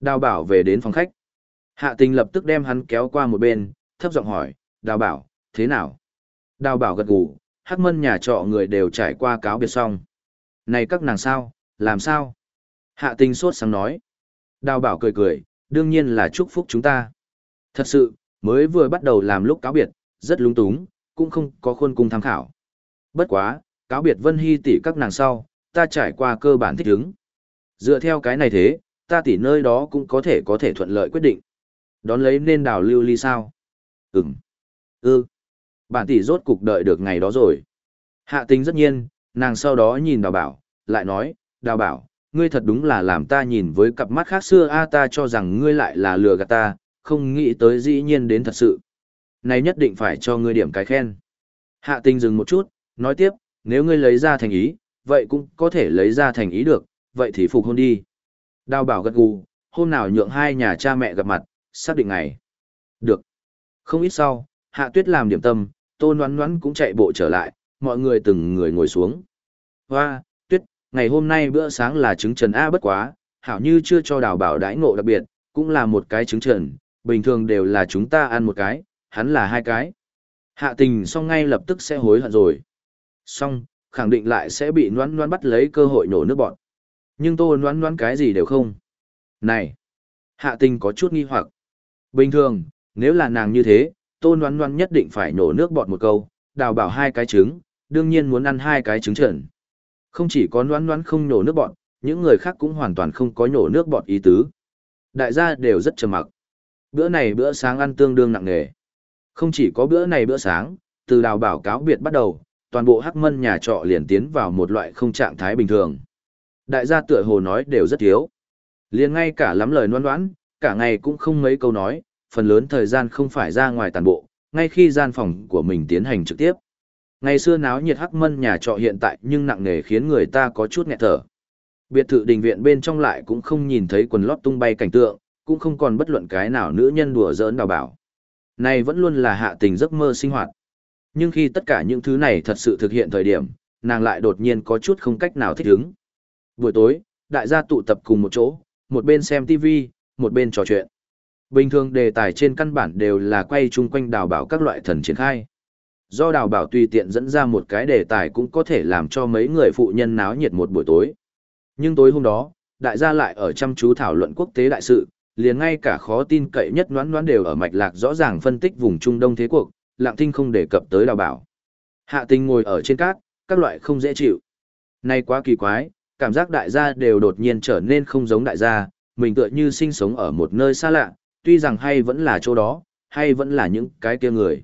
Đào bảo về đến phòng khách. Hạ tình lập tức đem hắn kéo qua một bên, thấp giọng hỏi, đào bảo, thế nào? Đào bảo gật gù, hắc mân nhà trọ người đều trải qua cáo biệt xong. Này các nàng sao, làm sao? Hạ tình sốt sáng nói. Đào bảo cười cười, đương nhiên là chúc phúc chúng ta. Thật sự, mới vừa bắt đầu làm lúc cáo biệt, rất lung túng, cũng không có khuôn cung tham khảo. Bất quá, cáo biệt Vân Hy tỷ các nàng sau, ta trải qua cơ bản thích ứng. Dựa theo cái này thế, ta tỉ nơi đó cũng có thể có thể thuận lợi quyết định. Đón lấy nên đào lưu ly sao? Ừm. Ừ. Bản tỷ rốt cục đợi được ngày đó rồi. Hạ tính rất nhiên, nàng sau đó nhìn đào bảo, lại nói, đào bảo, ngươi thật đúng là làm ta nhìn với cặp mắt khác xưa a ta cho rằng ngươi lại là lừa gạt ta, không nghĩ tới dĩ nhiên đến thật sự. Này nhất định phải cho ngươi điểm cái khen. Hạ tình dừng một chút, nói tiếp, nếu ngươi lấy ra thành ý, vậy cũng có thể lấy ra thành ý được, vậy thì phục hôn đi. Đào bảo gật gù, hôm nào nhượng hai nhà cha mẹ gặp mặt, xác định ngày. Được. Không ít sau, hạ tuyết làm điểm tâm, tôn noán noán cũng chạy bộ trở lại, mọi người từng người ngồi xuống. Hoa, tuyết, ngày hôm nay bữa sáng là trứng trần A bất quá, hảo như chưa cho đào bảo đãi ngộ đặc biệt, cũng là một cái trứng trần, bình thường đều là chúng ta ăn một cái, hắn là hai cái. Hạ tình xong ngay lập tức sẽ hối hận rồi. Xong, khẳng định lại sẽ bị noan noan bắt lấy cơ hội nổ nước bọn. Nhưng tô noan noan cái gì đều không. Này! Hạ tình có chút nghi hoặc. Bình thường, nếu là nàng như thế, tô noan noan nhất định phải nổ nước bọt một câu, đào bảo hai cái trứng, đương nhiên muốn ăn hai cái trứng trần. Không chỉ có noan noan không nổ nước bọt, những người khác cũng hoàn toàn không có nhổ nước bọt ý tứ. Đại gia đều rất trầm mặc. Bữa này bữa sáng ăn tương đương nặng nề. Không chỉ có bữa này bữa sáng, từ đào bảo cáo biệt bắt đầu, toàn bộ hắc mân nhà trọ liền tiến vào một loại không trạng thái bình thường. Đại gia tựa hồ nói đều rất thiếu. Liền ngay cả lắm lời noan đoán, cả ngày cũng không mấy câu nói, phần lớn thời gian không phải ra ngoài tàn bộ, ngay khi gian phòng của mình tiến hành trực tiếp. Ngày xưa náo nhiệt hắc mân nhà trọ hiện tại nhưng nặng nề khiến người ta có chút nghẹt thở. Biệt thự đình viện bên trong lại cũng không nhìn thấy quần lót tung bay cảnh tượng, cũng không còn bất luận cái nào nữ nhân đùa giỡn đào bảo. Này vẫn luôn là hạ tình giấc mơ sinh hoạt. Nhưng khi tất cả những thứ này thật sự thực hiện thời điểm, nàng lại đột nhiên có chút không cách nào thích ứng. Buổi tối, đại gia tụ tập cùng một chỗ, một bên xem TV, một bên trò chuyện. Bình thường đề tài trên căn bản đều là quay chung quanh đào bảo các loại thần triển khai. Do đào bảo tùy tiện dẫn ra một cái đề tài cũng có thể làm cho mấy người phụ nhân náo nhiệt một buổi tối. Nhưng tối hôm đó, đại gia lại ở chăm chú thảo luận quốc tế đại sự, liền ngay cả khó tin cậy nhất đoán đoán đều ở mạch lạc rõ ràng phân tích vùng Trung Đông thế cuộc, lạng thinh không đề cập tới đào bảo. Hạ tình ngồi ở trên cát, các loại không dễ chịu. Nay quá kỳ quái, cảm giác đại gia đều đột nhiên trở nên không giống đại gia, mình tựa như sinh sống ở một nơi xa lạ, tuy rằng hay vẫn là chỗ đó, hay vẫn là những cái kia người.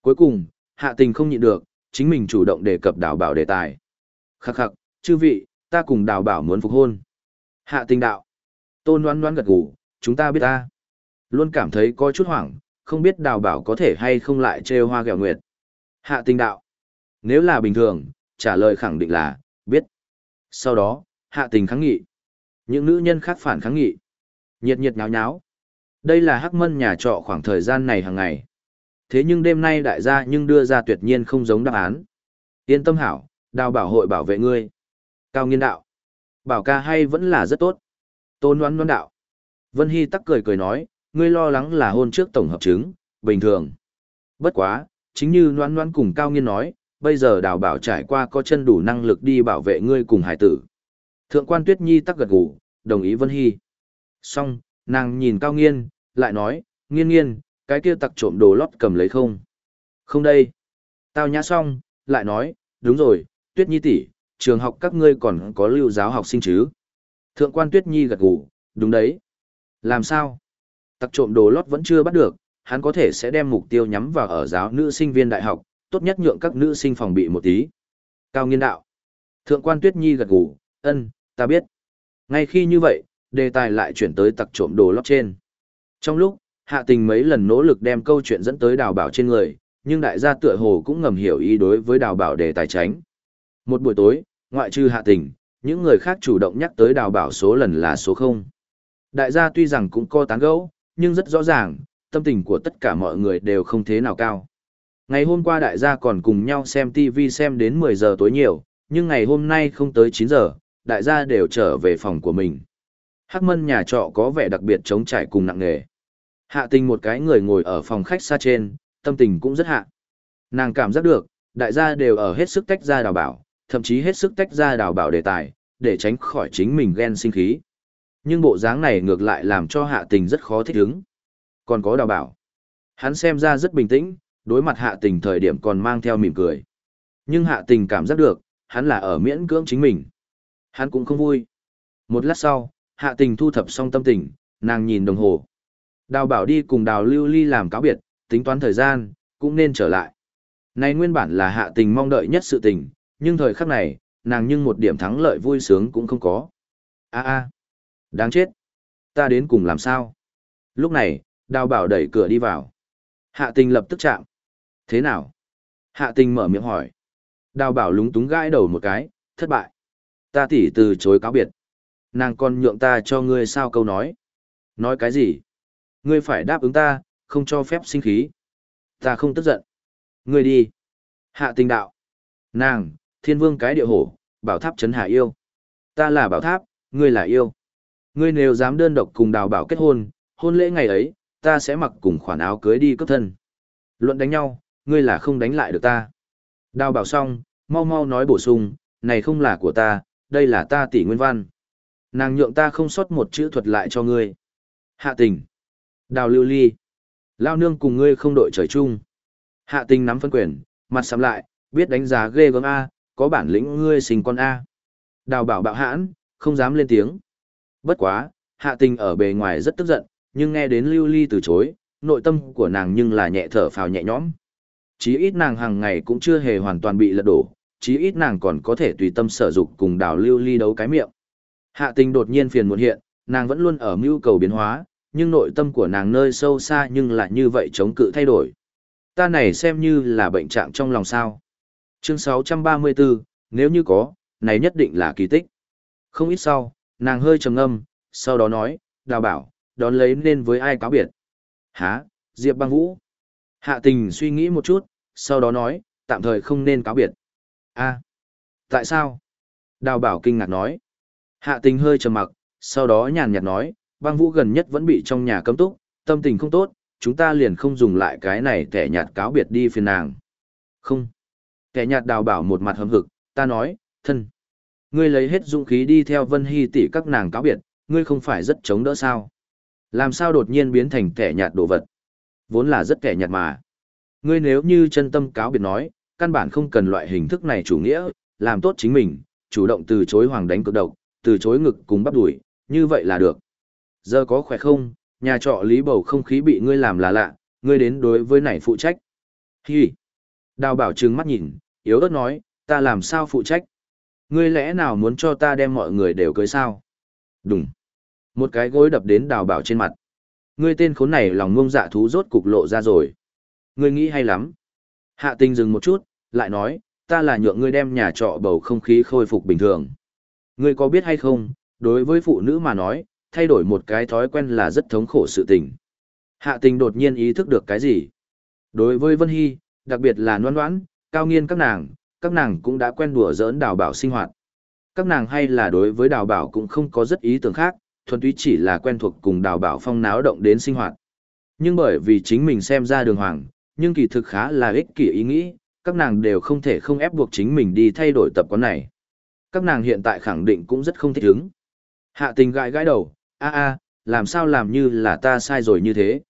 Cuối cùng, hạ tình không nhịn được, chính mình chủ động đề cập đào bảo đề tài. Khắc khắc, chư vị, ta cùng đào bảo muốn phục hôn. Hạ tình đạo. Tôn đoán đoán gật gù, chúng ta biết ta. Luôn cảm thấy có chút hoảng, không biết đào bảo có thể hay không lại trêu hoa gẹo nguyệt. Hạ tình đạo. Nếu là bình thường, trả lời khẳng định là. Sau đó, hạ tình kháng nghị. Những nữ nhân khác phản kháng nghị. Nhiệt nhiệt nháo nháo. Đây là hắc mân nhà trọ khoảng thời gian này hàng ngày. Thế nhưng đêm nay đại gia nhưng đưa ra tuyệt nhiên không giống đáp án. Yên tâm hảo, đào bảo hội bảo vệ ngươi. Cao nghiên đạo. Bảo ca hay vẫn là rất tốt. Tôn đoán đoán đạo. Vân Hy tắc cười cười nói, ngươi lo lắng là hôn trước tổng hợp chứng, bình thường. Bất quá, chính như noan noan cùng Cao Nghiên nói, bây giờ đào bảo trải qua có chân đủ năng lực đi bảo vệ ngươi cùng hải tử. Thượng quan Tuyết Nhi tắc gật gù, đồng ý Vân Hy. Xong, nàng nhìn Cao Nghiên, lại nói, nghiên nghiên, cái kia tặc trộm đồ lót cầm lấy không? Không đây. Tao nhã xong, lại nói, đúng rồi, Tuyết Nhi tỷ, trường học các ngươi còn có lưu giáo học sinh chứ? Thượng quan Tuyết Nhi gật gù, đúng đấy. Làm sao? Tặc trộm đồ lót vẫn chưa bắt được, hắn có thể sẽ đem mục tiêu nhắm vào ở giáo nữ sinh viên đại học, tốt nhất nhượng các nữ sinh phòng bị một tí. Cao nghiên đạo. Thượng quan Tuyết Nhi gật gù, ân, ta biết. Ngay khi như vậy, đề tài lại chuyển tới tặc trộm đồ lót trên. Trong lúc, hạ tình mấy lần nỗ lực đem câu chuyện dẫn tới đào bảo trên người, nhưng đại gia tựa hồ cũng ngầm hiểu ý đối với đào bảo đề tài tránh. Một buổi tối, ngoại trừ hạ tình, những người khác chủ động nhắc tới đào bảo số lần là số 0. Đại gia tuy rằng cũng co tán gẫu, nhưng rất rõ ràng, tâm tình của tất cả mọi người đều không thế nào cao. Ngày hôm qua đại gia còn cùng nhau xem TV xem đến 10 giờ tối nhiều, nhưng ngày hôm nay không tới 9 giờ, đại gia đều trở về phòng của mình. Hắc mân nhà trọ có vẻ đặc biệt trống trải cùng nặng nề. Hạ tình một cái người ngồi ở phòng khách xa trên, tâm tình cũng rất hạ. Nàng cảm giác được, đại gia đều ở hết sức tách ra đào bảo, thậm chí hết sức tách ra đào bảo đề tài, để tránh khỏi chính mình ghen sinh khí. Nhưng bộ dáng này ngược lại làm cho hạ tình rất khó thích ứng. Còn có đào bảo. Hắn xem ra rất bình tĩnh, đối mặt hạ tình thời điểm còn mang theo mỉm cười. Nhưng hạ tình cảm giác được, hắn là ở miễn cưỡng chính mình. Hắn cũng không vui. Một lát sau, hạ tình thu thập xong tâm tình, nàng nhìn đồng hồ. Đào bảo đi cùng đào lưu ly làm cáo biệt, tính toán thời gian, cũng nên trở lại. Này nguyên bản là hạ tình mong đợi nhất sự tình, nhưng thời khắc này, nàng nhưng một điểm thắng lợi vui sướng cũng không có. a a đáng chết. Ta đến cùng làm sao? Lúc này, đào bảo đẩy cửa đi vào. Hạ tình lập tức chạm. Thế nào? Hạ tình mở miệng hỏi. Đào bảo lúng túng gãi đầu một cái, thất bại. Ta tỉ từ chối cáo biệt. Nàng còn nhượng ta cho ngươi sao câu nói. Nói cái gì? Ngươi phải đáp ứng ta, không cho phép sinh khí. Ta không tức giận. Ngươi đi. Hạ tình đạo. Nàng, thiên vương cái địa hổ, bảo tháp chấn hạ yêu. Ta là bảo tháp, ngươi là yêu. Ngươi nếu dám đơn độc cùng đào bảo kết hôn, hôn lễ ngày ấy, ta sẽ mặc cùng khoản áo cưới đi cấp thân. Luận đánh nhau, ngươi là không đánh lại được ta. Đào bảo xong, mau mau nói bổ sung, này không là của ta, đây là ta tỷ nguyên văn. Nàng nhượng ta không sót một chữ thuật lại cho ngươi. Hạ tình. Đào lưu ly. Lao nương cùng ngươi không đội trời chung. Hạ tình nắm phân quyền, mặt sắm lại, biết đánh giá ghê gớm A, có bản lĩnh ngươi sinh con A. Đào bảo bạo hãn, không dám lên tiếng. Bất quá, hạ tình ở bề ngoài rất tức giận, nhưng nghe đến lưu ly từ chối, nội tâm của nàng nhưng là nhẹ thở phào nhẹ nhõm. Chí ít nàng hàng ngày cũng chưa hề hoàn toàn bị lật đổ, chí ít nàng còn có thể tùy tâm sở dục cùng đào lưu ly đấu cái miệng. Hạ tình đột nhiên phiền muộn hiện, nàng vẫn luôn ở mưu cầu biến hóa, nhưng nội tâm của nàng nơi sâu xa nhưng lại như vậy chống cự thay đổi. Ta này xem như là bệnh trạng trong lòng sao. Chương 634, nếu như có, này nhất định là kỳ tích. Không ít sau, nàng hơi trầm ngâm, sau đó nói, đào bảo, đón lấy nên với ai cáo biệt. Hả, Diệp băng vũ. Hạ tình suy nghĩ một chút, sau đó nói, tạm thời không nên cáo biệt. a tại sao? Đào bảo kinh ngạc nói. Hạ tình hơi trầm mặc, sau đó nhàn nhạt nói, băng vũ gần nhất vẫn bị trong nhà cấm túc, tâm tình không tốt, chúng ta liền không dùng lại cái này kẻ nhạt cáo biệt đi phiền nàng. Không. Kẻ nhạt đào bảo một mặt hâm hực, ta nói, thân. Ngươi lấy hết dũng khí đi theo Vân Hy tỷ các nàng cáo biệt, ngươi không phải rất chống đỡ sao? Làm sao đột nhiên biến thành kẻ nhạt đồ vật? Vốn là rất kẻ nhạt mà. Ngươi nếu như chân tâm cáo biệt nói, căn bản không cần loại hình thức này chủ nghĩa, làm tốt chính mình, chủ động từ chối hoàng đánh cực độc, từ chối ngực cùng bắp đuổi, như vậy là được. Giờ có khỏe không, nhà trọ lý bầu không khí bị ngươi làm là lạ, ngươi đến đối với này phụ trách. Hi! Đào bảo trừng mắt nhìn, yếu ớt nói, ta làm sao phụ trách? Ngươi lẽ nào muốn cho ta đem mọi người đều cưới sao? Đúng. Một cái gối đập đến đào bảo trên mặt. Ngươi tên khốn này lòng ngông dạ thú rốt cục lộ ra rồi. Ngươi nghĩ hay lắm. Hạ tình dừng một chút, lại nói, ta là nhượng ngươi đem nhà trọ bầu không khí khôi phục bình thường. Ngươi có biết hay không, đối với phụ nữ mà nói, thay đổi một cái thói quen là rất thống khổ sự tình. Hạ tình đột nhiên ý thức được cái gì? Đối với Vân Hy, đặc biệt là noan noãn, cao nghiên các nàng, các nàng cũng đã quen đùa giỡn đào bảo sinh hoạt. Các nàng hay là đối với đào bảo cũng không có rất ý tưởng khác, thuần túy chỉ là quen thuộc cùng đào bảo phong náo động đến sinh hoạt. Nhưng bởi vì chính mình xem ra đường hoàng, nhưng kỳ thực khá là ích kỷ ý nghĩ, các nàng đều không thể không ép buộc chính mình đi thay đổi tập quán này. Các nàng hiện tại khẳng định cũng rất không thích ứng. Hạ tình gãi gãi đầu, a a, làm sao làm như là ta sai rồi như thế.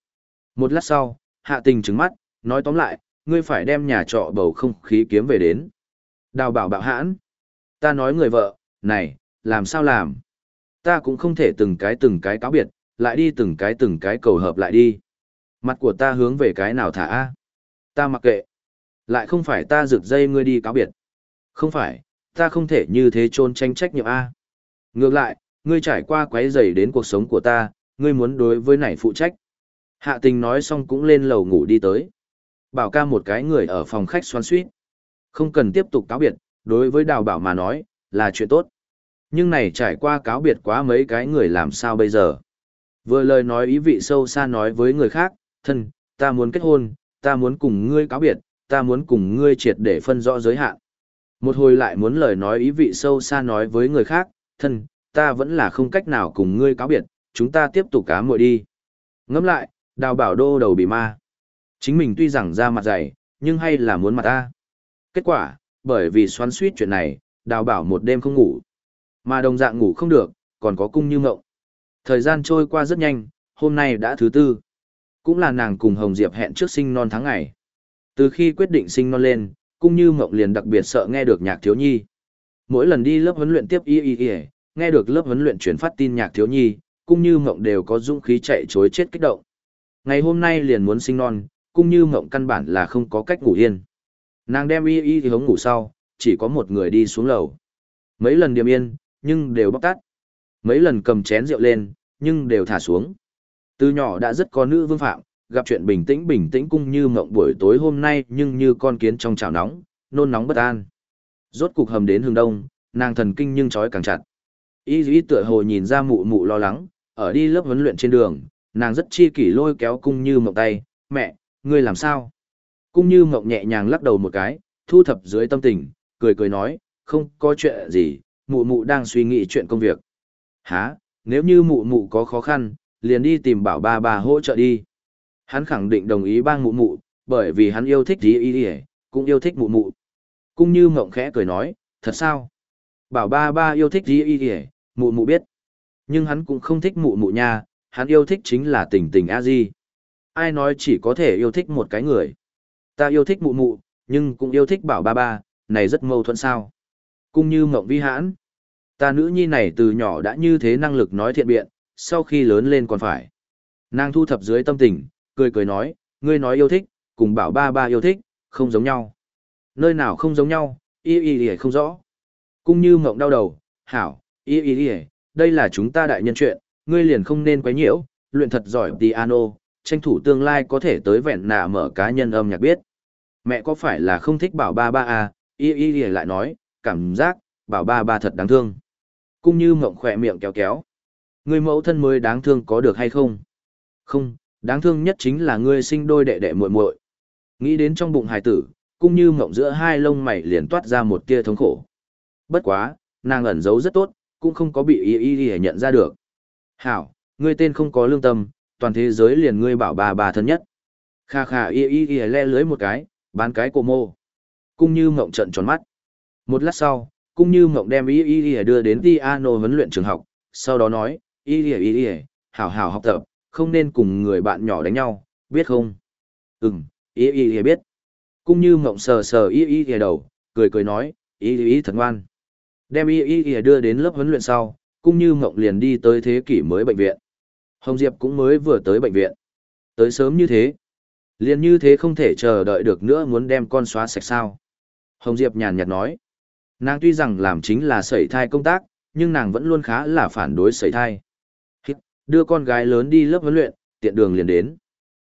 Một lát sau, hạ tình trứng mắt, nói tóm lại, ngươi phải đem nhà trọ bầu không khí kiếm về đến. Đào bảo bạo hãn. Ta nói người vợ, này, làm sao làm? Ta cũng không thể từng cái từng cái cáo biệt, lại đi từng cái từng cái cầu hợp lại đi. Mặt của ta hướng về cái nào thả a? Ta mặc kệ. Lại không phải ta rực dây ngươi đi cáo biệt. Không phải, ta không thể như thế trôn tranh trách nhiệm a. Ngược lại, ngươi trải qua quấy rầy đến cuộc sống của ta, ngươi muốn đối với này phụ trách. Hạ tình nói xong cũng lên lầu ngủ đi tới. Bảo ca một cái người ở phòng khách xoan suýt. Không cần tiếp tục cáo biệt, đối với đào bảo mà nói, là chuyện tốt. Nhưng này trải qua cáo biệt quá mấy cái người làm sao bây giờ. Vừa lời nói ý vị sâu xa nói với người khác, thân, ta muốn kết hôn, ta muốn cùng ngươi cáo biệt, ta muốn cùng ngươi triệt để phân rõ giới hạn. Một hồi lại muốn lời nói ý vị sâu xa nói với người khác, thân, ta vẫn là không cách nào cùng ngươi cáo biệt, chúng ta tiếp tục cá muội đi. Ngẫm lại, đào bảo đô đầu bị ma. Chính mình tuy rằng ra mặt dày, nhưng hay là muốn mặt ta. Kết quả, bởi vì xoắn suýt chuyện này, đào bảo một đêm không ngủ. Mà đồng dạng ngủ không được, còn có cung như ngộng. Thời gian trôi qua rất nhanh, hôm nay đã thứ tư. Cũng là nàng cùng Hồng Diệp hẹn trước sinh non tháng ngày. Từ khi quyết định sinh non lên, cung như ngộng liền đặc biệt sợ nghe được nhạc thiếu nhi. Mỗi lần đi lớp huấn luyện tiếp y y y, nghe được lớp huấn luyện chuyển phát tin nhạc thiếu nhi, cung như ngộng đều có dũng khí chạy chối chết kích động. Ngày hôm nay liền muốn sinh non, cung như ngộng căn bản là không có cách ngủ yên. Nàng đem y y thì hống ngủ sau, chỉ có một người đi xuống lầu. Mấy lần điềm yên, nhưng đều bóc tát. Mấy lần cầm chén rượu lên, nhưng đều thả xuống. Từ nhỏ đã rất có nữ vương phạm, gặp chuyện bình tĩnh bình tĩnh cung như mộng buổi tối hôm nay nhưng như con kiến trong chảo nóng, nôn nóng bất an. Rốt cục hầm đến hướng đông, nàng thần kinh nhưng trói càng chặt. Y dĩ tựa hồ nhìn ra mụ mụ lo lắng, ở đi lớp huấn luyện trên đường, nàng rất chi kỷ lôi kéo cung như mộng tay, mẹ, ngươi làm sao? Cung như mộng nhẹ nhàng lắc đầu một cái, thu thập dưới tâm tình, cười cười nói, không có chuyện gì, mụ mụ đang suy nghĩ chuyện công việc. Hả, nếu như mụ mụ có khó khăn, liền đi tìm bảo ba bà hỗ trợ đi. Hắn khẳng định đồng ý bang mụ mụ, bởi vì hắn yêu thích gì ý ý, cũng yêu thích mụ mụ. Cung như mộng khẽ cười nói, thật sao? Bảo ba ba yêu thích gì ý ý, mụ mụ biết. Nhưng hắn cũng không thích mụ mụ nha, hắn yêu thích chính là tình tình a di. Ai nói chỉ có thể yêu thích một cái người. Ta yêu thích mụ mụ, nhưng cũng yêu thích bảo ba ba, này rất mâu thuẫn sao. Cung như mộng vi hãn. Ta nữ nhi này từ nhỏ đã như thế năng lực nói thiện biện, sau khi lớn lên còn phải. Nàng thu thập dưới tâm tình, cười cười nói, ngươi nói yêu thích, cùng bảo ba ba yêu thích, không giống nhau. Nơi nào không giống nhau, y y y không rõ. Cung như mộng đau đầu, hảo, y y y, đây là chúng ta đại nhân chuyện, ngươi liền không nên quấy nhiễu, luyện thật giỏi piano, tranh thủ tương lai có thể tới vẹn nạ mở cá nhân âm nhạc biết. Mẹ có phải là không thích bảo ba ba à, y y y lại nói, cảm giác, bảo ba ba thật đáng thương. cũng như mộng khỏe miệng kéo kéo. Người mẫu thân mới đáng thương có được hay không? Không, đáng thương nhất chính là ngươi sinh đôi đệ đệ muội muội. Nghĩ đến trong bụng hài tử, cũng như mộng giữa hai lông mày liền toát ra một tia thống khổ. Bất quá, nàng ẩn giấu rất tốt, cũng không có bị y y y nhận ra được. Hảo, ngươi tên không có lương tâm, toàn thế giới liền ngươi bảo bà bà thân nhất. Kha kha y y y le lưới một cái, bán cái cô mô. Cung như mộng trận tròn mắt. Một lát sau, cũng như mộng đem y y y đưa đến piano huấn luyện trường học, sau đó nói, y y y y, hảo hảo học tập, không nên cùng người bạn nhỏ đánh nhau, biết không? Ừm, y y y biết. Cũng như mộng sờ sờ y y y đầu, cười cười nói, y y y thật ngoan. Đem y y y đưa đến lớp huấn luyện sau, cũng như mộng liền đi tới thế kỷ mới bệnh viện. Hồng Diệp cũng mới vừa tới bệnh viện. Tới sớm như thế. Liền như thế không thể chờ đợi được nữa muốn đem con xóa sạch sao. Hồng Diệp nhàn nhạt nói. Nàng tuy rằng làm chính là sẩy thai công tác, nhưng nàng vẫn luôn khá là phản đối sẩy thai. Đưa con gái lớn đi lớp huấn luyện, tiện đường liền đến.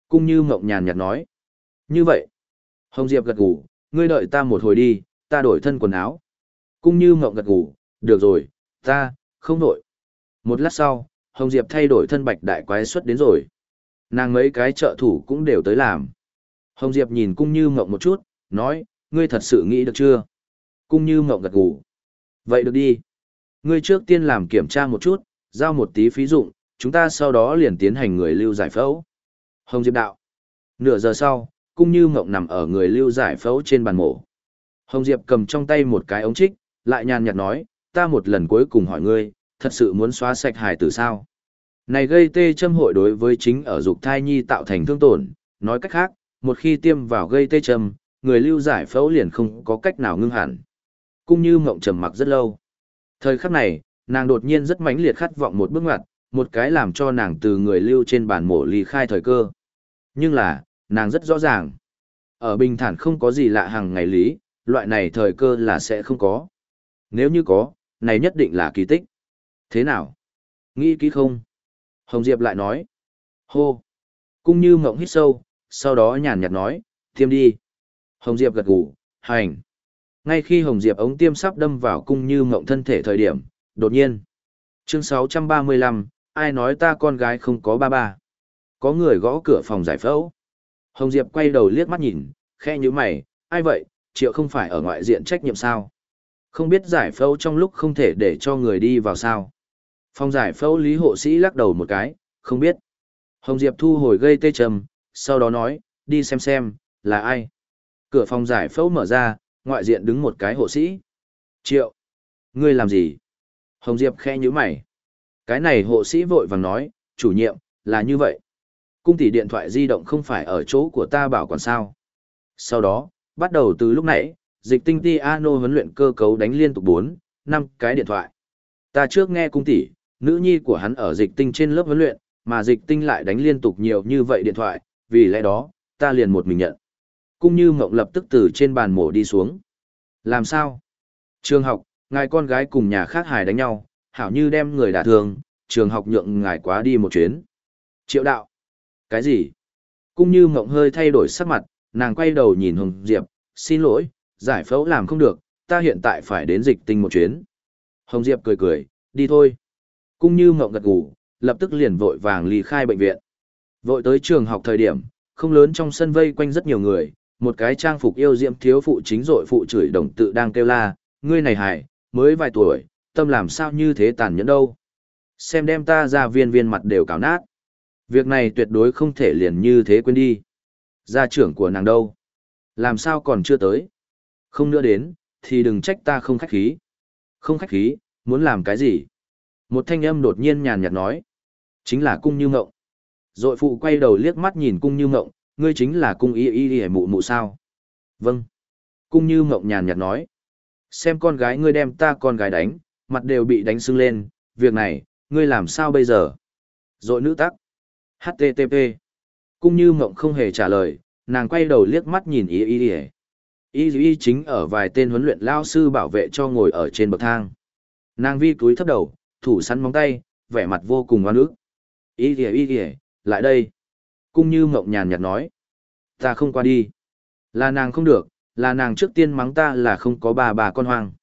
Cung như mộng nhàn nhạt nói. Như vậy. Hồng Diệp gật gù, ngươi đợi ta một hồi đi, ta đổi thân quần áo. Cung như mộng gật gù, được rồi, ta, không đổi. Một lát sau, Hồng Diệp thay đổi thân bạch đại quái xuất đến rồi. Nàng mấy cái trợ thủ cũng đều tới làm. Hồng Diệp nhìn cung như mộng một chút, nói, ngươi thật sự nghĩ được chưa? Cung như mộng gật gù. Vậy được đi. Ngươi trước tiên làm kiểm tra một chút, giao một tí phí dụng, chúng ta sau đó liền tiến hành người lưu giải phẫu. Hồng Diệp đạo. Nửa giờ sau, cung như mộng nằm ở người lưu giải phẫu trên bàn mổ. Hồng Diệp cầm trong tay một cái ống trích, lại nhàn nhạt nói, ta một lần cuối cùng hỏi ngươi, thật sự muốn xóa sạch hài tử sao? Này gây tê châm hội đối với chính ở dục thai nhi tạo thành thương tổn, nói cách khác, một khi tiêm vào gây tê châm, người lưu giải phẫu liền không có cách nào ngưng hẳn cũng như mộng trầm mặc rất lâu. Thời khắc này, nàng đột nhiên rất mãnh liệt khát vọng một bước ngoặt, một cái làm cho nàng từ người lưu trên bàn mổ ly khai thời cơ. Nhưng là, nàng rất rõ ràng. Ở bình thản không có gì lạ hàng ngày lý, loại này thời cơ là sẽ không có. Nếu như có, này nhất định là kỳ tích. Thế nào? Nghĩ kỹ không? Hồng Diệp lại nói. Hô! Cung như mộng hít sâu, sau đó nhàn nhạt nói, tiêm đi. Hồng Diệp gật gù, hành. Ngay khi Hồng Diệp ống tiêm sắp đâm vào cung như mộng thân thể thời điểm, đột nhiên. Chương 635, ai nói ta con gái không có ba ba. Có người gõ cửa phòng giải phẫu. Hồng Diệp quay đầu liếc mắt nhìn, khe như mày, ai vậy, triệu không phải ở ngoại diện trách nhiệm sao? Không biết giải phẫu trong lúc không thể để cho người đi vào sao? phòng giải phẫu lý hộ sĩ lắc đầu một cái, không biết. Hồng Diệp thu hồi gây tê trầm, sau đó nói, đi xem xem, là ai. Cửa phòng giải phẫu mở ra, ngoại diện đứng một cái hộ sĩ. Triệu, ngươi làm gì? Hồng Diệp khe như mày. Cái này hộ sĩ vội vàng nói, chủ nhiệm, là như vậy. Cung tỷ điện thoại di động không phải ở chỗ của ta bảo quản sao. Sau đó, bắt đầu từ lúc nãy, dịch tinh ti ano huấn luyện cơ cấu đánh liên tục 4, 5 cái điện thoại. Ta trước nghe cung tỷ, nữ nhi của hắn ở dịch tinh trên lớp huấn luyện, mà dịch tinh lại đánh liên tục nhiều như vậy điện thoại, vì lẽ đó, ta liền một mình nhận. Cung như mộng lập tức từ trên bàn mổ đi xuống. Làm sao? Trường học, ngài con gái cùng nhà khác hài đánh nhau, hảo như đem người đả thương, trường học nhượng ngài quá đi một chuyến. Triệu đạo. Cái gì? Cung như mộng hơi thay đổi sắc mặt, nàng quay đầu nhìn Hồng Diệp, xin lỗi, giải phẫu làm không được, ta hiện tại phải đến dịch tinh một chuyến. Hồng Diệp cười cười, đi thôi. Cung như mộng gật gù, lập tức liền vội vàng ly khai bệnh viện. Vội tới trường học thời điểm, không lớn trong sân vây quanh rất nhiều người, một cái trang phục yêu diễm thiếu phụ chính rội phụ chửi đồng tự đang kêu la, ngươi này hài, mới vài tuổi, tâm làm sao như thế tàn nhẫn đâu. Xem đem ta ra viên viên mặt đều cào nát. Việc này tuyệt đối không thể liền như thế quên đi. Gia trưởng của nàng đâu? Làm sao còn chưa tới? Không nữa đến, thì đừng trách ta không khách khí. Không khách khí, muốn làm cái gì? Một thanh âm đột nhiên nhàn nhạt nói. Chính là cung như ngộng. Dội phụ quay đầu liếc mắt nhìn cung như ngộng, ngươi chính là cung y y y mụ mụ sao? Vâng. Cung như mộng nhàn nhạt nói. Xem con gái ngươi đem ta con gái đánh, mặt đều bị đánh sưng lên, việc này, ngươi làm sao bây giờ? Rồi nữ tắc. HTTP. Cung như mộng không hề trả lời, nàng quay đầu liếc mắt nhìn y y y. Y y chính ở vài tên huấn luyện lao sư bảo vệ cho ngồi ở trên bậc thang. Nàng vi cúi thấp đầu, thủ sắn móng tay, vẻ mặt vô cùng oan ức. Y y y y, lại đây. Cung như mộng nhàn nhạt nói. Ta không qua đi. Là nàng không được, là nàng trước tiên mắng ta là không có ba bà con hoang.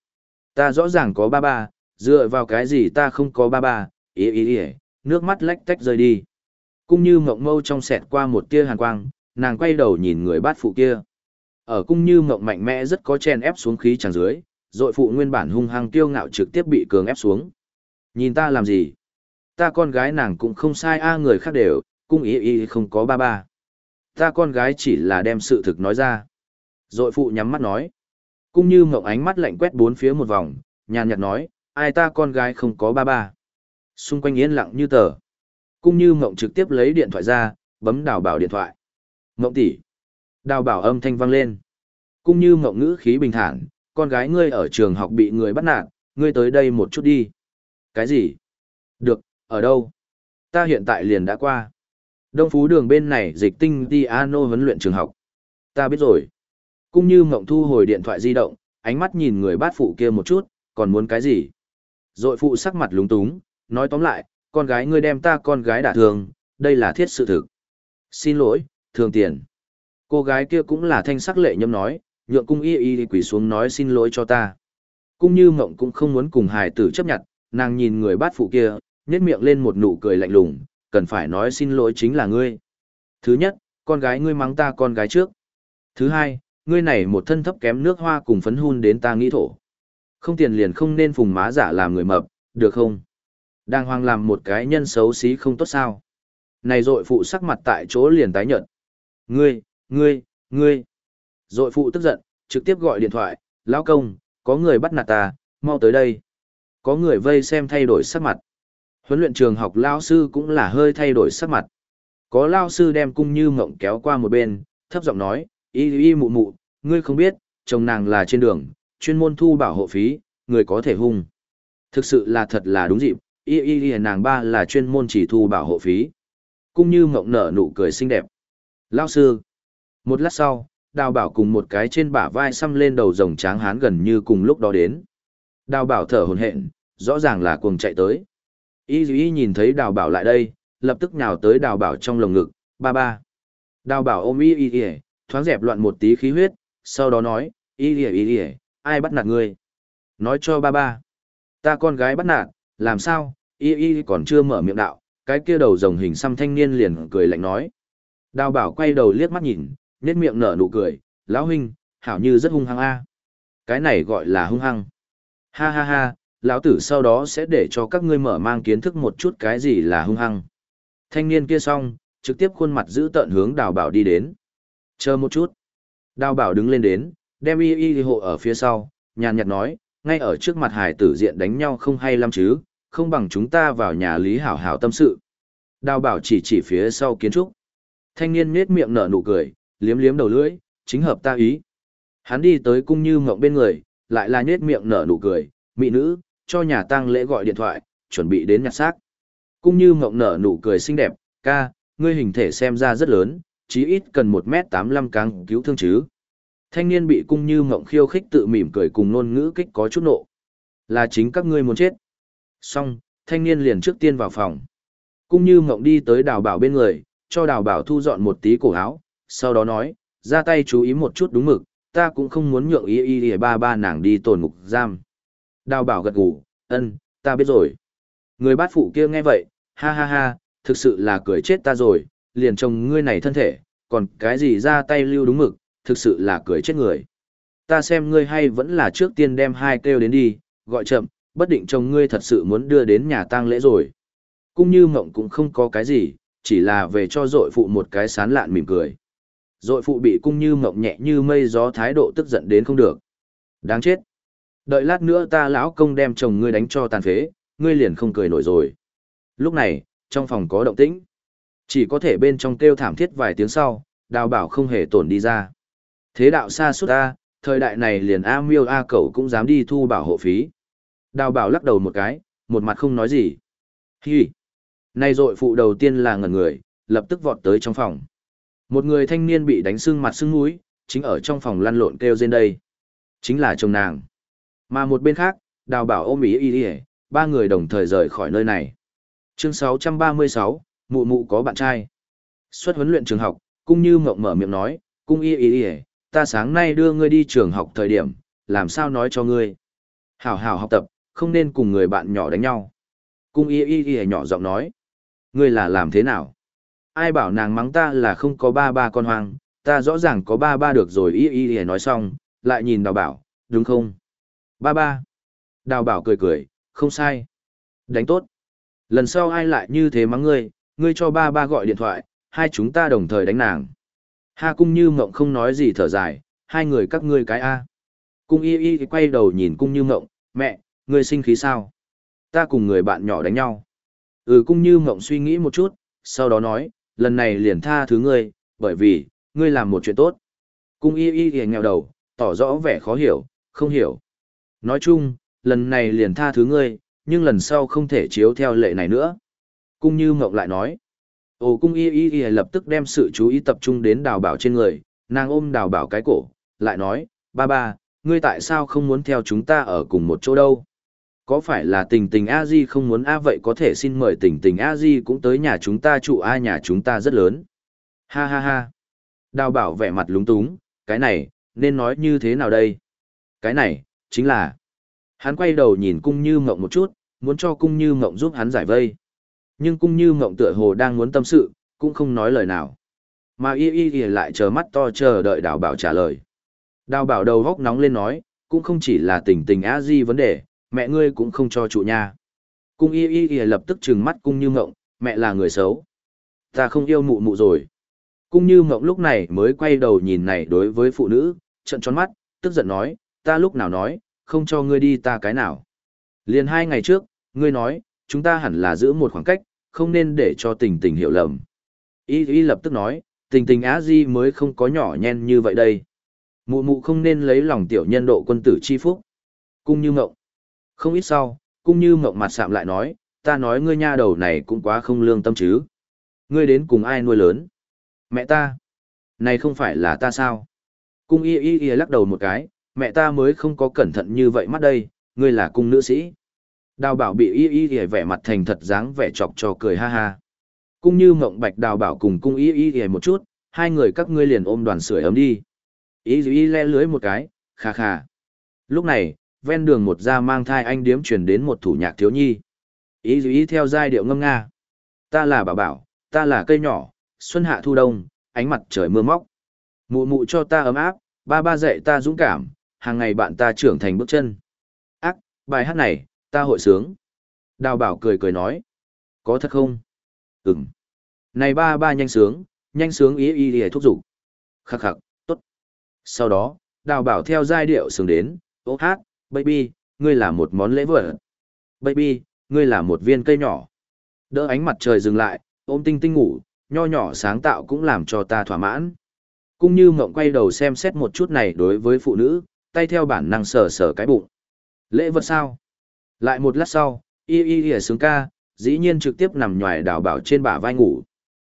Ta rõ ràng có ba bà. dựa vào cái gì ta không có ba bà? ý ý ý, nước mắt lách tách rơi đi. Cung như mộng mâu trong sẹt qua một tia hàn quang, nàng quay đầu nhìn người bát phụ kia. Ở cung như mộng mạnh mẽ rất có chen ép xuống khí tràng dưới, dội phụ nguyên bản hung hăng tiêu ngạo trực tiếp bị cường ép xuống. Nhìn ta làm gì? Ta con gái nàng cũng không sai a người khác đều, cung ý ý không có ba ba. Ta con gái chỉ là đem sự thực nói ra. rồi phụ nhắm mắt nói. Cung như mộng ánh mắt lạnh quét bốn phía một vòng, nhàn nhạt nói, ai ta con gái không có ba ba. Xung quanh yên lặng như tờ. Cung như mộng trực tiếp lấy điện thoại ra, bấm đào bảo điện thoại. Mộng tỷ. Đào bảo âm thanh vang lên. Cung như mộng ngữ khí bình thản, con gái ngươi ở trường học bị người bắt nạt, ngươi tới đây một chút đi. Cái gì? Được, ở đâu? Ta hiện tại liền đã qua. Đông Phú đường bên này dịch tinh Tiano huấn luyện trường học. Ta biết rồi. Cũng như mộng thu hồi điện thoại di động, ánh mắt nhìn người bát phụ kia một chút, còn muốn cái gì? Rồi phụ sắc mặt lúng túng, nói tóm lại, con gái ngươi đem ta con gái đả thương, đây là thiết sự thực. Xin lỗi, thường tiền. Cô gái kia cũng là thanh sắc lệ nhâm nói, nhượng cung y y quỷ xuống nói xin lỗi cho ta. Cung như mộng cũng không muốn cùng hài tử chấp nhận, nàng nhìn người bát phụ kia, nhếch miệng lên một nụ cười lạnh lùng, cần phải nói xin lỗi chính là ngươi. Thứ nhất, con gái ngươi mắng ta con gái trước. Thứ hai, ngươi này một thân thấp kém nước hoa cùng phấn hun đến ta nghĩ thổ. Không tiền liền không nên phùng má giả làm người mập, được không? Đang hoang làm một cái nhân xấu xí không tốt sao? Này dội phụ sắc mặt tại chỗ liền tái nhợt. Ngươi, ngươi, ngươi. Dội phụ tức giận, trực tiếp gọi điện thoại, lão công, có người bắt nạt ta, mau tới đây. Có người vây xem thay đổi sắc mặt. Huấn luyện trường học lao sư cũng là hơi thay đổi sắc mặt. Có lao sư đem cung như mộng kéo qua một bên, thấp giọng nói, y y mụ mụ, ngươi không biết, chồng nàng là trên đường, chuyên môn thu bảo hộ phí, người có thể hung. Thực sự là thật là đúng dịp, y y y nàng ba là chuyên môn chỉ thu bảo hộ phí. Cung như mộng nở nụ cười xinh đẹp. Lao sư. Một lát sau, đào bảo cùng một cái trên bả vai xăm lên đầu rồng tráng hán gần như cùng lúc đó đến. Đào bảo thở hồn hện, rõ ràng là cuồng chạy tới. Y y nhìn thấy đào bảo lại đây, lập tức nhào tới đào bảo trong lồng ngực, ba ba. Đào bảo ôm y y y, thoáng dẹp loạn một tí khí huyết, sau đó nói, y y y y, ai bắt nạt ngươi? Nói cho ba ba. Ta con gái bắt nạt, làm sao? Y y còn chưa mở miệng đạo, cái kia đầu rồng hình xăm thanh niên liền cười lạnh nói. Đào bảo quay đầu liếc mắt nhìn, nét miệng nở nụ cười, lão huynh, hảo như rất hung hăng a. Cái này gọi là hung hăng. Ha ha ha, lão tử sau đó sẽ để cho các ngươi mở mang kiến thức một chút cái gì là hung hăng. Thanh niên kia xong, trực tiếp khuôn mặt giữ tận hướng đào bảo đi đến. Chờ một chút. Đào bảo đứng lên đến, đem y y hộ ở phía sau, nhàn nhạt nói, ngay ở trước mặt hải tử diện đánh nhau không hay lắm chứ, không bằng chúng ta vào nhà lý hảo hảo tâm sự. Đào bảo chỉ chỉ phía sau kiến trúc. Thanh niên nết miệng nở nụ cười, liếm liếm đầu lưỡi, chính hợp ta ý. Hắn đi tới cung như mộng bên người, lại là nết miệng nở nụ cười, mỹ nữ, cho nhà tang lễ gọi điện thoại, chuẩn bị đến nhặt xác. Cung như mộng nở nụ cười xinh đẹp, ca, ngươi hình thể xem ra rất lớn, chí ít cần 1 m lăm cáng cứu thương chứ. Thanh niên bị cung như mộng khiêu khích tự mỉm cười cùng nôn ngữ kích có chút nộ. Là chính các ngươi muốn chết. Xong, thanh niên liền trước tiên vào phòng. Cung như mộng đi tới đào bảo bên người, cho đào bảo thu dọn một tí cổ áo, sau đó nói, ra tay chú ý một chút đúng mực, ta cũng không muốn nhượng ý ý ý ba ba nàng đi tổn ngục giam. Đào bảo gật gù, ân, ta biết rồi. Người bát phụ kia nghe vậy, ha ha ha, thực sự là cười chết ta rồi, liền chồng ngươi này thân thể, còn cái gì ra tay lưu đúng mực, thực sự là cười chết người. Ta xem ngươi hay vẫn là trước tiên đem hai kêu đến đi, gọi chậm, bất định chồng ngươi thật sự muốn đưa đến nhà tang lễ rồi. Cũng như mộng cũng không có cái gì, chỉ là về cho dội phụ một cái sán lạn mỉm cười. Dội phụ bị cung như mộng nhẹ như mây gió thái độ tức giận đến không được. Đáng chết. Đợi lát nữa ta lão công đem chồng ngươi đánh cho tàn phế, ngươi liền không cười nổi rồi. Lúc này, trong phòng có động tĩnh. Chỉ có thể bên trong kêu thảm thiết vài tiếng sau, đào bảo không hề tổn đi ra. Thế đạo xa suốt ta, thời đại này liền A miêu A Cẩu cũng dám đi thu bảo hộ phí. Đào bảo lắc đầu một cái, một mặt không nói gì. Hi! nay dội phụ đầu tiên là ngẩn người, lập tức vọt tới trong phòng. Một người thanh niên bị đánh sưng mặt sưng mũi, chính ở trong phòng lăn lộn kêu trên đây. Chính là chồng nàng. Mà một bên khác, đào bảo ôm ý y ý, ba người đồng thời rời khỏi nơi này. Chương 636, mụ mụ có bạn trai. Xuất huấn luyện trường học, cung như mộng mở miệng nói, cung y y y, ta sáng nay đưa ngươi đi trường học thời điểm, làm sao nói cho ngươi. Hảo hảo học tập, không nên cùng người bạn nhỏ đánh nhau. Cung y y y nhỏ giọng nói, ngươi là làm thế nào? Ai bảo nàng mắng ta là không có ba ba con hoang, ta rõ ràng có ba ba được rồi y y y nói xong, lại nhìn đào bảo, đúng không? Ba ba. Đào bảo cười cười, không sai. Đánh tốt. Lần sau ai lại như thế mắng ngươi, ngươi cho ba ba gọi điện thoại, hai chúng ta đồng thời đánh nàng. Ha cung như mộng không nói gì thở dài, hai người các ngươi cái A. Cung y y quay đầu nhìn cung như mộng, mẹ, ngươi sinh khí sao? Ta cùng người bạn nhỏ đánh nhau. Ừ cung như mộng suy nghĩ một chút, sau đó nói, lần này liền tha thứ ngươi, bởi vì, ngươi làm một chuyện tốt. Cung y y thì nghèo đầu, tỏ rõ vẻ khó hiểu, không hiểu. Nói chung, lần này liền tha thứ ngươi, nhưng lần sau không thể chiếu theo lệ này nữa. Cung như mộng lại nói. Ồ cung y y y lập tức đem sự chú ý tập trung đến đào bảo trên người, nàng ôm đào bảo cái cổ, lại nói, ba ba, ngươi tại sao không muốn theo chúng ta ở cùng một chỗ đâu? Có phải là tình tình a di không muốn a vậy có thể xin mời tình tình a di cũng tới nhà chúng ta trụ a nhà chúng ta rất lớn. Ha ha ha. Đào bảo vẻ mặt lúng túng, cái này, nên nói như thế nào đây? Cái này, chính là, hắn quay đầu nhìn cung như mộng một chút, muốn cho cung như mộng giúp hắn giải vây. Nhưng cung như mộng tựa hồ đang muốn tâm sự, cũng không nói lời nào. Mà y y y lại chờ mắt to chờ đợi đào bảo trả lời. Đào bảo đầu góc nóng lên nói, cũng không chỉ là tình tình a di vấn đề, mẹ ngươi cũng không cho trụ nha. Cung y y y lập tức trừng mắt cung như mộng, mẹ là người xấu. Ta không yêu mụ mụ rồi. Cung như mộng lúc này mới quay đầu nhìn này đối với phụ nữ trận tròn mắt, tức giận nói ta lúc nào nói, không cho ngươi đi ta cái nào. Liền hai ngày trước, ngươi nói, chúng ta hẳn là giữ một khoảng cách, không nên để cho tình tình hiểu lầm. Y Y lập tức nói, tình tình á di mới không có nhỏ nhen như vậy đây. Mụ mụ không nên lấy lòng tiểu nhân độ quân tử chi phúc. Cung như mộng. Không ít sau, cung như mộng mặt sạm lại nói, ta nói ngươi nha đầu này cũng quá không lương tâm chứ. Ngươi đến cùng ai nuôi lớn? Mẹ ta. Này không phải là ta sao? Cung y y y lắc đầu một cái, mẹ ta mới không có cẩn thận như vậy mắt đây, ngươi là cung nữ sĩ. Đào bảo bị y y y vẻ mặt thành thật dáng vẻ chọc cho cười ha ha. Cung như mộng bạch đào bảo cùng cung y y y một chút, hai người các ngươi liền ôm đoàn sưởi ấm đi. Y y le lưới một cái, kha kha. Lúc này, ven đường một gia mang thai anh điếm truyền đến một thủ nhạc thiếu nhi. Y y theo giai điệu ngâm nga. Ta là bảo bảo, ta là cây nhỏ, xuân hạ thu đông, ánh mặt trời mưa móc. Mụ mụ cho ta ấm áp, ba ba dạy ta dũng cảm, hàng ngày bạn ta trưởng thành bước chân. Ác, bài hát này, Ta hội sướng. Đào bảo cười cười nói. Có thật không? Ừm. Này ba ba nhanh sướng, nhanh sướng ý ý ý thúc giục. Khắc khắc, tốt. Sau đó, đào bảo theo giai điệu sướng đến, ô hát, baby, ngươi là một món lễ vật. Baby, ngươi là một viên cây nhỏ. Đỡ ánh mặt trời dừng lại, ôm tinh tinh ngủ, nho nhỏ sáng tạo cũng làm cho ta thỏa mãn. Cũng như mộng quay đầu xem xét một chút này đối với phụ nữ, tay theo bản năng sờ sờ cái bụng. Lễ vật sao? Lại một lát sau, y y y sướng ca, dĩ nhiên trực tiếp nằm nhòi đào bảo trên bả vai ngủ.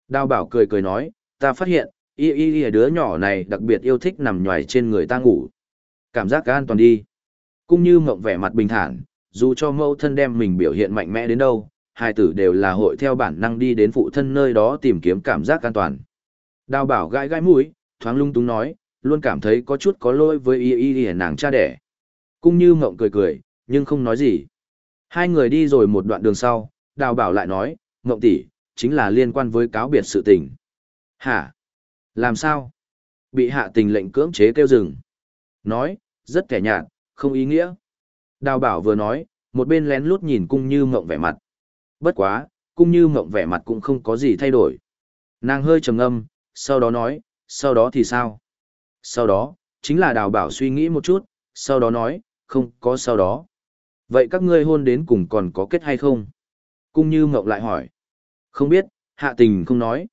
Đào bảo cười cười nói, ta phát hiện, y y y đứa nhỏ này đặc biệt yêu thích nằm nhòi trên người ta ngủ. Cảm giác an toàn đi. Cũng như mộng vẻ mặt bình thản, dù cho mẫu thân đem mình biểu hiện mạnh mẽ đến đâu, hai tử đều là hội theo bản năng đi đến phụ thân nơi đó tìm kiếm cảm giác an toàn. Đào bảo gãi gãi mũi, thoáng lung túng nói, luôn cảm thấy có chút có lỗi với y y y nàng cha đẻ. Cũng như mộng cười cười, nhưng không nói gì. Hai người đi rồi một đoạn đường sau, đào bảo lại nói, mộng tỷ, chính là liên quan với cáo biệt sự tình. Hả? Làm sao? Bị hạ tình lệnh cưỡng chế kêu dừng. Nói, rất kẻ nhạt, không ý nghĩa. Đào bảo vừa nói, một bên lén lút nhìn cung như mộng vẻ mặt. Bất quá, cung như mộng vẻ mặt cũng không có gì thay đổi. Nàng hơi trầm ngâm, sau đó nói, sau đó thì sao? Sau đó, chính là đào bảo suy nghĩ một chút, sau đó nói, không có sau đó. Vậy các ngươi hôn đến cùng còn có kết hay không? Cung như mộng lại hỏi. Không biết, hạ tình không nói.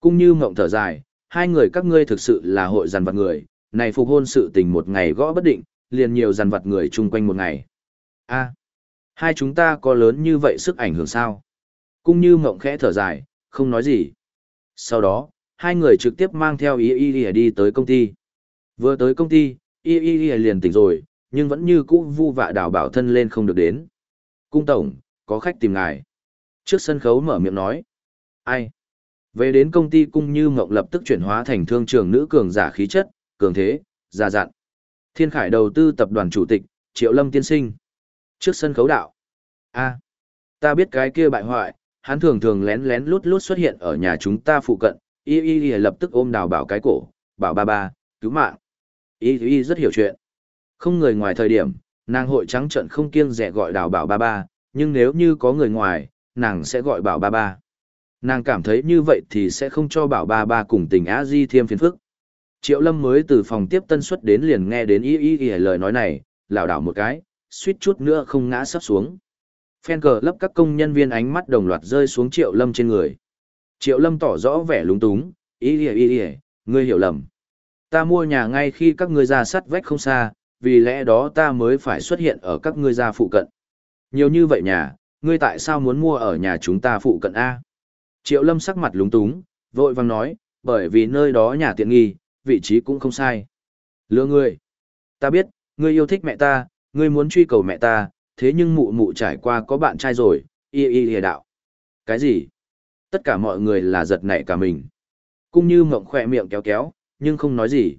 Cung như mộng thở dài, hai người các ngươi thực sự là hội dằn vặt người, này phục hôn sự tình một ngày gõ bất định, liền nhiều dằn vặt người chung quanh một ngày. a hai chúng ta có lớn như vậy sức ảnh hưởng sao? Cung như mộng khẽ thở dài, không nói gì. Sau đó, hai người trực tiếp mang theo ý ý y đi tới công ty. Vừa tới công ty, y y y liền tỉnh rồi, nhưng vẫn như cũ vu vạ đảo bảo thân lên không được đến. Cung tổng, có khách tìm ngài. Trước sân khấu mở miệng nói. Ai? Về đến công ty cung như mộng lập tức chuyển hóa thành thương trường nữ cường giả khí chất, cường thế, già dặn. Thiên Khải đầu tư tập đoàn chủ tịch, Triệu Lâm tiên sinh. Trước sân khấu đạo. a ta biết cái kia bại hoại, hắn thường thường lén lén lút lút xuất hiện ở nhà chúng ta phụ cận, y y y lập tức ôm đào bảo cái cổ, bảo ba ba, cứu mạng. Y y rất hiểu chuyện. Không người ngoài thời điểm, nàng hội trắng trận không kiêng rẻ gọi đào bảo ba ba, nhưng nếu như có người ngoài, nàng sẽ gọi bảo ba ba. Nàng cảm thấy như vậy thì sẽ không cho bảo ba ba cùng tình á di thêm phiền phức. Triệu Lâm mới từ phòng tiếp tân xuất đến liền nghe đến y y y lời nói này, lảo đảo một cái, suýt chút nữa không ngã sắp xuống. Phen cờ lấp các công nhân viên ánh mắt đồng loạt rơi xuống Triệu Lâm trên người. Triệu Lâm tỏ rõ vẻ lúng túng, y y y y, ngươi hiểu lầm. Ta mua nhà ngay khi các ngươi ra sắt vách không xa, vì lẽ đó ta mới phải xuất hiện ở các ngươi ra phụ cận. Nhiều như vậy nhà, ngươi tại sao muốn mua ở nhà chúng ta phụ cận A? Triệu Lâm sắc mặt lúng túng, vội vàng nói, bởi vì nơi đó nhà tiện nghi, vị trí cũng không sai. Lừa ngươi. Ta biết, ngươi yêu thích mẹ ta, ngươi muốn truy cầu mẹ ta, thế nhưng mụ mụ trải qua có bạn trai rồi, y y lìa đạo. Cái gì? Tất cả mọi người là giật nảy cả mình. Cũng như mộng khỏe miệng kéo kéo, nhưng không nói gì.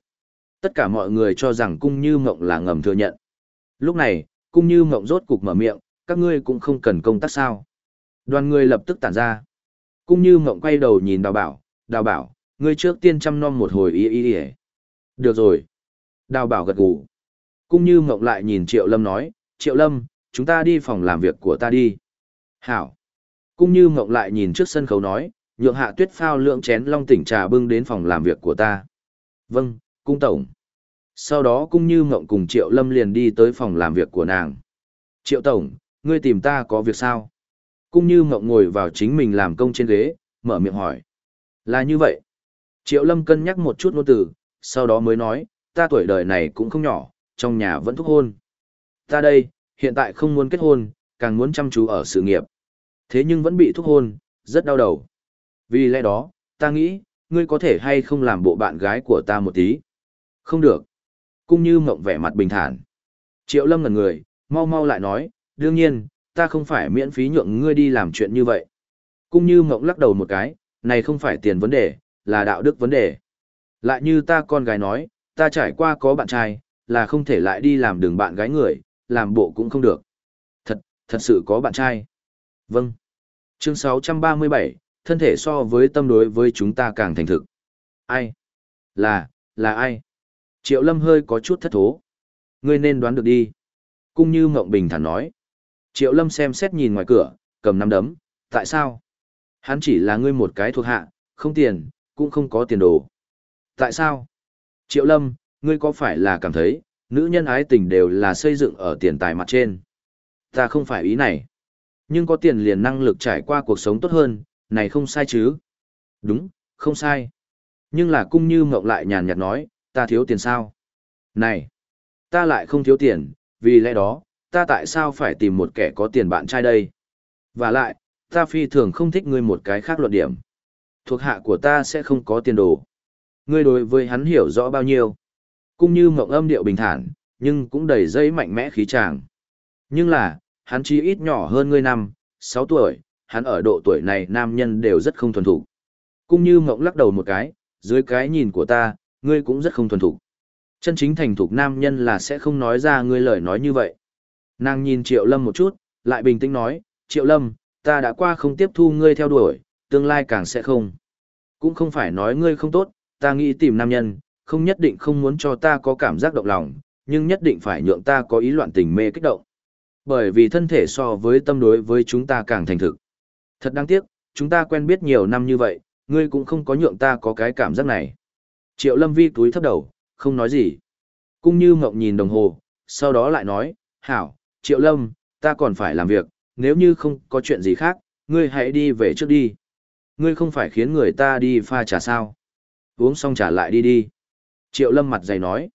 Tất cả mọi người cho rằng cung như mộng là ngầm thừa nhận. Lúc này, cung như mộng rốt cục mở miệng, các ngươi cũng không cần công tác sao. Đoàn người lập tức tản ra. Cung như mộng quay đầu nhìn đào bảo, đào bảo, ngươi trước tiên chăm nom một hồi y y y Được rồi. Đào bảo gật gù. Cung như mộng lại nhìn Triệu Lâm nói, Triệu Lâm, chúng ta đi phòng làm việc của ta đi. Hảo. Cung như mộng lại nhìn trước sân khấu nói, nhượng hạ tuyết phao lượng chén long tỉnh trà bưng đến phòng làm việc của ta. Vâng, cung tổng. Sau đó cung như mộng cùng Triệu Lâm liền đi tới phòng làm việc của nàng. Triệu tổng, ngươi tìm ta có việc sao? Cung như mộng ngồi vào chính mình làm công trên ghế, mở miệng hỏi. Là như vậy. Triệu Lâm cân nhắc một chút ngôn từ, sau đó mới nói, ta tuổi đời này cũng không nhỏ, trong nhà vẫn thúc hôn. Ta đây, hiện tại không muốn kết hôn, càng muốn chăm chú ở sự nghiệp. Thế nhưng vẫn bị thúc hôn, rất đau đầu. Vì lẽ đó, ta nghĩ, ngươi có thể hay không làm bộ bạn gái của ta một tí. Không được. Cung như mộng vẻ mặt bình thản. Triệu Lâm ngần người, mau mau lại nói, đương nhiên, ta không phải miễn phí nhượng ngươi đi làm chuyện như vậy. Cung như mộng lắc đầu một cái, này không phải tiền vấn đề, là đạo đức vấn đề. Lại như ta con gái nói, ta trải qua có bạn trai, là không thể lại đi làm đường bạn gái người, làm bộ cũng không được. Thật, thật sự có bạn trai. Vâng. Chương 637, thân thể so với tâm đối với chúng ta càng thành thực. Ai? Là, là ai? Triệu Lâm hơi có chút thất thố. Ngươi nên đoán được đi. Cung như Ngộng Bình thản nói. Triệu Lâm xem xét nhìn ngoài cửa, cầm nắm đấm, tại sao? Hắn chỉ là ngươi một cái thuộc hạ, không tiền, cũng không có tiền đồ. Tại sao? Triệu Lâm, ngươi có phải là cảm thấy, nữ nhân ái tình đều là xây dựng ở tiền tài mặt trên? Ta không phải ý này. Nhưng có tiền liền năng lực trải qua cuộc sống tốt hơn, này không sai chứ? Đúng, không sai. Nhưng là cung như mộng lại nhàn nhạt nói, ta thiếu tiền sao? Này, ta lại không thiếu tiền, vì lẽ đó, ta tại sao phải tìm một kẻ có tiền bạn trai đây? Và lại, ta phi thường không thích ngươi một cái khác luận điểm. Thuộc hạ của ta sẽ không có tiền đồ. Ngươi đối với hắn hiểu rõ bao nhiêu. Cung như mộng âm điệu bình thản, nhưng cũng đầy dây mạnh mẽ khí tràng. Nhưng là, hắn chỉ ít nhỏ hơn ngươi năm, 6 tuổi, hắn ở độ tuổi này nam nhân đều rất không thuần thủ. cũng như mộng lắc đầu một cái, dưới cái nhìn của ta, ngươi cũng rất không thuần thủ. Chân chính thành thục nam nhân là sẽ không nói ra ngươi lời nói như vậy. Nàng nhìn Triệu Lâm một chút, lại bình tĩnh nói, Triệu Lâm, ta đã qua không tiếp thu ngươi theo đuổi, tương lai càng sẽ không. Cũng không phải nói ngươi không tốt, ta nghĩ tìm nam nhân, không nhất định không muốn cho ta có cảm giác động lòng, nhưng nhất định phải nhượng ta có ý loạn tình mê kích động. Bởi vì thân thể so với tâm đối với chúng ta càng thành thực. Thật đáng tiếc, chúng ta quen biết nhiều năm như vậy, ngươi cũng không có nhượng ta có cái cảm giác này. Triệu Lâm Vi túi thấp đầu, không nói gì. Cung như mộng nhìn đồng hồ, sau đó lại nói, hảo, Triệu Lâm, ta còn phải làm việc, nếu như không có chuyện gì khác, ngươi hãy đi về trước đi. Ngươi không phải khiến người ta đi pha trà sao. Uống xong trà lại đi đi. Triệu Lâm mặt dày nói.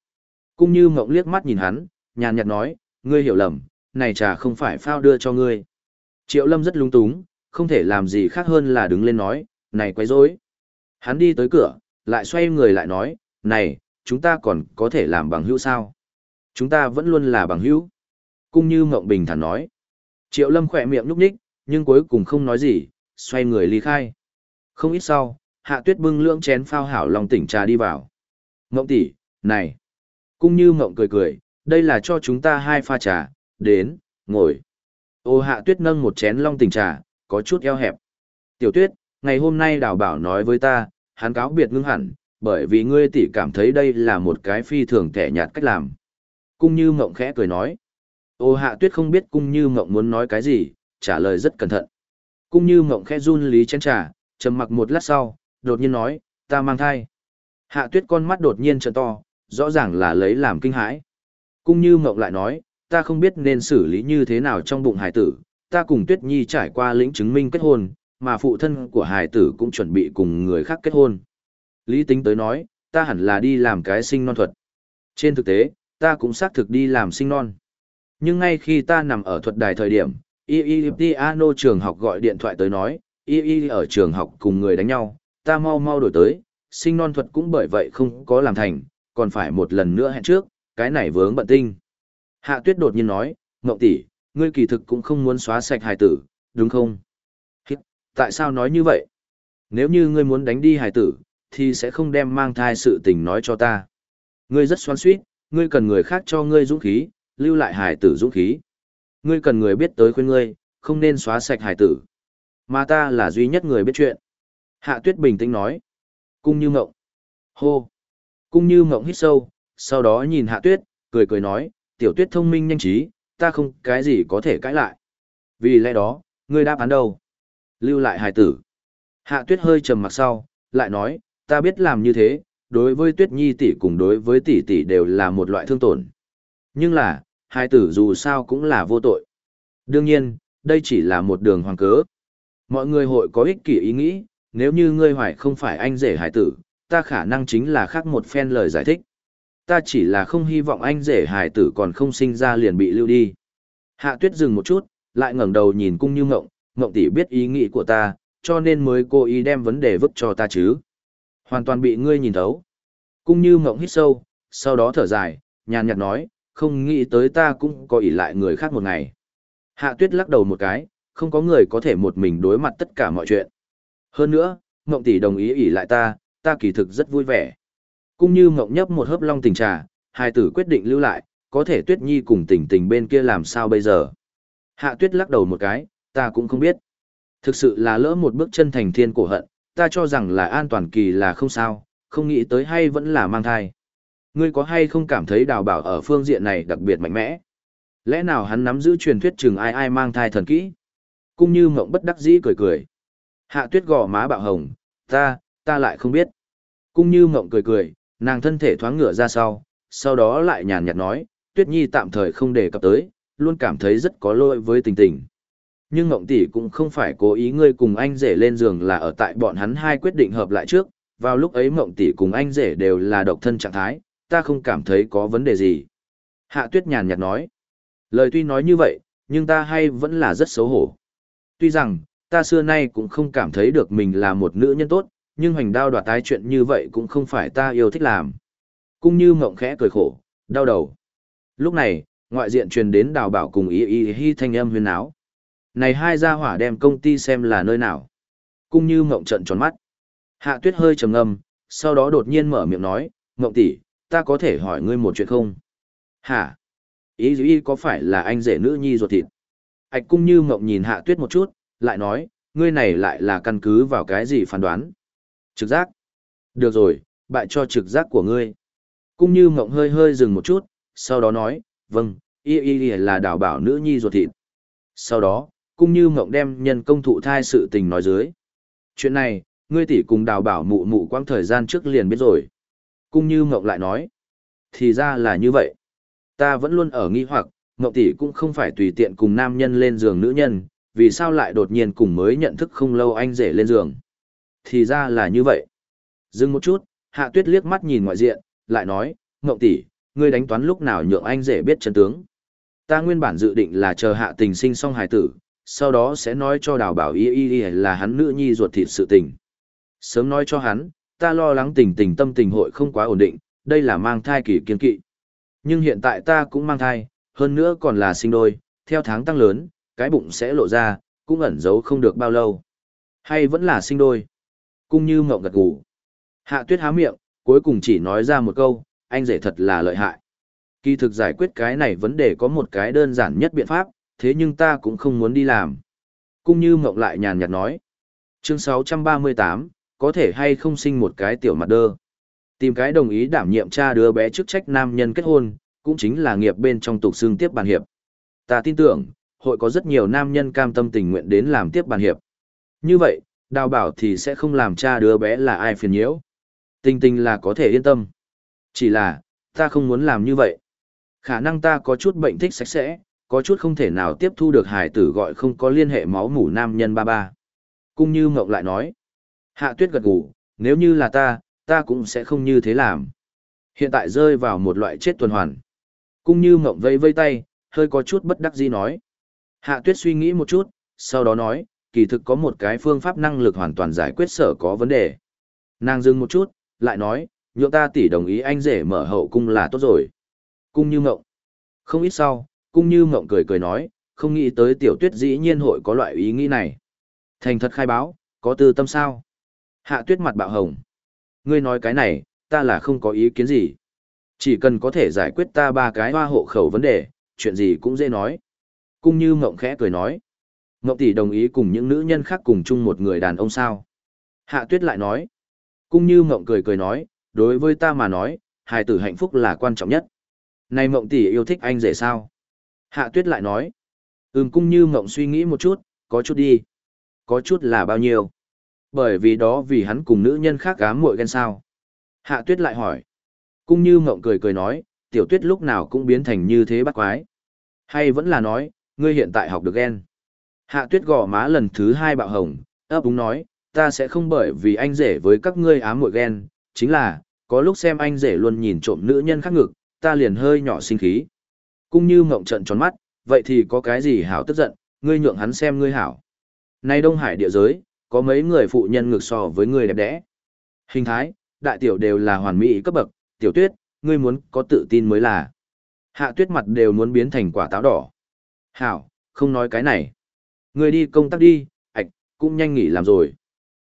Cung như mộng liếc mắt nhìn hắn, nhàn nhạt nói, ngươi hiểu lầm, này trà không phải phao đưa cho ngươi. Triệu Lâm rất lung túng, không thể làm gì khác hơn là đứng lên nói, này quấy rối. Hắn đi tới cửa, lại xoay người lại nói, này, chúng ta còn có thể làm bằng hữu sao? Chúng ta vẫn luôn là bằng hữu. Cung như mộng bình thản nói. Triệu lâm khỏe miệng nhúc nhích, nhưng cuối cùng không nói gì, xoay người ly khai. Không ít sau, hạ tuyết bưng lưỡng chén phao hảo lòng tỉnh trà đi vào. Mộng tỷ, này. Cung như mộng cười cười, đây là cho chúng ta hai pha trà, đến, ngồi. Ô hạ tuyết nâng một chén long tỉnh trà, có chút eo hẹp. Tiểu tuyết, ngày hôm nay đào bảo nói với ta, hắn cáo biệt ngưng hẳn, bởi vì ngươi tỷ cảm thấy đây là một cái phi thường thẻ nhạt cách làm. Cung như mộng khẽ cười nói. Ô hạ tuyết không biết cung như mộng muốn nói cái gì, trả lời rất cẩn thận. Cung như mộng khẽ run lý chén trà, trầm mặc một lát sau, đột nhiên nói, ta mang thai. Hạ tuyết con mắt đột nhiên trợ to, rõ ràng là lấy làm kinh hãi. Cung như mộng lại nói, ta không biết nên xử lý như thế nào trong bụng hải tử, ta cùng tuyết nhi trải qua lĩnh chứng minh kết hôn, mà phụ thân của hải tử cũng chuẩn bị cùng người khác kết hôn. Lý tính tới nói, ta hẳn là đi làm cái sinh non thuật. Trên thực tế, ta cũng xác thực đi làm sinh non. Nhưng ngay khi ta nằm ở thuật đài thời điểm, Y trường học gọi điện thoại tới nói, Y ở trường học cùng người đánh nhau, ta mau mau đổi tới, sinh non thuật cũng bởi vậy không có làm thành, còn phải một lần nữa hẹn trước, cái này vướng bận tinh. Hạ tuyết đột nhiên nói, Ngộng tỷ, ngươi kỳ thực cũng không muốn xóa sạch hài tử, đúng không? Tại sao nói như vậy? Nếu như ngươi muốn đánh đi hài tử, thì sẽ không đem mang thai sự tình nói cho ta. Ngươi rất xoắn suýt, ngươi cần người khác cho ngươi dũng khí, lưu lại hài tử dũng khí. Ngươi cần người biết tới khuyên ngươi, không nên xóa sạch hài tử. Mà ta là duy nhất người biết chuyện. Hạ tuyết bình tĩnh nói. Cung như mộng. Hô. Cung như mộng hít sâu, sau đó nhìn hạ tuyết, cười cười nói, tiểu tuyết thông minh nhanh trí, ta không cái gì có thể cãi lại. Vì lẽ đó, ngươi đáp án đâu? Lưu lại hài tử. Hạ tuyết hơi trầm mặc sau, lại nói, ta biết làm như thế, đối với tuyết nhi tỷ cùng đối với tỷ tỷ đều là một loại thương tổn. Nhưng là, hài tử dù sao cũng là vô tội. Đương nhiên, đây chỉ là một đường hoàng cớ. Mọi người hội có ích kỷ ý nghĩ, nếu như ngươi hoài không phải anh rể hải tử, ta khả năng chính là khác một phen lời giải thích. Ta chỉ là không hy vọng anh rể hải tử còn không sinh ra liền bị lưu đi. Hạ tuyết dừng một chút, lại ngẩng đầu nhìn cung như ngộng, ngộng tỷ biết ý nghĩ của ta, cho nên mới cố ý đem vấn đề vứt cho ta chứ. Hoàn toàn bị ngươi nhìn thấu. Cung như ngộng hít sâu, sau đó thở dài, nhàn nhạt nói, không nghĩ tới ta cũng có ỷ lại người khác một ngày. Hạ tuyết lắc đầu một cái, không có người có thể một mình đối mặt tất cả mọi chuyện. Hơn nữa, Ngộng tỷ đồng ý ỷ lại ta, ta kỳ thực rất vui vẻ. Cũng như ngậm nhấp một hớp long tình trà, hai tử quyết định lưu lại, có thể tuyết nhi cùng tình tình bên kia làm sao bây giờ. Hạ tuyết lắc đầu một cái, ta cũng không biết. Thực sự là lỡ một bước chân thành thiên cổ hận, ta cho rằng là an toàn kỳ là không sao, không nghĩ tới hay vẫn là mang thai. Ngươi có hay không cảm thấy đào bảo ở phương diện này đặc biệt mạnh mẽ? Lẽ nào hắn nắm giữ truyền thuyết chừng ai ai mang thai thần kỹ? Cung như mộng bất đắc dĩ cười cười. Hạ tuyết gò má bạo hồng, ta, ta lại không biết. Cung như mộng cười cười, nàng thân thể thoáng ngửa ra sau, sau đó lại nhàn nhạt nói, tuyết nhi tạm thời không đề cập tới, luôn cảm thấy rất có lỗi với tình tình. Nhưng mộng tỷ cũng không phải cố ý ngươi cùng anh rể lên giường là ở tại bọn hắn hai quyết định hợp lại trước, vào lúc ấy mộng tỷ cùng anh rể đều là độc thân trạng thái, ta không cảm thấy có vấn đề gì. Hạ tuyết nhàn nhạt nói, lời tuy nói như vậy, nhưng ta hay vẫn là rất xấu hổ. Tuy rằng, ta xưa nay cũng không cảm thấy được mình là một nữ nhân tốt, nhưng hoành đao đoạt tái chuyện như vậy cũng không phải ta yêu thích làm. Cung như mộng khẽ cười khổ, đau đầu. Lúc này, ngoại diện truyền đến đào bảo cùng ý ý hy thanh âm huyền áo. Này hai gia hỏa đem công ty xem là nơi nào. Cung như mộng trận tròn mắt. Hạ tuyết hơi trầm ngâm, sau đó đột nhiên mở miệng nói, mộng tỷ, ta có thể hỏi ngươi một chuyện không? Hả? Ý ý có phải là anh rể nữ nhi ruột thịt? Ảch cung như mộng nhìn hạ tuyết một chút, lại nói, ngươi này lại là căn cứ vào cái gì phán đoán? Trực giác. Được rồi, bại cho trực giác của ngươi. cũng như mộng hơi hơi dừng một chút, sau đó nói, vâng, y y y là đào bảo nữ nhi ruột thịt. Sau đó, cũng như mộng đem nhân công thụ thai sự tình nói dưới. Chuyện này, ngươi tỷ cùng đào bảo mụ mụ quang thời gian trước liền biết rồi. cũng như mộng lại nói, thì ra là như vậy. Ta vẫn luôn ở nghi hoặc, mộng tỷ cũng không phải tùy tiện cùng nam nhân lên giường nữ nhân, vì sao lại đột nhiên cùng mới nhận thức không lâu anh rể lên giường. Thì ra là như vậy. Dừng một chút, hạ tuyết liếc mắt nhìn ngoại diện, lại nói, Ngộng tỷ, ngươi đánh toán lúc nào nhượng anh rể biết chân tướng. Ta nguyên bản dự định là chờ hạ tình sinh xong hài tử, sau đó sẽ nói cho đào bảo y y y là hắn nữ nhi ruột thịt sự tình. Sớm nói cho hắn, ta lo lắng tình tình tâm tình hội không quá ổn định, đây là mang thai kỳ kiên kỵ. Nhưng hiện tại ta cũng mang thai, hơn nữa còn là sinh đôi, theo tháng tăng lớn, cái bụng sẽ lộ ra, cũng ẩn giấu không được bao lâu. Hay vẫn là sinh đôi. Cung như mộng gật gù. Hạ tuyết há miệng, cuối cùng chỉ nói ra một câu, anh rể thật là lợi hại. Kỳ thực giải quyết cái này vấn đề có một cái đơn giản nhất biện pháp, thế nhưng ta cũng không muốn đi làm. Cung như mộng lại nhàn nhạt nói. Chương 638, có thể hay không sinh một cái tiểu mặt đơ. Tìm cái đồng ý đảm nhiệm cha đứa bé chức trách nam nhân kết hôn, cũng chính là nghiệp bên trong tục xương tiếp bàn hiệp. Ta tin tưởng, hội có rất nhiều nam nhân cam tâm tình nguyện đến làm tiếp bàn hiệp. Như vậy, đào bảo thì sẽ không làm cha đứa bé là ai phiền nhiễu. Tình tình là có thể yên tâm. Chỉ là, ta không muốn làm như vậy. Khả năng ta có chút bệnh thích sạch sẽ, có chút không thể nào tiếp thu được hải tử gọi không có liên hệ máu mủ nam nhân ba ba. Cung như mộng lại nói. Hạ tuyết gật gù, nếu như là ta, ta cũng sẽ không như thế làm. Hiện tại rơi vào một loại chết tuần hoàn. Cung như mộng vây vây tay, hơi có chút bất đắc dĩ nói. Hạ tuyết suy nghĩ một chút, sau đó nói, kỳ thực có một cái phương pháp năng lực hoàn toàn giải quyết sở có vấn đề. Nàng dừng một chút, lại nói, nhượng ta tỷ đồng ý anh rể mở hậu cung là tốt rồi. Cung như mộng. Không ít sau, cung như mộng cười cười nói, không nghĩ tới tiểu tuyết dĩ nhiên hội có loại ý nghĩ này. Thành thật khai báo, có tư tâm sao? Hạ tuyết mặt bạo hồng. Ngươi nói cái này, ta là không có ý kiến gì. Chỉ cần có thể giải quyết ta ba cái hoa hộ khẩu vấn đề, chuyện gì cũng dễ nói. Cung như mộng khẽ cười nói. Ngọc tỷ đồng ý cùng những nữ nhân khác cùng chung một người đàn ông sao. Hạ tuyết lại nói. Cung như mộng cười cười nói, đối với ta mà nói, hài tử hạnh phúc là quan trọng nhất. Này mộng tỷ yêu thích anh rể sao? Hạ tuyết lại nói. Ừm cung như mộng suy nghĩ một chút, có chút đi. Có chút là bao nhiêu? Bởi vì đó vì hắn cùng nữ nhân khác gám muội ghen sao. Hạ tuyết lại hỏi. Cung như mộng cười cười nói, tiểu tuyết lúc nào cũng biến thành như thế bắt quái. Hay vẫn là nói, ngươi hiện tại học được ghen. Hạ tuyết gò má lần thứ hai bạo hồng, ấp úng nói, ta sẽ không bởi vì anh rể với các ngươi ám muội ghen, chính là, có lúc xem anh rể luôn nhìn trộm nữ nhân khác ngực, ta liền hơi nhỏ sinh khí. Cũng như mộng trận tròn mắt, vậy thì có cái gì hảo tức giận, ngươi nhượng hắn xem ngươi hảo. Nay Đông Hải địa giới, có mấy người phụ nhân ngực so với ngươi đẹp đẽ. Hình thái, đại tiểu đều là hoàn mỹ cấp bậc, tiểu tuyết, ngươi muốn có tự tin mới là. Hạ tuyết mặt đều muốn biến thành quả táo đỏ. Hảo, không nói cái này. Ngươi đi công tác đi, ạch, cũng nhanh nghỉ làm rồi.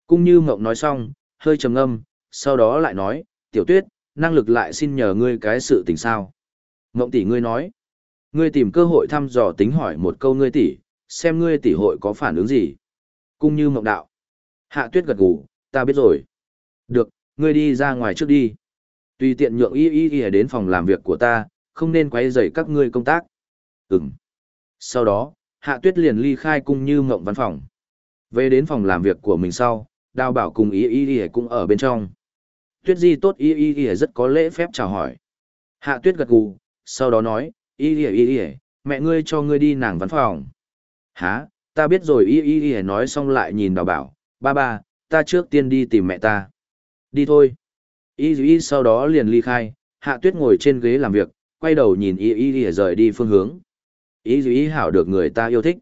Cung như mộng nói xong, hơi trầm ngâm, sau đó lại nói, tiểu tuyết, năng lực lại xin nhờ ngươi cái sự tình sao. Mộng tỷ ngươi nói, ngươi tìm cơ hội thăm dò tính hỏi một câu ngươi tỷ, xem ngươi tỷ hội có phản ứng gì. Cung như mộng đạo. Hạ tuyết gật gù, ta biết rồi. Được, ngươi đi ra ngoài trước đi. Tùy tiện nhượng y y y đến phòng làm việc của ta, không nên quấy rầy các ngươi công tác. Ừm. Sau đó, Hạ Tuyết liền ly khai cung như mộng văn phòng. Về đến phòng làm việc của mình sau, Đào Bảo cùng Y Y Y cũng ở bên trong. Tuyết Di tốt Y Y Y rất có lễ phép chào hỏi. Hạ Tuyết gật gù, sau đó nói, Y Y Y Y, mẹ ngươi cho ngươi đi nàng văn phòng. Hả, ta biết rồi Y Y Y nói xong lại nhìn Đào Bảo, ba ba, ta trước tiên đi tìm mẹ ta. Đi thôi. Y Y sau đó liền ly khai, Hạ Tuyết ngồi trên ghế làm việc, quay đầu nhìn Y Y Y rời đi phương hướng ýu ý hảo được người ta yêu thích.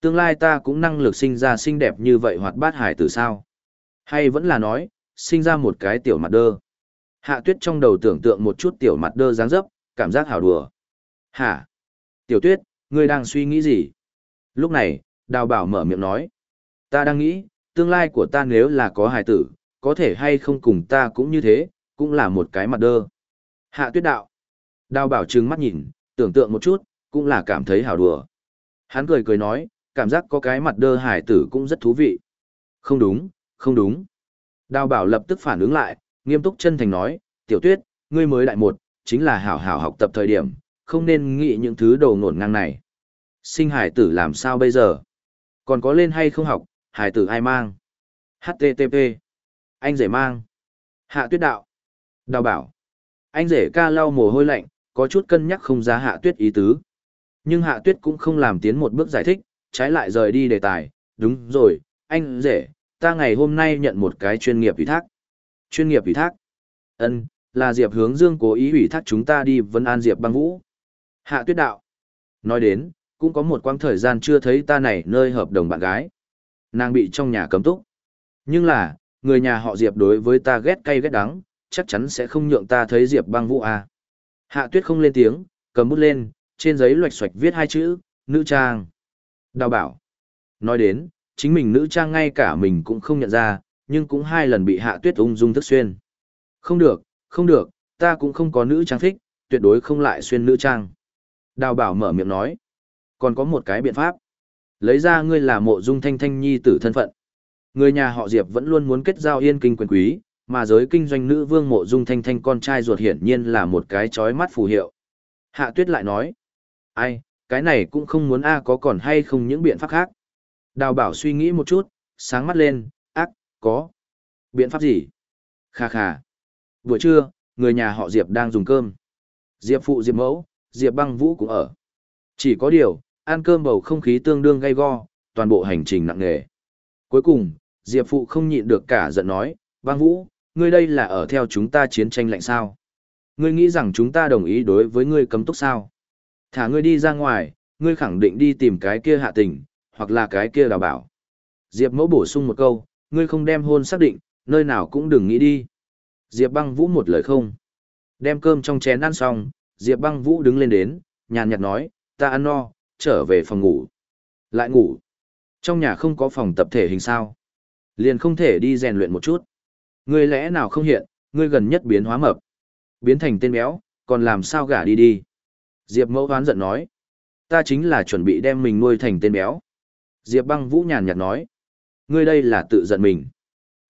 Tương lai ta cũng năng lực sinh ra xinh đẹp như vậy hoạt bát hải tử sao? Hay vẫn là nói, sinh ra một cái tiểu mặt đơ. Hạ Tuyết trong đầu tưởng tượng một chút tiểu mặt đơ dáng dấp, cảm giác hảo đùa. Hả? Tiểu Tuyết, ngươi đang suy nghĩ gì? Lúc này, Đào Bảo mở miệng nói. Ta đang nghĩ, tương lai của ta nếu là có hài tử, có thể hay không cùng ta cũng như thế, cũng là một cái mặt đơ. Hạ tuyết đạo. Đào bảo trừng mắt nhìn, tưởng tượng một chút, cũng là cảm thấy hào đùa. Hắn cười cười nói, cảm giác có cái mặt đơ hải tử cũng rất thú vị. Không đúng, không đúng. Đào bảo lập tức phản ứng lại, nghiêm túc chân thành nói, tiểu tuyết, ngươi mới đại một, chính là hảo hảo học tập thời điểm, không nên nghĩ những thứ đầu nổn ngang này. Sinh hải tử làm sao bây giờ? Còn có lên hay không học, hải tử ai mang? HTTP. Anh rể mang. Hạ tuyết đạo. Đào bảo. Anh rể ca lau mồ hôi lạnh, có chút cân nhắc không ra hạ tuyết ý tứ. Nhưng hạ tuyết cũng không làm tiến một bước giải thích, trái lại rời đi đề tài. Đúng rồi, anh rể, ta ngày hôm nay nhận một cái chuyên nghiệp ủy thác. Chuyên nghiệp ủy thác? ân là Diệp hướng dương cố ý ủy thác chúng ta đi vấn an Diệp băng vũ. Hạ tuyết đạo. Nói đến, cũng có một quãng thời gian chưa thấy ta này nơi hợp đồng bạn gái. Nàng bị trong nhà cấm túc. Nhưng là, người nhà họ Diệp đối với ta ghét cay ghét đắng, chắc chắn sẽ không nhượng ta thấy Diệp băng vũ à. Hạ tuyết không lên tiếng, cầm bút lên, trên giấy loạch xoạch viết hai chữ, nữ trang. Đào bảo. Nói đến, chính mình nữ trang ngay cả mình cũng không nhận ra, nhưng cũng hai lần bị hạ tuyết ung dung thức xuyên. Không được, không được, ta cũng không có nữ trang thích, tuyệt đối không lại xuyên nữ trang. Đào bảo mở miệng nói. Còn có một cái biện pháp. Lấy ra ngươi là mộ dung thanh thanh nhi tử thân phận. Người nhà họ Diệp vẫn luôn muốn kết giao yên kinh quyền quý, mà giới kinh doanh nữ vương mộ dung thanh thanh con trai ruột hiển nhiên là một cái chói mắt phù hiệu. Hạ tuyết lại nói, ai, cái này cũng không muốn a có còn hay không những biện pháp khác. Đào bảo suy nghĩ một chút, sáng mắt lên, ác, có. Biện pháp gì? Kha kha. Buổi trưa, người nhà họ Diệp đang dùng cơm. Diệp phụ Diệp mẫu, Diệp băng vũ cũng ở. Chỉ có điều, ăn cơm bầu không khí tương đương gay go, toàn bộ hành trình nặng nề. Cuối cùng, Diệp phụ không nhịn được cả giận nói, băng vũ, ngươi đây là ở theo chúng ta chiến tranh lạnh sao? Ngươi nghĩ rằng chúng ta đồng ý đối với ngươi cấm túc sao? Thả ngươi đi ra ngoài, ngươi khẳng định đi tìm cái kia hạ tình, hoặc là cái kia đào bảo. Diệp mẫu bổ sung một câu, ngươi không đem hôn xác định, nơi nào cũng đừng nghĩ đi. Diệp băng vũ một lời không. Đem cơm trong chén ăn xong, Diệp băng vũ đứng lên đến, nhàn nhạt nói, ta ăn no, trở về phòng ngủ. Lại ngủ. Trong nhà không có phòng tập thể hình sao. Liền không thể đi rèn luyện một chút. Ngươi lẽ nào không hiện, ngươi gần nhất biến hóa mập. Biến thành tên béo, còn làm sao gả đi đi. Diệp mẫu hoán giận nói. Ta chính là chuẩn bị đem mình nuôi thành tên béo. Diệp băng vũ nhàn nhạt nói. Ngươi đây là tự giận mình.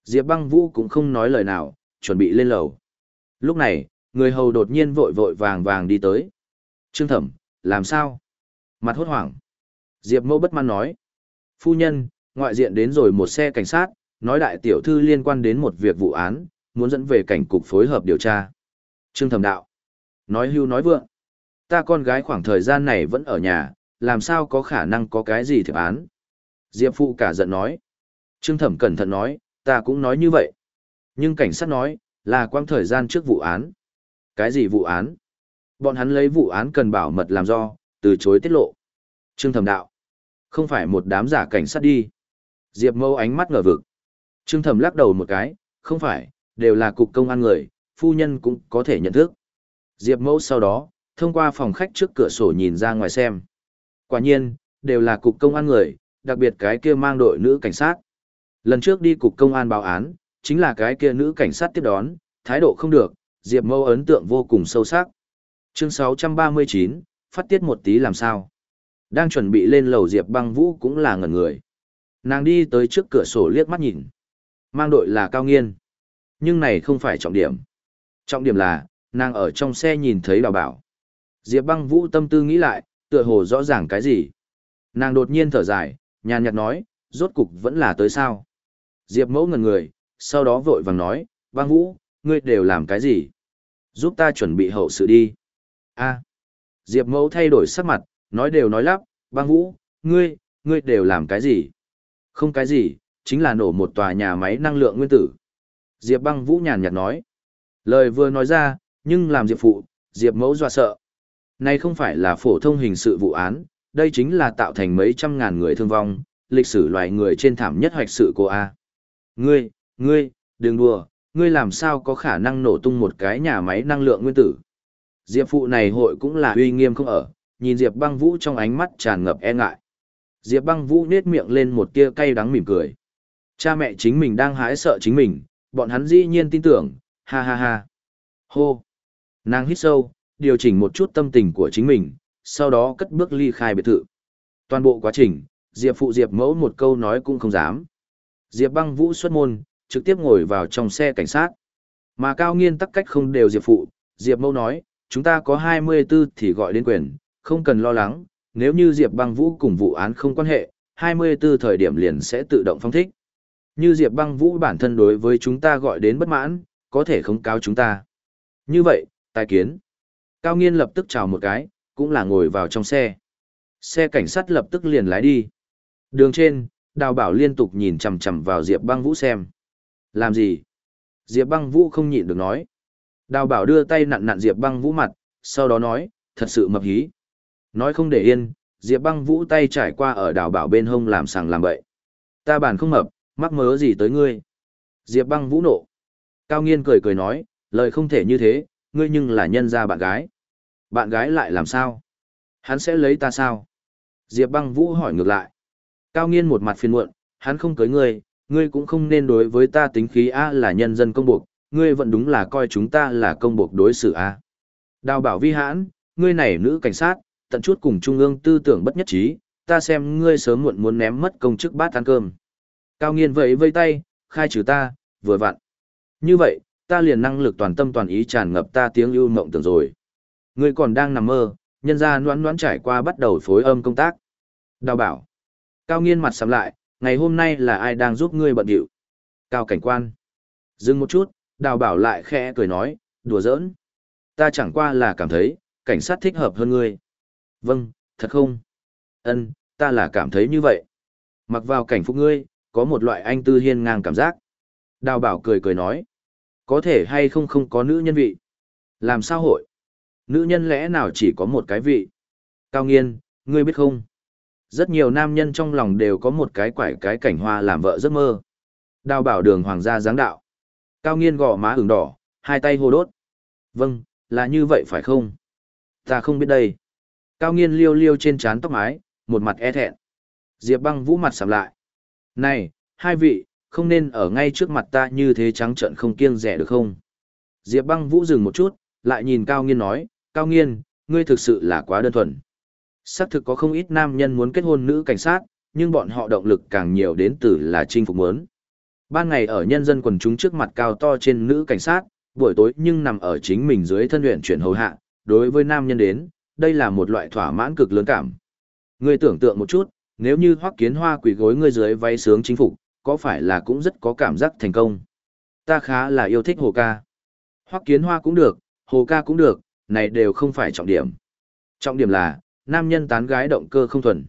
Diệp băng vũ cũng không nói lời nào, chuẩn bị lên lầu. Lúc này, người hầu đột nhiên vội vội vàng vàng đi tới. Trương thẩm, làm sao? Mặt hốt hoảng. Diệp mẫu bất mãn nói. Phu nhân, ngoại diện đến rồi một xe cảnh sát, nói đại tiểu thư liên quan đến một việc vụ án, muốn dẫn về cảnh cục phối hợp điều tra. Trương Thẩm Đạo. Nói hưu nói vượng. Ta con gái khoảng thời gian này vẫn ở nhà, làm sao có khả năng có cái gì thiệp án. Diệp Phụ cả giận nói. Trương Thẩm cẩn thận nói, ta cũng nói như vậy. Nhưng cảnh sát nói, là quang thời gian trước vụ án. Cái gì vụ án? Bọn hắn lấy vụ án cần bảo mật làm do, từ chối tiết lộ. Trương Thẩm Đạo. Không phải một đám giả cảnh sát đi. Diệp Mâu ánh mắt ngờ vực. Trương Thẩm lắc đầu một cái, không phải, đều là cục công an người, phu nhân cũng có thể nhận thức. Diệp Mẫu sau đó, thông qua phòng khách trước cửa sổ nhìn ra ngoài xem. Quả nhiên, đều là cục công an người, đặc biệt cái kia mang đội nữ cảnh sát. Lần trước đi cục công an báo án, chính là cái kia nữ cảnh sát tiếp đón, thái độ không được, Diệp Mâu ấn tượng vô cùng sâu sắc. Chương 639, phát tiết một tí làm sao? Đang chuẩn bị lên lầu Diệp Băng Vũ cũng là ngẩn người. Nàng đi tới trước cửa sổ liếc mắt nhìn. Mang đội là cao nghiên. Nhưng này không phải trọng điểm. Trọng điểm là, nàng ở trong xe nhìn thấy đào bảo. Diệp băng vũ tâm tư nghĩ lại, tựa hồ rõ ràng cái gì. Nàng đột nhiên thở dài, nhàn nhạt nói, rốt cục vẫn là tới sao. Diệp mẫu ngần người, sau đó vội vàng nói, băng vũ, ngươi đều làm cái gì? Giúp ta chuẩn bị hậu sự đi. a Diệp mẫu thay đổi sắc mặt, nói đều nói lắp, băng vũ, ngươi, ngươi đều làm cái gì? Không cái gì, chính là nổ một tòa nhà máy năng lượng nguyên tử. Diệp băng vũ nhàn nhạt nói. Lời vừa nói ra, nhưng làm Diệp phụ, Diệp mẫu dọa sợ. Này không phải là phổ thông hình sự vụ án, đây chính là tạo thành mấy trăm ngàn người thương vong, lịch sử loài người trên thảm nhất hoạch sự của A. Ngươi, ngươi, đừng đùa, ngươi làm sao có khả năng nổ tung một cái nhà máy năng lượng nguyên tử. Diệp phụ này hội cũng là uy nghiêm không ở, nhìn Diệp băng vũ trong ánh mắt tràn ngập e ngại. Diệp băng vũ nết miệng lên một tia cay đắng mỉm cười. Cha mẹ chính mình đang hái sợ chính mình, bọn hắn dĩ nhiên tin tưởng, ha ha ha. Hô. Nàng hít sâu, điều chỉnh một chút tâm tình của chính mình, sau đó cất bước ly khai biệt thự. Toàn bộ quá trình, Diệp phụ Diệp mẫu một câu nói cũng không dám. Diệp băng vũ xuất môn, trực tiếp ngồi vào trong xe cảnh sát. Mà cao nghiên tắc cách không đều Diệp phụ, Diệp mẫu nói, chúng ta có 24 thì gọi đến quyền, không cần lo lắng, nếu như Diệp băng vũ cùng vụ án không quan hệ, 24 thời điểm liền sẽ tự động phong thích. Như Diệp băng vũ bản thân đối với chúng ta gọi đến bất mãn, có thể không cáo chúng ta. Như vậy, tài kiến. Cao nghiên lập tức chào một cái, cũng là ngồi vào trong xe. Xe cảnh sát lập tức liền lái đi. Đường trên, đào bảo liên tục nhìn chằm chằm vào Diệp băng vũ xem. Làm gì? Diệp băng vũ không nhịn được nói. Đào bảo đưa tay nặn nặn Diệp băng vũ mặt, sau đó nói, thật sự mập hí. Nói không để yên, Diệp băng vũ tay trải qua ở đào bảo bên hông làm sàng làm bậy. Ta bản không mập, mắc mớ gì tới ngươi. Diệp băng vũ nộ. Cao nghiên cười cười nói, lời không thể như thế, ngươi nhưng là nhân gia bạn gái. Bạn gái lại làm sao? Hắn sẽ lấy ta sao? Diệp băng vũ hỏi ngược lại. Cao nghiên một mặt phiền muộn, hắn không cưới ngươi, ngươi cũng không nên đối với ta tính khí A là nhân dân công buộc, ngươi vẫn đúng là coi chúng ta là công buộc đối xử A. Đào bảo vi hãn, ngươi này nữ cảnh sát, tận chút cùng trung ương tư tưởng bất nhất trí, ta xem ngươi sớm muộn muốn ném mất công chức bát ăn cơm. Cao nghiên vẫy vây tay, khai trừ ta, vừa vặn. Như vậy, ta liền năng lực toàn tâm toàn ý tràn ngập ta tiếng ưu mộng tưởng rồi. Ngươi còn đang nằm mơ, nhân ra noãn noãn trải qua bắt đầu phối âm công tác. Đào bảo. Cao nghiên mặt sầm lại, ngày hôm nay là ai đang giúp ngươi bận điệu? Cao cảnh quan. Dừng một chút, đào bảo lại khẽ cười nói, đùa giỡn. Ta chẳng qua là cảm thấy, cảnh sát thích hợp hơn ngươi. Vâng, thật không? Ân, ta là cảm thấy như vậy. Mặc vào cảnh phục ngươi, có một loại anh tư hiên ngang cảm giác. Đào bảo cười cười nói. Có thể hay không không có nữ nhân vị. Làm sao hội? Nữ nhân lẽ nào chỉ có một cái vị? Cao nghiên, ngươi biết không? Rất nhiều nam nhân trong lòng đều có một cái quải cái cảnh hoa làm vợ giấc mơ. Đào bảo đường hoàng gia giáng đạo. Cao nghiên gò má ửng đỏ, hai tay hô đốt. Vâng, là như vậy phải không? Ta không biết đây. Cao nghiên liêu liêu trên trán tóc mái, một mặt e thẹn. Diệp băng vũ mặt sầm lại. Này, hai vị, không nên ở ngay trước mặt ta như thế trắng trợn không kiêng rẻ được không? Diệp băng vũ dừng một chút, lại nhìn Cao nghiên nói, Cao nghiên, ngươi thực sự là quá đơn thuần. Xác thực có không ít nam nhân muốn kết hôn nữ cảnh sát, nhưng bọn họ động lực càng nhiều đến từ là chinh phục muốn. Ban ngày ở nhân dân quần chúng trước mặt cao to trên nữ cảnh sát, buổi tối nhưng nằm ở chính mình dưới thân luyện chuyển hầu hạ, đối với nam nhân đến, đây là một loại thỏa mãn cực lớn cảm. Ngươi tưởng tượng một chút, nếu như hoắc kiến hoa quỳ gối ngươi dưới váy sướng chính phục, có phải là cũng rất có cảm giác thành công. Ta khá là yêu thích hồ ca. Hoắc kiến hoa cũng được, hồ ca cũng được, này đều không phải trọng điểm. Trọng điểm là, nam nhân tán gái động cơ không thuần.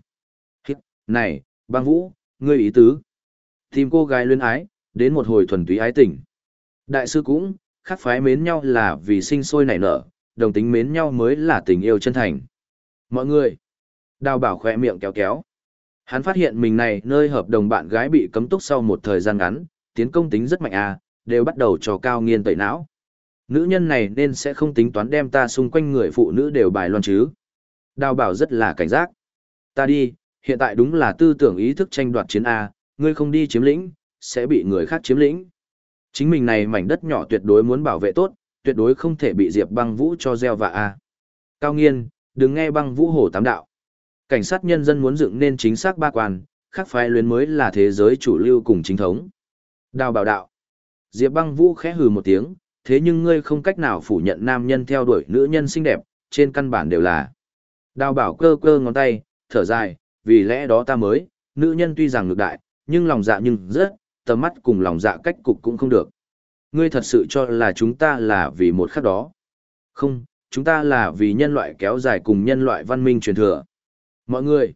Hít, này, băng vũ, ngươi ý tứ. Tìm cô gái luyến ái, đến một hồi thuần túy ái tình. Đại sư cũng, khác phái mến nhau là vì sinh sôi nảy nở, đồng tính mến nhau mới là tình yêu chân thành. Mọi người, đào bảo khỏe miệng kéo kéo. Hắn phát hiện mình này nơi hợp đồng bạn gái bị cấm túc sau một thời gian ngắn, tiến công tính rất mạnh à, đều bắt đầu cho cao nghiên tẩy não. Nữ nhân này nên sẽ không tính toán đem ta xung quanh người phụ nữ đều bài loan chứ. Đào bảo rất là cảnh giác. Ta đi, hiện tại đúng là tư tưởng ý thức tranh đoạt chiến A, ngươi không đi chiếm lĩnh, sẽ bị người khác chiếm lĩnh. Chính mình này mảnh đất nhỏ tuyệt đối muốn bảo vệ tốt, tuyệt đối không thể bị Diệp băng vũ cho gieo và A. Cao nghiên, đừng nghe băng vũ hổ tám đạo. Cảnh sát nhân dân muốn dựng nên chính xác ba quan, khác phái luyến mới là thế giới chủ lưu cùng chính thống. Đào bảo đạo. Diệp băng vũ khẽ hừ một tiếng, thế nhưng ngươi không cách nào phủ nhận nam nhân theo đuổi nữ nhân xinh đẹp, trên căn bản đều là Đào bảo cơ cơ ngón tay, thở dài, vì lẽ đó ta mới, nữ nhân tuy rằng ngược đại, nhưng lòng dạ nhưng rất, tầm mắt cùng lòng dạ cách cục cũng không được. Ngươi thật sự cho là chúng ta là vì một khắc đó. Không, chúng ta là vì nhân loại kéo dài cùng nhân loại văn minh truyền thừa. Mọi người,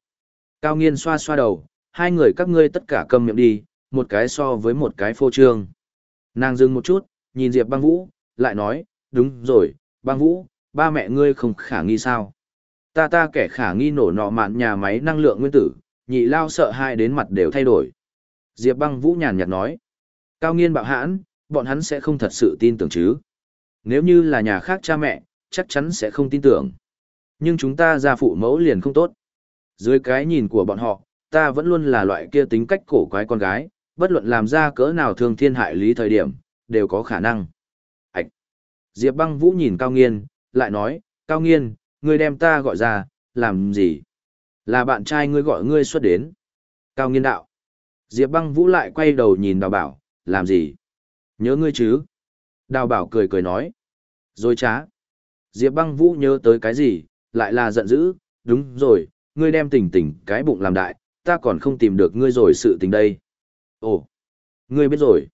cao nghiên xoa xoa đầu, hai người các ngươi tất cả cầm miệng đi, một cái so với một cái phô trương. Nàng dừng một chút, nhìn Diệp băng vũ, lại nói, đúng rồi, băng vũ, ba mẹ ngươi không khả nghi sao. Ta ta kẻ khả nghi nổ nọ mạn nhà máy năng lượng nguyên tử, nhị lao sợ hai đến mặt đều thay đổi. Diệp băng vũ nhàn nhạt nói, cao nghiên bạo hãn, bọn hắn sẽ không thật sự tin tưởng chứ. Nếu như là nhà khác cha mẹ, chắc chắn sẽ không tin tưởng. Nhưng chúng ta ra phụ mẫu liền không tốt. Dưới cái nhìn của bọn họ, ta vẫn luôn là loại kia tính cách cổ quái con gái, bất luận làm ra cỡ nào thương thiên hại lý thời điểm, đều có khả năng. Ảch! Diệp băng vũ nhìn Cao Nghiên, lại nói, Cao Nghiên, ngươi đem ta gọi ra, làm gì? Là bạn trai ngươi gọi ngươi xuất đến. Cao Nghiên đạo. Diệp băng vũ lại quay đầu nhìn đào bảo, làm gì? Nhớ ngươi chứ? Đào bảo cười cười nói. Rồi trá. Diệp băng vũ nhớ tới cái gì, lại là giận dữ, đúng rồi, ngươi đem tỉnh tỉnh cái bụng làm đại, ta còn không tìm được ngươi rồi sự tình đây. Ồ, ngươi biết rồi.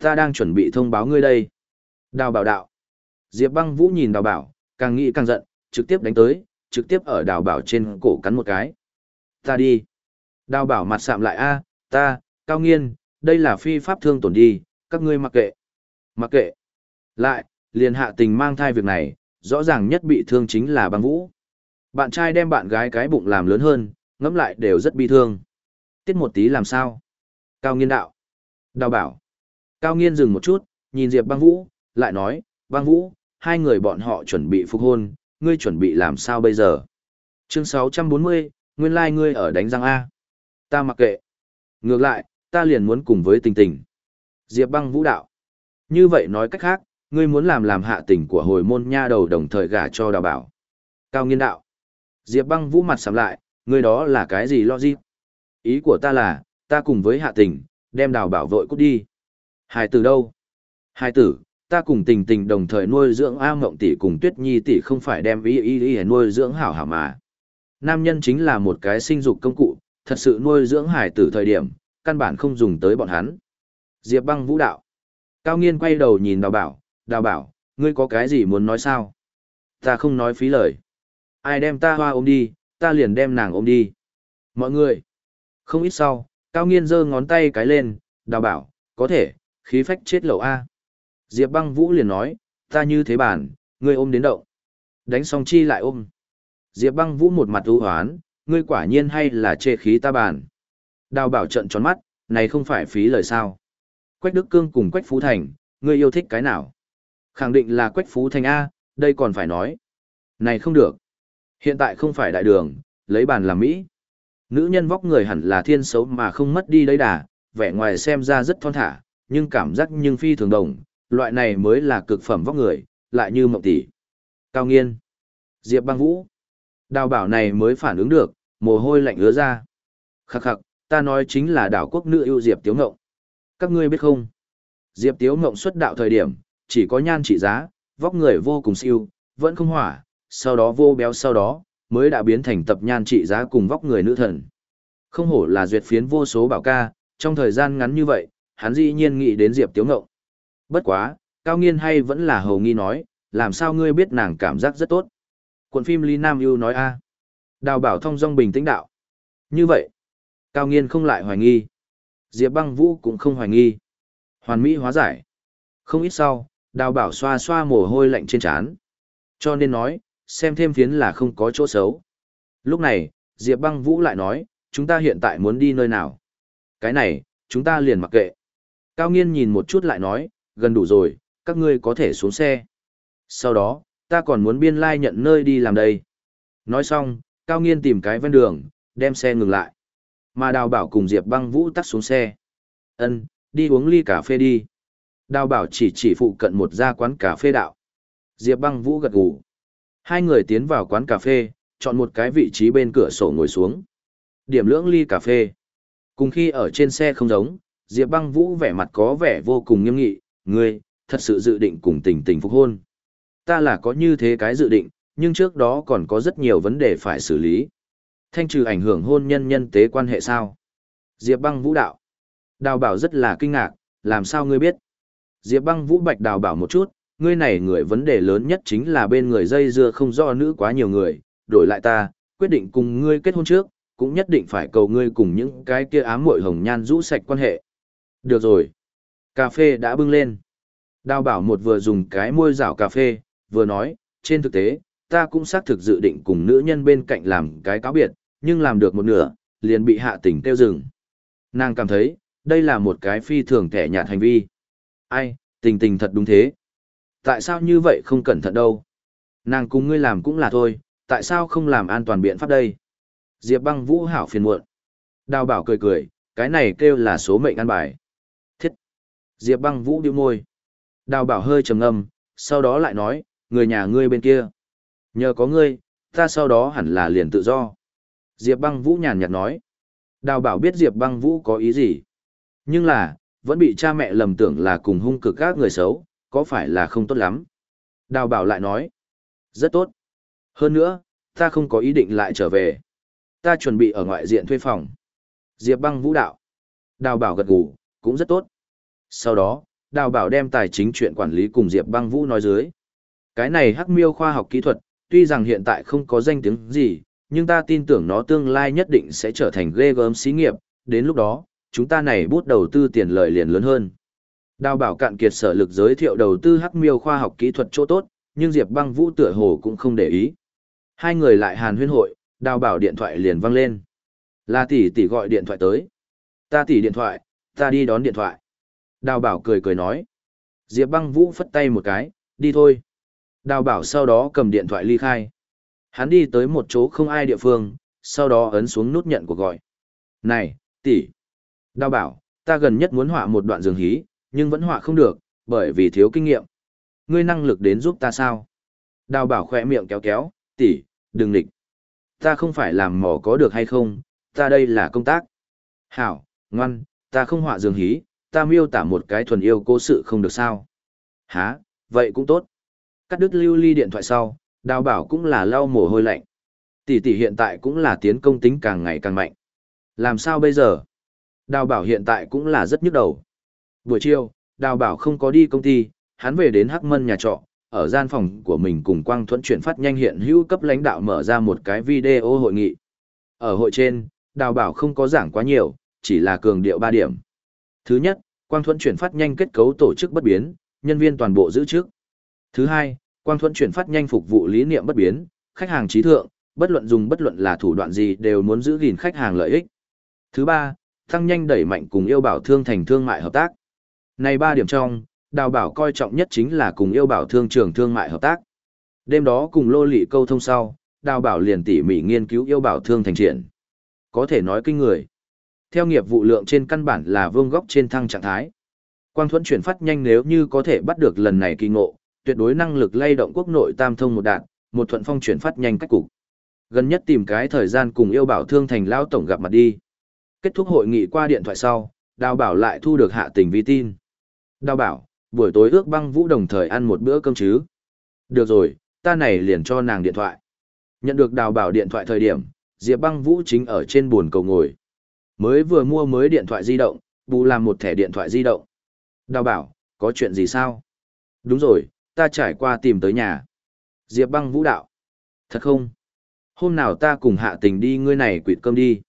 Ta đang chuẩn bị thông báo ngươi đây. Đào bảo đạo. Diệp băng vũ nhìn đào bảo, càng nghĩ càng giận, trực tiếp đánh tới, trực tiếp ở đào bảo trên cổ cắn một cái. Ta đi. Đào bảo mặt sạm lại a, ta, cao nghiên, đây là phi pháp thương tổn đi, các ngươi mặc kệ. Mặc kệ. Lại, liền hạ tình mang thai việc này, rõ ràng nhất bị thương chính là băng vũ. Bạn trai đem bạn gái cái bụng làm lớn hơn, ngẫm lại đều rất bi thương. Tiết một tí làm sao? Cao nghiên đạo. Đào bảo. Cao nghiên dừng một chút, nhìn Diệp băng vũ, lại nói, băng vũ, hai người bọn họ chuẩn bị phục hôn, ngươi chuẩn bị làm sao bây giờ? Chương 640, nguyên lai like ngươi ở đánh răng A. Ta mặc kệ. Ngược lại, ta liền muốn cùng với tình tình. Diệp băng vũ đạo. Như vậy nói cách khác, ngươi muốn làm làm hạ tình của hồi môn nha đầu đồng thời gả cho đào bảo. Cao nghiên đạo. Diệp băng vũ mặt sắm lại, ngươi đó là cái gì lo gì? Ý của ta là, ta cùng với hạ tình, đem đào bảo vội cút đi. Hai tử đâu? Hai tử, ta cùng tình tình đồng thời nuôi dưỡng A Mộng tỷ cùng Tuyết Nhi tỷ không phải đem ý ý ý nuôi dưỡng hảo hảo mà. Nam nhân chính là một cái sinh dục công cụ, thật sự nuôi dưỡng hải tử thời điểm, căn bản không dùng tới bọn hắn. Diệp băng vũ đạo. Cao nghiên quay đầu nhìn đào bảo, đào bảo, ngươi có cái gì muốn nói sao? Ta không nói phí lời. Ai đem ta hoa ôm đi, ta liền đem nàng ôm đi. Mọi người. Không ít sau, cao nghiên giơ ngón tay cái lên, đào bảo, có thể, khí phách chết lẩu A. Diệp băng vũ liền nói, ta như thế bản, ngươi ôm đến động. Đánh xong chi lại ôm. Diệp băng vũ một mặt ưu hoán, ngươi quả nhiên hay là chê khí ta bản. Đào bảo trận tròn mắt, này không phải phí lời sao. Quách Đức Cương cùng Quách Phú Thành, ngươi yêu thích cái nào? Khẳng định là Quách Phú Thành A, đây còn phải nói. Này không được. Hiện tại không phải đại đường, lấy bàn làm Mỹ. Nữ nhân vóc người hẳn là thiên xấu mà không mất đi đấy đà, vẻ ngoài xem ra rất thon thả, nhưng cảm giác nhưng phi thường đồng, loại này mới là cực phẩm vóc người, lại như mộng tỷ. Cao nghiên. Diệp băng vũ. Đào bảo này mới phản ứng được, mồ hôi lạnh ứa ra. Khắc khắc, ta nói chính là đảo quốc nữ ưu Diệp Tiếu Ngộng. Các ngươi biết không? Diệp Tiếu Ngộng xuất đạo thời điểm, chỉ có nhan trị giá, vóc người vô cùng siêu, vẫn không hỏa, sau đó vô béo sau đó, mới đã biến thành tập nhan trị giá cùng vóc người nữ thần. Không hổ là duyệt phiến vô số bảo ca, trong thời gian ngắn như vậy, hắn dĩ nhiên nghĩ đến Diệp Tiếu Ngộng. Bất quá, Cao Nghiên hay vẫn là hầu nghi nói, làm sao ngươi biết nàng cảm giác rất tốt. Cuộn phim Lý Nam Yêu nói a Đào bảo thông dong bình tĩnh đạo. Như vậy, Cao Nghiên không lại hoài nghi. Diệp băng vũ cũng không hoài nghi. Hoàn Mỹ hóa giải. Không ít sau, đào bảo xoa xoa mồ hôi lạnh trên trán. Cho nên nói, xem thêm phiến là không có chỗ xấu. Lúc này, Diệp băng vũ lại nói, chúng ta hiện tại muốn đi nơi nào. Cái này, chúng ta liền mặc kệ. Cao nghiên nhìn một chút lại nói, gần đủ rồi, các ngươi có thể xuống xe. Sau đó, ta còn muốn biên lai like nhận nơi đi làm đây. Nói xong, Cao nghiên tìm cái ven đường, đem xe ngừng lại. Mà đào bảo cùng Diệp băng vũ tắt xuống xe. ân đi uống ly cà phê đi. Đào bảo chỉ chỉ phụ cận một gia quán cà phê đạo. Diệp băng vũ gật gù. Hai người tiến vào quán cà phê, chọn một cái vị trí bên cửa sổ ngồi xuống. Điểm lưỡng ly cà phê. Cùng khi ở trên xe không giống, Diệp băng vũ vẻ mặt có vẻ vô cùng nghiêm nghị, ngươi, thật sự dự định cùng tình tình phục hôn. Ta là có như thế cái dự định, nhưng trước đó còn có rất nhiều vấn đề phải xử lý. Thanh trừ ảnh hưởng hôn nhân nhân tế quan hệ sao? Diệp băng vũ đạo. Đào bảo rất là kinh ngạc, làm sao ngươi biết? Diệp băng vũ bạch đào bảo một chút, ngươi này người vấn đề lớn nhất chính là bên người dây dưa không do nữ quá nhiều người, đổi lại ta, quyết định cùng ngươi kết hôn trước, cũng nhất định phải cầu ngươi cùng những cái kia ám muội hồng nhan rũ sạch quan hệ. Được rồi. Cà phê đã bưng lên. Đào bảo một vừa dùng cái môi rảo cà phê, vừa nói, trên thực tế, ta cũng xác thực dự định cùng nữ nhân bên cạnh làm cái cáo biệt, nhưng làm được một nửa, liền bị hạ tình tiêu dừng. Nàng cảm thấy, đây là một cái phi thường kẻ nhạt hành vi. Ai, tình tình thật đúng thế. Tại sao như vậy không cẩn thận đâu? Nàng cùng ngươi làm cũng là thôi, tại sao không làm an toàn biện pháp đây? Diệp băng vũ hảo phiền muộn. Đào bảo cười cười, cái này kêu là số mệnh ăn bài. Diệp băng vũ điêu môi. Đào bảo hơi trầm ngâm, sau đó lại nói, người nhà ngươi bên kia. Nhờ có ngươi, ta sau đó hẳn là liền tự do. Diệp băng vũ nhàn nhạt nói. Đào bảo biết Diệp băng vũ có ý gì. Nhưng là, vẫn bị cha mẹ lầm tưởng là cùng hung cực các người xấu, có phải là không tốt lắm. Đào bảo lại nói. Rất tốt. Hơn nữa, ta không có ý định lại trở về. Ta chuẩn bị ở ngoại diện thuê phòng. Diệp băng vũ đạo. Đào bảo gật gù, cũng rất tốt. Sau đó, đào bảo đem tài chính chuyện quản lý cùng Diệp băng vũ nói dưới. Cái này hắc miêu khoa học kỹ thuật, tuy rằng hiện tại không có danh tiếng gì, nhưng ta tin tưởng nó tương lai nhất định sẽ trở thành ghê gớm xí nghiệp, đến lúc đó, chúng ta này bút đầu tư tiền lợi liền lớn hơn. Đào bảo cạn kiệt sở lực giới thiệu đầu tư hắc miêu khoa học kỹ thuật chỗ tốt, nhưng Diệp băng vũ tựa hồ cũng không để ý. Hai người lại hàn huyên hội, đào bảo điện thoại liền văng lên. Là tỷ tỷ gọi điện thoại tới. Ta tỷ điện thoại, ta đi đón điện thoại. Đào bảo cười cười nói. Diệp băng vũ phất tay một cái, đi thôi. Đào bảo sau đó cầm điện thoại ly khai. Hắn đi tới một chỗ không ai địa phương, sau đó ấn xuống nút nhận cuộc gọi. Này, tỷ. Đào bảo, ta gần nhất muốn họa một đoạn dường hí, nhưng vẫn họa không được, bởi vì thiếu kinh nghiệm. Ngươi năng lực đến giúp ta sao? Đào bảo khỏe miệng kéo kéo, tỷ, đừng nịch. Ta không phải làm mỏ có được hay không, ta đây là công tác. Hảo, ngoan, ta không họa dường hí, ta miêu tả một cái thuần yêu cố sự không được sao. Hả, vậy cũng tốt. Cắt đứt lưu ly điện thoại sau, đào bảo cũng là lau mồ hôi lạnh. Tỷ tỷ hiện tại cũng là tiến công tính càng ngày càng mạnh. Làm sao bây giờ? Đào bảo hiện tại cũng là rất nhức đầu. Buổi chiều, đào bảo không có đi công ty, hắn về đến Hắc Mân nhà trọ, ở gian phòng của mình cùng Quang Thuẫn chuyển phát nhanh hiện hữu cấp lãnh đạo mở ra một cái video hội nghị. Ở hội trên, đào bảo không có giảng quá nhiều, chỉ là cường điệu ba điểm. Thứ nhất, Quang Thuẫn chuyển phát nhanh kết cấu tổ chức bất biến, nhân viên toàn bộ giữ chức. Thứ hai, Quang Thuẫn chuyển phát nhanh phục vụ lý niệm bất biến, khách hàng trí thượng, bất luận dùng bất luận là thủ đoạn gì đều muốn giữ gìn khách hàng lợi ích. Thứ ba, tăng nhanh đẩy mạnh cùng yêu bảo thương thành thương mại hợp tác. Này ba điểm trong, đào bảo coi trọng nhất chính là cùng yêu bảo thương trường thương mại hợp tác. Đêm đó cùng lô lị câu thông sau, đào bảo liền tỉ mỉ nghiên cứu yêu bảo thương thành triển. Có thể nói kinh người. Theo nghiệp vụ lượng trên căn bản là vương góc trên thăng trạng thái. Quang thuẫn chuyển phát nhanh nếu như có thể bắt được lần này kỳ ngộ, tuyệt đối năng lực lay động quốc nội tam thông một đạn, một thuận phong chuyển phát nhanh cách cục. Gần nhất tìm cái thời gian cùng yêu bảo thương thành lao tổng gặp mặt đi. Kết thúc hội nghị qua điện thoại sau, đào bảo lại thu được hạ tình vi tin. Đào bảo, buổi tối ước băng vũ đồng thời ăn một bữa cơm chứ. Được rồi, ta này liền cho nàng điện thoại. Nhận được đào bảo điện thoại thời điểm, Diệp băng vũ chính ở trên buồn cầu ngồi. Mới vừa mua mới điện thoại di động, bù làm một thẻ điện thoại di động. Đào bảo, có chuyện gì sao? Đúng rồi, ta trải qua tìm tới nhà. Diệp băng vũ đạo. Thật không? Hôm nào ta cùng hạ tình đi ngươi này quỵt cơm đi.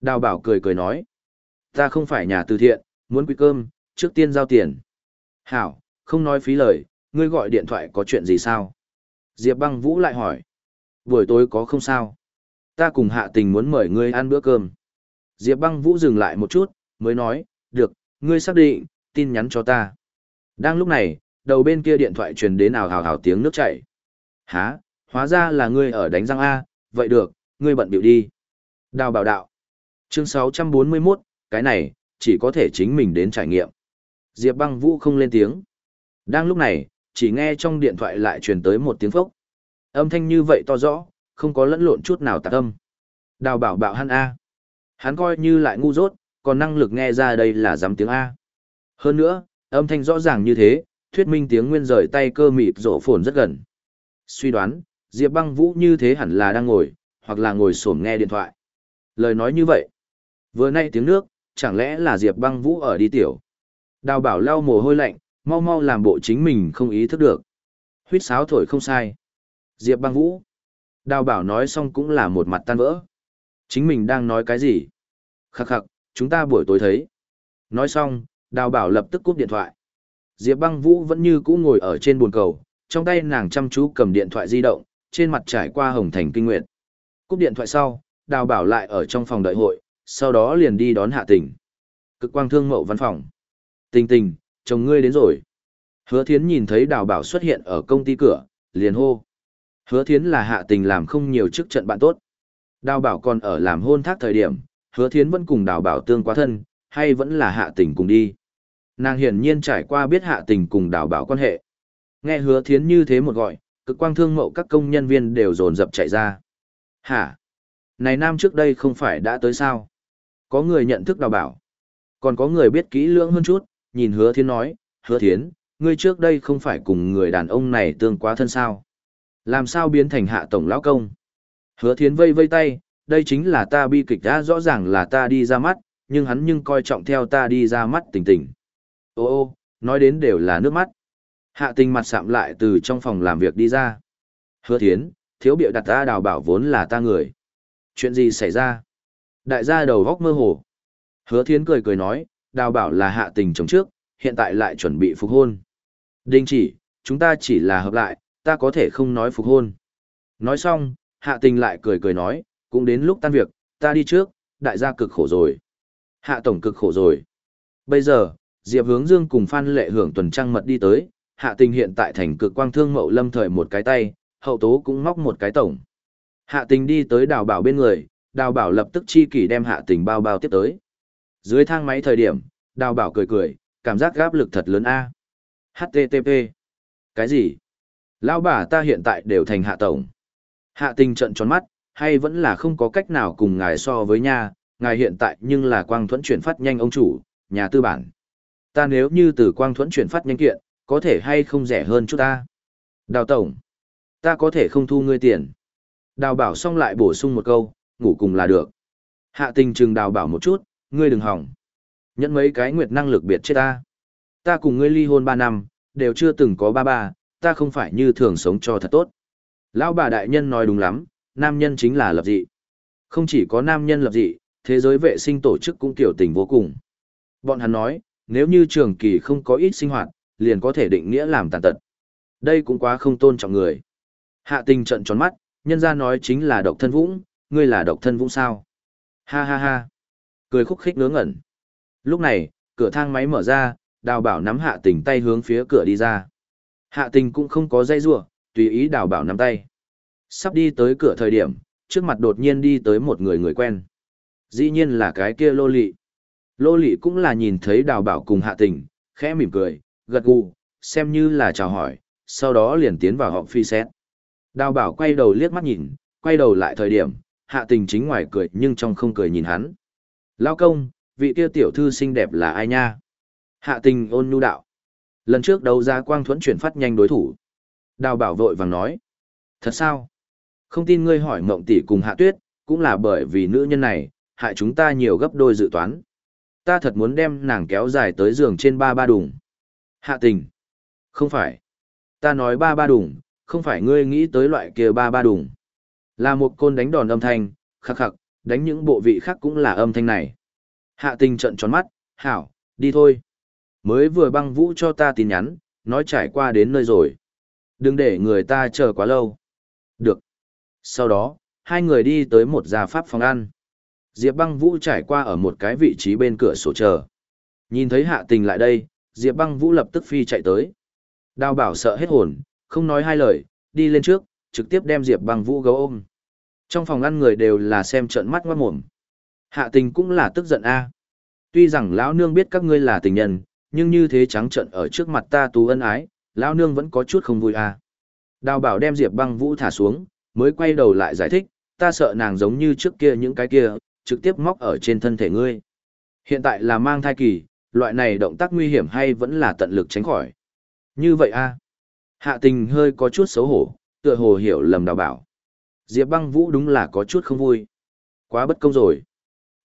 Đào bảo cười cười nói. Ta không phải nhà từ thiện, muốn quỵt cơm, trước tiên giao tiền. Hảo, không nói phí lời, ngươi gọi điện thoại có chuyện gì sao? Diệp băng vũ lại hỏi. Buổi tối có không sao? Ta cùng hạ tình muốn mời ngươi ăn bữa cơm. Diệp băng vũ dừng lại một chút, mới nói, được, ngươi xác định, tin nhắn cho ta. Đang lúc này, đầu bên kia điện thoại truyền đến ào hào hào tiếng nước chảy. Hả, hóa ra là ngươi ở đánh răng A, vậy được, ngươi bận biểu đi. Đào bảo đạo. Chương 641, cái này, chỉ có thể chính mình đến trải nghiệm. Diệp băng vũ không lên tiếng. Đang lúc này, chỉ nghe trong điện thoại lại truyền tới một tiếng phốc. Âm thanh như vậy to rõ, không có lẫn lộn chút nào tạc âm. Đào bảo bạo hăn A. Hắn coi như lại ngu dốt, còn năng lực nghe ra đây là dám tiếng A. Hơn nữa, âm thanh rõ ràng như thế, thuyết minh tiếng nguyên rời tay cơ mịt rổ phồn rất gần. Suy đoán, Diệp băng vũ như thế hẳn là đang ngồi, hoặc là ngồi xổm nghe điện thoại. Lời nói như vậy. Vừa nay tiếng nước, chẳng lẽ là Diệp băng vũ ở đi tiểu. Đào bảo lau mồ hôi lạnh, mau mau làm bộ chính mình không ý thức được. Huyết sáo thổi không sai. Diệp băng vũ. Đào bảo nói xong cũng là một mặt tan vỡ. Chính mình đang nói cái gì? Khắc khắc, chúng ta buổi tối thấy. Nói xong, đào bảo lập tức cúp điện thoại. Diệp băng vũ vẫn như cũ ngồi ở trên bồn cầu, trong tay nàng chăm chú cầm điện thoại di động, trên mặt trải qua hồng thành kinh nguyện. Cúp điện thoại sau, đào bảo lại ở trong phòng đợi hội, sau đó liền đi đón hạ tình. Cực quang thương mậu văn phòng. Tình tình, chồng ngươi đến rồi. Hứa thiến nhìn thấy đào bảo xuất hiện ở công ty cửa, liền hô. Hứa thiến là hạ tình làm không nhiều chức trận bạn tốt. Đào bảo còn ở làm hôn thác thời điểm, hứa thiến vẫn cùng đào bảo tương quá thân, hay vẫn là hạ tình cùng đi. Nàng hiển nhiên trải qua biết hạ tình cùng đào bảo quan hệ. Nghe hứa thiến như thế một gọi, cực quang thương mậu các công nhân viên đều dồn dập chạy ra. Hả? Này nam trước đây không phải đã tới sao? Có người nhận thức đào bảo. Còn có người biết kỹ lưỡng hơn chút, nhìn hứa thiến nói, hứa thiến, ngươi trước đây không phải cùng người đàn ông này tương quá thân sao? Làm sao biến thành hạ tổng lão công? Hứa thiến vây vây tay, đây chính là ta bi kịch đã rõ ràng là ta đi ra mắt, nhưng hắn nhưng coi trọng theo ta đi ra mắt tình tình. Ô ô, nói đến đều là nước mắt. Hạ tình mặt sạm lại từ trong phòng làm việc đi ra. Hứa thiến, thiếu biểu đặt ta đào bảo vốn là ta người. Chuyện gì xảy ra? Đại gia đầu góc mơ hồ. Hứa thiến cười cười nói, đào bảo là hạ tình chồng trước, hiện tại lại chuẩn bị phục hôn. Đinh chỉ, chúng ta chỉ là hợp lại, ta có thể không nói phục hôn. Nói xong, hạ tình lại cười cười nói, cũng đến lúc tan việc, ta đi trước, đại gia cực khổ rồi. Hạ tổng cực khổ rồi. Bây giờ, Diệp Hướng Dương cùng Phan Lệ Hưởng tuần trăng mật đi tới, hạ tình hiện tại thành cực quang thương mậu lâm thời một cái tay, hậu tố cũng móc một cái tổng. Hạ tình đi tới đào bảo bên người, đào bảo lập tức chi kỷ đem hạ tình bao bao tiếp tới. Dưới thang máy thời điểm, đào bảo cười cười, cảm giác gáp lực thật lớn a. HTTP. Cái gì? Lão bà ta hiện tại đều thành hạ tổng. Hạ tình trận tròn mắt, hay vẫn là không có cách nào cùng ngài so với nha, ngài hiện tại nhưng là quang thuẫn chuyển phát nhanh ông chủ, nhà tư bản. Ta nếu như từ quang thuẫn chuyển phát nhanh kiện, có thể hay không rẻ hơn chút ta. Đào tổng, ta có thể không thu ngươi tiền. Đào bảo xong lại bổ sung một câu, ngủ cùng là được. Hạ tình trừng đào bảo một chút, ngươi đừng hỏng. Nhận mấy cái nguyệt năng lực biệt chết ta. Ta cùng ngươi ly hôn ba năm, đều chưa từng có ba ba, ta không phải như thường sống cho thật tốt. Lão bà đại nhân nói đúng lắm, nam nhân chính là lập dị. Không chỉ có nam nhân lập dị, thế giới vệ sinh tổ chức cũng kiểu tình vô cùng. Bọn hắn nói, nếu như trường kỳ không có ít sinh hoạt, liền có thể định nghĩa làm tàn tật. Đây cũng quá không tôn trọng người. Hạ tình trận tròn mắt, nhân ra nói chính là độc thân vũng, ngươi là độc thân vũng sao. Ha ha ha. Cười khúc khích ngớ ngẩn. Lúc này, cửa thang máy mở ra, đào bảo nắm hạ tình tay hướng phía cửa đi ra. Hạ tình cũng không có dây rua, tùy ý đào bảo nắm tay. Sắp đi tới cửa thời điểm, trước mặt đột nhiên đi tới một người người quen. Dĩ nhiên là cái kia lô lị. Lô lị cũng là nhìn thấy đào bảo cùng hạ tình, khẽ mỉm cười, gật gù, xem như là chào hỏi, sau đó liền tiến vào họ phi xét. Đào bảo quay đầu liếc mắt nhìn, quay đầu lại thời điểm, hạ tình chính ngoài cười nhưng trong không cười nhìn hắn. Lao công, vị kia tiểu thư xinh đẹp là ai nha? Hạ tình ôn nhu đạo. Lần trước đấu ra quang thuẫn chuyển phát nhanh đối thủ. Đào bảo vội vàng nói. Thật sao? Không tin ngươi hỏi mộng tỷ cùng hạ tuyết, cũng là bởi vì nữ nhân này, hại chúng ta nhiều gấp đôi dự toán. Ta thật muốn đem nàng kéo dài tới giường trên ba ba đùng. Hạ tình. Không phải. Ta nói ba ba đùng, không phải ngươi nghĩ tới loại kia ba ba đùng. Là một côn đánh đòn âm thanh, khắc khắc, đánh những bộ vị khác cũng là âm thanh này. Hạ tình trận tròn mắt, hảo, đi thôi. Mới vừa băng vũ cho ta tin nhắn, nói trải qua đến nơi rồi. Đừng để người ta chờ quá lâu. Được. Sau đó, hai người đi tới một gia pháp phòng ăn. Diệp băng vũ trải qua ở một cái vị trí bên cửa sổ chờ. Nhìn thấy hạ tình lại đây, Diệp băng vũ lập tức phi chạy tới. Đào bảo sợ hết hồn, không nói hai lời, đi lên trước, trực tiếp đem Diệp băng vũ gấu ôm. Trong phòng ăn người đều là xem trận mắt ngoát mồm. Hạ tình cũng là tức giận a. Tuy rằng lão nương biết các ngươi là tình nhân, nhưng như thế trắng trận ở trước mặt ta tú ân ái, lão nương vẫn có chút không vui à? Đào bảo đem Diệp băng vũ thả xuống, mới quay đầu lại giải thích, ta sợ nàng giống như trước kia những cái kia, trực tiếp móc ở trên thân thể ngươi. Hiện tại là mang thai kỳ, loại này động tác nguy hiểm hay vẫn là tận lực tránh khỏi. Như vậy a Hạ tình hơi có chút xấu hổ, tựa hồ hiểu lầm đào bảo. Diệp băng vũ đúng là có chút không vui. Quá bất công rồi.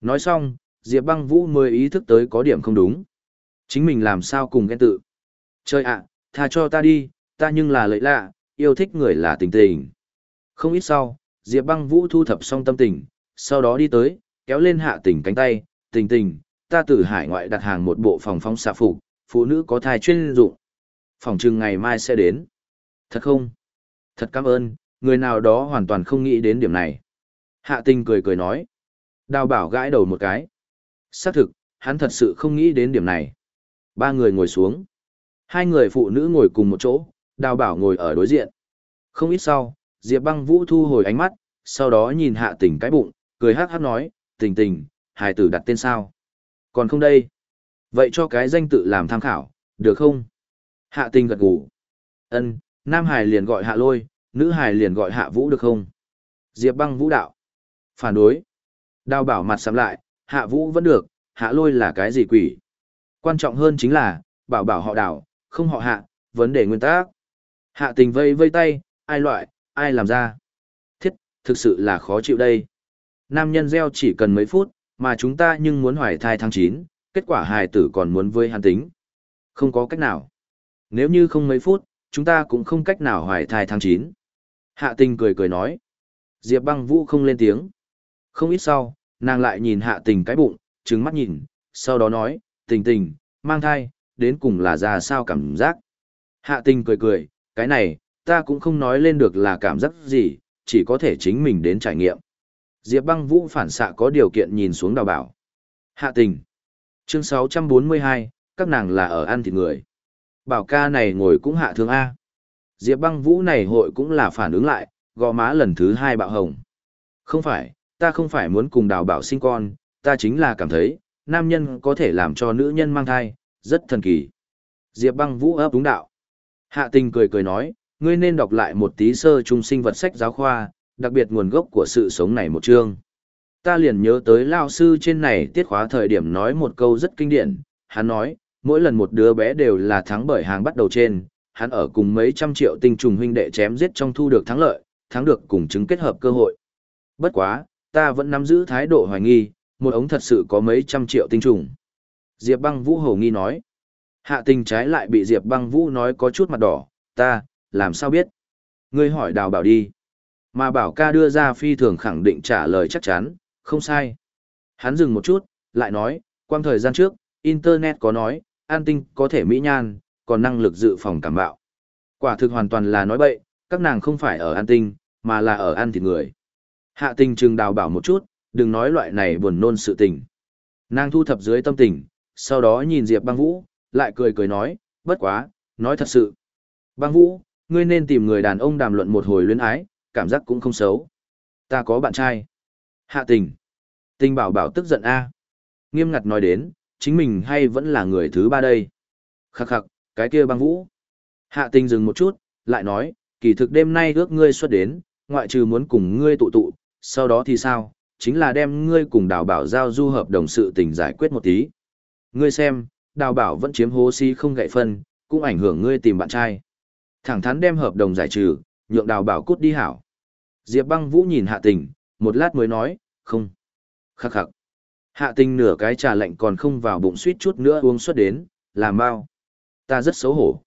Nói xong, Diệp băng vũ mới ý thức tới có điểm không đúng. Chính mình làm sao cùng ghen tự. Chơi ạ, tha cho ta đi, ta nhưng là lợi lạ, yêu thích người là tình tình. Không ít sau, Diệp băng vũ thu thập xong tâm tình, sau đó đi tới, kéo lên hạ tình cánh tay, tình tình, ta từ hải ngoại đặt hàng một bộ phòng phong xạ phục, phụ nữ có thai chuyên dụng. Phòng trưng ngày mai sẽ đến. Thật không? Thật cảm ơn, người nào đó hoàn toàn không nghĩ đến điểm này. Hạ tình cười cười nói. Đào bảo gãi đầu một cái. Xác thực, hắn thật sự không nghĩ đến điểm này. Ba người ngồi xuống. Hai người phụ nữ ngồi cùng một chỗ, đào bảo ngồi ở đối diện. Không ít sau, Diệp băng vũ thu hồi ánh mắt, sau đó nhìn hạ tình cái bụng, cười hát hát nói, tình tình, hài tử đặt tên sao? Còn không đây? Vậy cho cái danh tự làm tham khảo, được không? Hạ tình gật gù. Ân, nam hài liền gọi hạ lôi, nữ hài liền gọi hạ vũ được không? Diệp băng vũ đạo. Phản đối. Đào bảo mặt sắm lại, hạ vũ vẫn được, hạ lôi là cái gì quỷ? Quan trọng hơn chính là, bảo bảo họ đảo, không họ hạ, vấn đề nguyên tắc. Hạ tình vây vây tay, ai loại, ai làm ra? Thiết, thực sự là khó chịu đây. Nam nhân gieo chỉ cần mấy phút, mà chúng ta nhưng muốn hoài thai tháng 9, kết quả hài tử còn muốn với hắn tính. Không có cách nào. Nếu như không mấy phút, chúng ta cũng không cách nào hoài thai tháng 9. Hạ tình cười cười nói. Diệp băng vũ không lên tiếng. Không ít sau, nàng lại nhìn hạ tình cái bụng, trừng mắt nhìn, sau đó nói, tình tình, mang thai, đến cùng là ra sao cảm giác. Hạ tình cười cười, cái này, ta cũng không nói lên được là cảm giác gì, chỉ có thể chính mình đến trải nghiệm. Diệp băng vũ phản xạ có điều kiện nhìn xuống đào bảo. Hạ tình. Chương 642, các nàng là ở ăn thịt người. Bảo ca này ngồi cũng hạ thương A. Diệp băng vũ này hội cũng là phản ứng lại, gò má lần thứ hai bạo hồng. Không phải, ta không phải muốn cùng đào bảo sinh con, ta chính là cảm thấy, nam nhân có thể làm cho nữ nhân mang thai, rất thần kỳ. Diệp băng vũ ấp đúng đạo. Hạ tình cười cười nói, ngươi nên đọc lại một tí sơ trung sinh vật sách giáo khoa, đặc biệt nguồn gốc của sự sống này một chương. Ta liền nhớ tới lao sư trên này tiết khóa thời điểm nói một câu rất kinh điển, hắn nói, mỗi lần một đứa bé đều là thắng bởi hàng bắt đầu trên, hắn ở cùng mấy trăm triệu tinh trùng huynh đệ chém giết trong thu được thắng lợi, thắng được cùng chứng kết hợp cơ hội. Bất quá, ta vẫn nắm giữ thái độ hoài nghi, một ống thật sự có mấy trăm triệu tinh trùng. Diệp băng vũ hổ nghi nói. Hạ tình trái lại bị Diệp băng vũ nói có chút mặt đỏ, ta, làm sao biết? Ngươi hỏi đào bảo đi. Mà bảo ca đưa ra phi thường khẳng định trả lời chắc chắn, không sai. Hắn dừng một chút, lại nói, quang thời gian trước, Internet có nói, an tinh có thể mỹ nhan, còn năng lực dự phòng cảm bạo. Quả thực hoàn toàn là nói bậy, các nàng không phải ở an tinh, mà là ở ăn thịt người. Hạ tình trừng đào bảo một chút, đừng nói loại này buồn nôn sự tình. Nàng thu thập dưới tâm tình, sau đó nhìn Diệp băng vũ, lại cười cười nói, bất quá, nói thật sự. Băng vũ, ngươi nên tìm người đàn ông đàm luận một hồi luyến ái, cảm giác cũng không xấu. Ta có bạn trai. Hạ tình. Tình bảo bảo tức giận a Nghiêm ngặt nói đến, chính mình hay vẫn là người thứ ba đây. Khắc khắc, cái kia băng vũ. Hạ tình dừng một chút, lại nói, kỳ thực đêm nay ước ngươi xuất đến, ngoại trừ muốn cùng ngươi tụ tụ, sau đó thì sao, chính là đem ngươi cùng đào bảo giao du hợp đồng sự tình giải quyết một tí. Ngươi xem, đào bảo vẫn chiếm hố si không gậy phân, cũng ảnh hưởng ngươi tìm bạn trai. Thẳng thắn đem hợp đồng giải trừ, nhượng đào bảo cút đi hảo. Diệp băng vũ nhìn hạ tình, một lát mới nói, không. Khắc khắc. Hạ tình nửa cái trà lạnh còn không vào bụng suýt chút nữa uống suốt đến, làm bao. Ta rất xấu hổ.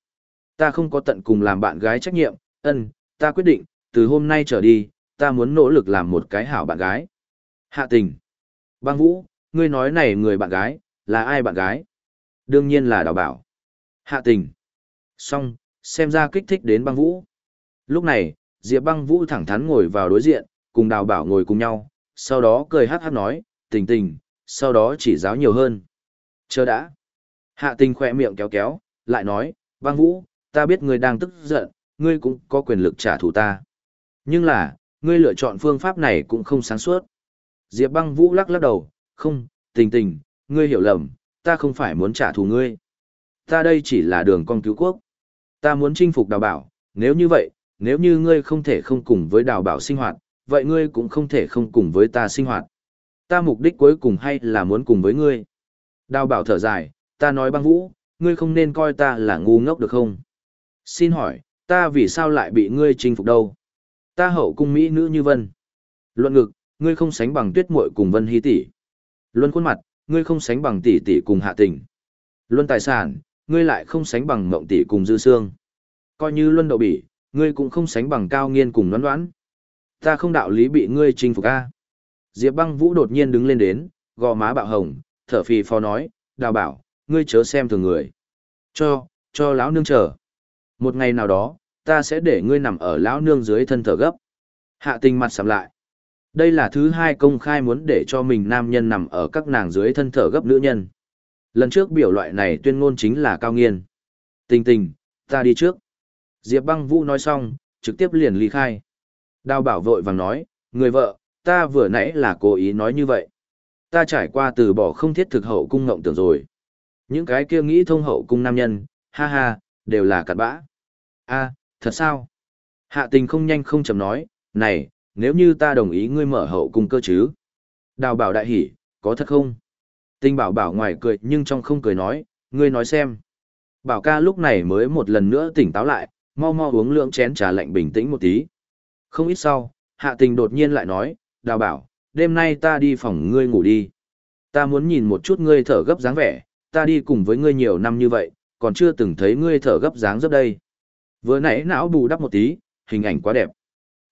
Ta không có tận cùng làm bạn gái trách nhiệm, ân, ta quyết định, từ hôm nay trở đi, ta muốn nỗ lực làm một cái hảo bạn gái. Hạ tình. Băng vũ, ngươi nói này người bạn gái, là ai bạn gái? Đương nhiên là đào bảo. Hạ tình. Xong, xem ra kích thích đến băng vũ. Lúc này, Diệp băng vũ thẳng thắn ngồi vào đối diện, cùng đào bảo ngồi cùng nhau, sau đó cười hát hát nói, tình tình, sau đó chỉ giáo nhiều hơn. Chờ đã. Hạ tình khỏe miệng kéo kéo, lại nói, băng vũ, ta biết ngươi đang tức giận, ngươi cũng có quyền lực trả thù ta. Nhưng là, ngươi lựa chọn phương pháp này cũng không sáng suốt. Diệp băng vũ lắc lắc đầu, không, tình tình, ngươi hiểu lầm, ta không phải muốn trả thù ngươi. Ta đây chỉ là đường con cứu quốc. Ta muốn chinh phục đào bảo, nếu như vậy, nếu như ngươi không thể không cùng với đào bảo sinh hoạt, vậy ngươi cũng không thể không cùng với ta sinh hoạt. Ta mục đích cuối cùng hay là muốn cùng với ngươi. Đào bảo thở dài, ta nói băng vũ, ngươi không nên coi ta là ngu ngốc được không? Xin hỏi, ta vì sao lại bị ngươi chinh phục đâu? Ta hậu cung mỹ nữ như vân. Luận ngực, ngươi không sánh bằng tuyết muội cùng vân hy tỷ. Luân khuôn mặt, ngươi không sánh bằng tỷ tỷ cùng hạ tình. Luân tài sản, ngươi lại không sánh bằng mộng tỷ cùng dư xương. Coi như luân đậu bỉ, ngươi cũng không sánh bằng cao nghiên cùng đoán đoán. Ta không đạo lý bị ngươi chinh phục a. Diệp băng vũ đột nhiên đứng lên đến, gò má bạo hồng, thở phì phò nói, đào bảo, ngươi chớ xem thường người. Cho, cho lão nương chờ. Một ngày nào đó, ta sẽ để ngươi nằm ở lão nương dưới thân thở gấp. Hạ tình mặt sầm lại. Đây là thứ hai công khai muốn để cho mình nam nhân nằm ở các nàng dưới thân thở gấp nữ nhân. Lần trước biểu loại này tuyên ngôn chính là cao nghiên. Tình tình, ta đi trước. Diệp băng vũ nói xong, trực tiếp liền ly khai. Đào bảo vội vàng nói, người vợ, ta vừa nãy là cố ý nói như vậy. Ta trải qua từ bỏ không thiết thực hậu cung ngộng tưởng rồi. Những cái kia nghĩ thông hậu cung nam nhân, ha ha, đều là cặn bã. a thật sao? Hạ tình không nhanh không chậm nói, này, nếu như ta đồng ý ngươi mở hậu cung cơ chứ? Đào bảo đại hỉ, có thật không? Tinh bảo bảo ngoài cười nhưng trong không cười nói, ngươi nói xem. Bảo ca lúc này mới một lần nữa tỉnh táo lại, mau mau uống lượng chén trà lạnh bình tĩnh một tí. Không ít sau, hạ tình đột nhiên lại nói, đào bảo, đêm nay ta đi phòng ngươi ngủ đi. Ta muốn nhìn một chút ngươi thở gấp dáng vẻ, ta đi cùng với ngươi nhiều năm như vậy, còn chưa từng thấy ngươi thở gấp dáng dấp đây. Vừa nãy não bù đắp một tí, hình ảnh quá đẹp.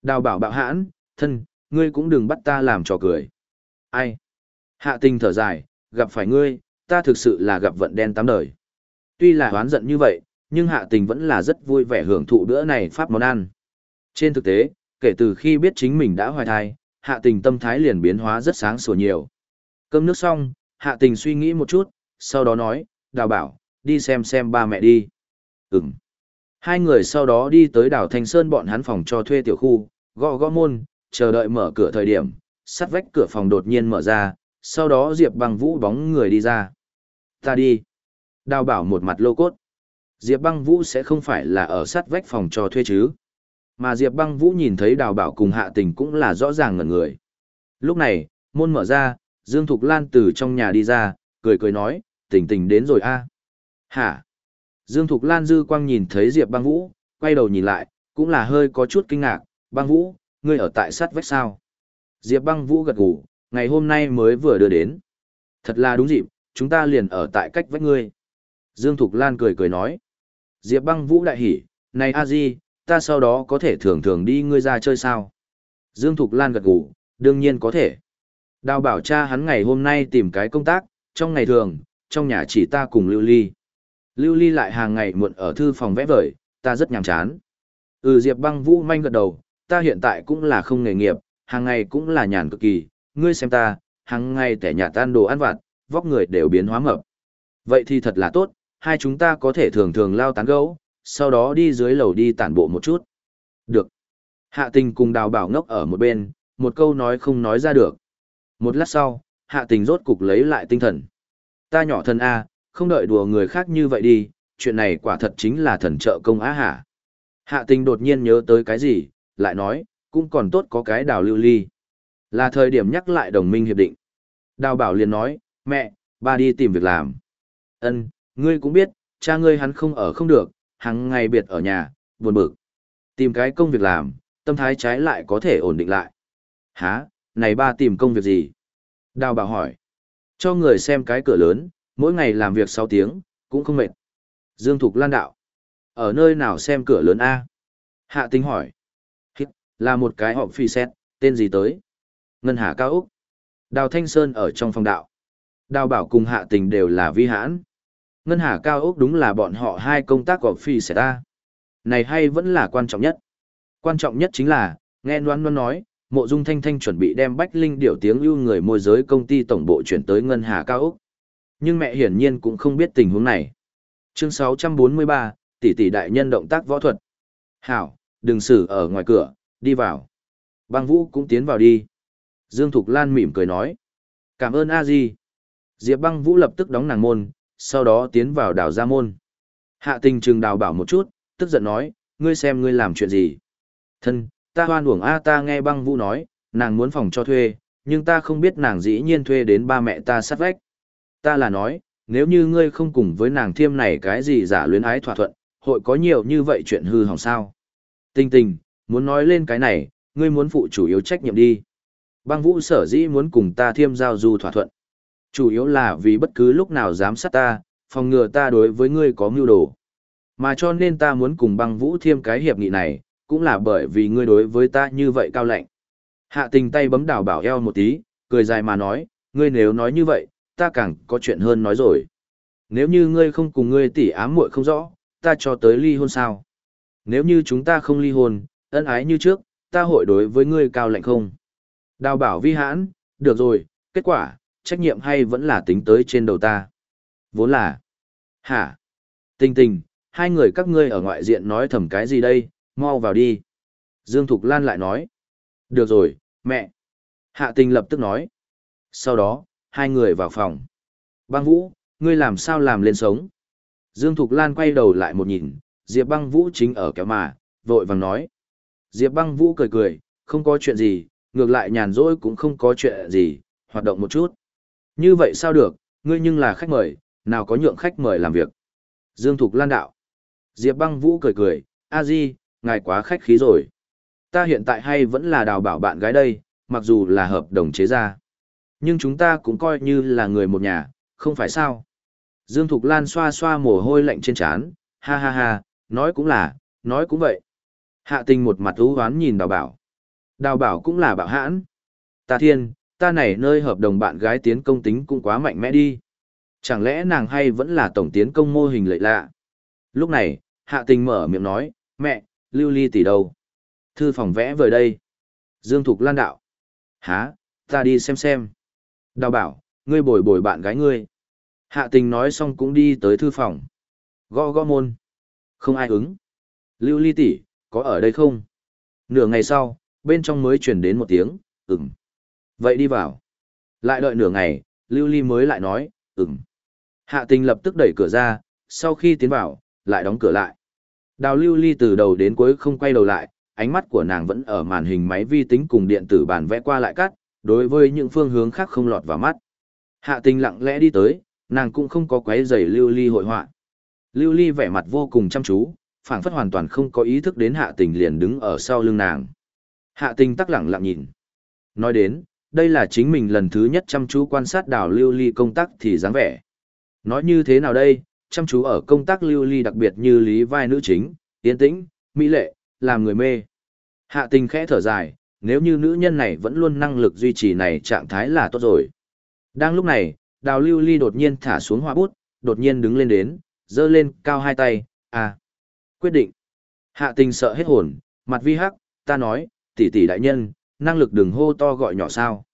Đào bảo bạo hãn, thân, ngươi cũng đừng bắt ta làm trò cười. Ai? Hạ tình thở dài, gặp phải ngươi, ta thực sự là gặp vận đen tám đời. Tuy là hoán giận như vậy, nhưng hạ tình vẫn là rất vui vẻ hưởng thụ bữa này pháp món ăn. Trên thực tế, kể từ khi biết chính mình đã hoài thai, hạ tình tâm thái liền biến hóa rất sáng sủa nhiều. Cơm nước xong, hạ tình suy nghĩ một chút, sau đó nói, đào bảo, đi xem xem ba mẹ đi. Ừm. Hai người sau đó đi tới đảo Thanh Sơn bọn hắn phòng cho thuê tiểu khu, gõ gõ môn, chờ đợi mở cửa thời điểm, sắt vách cửa phòng đột nhiên mở ra, sau đó Diệp băng vũ bóng người đi ra. Ta đi. Đào bảo một mặt lô cốt. Diệp băng vũ sẽ không phải là ở sắt vách phòng cho thuê chứ. Mà Diệp băng vũ nhìn thấy đào bảo cùng hạ tình cũng là rõ ràng ngẩn người. Lúc này, môn mở ra, Dương Thục Lan từ trong nhà đi ra, cười cười nói, tình tình đến rồi a Hả? Dương Thục Lan dư quang nhìn thấy Diệp băng vũ, quay đầu nhìn lại, cũng là hơi có chút kinh ngạc, băng vũ, ngươi ở tại sát vách sao? Diệp băng vũ gật gù, ngày hôm nay mới vừa đưa đến. Thật là đúng dịp, chúng ta liền ở tại cách vách ngươi. Dương Thục Lan cười cười nói. Diệp băng vũ đại hỉ, này a di, ta sau đó có thể thường thường đi ngươi ra chơi sao? Dương Thục Lan gật gù, đương nhiên có thể. Đào bảo cha hắn ngày hôm nay tìm cái công tác, trong ngày thường, trong nhà chỉ ta cùng Lưu Ly. Lưu Ly lại hàng ngày muộn ở thư phòng vẽ vời, ta rất nhàm chán. Ừ Diệp băng vũ manh gật đầu, ta hiện tại cũng là không nghề nghiệp, hàng ngày cũng là nhàn cực kỳ, ngươi xem ta, hàng ngày tẻ nhà tan đồ ăn vặt, vóc người đều biến hóa mập. Vậy thì thật là tốt, hai chúng ta có thể thường thường lao tán gấu, sau đó đi dưới lầu đi tản bộ một chút. Được. Hạ tình cùng đào bảo ngốc ở một bên, một câu nói không nói ra được. Một lát sau, hạ tình rốt cục lấy lại tinh thần. Ta nhỏ thân A, không đợi đùa người khác như vậy đi, chuyện này quả thật chính là thần trợ công á hả. Hạ tình đột nhiên nhớ tới cái gì, lại nói, cũng còn tốt có cái đào lưu ly. Là thời điểm nhắc lại đồng minh hiệp định. Đào bảo liền nói, mẹ, ba đi tìm việc làm. Ân, ngươi cũng biết, cha ngươi hắn không ở không được, hắn ngày biệt ở nhà, buồn bực. Tìm cái công việc làm, tâm thái trái lại có thể ổn định lại. Hả, này ba tìm công việc gì? Đào bảo hỏi. Cho người xem cái cửa lớn, mỗi ngày làm việc sáu tiếng, cũng không mệt. Dương Thục Lan đạo. Ở nơi nào xem cửa lớn A? Hạ tính hỏi. Hít, là một cái họp phi xét, tên gì tới? Ngân Hà Cao Úc. Đào Thanh Sơn ở trong phòng đạo. Đào Bảo cùng Hạ Tình đều là vi hãn. Ngân Hà Cao Úc đúng là bọn họ hai công tác họp phi xét ta. Này hay vẫn là quan trọng nhất. Quan trọng nhất chính là, nghe Loan Loan nói, mộ dung thanh thanh chuẩn bị đem bách linh điều tiếng ưu người môi giới công ty tổng bộ chuyển tới ngân hà cao úc nhưng mẹ hiển nhiên cũng không biết tình huống này. Chương 643, tỷ tỷ đại nhân động tác võ thuật. Hảo đừng xử ở ngoài cửa đi vào. Băng vũ cũng tiến vào đi. Dương thục lan mỉm cười nói. Cảm ơn a di. Diệp băng vũ lập tức đóng nàng môn sau đó tiến vào đào ra môn. Hạ tình trừng đào bảo một chút tức giận nói ngươi xem ngươi làm chuyện gì? Thân ta hoan uổng a ta nghe băng vũ nói, nàng muốn phòng cho thuê, nhưng ta không biết nàng dĩ nhiên thuê đến ba mẹ ta sát vách. Ta là nói, nếu như ngươi không cùng với nàng thiêm này cái gì giả luyến ái thỏa thuận, hội có nhiều như vậy chuyện hư hỏng sao. Tình tình, Muốn nói lên cái này, ngươi muốn phụ chủ yếu trách nhiệm đi. Băng vũ sở dĩ muốn cùng ta thiêm giao du thỏa thuận. Chủ yếu là vì bất cứ lúc nào dám sát ta, phòng ngừa ta đối với ngươi có mưu đồ. Mà cho nên ta muốn cùng băng vũ thiêm cái hiệp nghị này, cũng là bởi vì ngươi đối với ta như vậy cao lạnh. Hạ tình tay bấm đảo bảo eo một tí, cười dài mà nói, ngươi nếu nói như vậy, ta càng có chuyện hơn nói rồi. Nếu như ngươi không cùng ngươi tỷ ám muội không rõ, ta cho tới ly hôn sao? Nếu như chúng ta không ly hôn, ân ái như trước, ta hội đối với ngươi cao lạnh không? Đào bảo vi hãn, được rồi, kết quả, trách nhiệm hay vẫn là tính tới trên đầu ta. Vốn là, hả? Tình tình, hai người các ngươi ở ngoại diện nói thầm cái gì đây, mau vào đi. Dương Thục Lan lại nói. Được rồi, mẹ. Hạ tình lập tức nói. Sau đó, hai người vào phòng. Băng Vũ, ngươi làm sao làm lên sống? Dương Thục Lan quay đầu lại một nhìn, Diệp băng Vũ chính ở kéo mà, vội vàng nói. Diệp băng Vũ cười cười, không có chuyện gì, ngược lại nhàn rỗi cũng không có chuyện gì, hoạt động một chút. Như vậy sao được, ngươi nhưng là khách mời, nào có nhượng khách mời làm việc. Dương Thục Lan đạo. Diệp băng Vũ cười cười, a di, ngài quá khách khí rồi. Ta hiện tại hay vẫn là đào bảo bạn gái đây, mặc dù là hợp đồng chế ra. Nhưng chúng ta cũng coi như là người một nhà, không phải sao. Dương Thục Lan xoa xoa mồ hôi lạnh trên trán, ha ha ha, nói cũng là, nói cũng vậy. Hạ tình một mặt ú hoán nhìn đào bảo. Đào bảo cũng là bảo hãn. Ta thiên, ta này nơi hợp đồng bạn gái tiến công tính cũng quá mạnh mẽ đi. Chẳng lẽ nàng hay vẫn là tổng tiến công mô hình lợi lạ? Lúc này, hạ tình mở miệng nói, mẹ, lưu ly tỷ đâu? Thư phòng vẽ vời đây. Dương Thục Lan đạo. Hả, ta đi xem xem. Đào bảo, ngươi bồi bồi bạn gái ngươi. Hạ tình nói xong cũng đi tới thư phòng. Gõ gõ môn. Không ai ứng. Lưu ly tỷ, có ở đây không? Nửa ngày sau, bên trong mới chuyển đến một tiếng, ừm. Vậy đi vào. Lại đợi nửa ngày, Lưu ly mới lại nói, ừm. Hạ tình lập tức đẩy cửa ra, sau khi tiến vào, lại đóng cửa lại. Đào Lưu ly từ đầu đến cuối không quay đầu lại, ánh mắt của nàng vẫn ở màn hình máy vi tính cùng điện tử bàn vẽ qua lại cắt, đối với những phương hướng khác không lọt vào mắt. Hạ tình lặng lẽ đi tới, nàng cũng không có quấy giày lưu ly hội họa. Lưu ly vẻ mặt vô cùng chăm chú, phảng phất hoàn toàn không có ý thức đến hạ tình liền đứng ở sau lưng nàng. Hạ tình tắc lặng lặng nhìn. Nói đến, đây là chính mình lần thứ nhất chăm chú quan sát đào lưu ly công tác thì dáng vẻ. Nói như thế nào đây, chăm chú ở công tác lưu ly đặc biệt như lý vai nữ chính, yên tĩnh, mỹ lệ, làm người mê. Hạ tình khẽ thở dài, nếu như nữ nhân này vẫn luôn năng lực duy trì này trạng thái là tốt rồi. Đang lúc này, đào lưu ly đột nhiên thả xuống hoa bút, đột nhiên đứng lên đến, giơ lên cao hai tay, à, quyết định. Hạ tình sợ hết hồn, mặt vi hắc, ta nói, tỷ tỷ đại nhân, năng lực đừng hô to gọi nhỏ sao.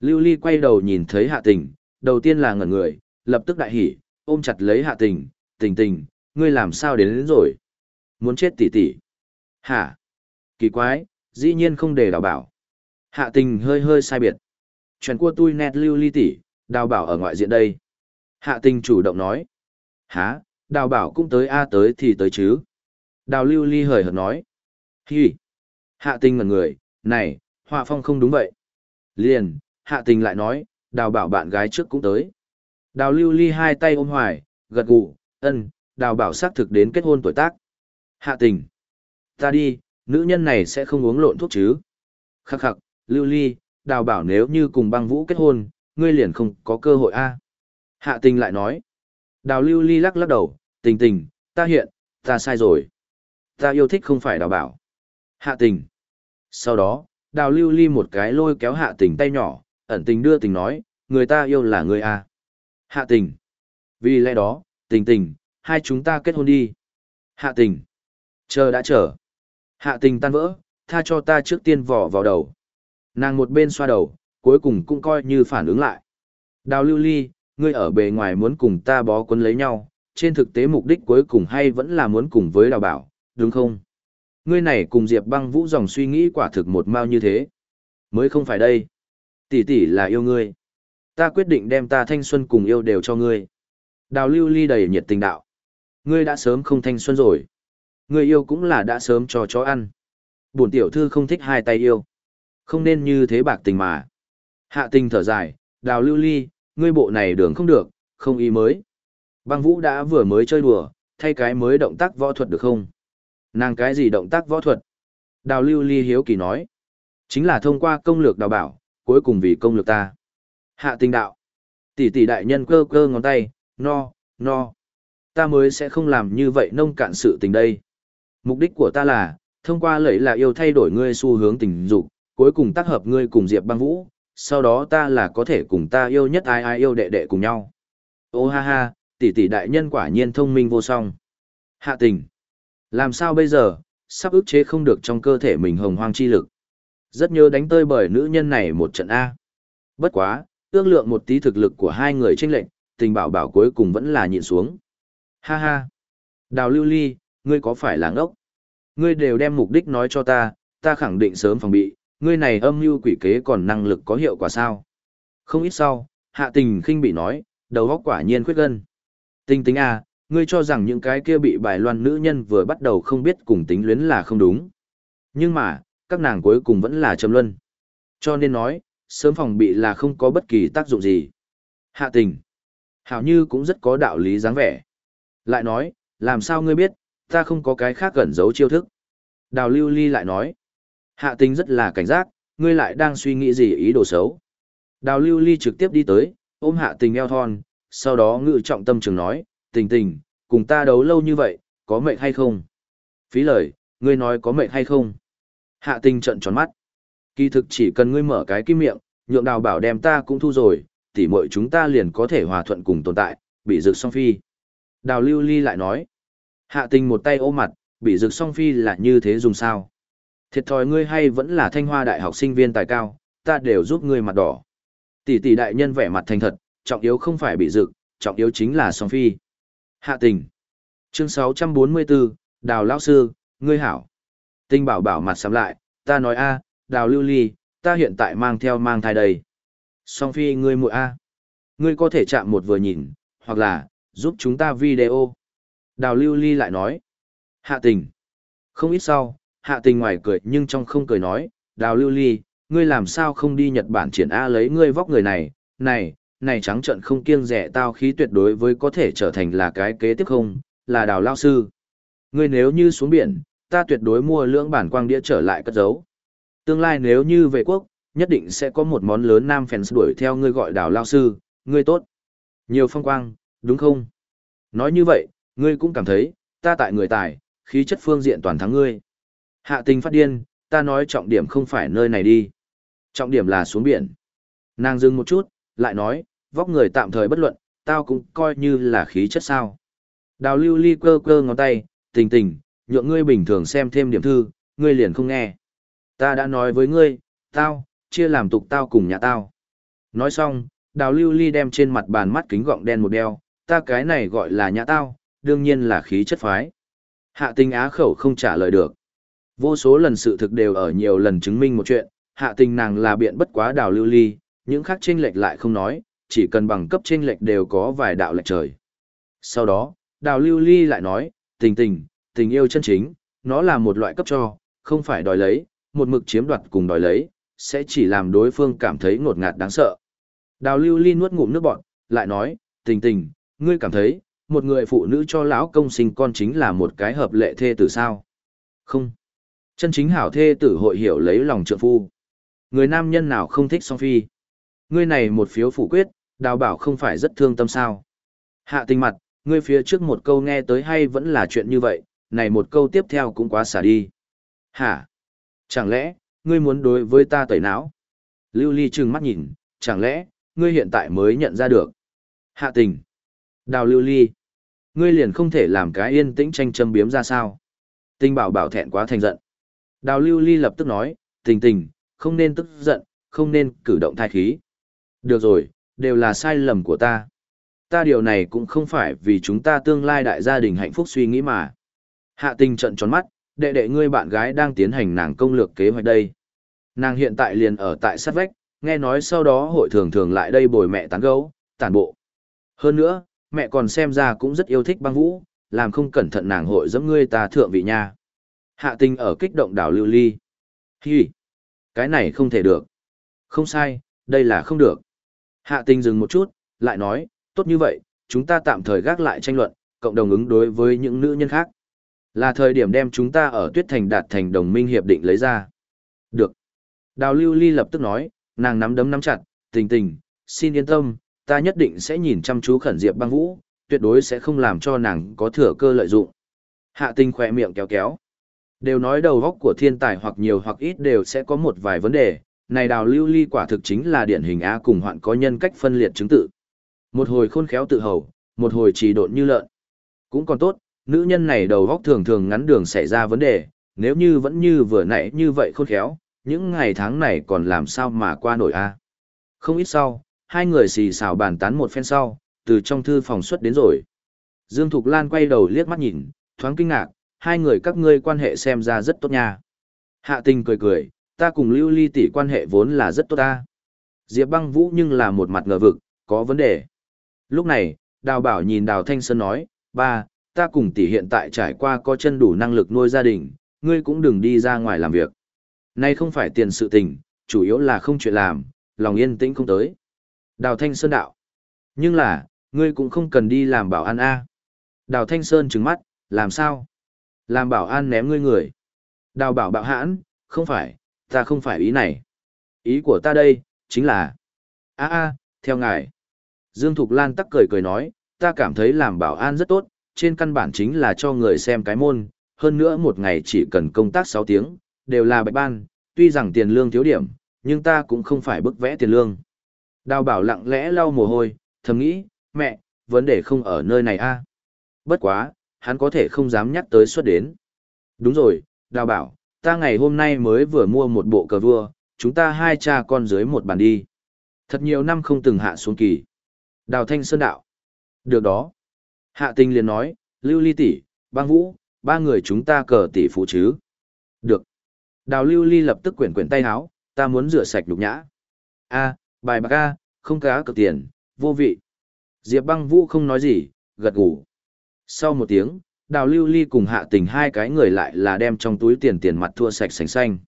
Lưu ly quay đầu nhìn thấy hạ tình, đầu tiên là ngẩn người, lập tức đại hỉ, ôm chặt lấy hạ tình, tình tình, ngươi làm sao đến, đến rồi. Muốn chết tỷ tỷ. Hả? Kỳ quái, dĩ nhiên không để đào bảo. Hạ tình hơi hơi sai biệt. Chuyện của tôi nét lưu ly tỷ, đào bảo ở ngoại diện đây. Hạ tình chủ động nói. Hả, đào bảo cũng tới a à tới thì tới chứ. Đào lưu ly hời hợt nói. Hi. Hạ tình ngẩn người, này, họa phong không đúng vậy. Liền, hạ tình lại nói, đào bảo bạn gái trước cũng tới. Đào lưu ly hai tay ôm hoài, gật gù, ân, đào bảo xác thực đến kết hôn tuổi tác. Hạ tình. Ta đi, nữ nhân này sẽ không uống lộn thuốc chứ. Khắc khắc, lưu ly, đào bảo nếu như cùng băng vũ kết hôn, ngươi liền không có cơ hội a. Hạ tình lại nói. Đào lưu ly lắc lắc đầu, tình tình, ta hiện, ta sai rồi. Ta yêu thích không phải đào bảo. Hạ tình. Sau đó, đào lưu ly một cái lôi kéo hạ tình tay nhỏ, ẩn tình đưa tình nói, người ta yêu là người a. Hạ tình. Vì lẽ đó, tình tình, hai chúng ta kết hôn đi. Hạ tình. Chờ đã chờ. Hạ tình tan vỡ, tha cho ta trước tiên vỏ vào đầu. Nàng một bên xoa đầu, cuối cùng cũng coi như phản ứng lại. Đào lưu ly, ngươi ở bề ngoài muốn cùng ta bó quấn lấy nhau, trên thực tế mục đích cuối cùng hay vẫn là muốn cùng với đào bảo, đúng không? Ngươi này cùng Diệp băng vũ dòng suy nghĩ quả thực một mau như thế. Mới không phải đây. Tỷ tỷ là yêu ngươi. Ta quyết định đem ta thanh xuân cùng yêu đều cho ngươi. Đào lưu ly đầy nhiệt tình đạo. Ngươi đã sớm không thanh xuân rồi. Người yêu cũng là đã sớm cho chó ăn. Buồn tiểu thư không thích hai tay yêu. Không nên như thế bạc tình mà. Hạ tình thở dài, đào lưu ly, ngươi bộ này đường không được, không ý mới. Băng vũ đã vừa mới chơi đùa, thay cái mới động tác võ thuật được không? Nàng cái gì động tác võ thuật? Đào lưu ly hiếu kỳ nói. Chính là thông qua công lược đào bảo, cuối cùng vì công lược ta. Hạ tình đạo. Tỷ tỷ đại nhân cơ cơ ngón tay, no, no. Ta mới sẽ không làm như vậy nông cạn sự tình đây. Mục đích của ta là, thông qua lấy là yêu thay đổi ngươi xu hướng tình dục, cuối cùng tác hợp ngươi cùng Diệp băng vũ, sau đó ta là có thể cùng ta yêu nhất ai ai yêu đệ đệ cùng nhau. Ô ha ha, tỷ tỷ đại nhân quả nhiên thông minh vô song. Hạ tình. Làm sao bây giờ, sắp ức chế không được trong cơ thể mình hồng hoang chi lực. Rất nhớ đánh tơi bởi nữ nhân này một trận A. Bất quá, ước lượng một tí thực lực của hai người tranh lệnh, tình bảo bảo cuối cùng vẫn là nhịn xuống. Ha ha. Đào lưu ly, ngươi có phải là ngốc? Ngươi đều đem mục đích nói cho ta, ta khẳng định sớm phòng bị, ngươi này âm mưu quỷ kế còn năng lực có hiệu quả sao? Không ít sau, hạ tình khinh bị nói, đầu óc quả nhiên khuyết gân. Tinh tính à, ngươi cho rằng những cái kia bị bài loan nữ nhân vừa bắt đầu không biết cùng tính luyến là không đúng. Nhưng mà, các nàng cuối cùng vẫn là trầm luân. Cho nên nói, sớm phòng bị là không có bất kỳ tác dụng gì. Hạ tình. Hảo như cũng rất có đạo lý dáng vẻ. Lại nói, làm sao ngươi biết, ta không có cái khác gần giấu chiêu thức. Đào lưu ly lại nói. Hạ tình rất là cảnh giác, ngươi lại đang suy nghĩ gì ý đồ xấu. Đào lưu ly trực tiếp đi tới, ôm hạ tình eo thon, sau đó ngự trọng tâm trường nói, tình tình, cùng ta đấu lâu như vậy, có mệnh hay không? Phí lời, ngươi nói có mệnh hay không? Hạ tình trận tròn mắt. Kỳ thực chỉ cần ngươi mở cái kim miệng, nhượng đào bảo đem ta cũng thu rồi, tỉ muội chúng ta liền có thể hòa thuận cùng tồn tại, bị rực song phi. Đào lưu ly lại nói. Hạ tình một tay ô mặt, bị rực song phi là như thế dùng sao? Thiệt thòi ngươi hay vẫn là thanh hoa đại học sinh viên tài cao, ta đều giúp ngươi mặt đỏ. Tỷ tỷ đại nhân vẻ mặt thành thật, trọng yếu không phải bị rực, trọng yếu chính là song phi. Hạ tình. Chương 644, Đào Lão Sư, ngươi hảo. Tinh bảo bảo mặt sắm lại, ta nói a, Đào Lưu Ly, ta hiện tại mang theo mang thai đây. Song phi ngươi muội a. Ngươi có thể chạm một vừa nhìn, hoặc là, giúp chúng ta video. Đào Lưu Ly lại nói. Hạ tình. Không ít sau, hạ tình ngoài cười nhưng trong không cười nói, Đào Lưu Ly, ngươi làm sao không đi Nhật Bản triển A lấy ngươi vóc người này, này, này trắng trận không kiêng rẻ tao khí tuyệt đối với có thể trở thành là cái kế tiếp không, là đào lao sư. Ngươi nếu như xuống biển, ta tuyệt đối mua lưỡng bản quang đĩa trở lại cất giấu. Tương lai nếu như về quốc, nhất định sẽ có một món lớn nam fans đuổi theo ngươi gọi đào lao sư, ngươi tốt. Nhiều phong quang, đúng không? Nói như vậy, ngươi cũng cảm thấy, ta tại người tài, khí chất phương diện toàn thắng ngươi. Hạ tình phát điên, ta nói trọng điểm không phải nơi này đi. Trọng điểm là xuống biển. Nàng dừng một chút, lại nói, vóc người tạm thời bất luận, tao cũng coi như là khí chất sao. Đào lưu ly cơ cơ ngón tay, tình tình, nhượng ngươi bình thường xem thêm điểm thư, ngươi liền không nghe. Ta đã nói với ngươi, tao, chia làm tục tao cùng nhà tao. Nói xong, đào lưu ly đem trên mặt bàn mắt kính gọng đen một đeo, ta cái này gọi là nhà tao, đương nhiên là khí chất phái. Hạ tình á khẩu không trả lời được. Vô số lần sự thực đều ở nhiều lần chứng minh một chuyện, hạ tình nàng là biện bất quá đào lưu ly, những khác chênh lệch lại không nói, chỉ cần bằng cấp chênh lệch đều có vài đạo lệch trời. Sau đó, Đào Lưu Ly lại nói, tình tình, tình yêu chân chính, nó là một loại cấp cho, không phải đòi lấy, một mực chiếm đoạt cùng đòi lấy, sẽ chỉ làm đối phương cảm thấy ngột ngạt đáng sợ. Đào Lưu Ly nuốt ngụm nước bọt, lại nói, tình tình, ngươi cảm thấy, một người phụ nữ cho lão công sinh con chính là một cái hợp lệ thê tử sao? Không. Chân chính hảo thê tử hội hiểu lấy lòng trượng phu. Người nam nhân nào không thích song phi? Ngươi này một phiếu phủ quyết, đào bảo không phải rất thương tâm sao. Hạ tình mặt, ngươi phía trước một câu nghe tới hay vẫn là chuyện như vậy, này một câu tiếp theo cũng quá xả đi. Hả? Chẳng lẽ, ngươi muốn đối với ta tẩy não? Lưu Ly trừng mắt nhìn, chẳng lẽ, ngươi hiện tại mới nhận ra được? Hạ tình. Đào Lưu Ly. Ngươi liền không thể làm cái yên tĩnh tranh châm biếm ra sao? Tình bảo bảo thẹn quá thành giận. Đào Lưu Ly lập tức nói, tình tình, không nên tức giận, không nên cử động thai khí. Được rồi, đều là sai lầm của ta. Ta điều này cũng không phải vì chúng ta tương lai đại gia đình hạnh phúc suy nghĩ mà. Hạ tình trận tròn mắt, đệ đệ ngươi bạn gái đang tiến hành nàng công lược kế hoạch đây. Nàng hiện tại liền ở tại sát vách, nghe nói sau đó hội thường thường lại đây bồi mẹ tán gấu, tản bộ. Hơn nữa, mẹ còn xem ra cũng rất yêu thích băng vũ, làm không cẩn thận nàng hội dẫm ngươi ta thượng vị nha. Hạ tình ở kích động đảo lưu ly. Hi! Cái này không thể được. Không sai, đây là không được. Hạ tình dừng một chút, lại nói, tốt như vậy, chúng ta tạm thời gác lại tranh luận, cộng đồng ứng đối với những nữ nhân khác. Là thời điểm đem chúng ta ở Tuyết Thành đạt thành đồng minh hiệp định lấy ra. Được. Đào Lưu Ly lập tức nói, nàng nắm đấm nắm chặt, tình tình, xin yên tâm, ta nhất định sẽ nhìn chăm chú khẩn diệp băng vũ, tuyệt đối sẽ không làm cho nàng có thừa cơ lợi dụng. Hạ tình khỏe miệng kéo kéo. Đều nói đầu góc của thiên tài hoặc nhiều hoặc ít đều sẽ có một vài vấn đề, này đào lưu ly quả thực chính là điển hình á cùng hoạn có nhân cách phân liệt chứng tự. Một hồi khôn khéo tự hầu, một hồi trì độn như lợn. Cũng còn tốt, nữ nhân này đầu góc thường thường ngắn đường xảy ra vấn đề, nếu như vẫn như vừa nãy như vậy khôn khéo, những ngày tháng này còn làm sao mà qua nổi a Không ít sau, hai người xì xào bàn tán một phen sau, từ trong thư phòng xuất đến rồi. Dương Thục Lan quay đầu liếc mắt nhìn, thoáng kinh ngạc, hai người các ngươi quan hệ xem ra rất tốt nha. Hạ tình cười cười, ta cùng lưu ly tỷ quan hệ vốn là rất tốt ta. Diệp băng vũ nhưng là một mặt ngờ vực, có vấn đề. Lúc này, đào bảo nhìn đào thanh sơn nói, ba, ta cùng tỷ hiện tại trải qua có chân đủ năng lực nuôi gia đình, ngươi cũng đừng đi ra ngoài làm việc. Nay không phải tiền sự tình, chủ yếu là không chuyện làm, lòng yên tĩnh không tới. Đào thanh sơn đạo. Nhưng là, ngươi cũng không cần đi làm bảo an a. Đào thanh sơn trừng mắt, làm sao? Làm bảo an ném ngươi người. Đào bảo bạo hãn, không phải, ta không phải ý này. Ý của ta đây, chính là... a a theo ngài. Dương Thục Lan tắc cười cười nói, ta cảm thấy làm bảo an rất tốt, trên căn bản chính là cho người xem cái môn, hơn nữa một ngày chỉ cần công tác 6 tiếng, đều là bạch ban, tuy rằng tiền lương thiếu điểm, nhưng ta cũng không phải bức vẽ tiền lương. Đào bảo lặng lẽ lau mồ hôi, thầm nghĩ, mẹ, vấn đề không ở nơi này a. Bất quá, hắn có thể không dám nhắc tới xuất đến. Đúng rồi, đào bảo, ta ngày hôm nay mới vừa mua một bộ cờ vua, chúng ta hai cha con dưới một bàn đi. Thật nhiều năm không từng hạ xuống kỳ. Đào thanh sơn đạo. Được đó. Hạ tình liền nói, lưu ly tỷ, băng vũ, ba người chúng ta cờ tỷ phụ chứ. Được. Đào lưu ly lập tức quyển quyển tay háo, ta muốn rửa sạch đục nhã. a bài bạc a, không cá cực tiền, vô vị. Diệp băng vũ không nói gì, gật gù. Sau một tiếng, đào lưu ly cùng hạ tình hai cái người lại là đem trong túi tiền tiền mặt thua sạch sành xanh.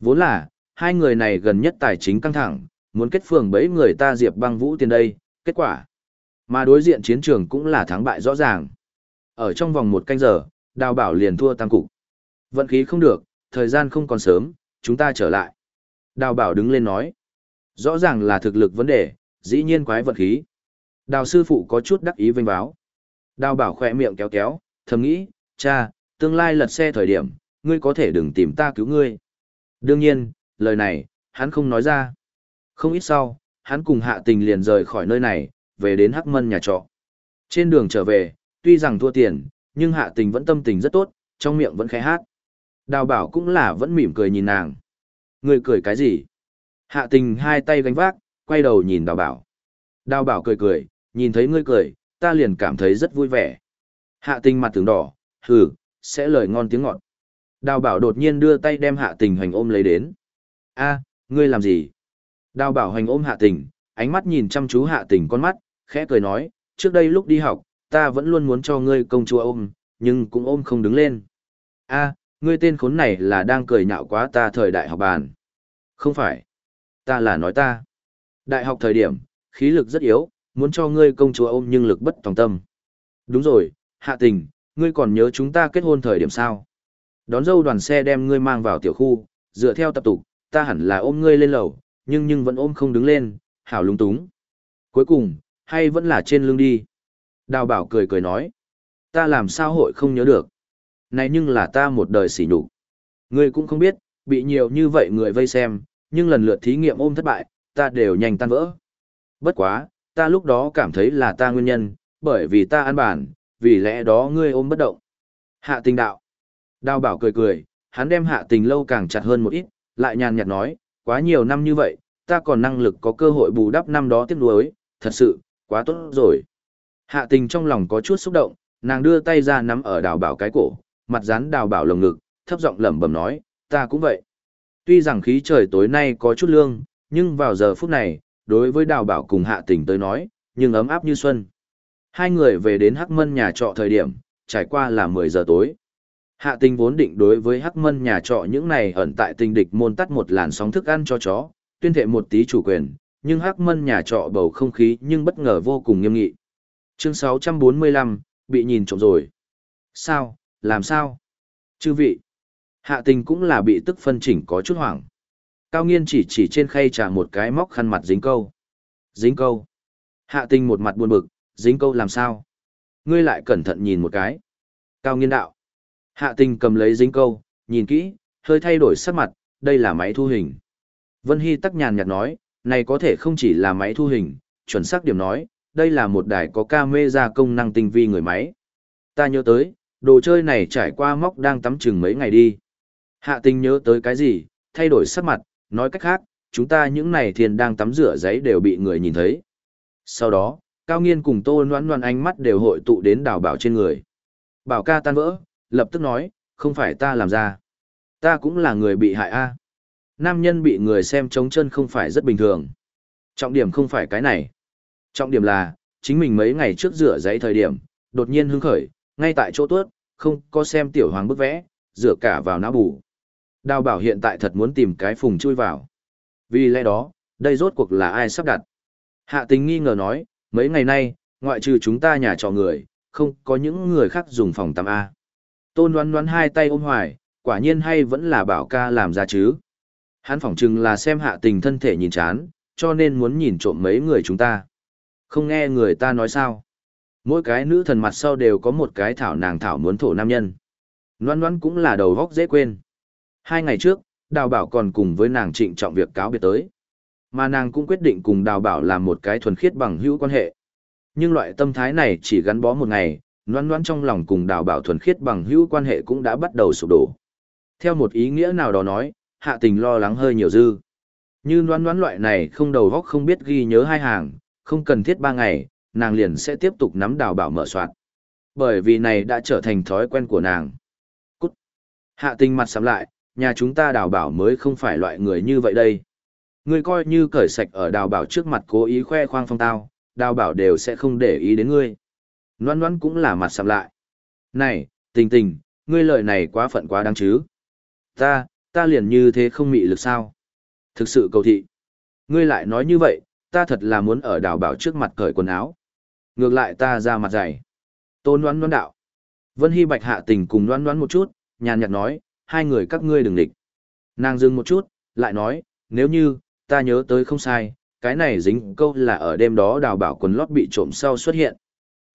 Vốn là, hai người này gần nhất tài chính căng thẳng, muốn kết phường bấy người ta diệp băng vũ tiền đây, kết quả. Mà đối diện chiến trường cũng là thắng bại rõ ràng. Ở trong vòng một canh giờ, đào bảo liền thua tăng cục. Vận khí không được, thời gian không còn sớm, chúng ta trở lại. Đào bảo đứng lên nói. Rõ ràng là thực lực vấn đề, dĩ nhiên quái vật khí. Đào sư phụ có chút đắc ý vinh báo. Đào bảo khỏe miệng kéo kéo, thầm nghĩ, cha, tương lai lật xe thời điểm, ngươi có thể đừng tìm ta cứu ngươi. Đương nhiên, lời này, hắn không nói ra. Không ít sau, hắn cùng hạ tình liền rời khỏi nơi này, về đến Hắc Mân nhà trọ. Trên đường trở về, tuy rằng thua tiền, nhưng hạ tình vẫn tâm tình rất tốt, trong miệng vẫn khẽ hát. Đào bảo cũng là vẫn mỉm cười nhìn nàng. Ngươi cười cái gì? Hạ tình hai tay gánh vác, quay đầu nhìn đào bảo. Đào bảo cười cười, nhìn thấy ngươi cười, ta liền cảm thấy rất vui vẻ. Hạ tình mặt tướng đỏ, hừ, sẽ lời ngon tiếng ngọt. Đào bảo đột nhiên đưa tay đem hạ tình hoành ôm lấy đến. a ngươi làm gì? Đào bảo hoành ôm hạ tình, ánh mắt nhìn chăm chú hạ tình con mắt, khẽ cười nói, trước đây lúc đi học, ta vẫn luôn muốn cho ngươi công chúa ôm, nhưng cũng ôm không đứng lên. a ngươi tên khốn này là đang cười nhạo quá ta thời đại học bàn. Không phải. Ta là nói ta. Đại học thời điểm, khí lực rất yếu, muốn cho ngươi công chúa ôm nhưng lực bất tòng tâm. Đúng rồi, hạ tình, ngươi còn nhớ chúng ta kết hôn thời điểm sao? Đón dâu đoàn xe đem ngươi mang vào tiểu khu, dựa theo tập tục, ta hẳn là ôm ngươi lên lầu, nhưng nhưng vẫn ôm không đứng lên, hảo lung túng. Cuối cùng, hay vẫn là trên lưng đi. Đào bảo cười cười nói, ta làm sao hội không nhớ được. Này nhưng là ta một đời sỉ nhục. Ngươi cũng không biết, bị nhiều như vậy người vây xem, nhưng lần lượt thí nghiệm ôm thất bại, ta đều nhanh tan vỡ. Bất quá, ta lúc đó cảm thấy là ta nguyên nhân, bởi vì ta ăn bản, vì lẽ đó ngươi ôm bất động. Hạ tình đạo. Đào bảo cười cười, hắn đem hạ tình lâu càng chặt hơn một ít, lại nhàn nhạt nói, quá nhiều năm như vậy, ta còn năng lực có cơ hội bù đắp năm đó tiếp nuối. thật sự, quá tốt rồi. Hạ tình trong lòng có chút xúc động, nàng đưa tay ra nắm ở đào bảo cái cổ, mặt dán đào bảo lồng ngực, thấp giọng lẩm bẩm nói, ta cũng vậy. Tuy rằng khí trời tối nay có chút lương, nhưng vào giờ phút này, đối với đào bảo cùng hạ tình tới nói, nhưng ấm áp như xuân. Hai người về đến Hắc Mân nhà trọ thời điểm, trải qua là 10 giờ tối. Hạ tình vốn định đối với Hắc Mân nhà trọ những này ẩn tại tình địch môn tắt một làn sóng thức ăn cho chó, tuyên thệ một tí chủ quyền, nhưng Hắc Mân nhà trọ bầu không khí nhưng bất ngờ vô cùng nghiêm nghị. Chương 645, bị nhìn trộm rồi. Sao, làm sao? Chư vị. Hạ tình cũng là bị tức phân chỉnh có chút hoảng. Cao nghiên chỉ chỉ trên khay trà một cái móc khăn mặt dính câu. Dính câu. Hạ tình một mặt buồn bực, dính câu làm sao? Ngươi lại cẩn thận nhìn một cái. Cao nghiên đạo. Hạ tình cầm lấy dính câu, nhìn kỹ, hơi thay đổi sắc mặt, đây là máy thu hình. Vân Hy tắc nhàn nhạt nói, này có thể không chỉ là máy thu hình, chuẩn xác điểm nói, đây là một đài có camera công năng tinh vi người máy. Ta nhớ tới, đồ chơi này trải qua móc đang tắm chừng mấy ngày đi. Hạ tình nhớ tới cái gì, thay đổi sắc mặt, nói cách khác, chúng ta những này thiền đang tắm rửa giấy đều bị người nhìn thấy. Sau đó, Cao Nghiên cùng Tô Loan Loan ánh mắt đều hội tụ đến đào bảo trên người. Bảo ca tan vỡ, lập tức nói, không phải ta làm ra. Ta cũng là người bị hại a. Nam nhân bị người xem trống chân không phải rất bình thường. Trọng điểm không phải cái này. Trọng điểm là, chính mình mấy ngày trước rửa giấy thời điểm, đột nhiên hứng khởi, ngay tại chỗ tuốt, không có xem tiểu hoàng bức vẽ, rửa cả vào não bù. Đào bảo hiện tại thật muốn tìm cái phùng chui vào. Vì lẽ đó, đây rốt cuộc là ai sắp đặt. Hạ tình nghi ngờ nói, mấy ngày nay, ngoại trừ chúng ta nhà trọ người, không có những người khác dùng phòng tắm A. Tôn đoán đoán hai tay ôm hoài, quả nhiên hay vẫn là bảo ca làm ra chứ. Hắn phỏng chừng là xem hạ tình thân thể nhìn chán, cho nên muốn nhìn trộm mấy người chúng ta. Không nghe người ta nói sao. Mỗi cái nữ thần mặt sau đều có một cái thảo nàng thảo muốn thổ nam nhân. Loan loan cũng là đầu góc dễ quên. Hai ngày trước, đào bảo còn cùng với nàng trịnh trọng việc cáo biệt tới. Mà nàng cũng quyết định cùng đào bảo làm một cái thuần khiết bằng hữu quan hệ. Nhưng loại tâm thái này chỉ gắn bó một ngày, loan loan trong lòng cùng đào bảo thuần khiết bằng hữu quan hệ cũng đã bắt đầu sụp đổ. Theo một ý nghĩa nào đó nói, hạ tình lo lắng hơi nhiều dư. Như loan loan loại này không đầu góc không biết ghi nhớ hai hàng, không cần thiết ba ngày, nàng liền sẽ tiếp tục nắm đào bảo mở soạn. Bởi vì này đã trở thành thói quen của nàng. Cút. Hạ tình mặt sắm lại, nhà chúng ta đào bảo mới không phải loại người như vậy đây. Ngươi coi như cởi sạch ở đào bảo trước mặt cố ý khoe khoang phong tao, đào bảo đều sẽ không để ý đến ngươi. Loan loan cũng là mặt sầm lại. Này, tình tình, ngươi lời này quá phận quá đáng chứ. Ta, ta liền như thế không mị lực sao? Thực sự cầu thị. Ngươi lại nói như vậy, ta thật là muốn ở đào bảo trước mặt cởi quần áo. Ngược lại ta ra mặt dày. Tôn Loan Loan đạo. Vân Hy Bạch hạ tình cùng Loan Loan một chút, nhàn nhạt nói, hai người các ngươi đừng địch. Nàng dừng một chút, lại nói, nếu như, ta nhớ tới không sai, cái này dính câu là ở đêm đó đào bảo quần lót bị trộm sau xuất hiện.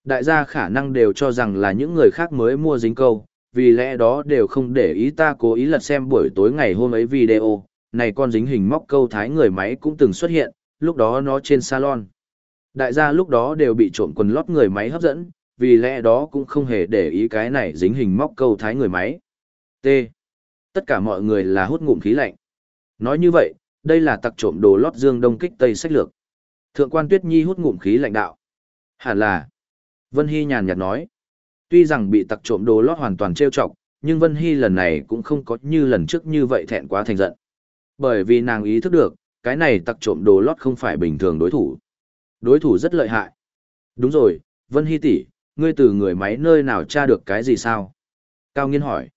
Đại gia khả năng đều cho rằng là những người khác mới mua dính câu, vì lẽ đó đều không để ý ta cố ý lật xem buổi tối ngày hôm ấy video, này con dính hình móc câu thái người máy cũng từng xuất hiện, lúc đó nó trên salon. Đại gia lúc đó đều bị trộm quần lót người máy hấp dẫn, vì lẽ đó cũng không hề để ý cái này dính hình móc câu thái người máy. T. Tất cả mọi người là hút ngụm khí lạnh. Nói như vậy, đây là tặc trộm đồ lót dương đông kích tây sách lược. Thượng quan Tuyết Nhi hút ngụm khí lạnh đạo. Hẳn là. Vân Hy nhàn nhạt nói. Tuy rằng bị tặc trộm đồ lót hoàn toàn trêu chọc, nhưng Vân Hy lần này cũng không có như lần trước như vậy thẹn quá thành giận. Bởi vì nàng ý thức được, cái này tặc trộm đồ lót không phải bình thường đối thủ. Đối thủ rất lợi hại. Đúng rồi, Vân Hy tỷ, ngươi từ người máy nơi nào tra được cái gì sao? Cao Nghiên hỏi.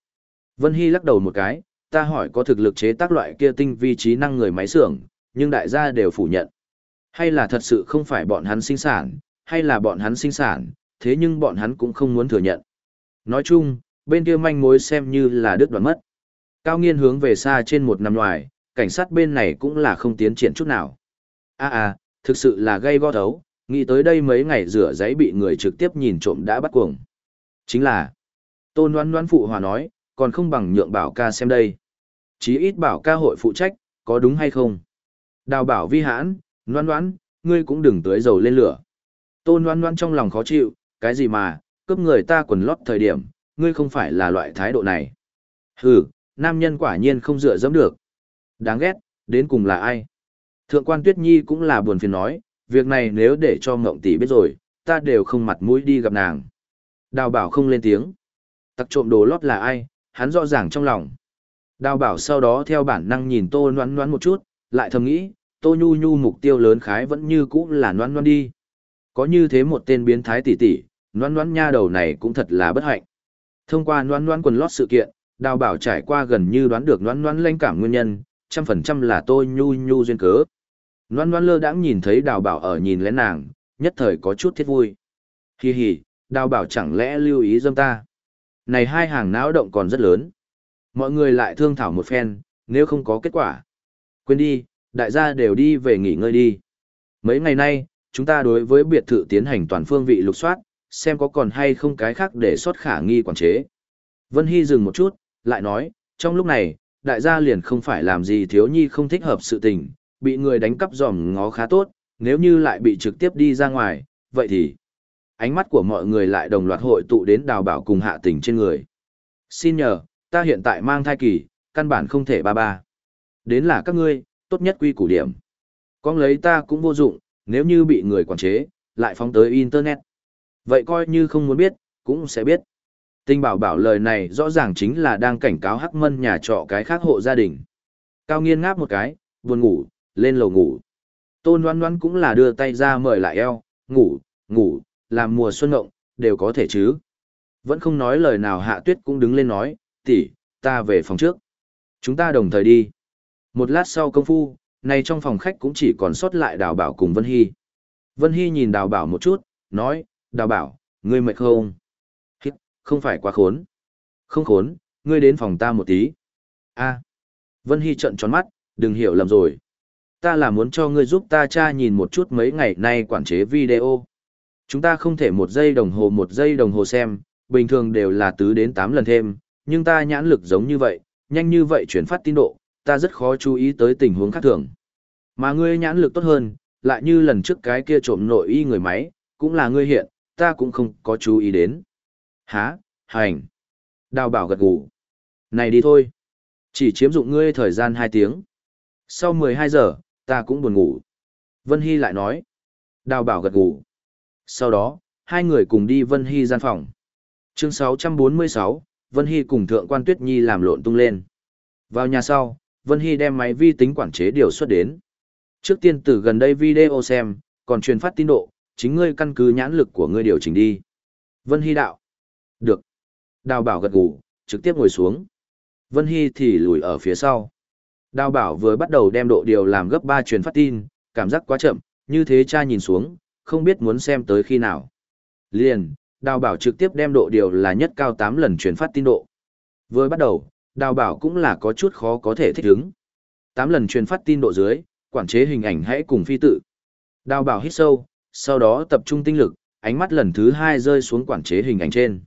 Vân Hy lắc đầu một cái, ta hỏi có thực lực chế tác loại kia tinh vi trí năng người máy xưởng, nhưng đại gia đều phủ nhận. Hay là thật sự không phải bọn hắn sinh sản, hay là bọn hắn sinh sản, thế nhưng bọn hắn cũng không muốn thừa nhận. Nói chung, bên kia manh mối xem như là đứt đoạn mất. Cao nghiên hướng về xa trên một năm ngoài, cảnh sát bên này cũng là không tiến triển chút nào. À à, thực sự là gây go thấu, nghĩ tới đây mấy ngày rửa giấy bị người trực tiếp nhìn trộm đã bắt cuồng. Chính là, tôn đoán đoán phụ hòa nói, còn không bằng nhượng bảo ca xem đây. Chí ít bảo ca hội phụ trách, có đúng hay không? Đào bảo vi hãn, noan noan, ngươi cũng đừng tưới dầu lên lửa. Tôn noan noan trong lòng khó chịu, cái gì mà, cướp người ta quần lót thời điểm, ngươi không phải là loại thái độ này. Hừ, nam nhân quả nhiên không dựa dẫm được. Đáng ghét, đến cùng là ai? Thượng quan Tuyết Nhi cũng là buồn phiền nói, việc này nếu để cho Ngộng tỷ biết rồi, ta đều không mặt mũi đi gặp nàng. Đào bảo không lên tiếng. Tặc trộm đồ lót là ai, hắn rõ ràng trong lòng. Đào bảo sau đó theo bản năng nhìn tô noan noan một chút, lại thầm nghĩ, tô nhu nhu mục tiêu lớn khái vẫn như cũ là noan noan đi. Có như thế một tên biến thái tỷ tỷ, noan noan nha đầu này cũng thật là bất hạnh. Thông qua noan noan quần lót sự kiện, đào bảo trải qua gần như đoán được noan noan lanh cảm nguyên nhân, trăm phần trăm là tô nhu nhu duyên cớ. Noan noan lơ đãng nhìn thấy đào bảo ở nhìn lén nàng, nhất thời có chút thiết vui. Hi hi, đào bảo chẳng lẽ lưu ý dâm ta. Này hai hàng não động còn rất lớn. Mọi người lại thương thảo một phen, nếu không có kết quả. Quên đi, đại gia đều đi về nghỉ ngơi đi. Mấy ngày nay, chúng ta đối với biệt thự tiến hành toàn phương vị lục soát, xem có còn hay không cái khác để xuất khả nghi quản chế. Vân Hy dừng một chút, lại nói, trong lúc này, đại gia liền không phải làm gì thiếu nhi không thích hợp sự tình, bị người đánh cắp dòm ngó khá tốt, nếu như lại bị trực tiếp đi ra ngoài, vậy thì ánh mắt của mọi người lại đồng loạt hội tụ đến đào bảo cùng hạ tình trên người. Xin nhờ, ta hiện tại mang thai kỳ, căn bản không thể ba ba. Đến là các ngươi, tốt nhất quy củ điểm. Con lấy ta cũng vô dụng, nếu như bị người quản chế, lại phóng tới Internet. Vậy coi như không muốn biết, cũng sẽ biết. Tinh bảo bảo lời này rõ ràng chính là đang cảnh cáo hắc mân nhà trọ cái khác hộ gia đình. Cao nghiên ngáp một cái, buồn ngủ, lên lầu ngủ. Tôn đoán đoán cũng là đưa tay ra mời lại eo, ngủ, ngủ, làm mùa xuân ngộng, đều có thể chứ. Vẫn không nói lời nào hạ tuyết cũng đứng lên nói, tỷ, ta về phòng trước. Chúng ta đồng thời đi. Một lát sau công phu, này trong phòng khách cũng chỉ còn sót lại đào bảo cùng Vân Hy. Vân Hy nhìn đào bảo một chút, nói, đào bảo, ngươi mệt không? Hít, không phải quá khốn. Không khốn, ngươi đến phòng ta một tí. a Vân Hy trận tròn mắt, đừng hiểu lầm rồi. Ta là muốn cho ngươi giúp ta cha nhìn một chút mấy ngày nay quản chế video. Chúng ta không thể một giây đồng hồ một giây đồng hồ xem, bình thường đều là tứ đến 8 lần thêm, nhưng ta nhãn lực giống như vậy, nhanh như vậy chuyển phát tin độ, ta rất khó chú ý tới tình huống khác thường. Mà ngươi nhãn lực tốt hơn, lại như lần trước cái kia trộm nội y người máy, cũng là ngươi hiện, ta cũng không có chú ý đến. Hả, hành. Đào bảo gật gù. Này đi thôi. Chỉ chiếm dụng ngươi thời gian 2 tiếng. Sau 12 giờ, ta cũng buồn ngủ. Vân Hy lại nói. Đào bảo gật gù. Sau đó, hai người cùng đi Vân Hy gian phòng. Chương 646, Vân Hy cùng Thượng quan Tuyết Nhi làm lộn tung lên. Vào nhà sau, Vân Hy đem máy vi tính quản chế điều xuất đến. Trước tiên từ gần đây video xem, còn truyền phát tin độ, chính ngươi căn cứ nhãn lực của ngươi điều chỉnh đi. Vân Hy đạo. Được. Đào bảo gật gù, trực tiếp ngồi xuống. Vân Hy thì lùi ở phía sau. Đào bảo vừa bắt đầu đem độ điều làm gấp 3 truyền phát tin, cảm giác quá chậm, như thế cha nhìn xuống, không biết muốn xem tới khi nào. Liền, đào bảo trực tiếp đem độ điều là nhất cao 8 lần truyền phát tin độ. Vừa bắt đầu, đào bảo cũng là có chút khó có thể thích ứng. 8 lần truyền phát tin độ dưới, quản chế hình ảnh hãy cùng phi tự. Đào bảo hít sâu, sau đó tập trung tinh lực, ánh mắt lần thứ hai rơi xuống quản chế hình ảnh trên.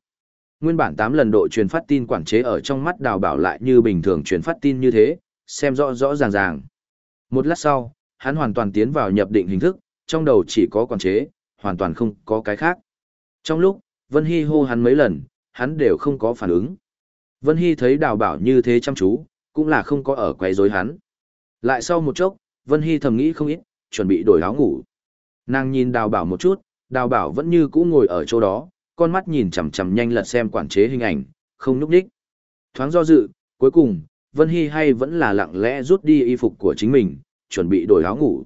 Nguyên bản 8 lần độ truyền phát tin quản chế ở trong mắt đào bảo lại như bình thường truyền phát tin như thế, xem rõ rõ ràng ràng. Một lát sau, hắn hoàn toàn tiến vào nhập định hình thức, trong đầu chỉ có quản chế, hoàn toàn không có cái khác. Trong lúc, Vân Hy hô hắn mấy lần, hắn đều không có phản ứng. Vân Hy thấy đào bảo như thế chăm chú, cũng là không có ở quấy rối hắn. Lại sau một chốc, Vân Hy thầm nghĩ không ít, chuẩn bị đổi áo ngủ. Nàng nhìn đào bảo một chút, đào bảo vẫn như cũ ngồi ở chỗ đó, con mắt nhìn chằm chằm nhanh lật xem quản chế hình ảnh, không núp đích. Thoáng do dự, cuối cùng, Vân Hy hay vẫn là lặng lẽ rút đi y phục của chính mình, chuẩn bị đổi áo ngủ.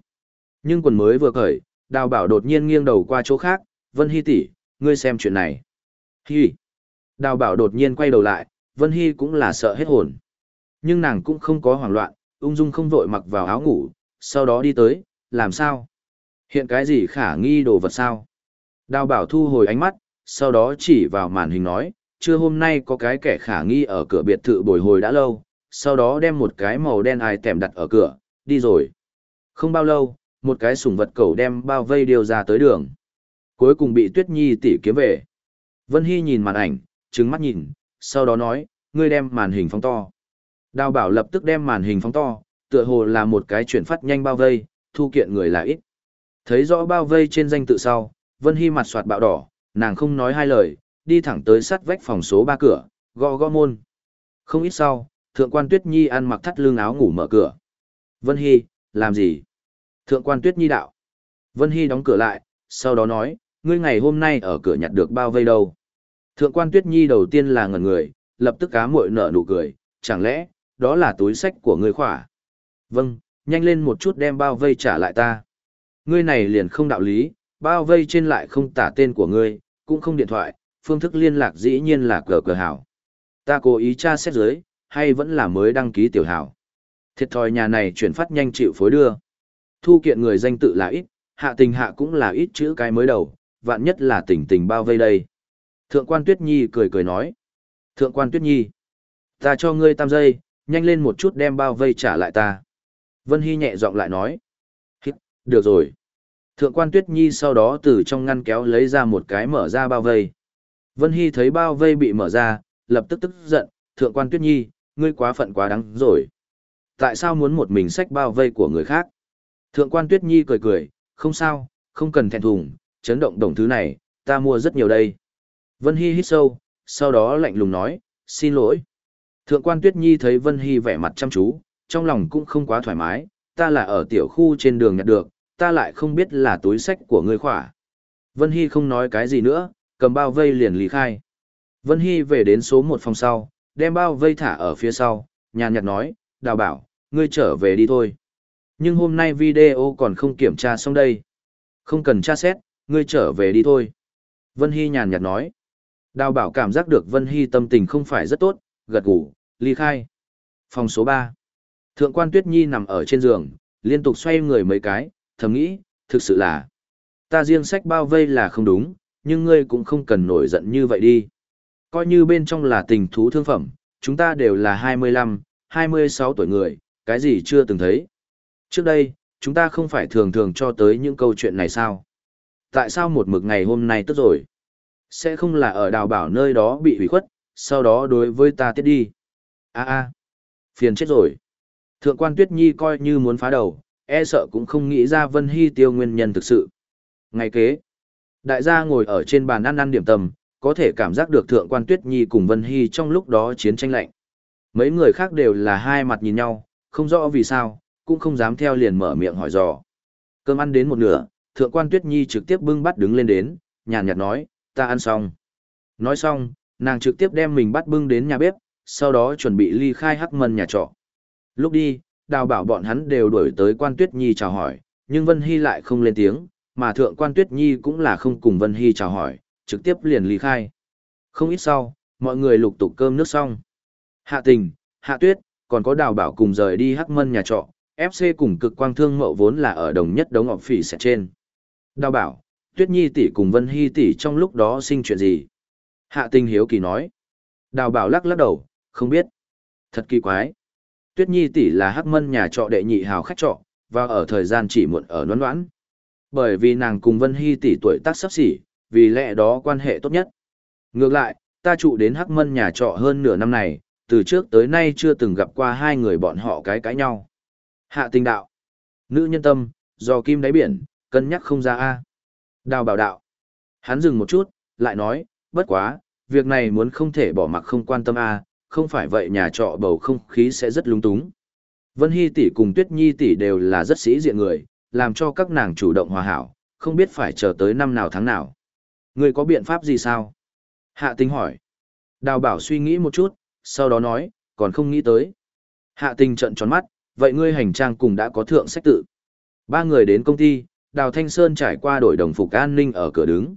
Nhưng quần mới vừa cởi, đào bảo đột nhiên nghiêng đầu qua chỗ khác, Vân Hy tỷ, ngươi xem chuyện này. Hi. Đào bảo đột nhiên quay đầu lại, Vân Hy cũng là sợ hết hồn. Nhưng nàng cũng không có hoảng loạn, ung dung không vội mặc vào áo ngủ, sau đó đi tới, làm sao? Hiện cái gì khả nghi đồ vật sao? Đào bảo thu hồi ánh mắt, sau đó chỉ vào màn hình nói, trưa hôm nay có cái kẻ khả nghi ở cửa biệt thự bồi hồi đã lâu, sau đó đem một cái màu đen ai tèm đặt ở cửa, đi rồi. Không bao lâu, một cái sủng vật cầu đem bao vây điều ra tới đường. Cuối cùng bị Tuyết Nhi tỉ kiếm về. Vân Hy nhìn màn ảnh, trừng mắt nhìn, sau đó nói, ngươi đem màn hình phóng to. Đào bảo lập tức đem màn hình phóng to, tựa hồ là một cái chuyển phát nhanh bao vây, thu kiện người là ít. Thấy rõ bao vây trên danh tự sau, Vân Hy mặt soạt bạo đỏ, nàng không nói hai lời, đi thẳng tới sắt vách phòng số ba cửa, gõ gõ môn. Không ít sau, thượng quan Tuyết Nhi ăn mặc thắt lưng áo ngủ mở cửa. Vân Hy, làm gì? Thượng quan Tuyết Nhi đạo. Vân Hy đóng cửa lại, sau đó nói, ngươi ngày hôm nay ở cửa nhặt được bao vây đâu. Thượng quan Tuyết Nhi đầu tiên là ngẩn người, lập tức cá muội nở nụ cười, chẳng lẽ, đó là túi sách của ngươi khỏa. Vâng, nhanh lên một chút đem bao vây trả lại ta. Ngươi này liền không đạo lý, bao vây trên lại không tả tên của ngươi, cũng không điện thoại, phương thức liên lạc dĩ nhiên là cờ cờ hảo. Ta cố ý tra xét dưới, hay vẫn là mới đăng ký tiểu hảo. Thiệt thòi nhà này chuyển phát nhanh chịu phối đưa. Thu kiện người danh tự là ít, hạ tình hạ cũng là ít chữ cái mới đầu, vạn nhất là tình tình bao vây đây. Thượng quan Tuyết Nhi cười cười nói. Thượng quan Tuyết Nhi. Ta cho ngươi tam giây, nhanh lên một chút đem bao vây trả lại ta. Vân Hy nhẹ giọng lại nói. Được rồi. Thượng quan Tuyết Nhi sau đó từ trong ngăn kéo lấy ra một cái mở ra bao vây. Vân Hy thấy bao vây bị mở ra, lập tức tức giận, Thượng quan Tuyết Nhi, ngươi quá phận quá đáng rồi. Tại sao muốn một mình sách bao vây của người khác? Thượng quan Tuyết Nhi cười cười, không sao, không cần thẹn thùng, chấn động đồng thứ này, ta mua rất nhiều đây. Vân Hy hít sâu, sau đó lạnh lùng nói, xin lỗi. Thượng quan Tuyết Nhi thấy Vân Hy vẻ mặt chăm chú, trong lòng cũng không quá thoải mái, ta là ở tiểu khu trên đường nhặt được, ta lại không biết là túi sách của ngươi khỏa. Vân Hy không nói cái gì nữa, cầm bao vây liền lý khai. Vân Hy về đến số một phòng sau, đem bao vây thả ở phía sau, nhàn nhạt nói, đào bảo, ngươi trở về đi thôi. Nhưng hôm nay video còn không kiểm tra xong đây. Không cần tra xét, ngươi trở về đi thôi. Vân Hy nhàn nhạt nói. Đào bảo cảm giác được Vân Hy tâm tình không phải rất tốt, gật gù, ly khai. Phòng số 3. Thượng quan Tuyết Nhi nằm ở trên giường, liên tục xoay người mấy cái, thầm nghĩ, thực sự là, ta riêng sách bao vây là không đúng, nhưng ngươi cũng không cần nổi giận như vậy đi. Coi như bên trong là tình thú thương phẩm, chúng ta đều là 25, 26 tuổi người, cái gì chưa từng thấy. Trước đây, chúng ta không phải thường thường cho tới những câu chuyện này sao? Tại sao một mực ngày hôm nay tức rồi? Sẽ không là ở đào bảo nơi đó bị hủy khuất, sau đó đối với ta tiết đi. a a phiền chết rồi. Thượng quan Tuyết Nhi coi như muốn phá đầu, e sợ cũng không nghĩ ra Vân Hy tiêu nguyên nhân thực sự. Ngày kế, đại gia ngồi ở trên bàn ăn ăn điểm tâm, có thể cảm giác được Thượng quan Tuyết Nhi cùng Vân Hy trong lúc đó chiến tranh lạnh. Mấy người khác đều là hai mặt nhìn nhau, không rõ vì sao, cũng không dám theo liền mở miệng hỏi dò. Cơm ăn đến một nửa, Thượng quan Tuyết Nhi trực tiếp bưng bắt đứng lên đến, nhàn nhạt nói, ta ăn xong. Nói xong, nàng trực tiếp đem mình bắt bưng đến nhà bếp, sau đó chuẩn bị ly khai hắc mân nhà trọ. Lúc đi, đào bảo bọn hắn đều đuổi tới quan tuyết nhi chào hỏi, nhưng Vân Hy lại không lên tiếng, mà thượng quan tuyết nhi cũng là không cùng Vân Hy chào hỏi, trực tiếp liền ly khai. Không ít sau, mọi người lục tục cơm nước xong. Hạ tình, hạ tuyết, còn có đào bảo cùng rời đi hắc mân nhà trọ, FC cùng cực quang thương mậu vốn là ở đồng nhất đống ngọc phỉ sẽ trên. Đào bảo, tuyết nhi tỷ cùng Vân Hy tỷ trong lúc đó sinh chuyện gì? Hạ tình hiếu kỳ nói. Đào bảo lắc lắc đầu, không biết. Thật kỳ quái. Tuyết Nhi tỷ là hắc mân nhà trọ đệ nhị hào khách trọ, và ở thời gian chỉ muộn ở noan noãn. Bởi vì nàng cùng Vân Hy tỷ tuổi tác sắp xỉ, vì lẽ đó quan hệ tốt nhất. Ngược lại, ta trụ đến hắc mân nhà trọ hơn nửa năm này, từ trước tới nay chưa từng gặp qua hai người bọn họ cái cãi nhau. Hạ tình đạo. Nữ nhân tâm, do kim đáy biển, cân nhắc không ra A. Đào bảo đạo. Hắn dừng một chút, lại nói, bất quá, việc này muốn không thể bỏ mặc không quan tâm A, không phải vậy nhà trọ bầu không khí sẽ rất lung túng. Vân Hy tỷ cùng Tuyết Nhi tỷ đều là rất sĩ diện người, làm cho các nàng chủ động hòa hảo, không biết phải chờ tới năm nào tháng nào. Người có biện pháp gì sao? Hạ tình hỏi. Đào bảo suy nghĩ một chút, sau đó nói, còn không nghĩ tới. Hạ tình trận tròn mắt, vậy ngươi hành trang cùng đã có thượng sách tự. Ba người đến công ty, Đào Thanh Sơn trải qua đổi đồng phục an ninh ở cửa đứng.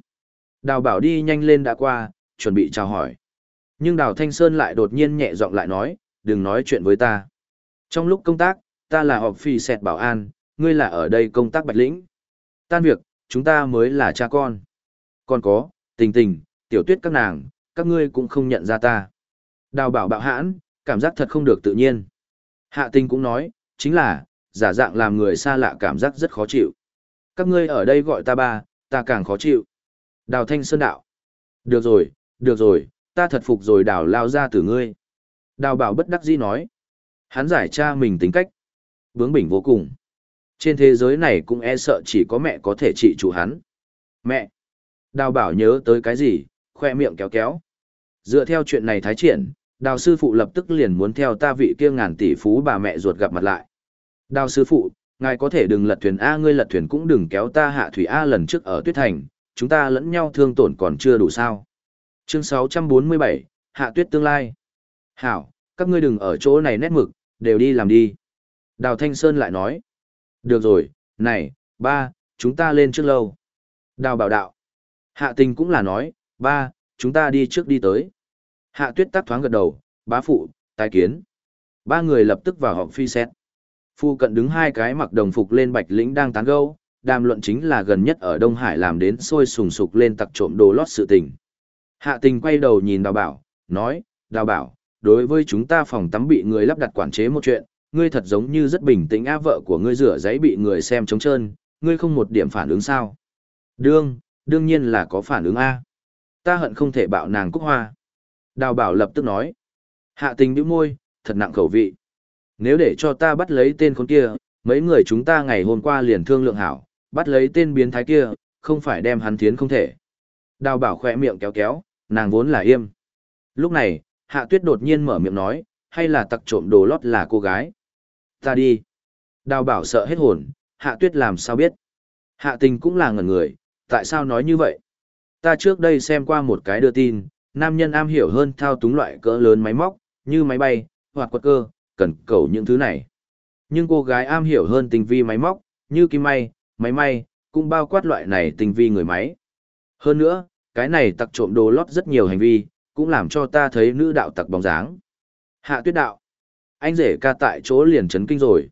Đào bảo đi nhanh lên đã qua, chuẩn bị chào hỏi. Nhưng Đào Thanh Sơn lại đột nhiên nhẹ giọng lại nói, đừng nói chuyện với ta. Trong lúc công tác, ta là họp phi sẹt bảo an, ngươi là ở đây công tác bạch lĩnh. Tan việc, chúng ta mới là cha con. Còn có, tình tình, tiểu tuyết các nàng, các ngươi cũng không nhận ra ta. Đào bảo bạo hãn, cảm giác thật không được tự nhiên. Hạ tình cũng nói, chính là, giả dạng làm người xa lạ cảm giác rất khó chịu. Các ngươi ở đây gọi ta ba, ta càng khó chịu. Đào thanh sơn đạo. Được rồi, được rồi, ta thật phục rồi đào lao ra từ ngươi. Đào bảo bất đắc dĩ nói. Hắn giải tra mình tính cách. Bướng bỉnh vô cùng. Trên thế giới này cũng e sợ chỉ có mẹ có thể trị chủ hắn. Mẹ! Đào bảo nhớ tới cái gì, khoe miệng kéo kéo. Dựa theo chuyện này thái triển, đào sư phụ lập tức liền muốn theo ta vị kia ngàn tỷ phú bà mẹ ruột gặp mặt lại. Đào sư phụ, ngài có thể đừng lật thuyền A ngươi lật thuyền cũng đừng kéo ta hạ thủy A lần trước ở tuyết thành, chúng ta lẫn nhau thương tổn còn chưa đủ sao. Chương 647, Hạ Tuyết tương lai. Hảo, các ngươi đừng ở chỗ này nét mực, đều đi làm đi. Đào Thanh Sơn lại nói. Được rồi, này, ba, chúng ta lên trước lâu. Đào bảo đạo. Hạ tình cũng là nói, ba, chúng ta đi trước đi tới. Hạ tuyết tắc thoáng gật đầu, bá phụ, tài kiến. Ba người lập tức vào họp phi xét. Phu cận đứng hai cái mặc đồng phục lên bạch lĩnh đang tán gâu, đàm luận chính là gần nhất ở Đông Hải làm đến sôi sùng sục lên tặc trộm đồ lót sự tình. Hạ tình quay đầu nhìn đào bảo, nói, đào bảo, đối với chúng ta phòng tắm bị người lắp đặt quản chế một chuyện, ngươi thật giống như rất bình tĩnh á vợ của ngươi rửa giấy bị người xem trống trơn, ngươi không một điểm phản ứng sao? Đương, đương nhiên là có phản ứng A. Ta hận không thể bạo nàng cúc hoa. Đào bảo lập tức nói. Hạ tình bĩu môi, thật nặng khẩu vị. Nếu để cho ta bắt lấy tên con kia, mấy người chúng ta ngày hôm qua liền thương lượng hảo, bắt lấy tên biến thái kia, không phải đem hắn thiến không thể. Đào bảo khỏe miệng kéo kéo, nàng vốn là im. Lúc này, hạ tuyết đột nhiên mở miệng nói, hay là tặc trộm đồ lót là cô gái. Ta đi. Đào bảo sợ hết hồn, hạ tuyết làm sao biết. Hạ tình cũng là ngẩn người, tại sao nói như vậy? Ta trước đây xem qua một cái đưa tin, nam nhân am hiểu hơn thao túng loại cỡ lớn máy móc, như máy bay, hoặc quật cơ, cần cầu những thứ này. Nhưng cô gái am hiểu hơn tinh vi máy móc, như kim may, máy may, cũng bao quát loại này tinh vi người máy. Hơn nữa, cái này tặc trộm đồ lót rất nhiều hành vi, cũng làm cho ta thấy nữ đạo tặc bóng dáng. Hạ tuyết đạo. Anh rể ca tại chỗ liền chấn kinh rồi.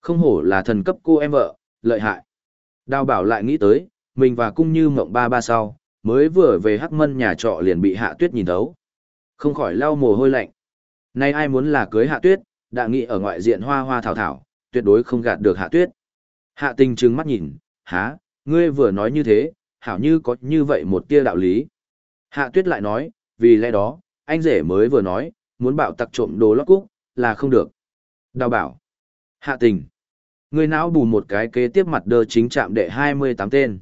Không hổ là thần cấp cô em vợ, lợi hại. Đào bảo lại nghĩ tới, mình và cung như mộng ba ba sau, mới vừa về hắc mân nhà trọ liền bị hạ tuyết nhìn thấu. Không khỏi lau mồ hôi lạnh. Nay ai muốn là cưới hạ tuyết, đã nghĩ ở ngoại diện hoa hoa thảo thảo, tuyệt đối không gạt được hạ tuyết. Hạ tình trừng mắt nhìn, há, ngươi vừa nói như thế, hảo như có như vậy một tia đạo lý. Hạ tuyết lại nói, vì lẽ đó, anh rể mới vừa nói, muốn bảo tặc trộm đồ lót cúc, là không được. Đào bảo. Hạ tình. Người não bù một cái kế tiếp mặt đơ chính trạm đệ 28 tên.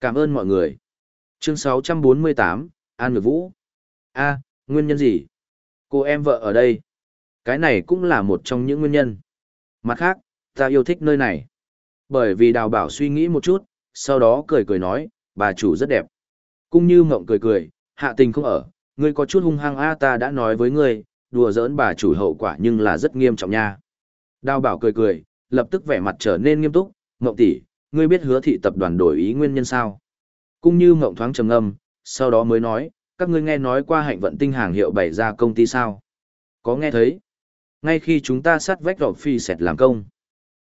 Cảm ơn mọi người. Chương 648, An Ngược Vũ. a nguyên nhân gì? Cô em vợ ở đây. Cái này cũng là một trong những nguyên nhân. Mặt khác, ta yêu thích nơi này. Bởi vì đào bảo suy nghĩ một chút, sau đó cười cười nói, bà chủ rất đẹp. Cũng như mộng cười cười, hạ tình không ở, ngươi có chút hung hăng a ta đã nói với ngươi, đùa giỡn bà chủ hậu quả nhưng là rất nghiêm trọng nha. Đào bảo cười cười, lập tức vẻ mặt trở nên nghiêm túc, mộng tỷ, ngươi biết hứa thị tập đoàn đổi ý nguyên nhân sao? Cũng như mộng thoáng trầm ngâm, sau đó mới nói, các ngươi nghe nói qua hạnh vận tinh hàng hiệu bày ra công ty sao? Có nghe thấy? Ngay khi chúng ta sát vách rộp phi sẹt làm công.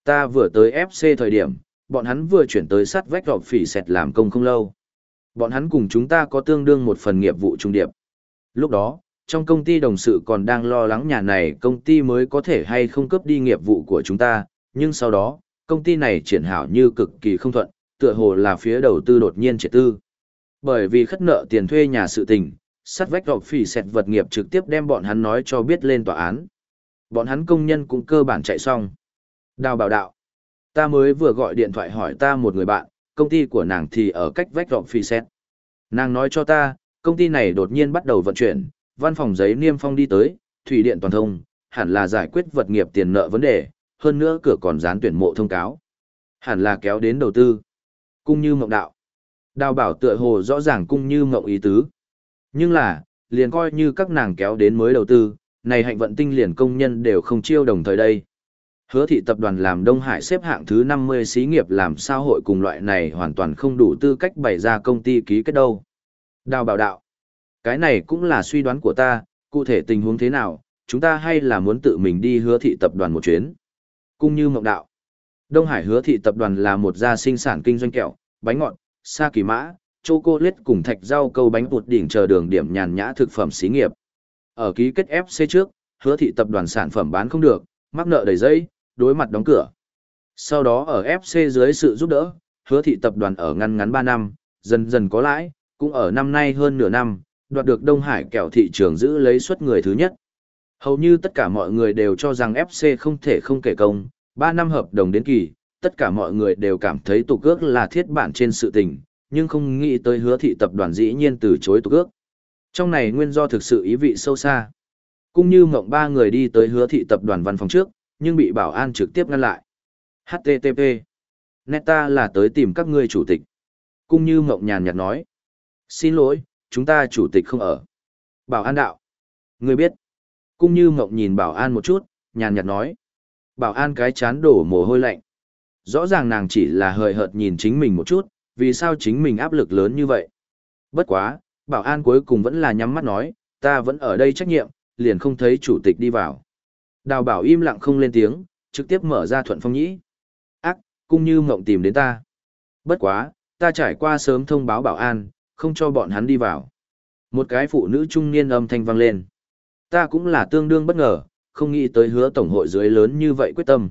Ta vừa tới FC thời điểm, bọn hắn vừa chuyển tới sát vách rộp phi sẹt làm công không lâu. Bọn hắn cùng chúng ta có tương đương một phần nghiệp vụ trung điệp. Lúc đó, trong công ty đồng sự còn đang lo lắng nhà này công ty mới có thể hay không cấp đi nghiệp vụ của chúng ta, nhưng sau đó, công ty này triển hảo như cực kỳ không thuận, tựa hồ là phía đầu tư đột nhiên triệt tư. Bởi vì khất nợ tiền thuê nhà sự tình, sắt vách gọc phỉ xẹt vật nghiệp trực tiếp đem bọn hắn nói cho biết lên tòa án. Bọn hắn công nhân cũng cơ bản chạy xong. Đào bảo đạo. Ta mới vừa gọi điện thoại hỏi ta một người bạn, công ty của nàng thì ở cách vách gọc phỉ xẹt. Nàng nói cho ta, công ty này đột nhiên bắt đầu vận chuyển, văn phòng giấy niêm phong đi tới, thủy điện toàn thông, hẳn là giải quyết vật nghiệp tiền nợ vấn đề, hơn nữa cửa còn dán tuyển mộ thông cáo. Hẳn là kéo đến đầu tư. Cung như mộng đạo. Đào bảo tựa hồ rõ ràng cung như mộng ý tứ. Nhưng là, liền coi như các nàng kéo đến mới đầu tư, này hạnh vận tinh liền công nhân đều không chiêu đồng thời đây. Hứa thị tập đoàn làm Đông Hải xếp hạng thứ 50 xí nghiệp làm sao hội cùng loại này hoàn toàn không đủ tư cách bày ra công ty ký kết đâu. Đào bảo đạo. Cái này cũng là suy đoán của ta, cụ thể tình huống thế nào, chúng ta hay là muốn tự mình đi hứa thị tập đoàn một chuyến. Cung như mộng đạo. Đông Hải hứa thị tập đoàn là một gia sinh sản kinh doanh kẹo, bánh ngọt, sa kỳ mã, chocolate cùng thạch rau câu bánh bột đỉnh chờ đường điểm nhàn nhã thực phẩm xí nghiệp. Ở ký kết FC trước, hứa thị tập đoàn sản phẩm bán không được, mắc nợ đầy dây, đối mặt đóng cửa. Sau đó ở FC dưới sự giúp đỡ, hứa thị tập đoàn ở ngăn ngắn 3 năm, dần dần có lãi, cũng ở năm nay hơn nửa năm, đoạt được Đông Hải kẹo thị trường giữ lấy suất người thứ nhất. Hầu như tất cả mọi người đều cho rằng FC không thể không kể công, 3 năm hợp đồng đến kỳ, tất cả mọi người đều cảm thấy tục ước là thiết bản trên sự tình, nhưng không nghĩ tới hứa thị tập đoàn dĩ nhiên từ chối tục ước. Trong này nguyên do thực sự ý vị sâu xa. Cũng như mộng ba người đi tới hứa thị tập đoàn văn phòng trước, nhưng bị bảo an trực tiếp ngăn lại. HTTP. Neta là tới tìm các ngươi chủ tịch. Cung như mộng nhàn nhạt nói. Xin lỗi, chúng ta chủ tịch không ở. Bảo an đạo. Ngươi biết. Cung như mộng nhìn bảo an một chút, nhàn nhạt nói. Bảo an cái chán đổ mồ hôi lạnh. Rõ ràng nàng chỉ là hời hợt nhìn chính mình một chút, vì sao chính mình áp lực lớn như vậy. Bất quá, bảo an cuối cùng vẫn là nhắm mắt nói, ta vẫn ở đây trách nhiệm, liền không thấy chủ tịch đi vào. Đào bảo im lặng không lên tiếng, trực tiếp mở ra thuận phong nhĩ. Ác, cũng như mộng tìm đến ta. Bất quá, ta trải qua sớm thông báo bảo an, không cho bọn hắn đi vào. Một cái phụ nữ trung niên âm thanh vang lên. Ta cũng là tương đương bất ngờ, không nghĩ tới hứa tổng hội dưới lớn như vậy quyết tâm.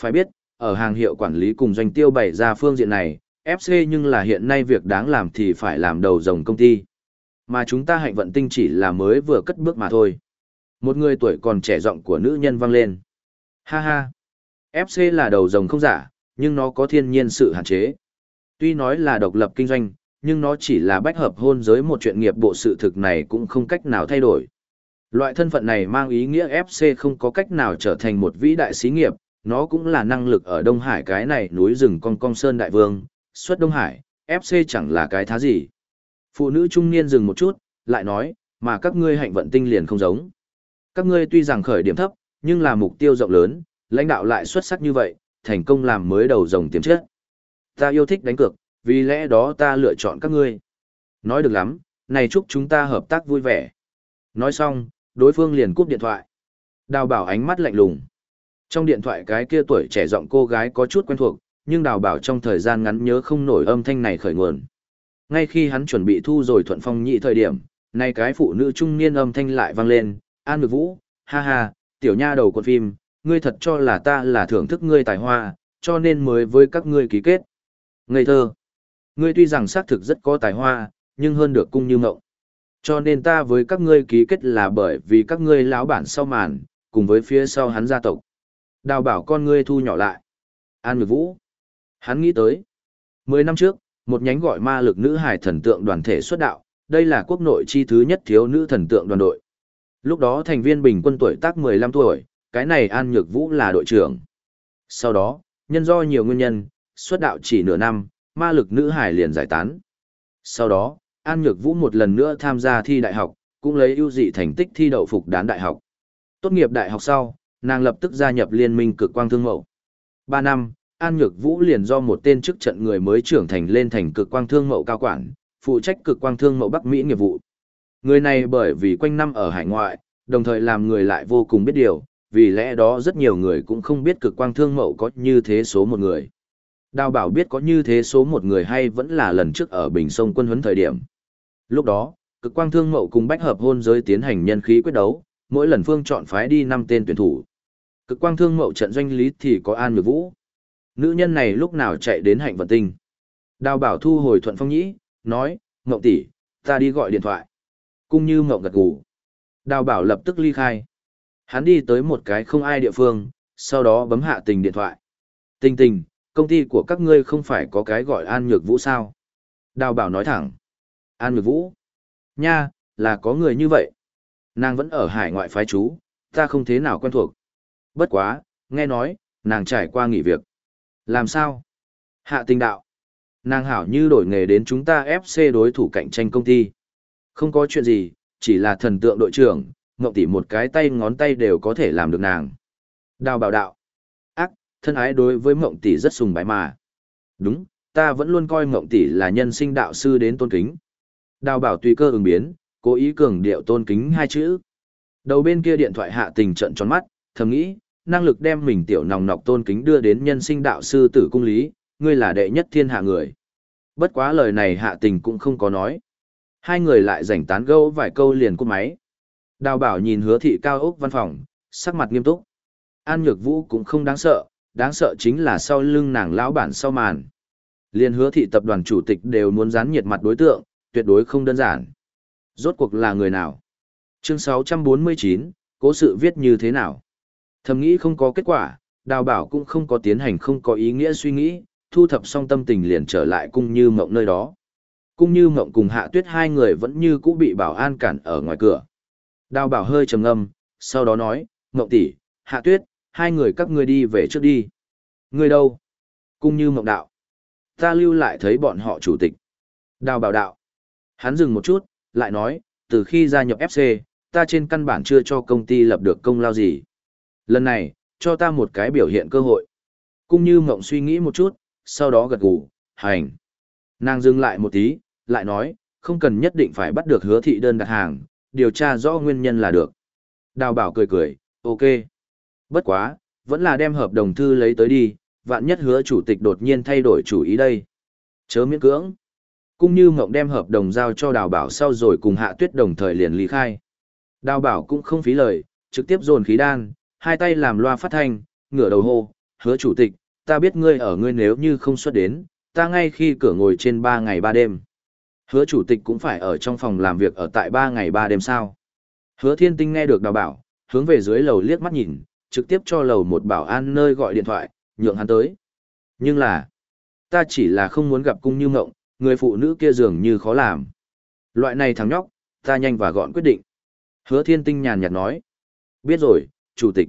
Phải biết, ở hàng hiệu quản lý cùng doanh tiêu bày ra phương diện này, FC nhưng là hiện nay việc đáng làm thì phải làm đầu dòng công ty. Mà chúng ta hạnh vận tinh chỉ là mới vừa cất bước mà thôi. Một người tuổi còn trẻ giọng của nữ nhân vang lên. Ha ha. FC là đầu rồng không giả, nhưng nó có thiên nhiên sự hạn chế. Tuy nói là độc lập kinh doanh, nhưng nó chỉ là bách hợp hôn giới một chuyện nghiệp bộ sự thực này cũng không cách nào thay đổi. Loại thân phận này mang ý nghĩa FC không có cách nào trở thành một vĩ đại xí nghiệp, nó cũng là năng lực ở Đông Hải cái này núi rừng con cong sơn đại vương, xuất Đông Hải, FC chẳng là cái thá gì. Phụ nữ trung niên dừng một chút, lại nói, mà các ngươi hạnh vận tinh liền không giống. Các ngươi tuy rằng khởi điểm thấp, nhưng là mục tiêu rộng lớn, lãnh đạo lại xuất sắc như vậy, thành công làm mới đầu rồng tiềm chất. Ta yêu thích đánh cược, vì lẽ đó ta lựa chọn các ngươi. Nói được lắm, này chúc chúng ta hợp tác vui vẻ. Nói xong, đối phương liền cúp điện thoại. Đào bảo ánh mắt lạnh lùng. Trong điện thoại cái kia tuổi trẻ giọng cô gái có chút quen thuộc, nhưng đào bảo trong thời gian ngắn nhớ không nổi âm thanh này khởi nguồn. Ngay khi hắn chuẩn bị thu rồi thuận phong nhị thời điểm, nay cái phụ nữ trung niên âm thanh lại vang lên, An Ngược Vũ, ha ha, tiểu nha đầu cuộn phim, ngươi thật cho là ta là thưởng thức ngươi tài hoa, cho nên mới với các ngươi ký kết. Ngây thơ, ngươi tuy rằng xác thực rất có tài hoa, nhưng hơn được cung như mộng. Cho nên ta với các ngươi ký kết là bởi vì các ngươi lão bản sau màn, cùng với phía sau hắn gia tộc. Đào bảo con ngươi thu nhỏ lại. An Nhược Vũ. Hắn nghĩ tới. Mười năm trước, một nhánh gọi ma lực nữ hải thần tượng đoàn thể xuất đạo, đây là quốc nội chi thứ nhất thiếu nữ thần tượng đoàn đội. Lúc đó thành viên bình quân tuổi tác 15 tuổi, cái này An Nhược Vũ là đội trưởng. Sau đó, nhân do nhiều nguyên nhân, xuất đạo chỉ nửa năm, ma lực nữ hải liền giải tán. Sau đó, An Nhược Vũ một lần nữa tham gia thi đại học, cũng lấy ưu dị thành tích thi đậu phục đán đại học. Tốt nghiệp đại học sau, nàng lập tức gia nhập liên minh cực quang thương mậu. Ba năm, An Nhược Vũ liền do một tên chức trận người mới trưởng thành lên thành cực quang thương mậu cao quản, phụ trách cực quang thương mậu Bắc Mỹ nghiệp vụ. Người này bởi vì quanh năm ở hải ngoại, đồng thời làm người lại vô cùng biết điều, vì lẽ đó rất nhiều người cũng không biết cực quang thương mậu có như thế số một người. Đào bảo biết có như thế số một người hay vẫn là lần trước ở Bình Sông quân huấn thời điểm. Lúc đó, cực quang thương mậu cùng bách hợp hôn giới tiến hành nhân khí quyết đấu, mỗi lần phương chọn phái đi 5 tên tuyển thủ. Cực quang thương mậu trận doanh lý thì có An Nhược Vũ. Nữ nhân này lúc nào chạy đến hạnh vận tinh. Đào bảo thu hồi thuận phong nhĩ, nói, Ngộng tỷ, ta đi gọi điện thoại. Cung như Ngộng gật gù. Đào bảo lập tức ly khai. Hắn đi tới một cái không ai địa phương, sau đó bấm hạ tình điện thoại. Tình tình, công ty của các ngươi không phải có cái gọi An Nhược Vũ sao? Đào bảo nói thẳng. An Nhược Vũ? Nha, là có người như vậy. Nàng vẫn ở hải ngoại phái chú, ta không thế nào quen thuộc. Bất quá, nghe nói, nàng trải qua nghỉ việc. Làm sao? Hạ tình đạo. Nàng hảo như đổi nghề đến chúng ta FC đối thủ cạnh tranh công ty. Không có chuyện gì, chỉ là thần tượng đội trưởng, ngậm tỷ một cái tay ngón tay đều có thể làm được nàng. Đào bảo đạo. Ác, thân ái đối với mộng tỷ rất sùng bái mà. Đúng, ta vẫn luôn coi mộng tỷ là nhân sinh đạo sư đến tôn kính. Đào bảo tùy cơ ứng biến, cố ý cường điệu tôn kính hai chữ. Đầu bên kia điện thoại hạ tình trận tròn mắt, thầm nghĩ, năng lực đem mình tiểu nòng nọc tôn kính đưa đến nhân sinh đạo sư tử cung lý, ngươi là đệ nhất thiên hạ người. Bất quá lời này hạ tình cũng không có nói. Hai người lại rảnh tán gẫu vài câu liền cúp máy. Đào bảo nhìn hứa thị cao ốc văn phòng, sắc mặt nghiêm túc. An nhược vũ cũng không đáng sợ, đáng sợ chính là sau lưng nàng lão bản sau màn. Liên hứa thị tập đoàn chủ tịch đều muốn dán nhiệt mặt đối tượng, tuyệt đối không đơn giản. Rốt cuộc là người nào? Chương 649, cố sự viết như thế nào? Thầm nghĩ không có kết quả, đào bảo cũng không có tiến hành không có ý nghĩa suy nghĩ, thu thập xong tâm tình liền trở lại cung như mộng nơi đó. Cung như mộng cùng hạ tuyết hai người vẫn như cũ bị bảo an cản ở ngoài cửa. Đào bảo hơi trầm ngâm, sau đó nói, mộng tỷ, hạ tuyết, hai người các ngươi đi về trước đi. Ngươi đâu? Cung như mộng đạo. Ta lưu lại thấy bọn họ chủ tịch. Đào bảo đạo. Hắn dừng một chút, lại nói, từ khi gia nhập FC, ta trên căn bản chưa cho công ty lập được công lao gì. Lần này, cho ta một cái biểu hiện cơ hội. Cung như mộng suy nghĩ một chút, sau đó gật gù, hành. Nàng dừng lại một tí, lại nói, không cần nhất định phải bắt được hứa thị đơn đặt hàng, điều tra rõ nguyên nhân là được. Đào bảo cười cười, ok. Bất quá, vẫn là đem hợp đồng thư lấy tới đi, vạn nhất hứa chủ tịch đột nhiên thay đổi chủ ý đây. Chớ miễn cưỡng cũng như mộng đem hợp đồng giao cho đào bảo sau rồi cùng hạ tuyết đồng thời liền lý khai. Đào bảo cũng không phí lời, trực tiếp dồn khí đan, hai tay làm loa phát thanh, ngửa đầu hô, hứa chủ tịch, ta biết ngươi ở ngươi nếu như không xuất đến, ta ngay khi cửa ngồi trên ba ngày ba đêm. Hứa chủ tịch cũng phải ở trong phòng làm việc ở tại ba ngày ba đêm sao. Hứa thiên tinh nghe được đào bảo, hướng về dưới lầu liếc mắt nhìn, trực tiếp cho lầu một bảo an nơi gọi điện thoại, nhượng hắn tới. Nhưng là, ta chỉ là không muốn gặp cung như ngộng, người phụ nữ kia dường như khó làm. Loại này thằng nhóc, ta nhanh và gọn quyết định. Hứa thiên tinh nhàn nhạt nói. Biết rồi, chủ tịch.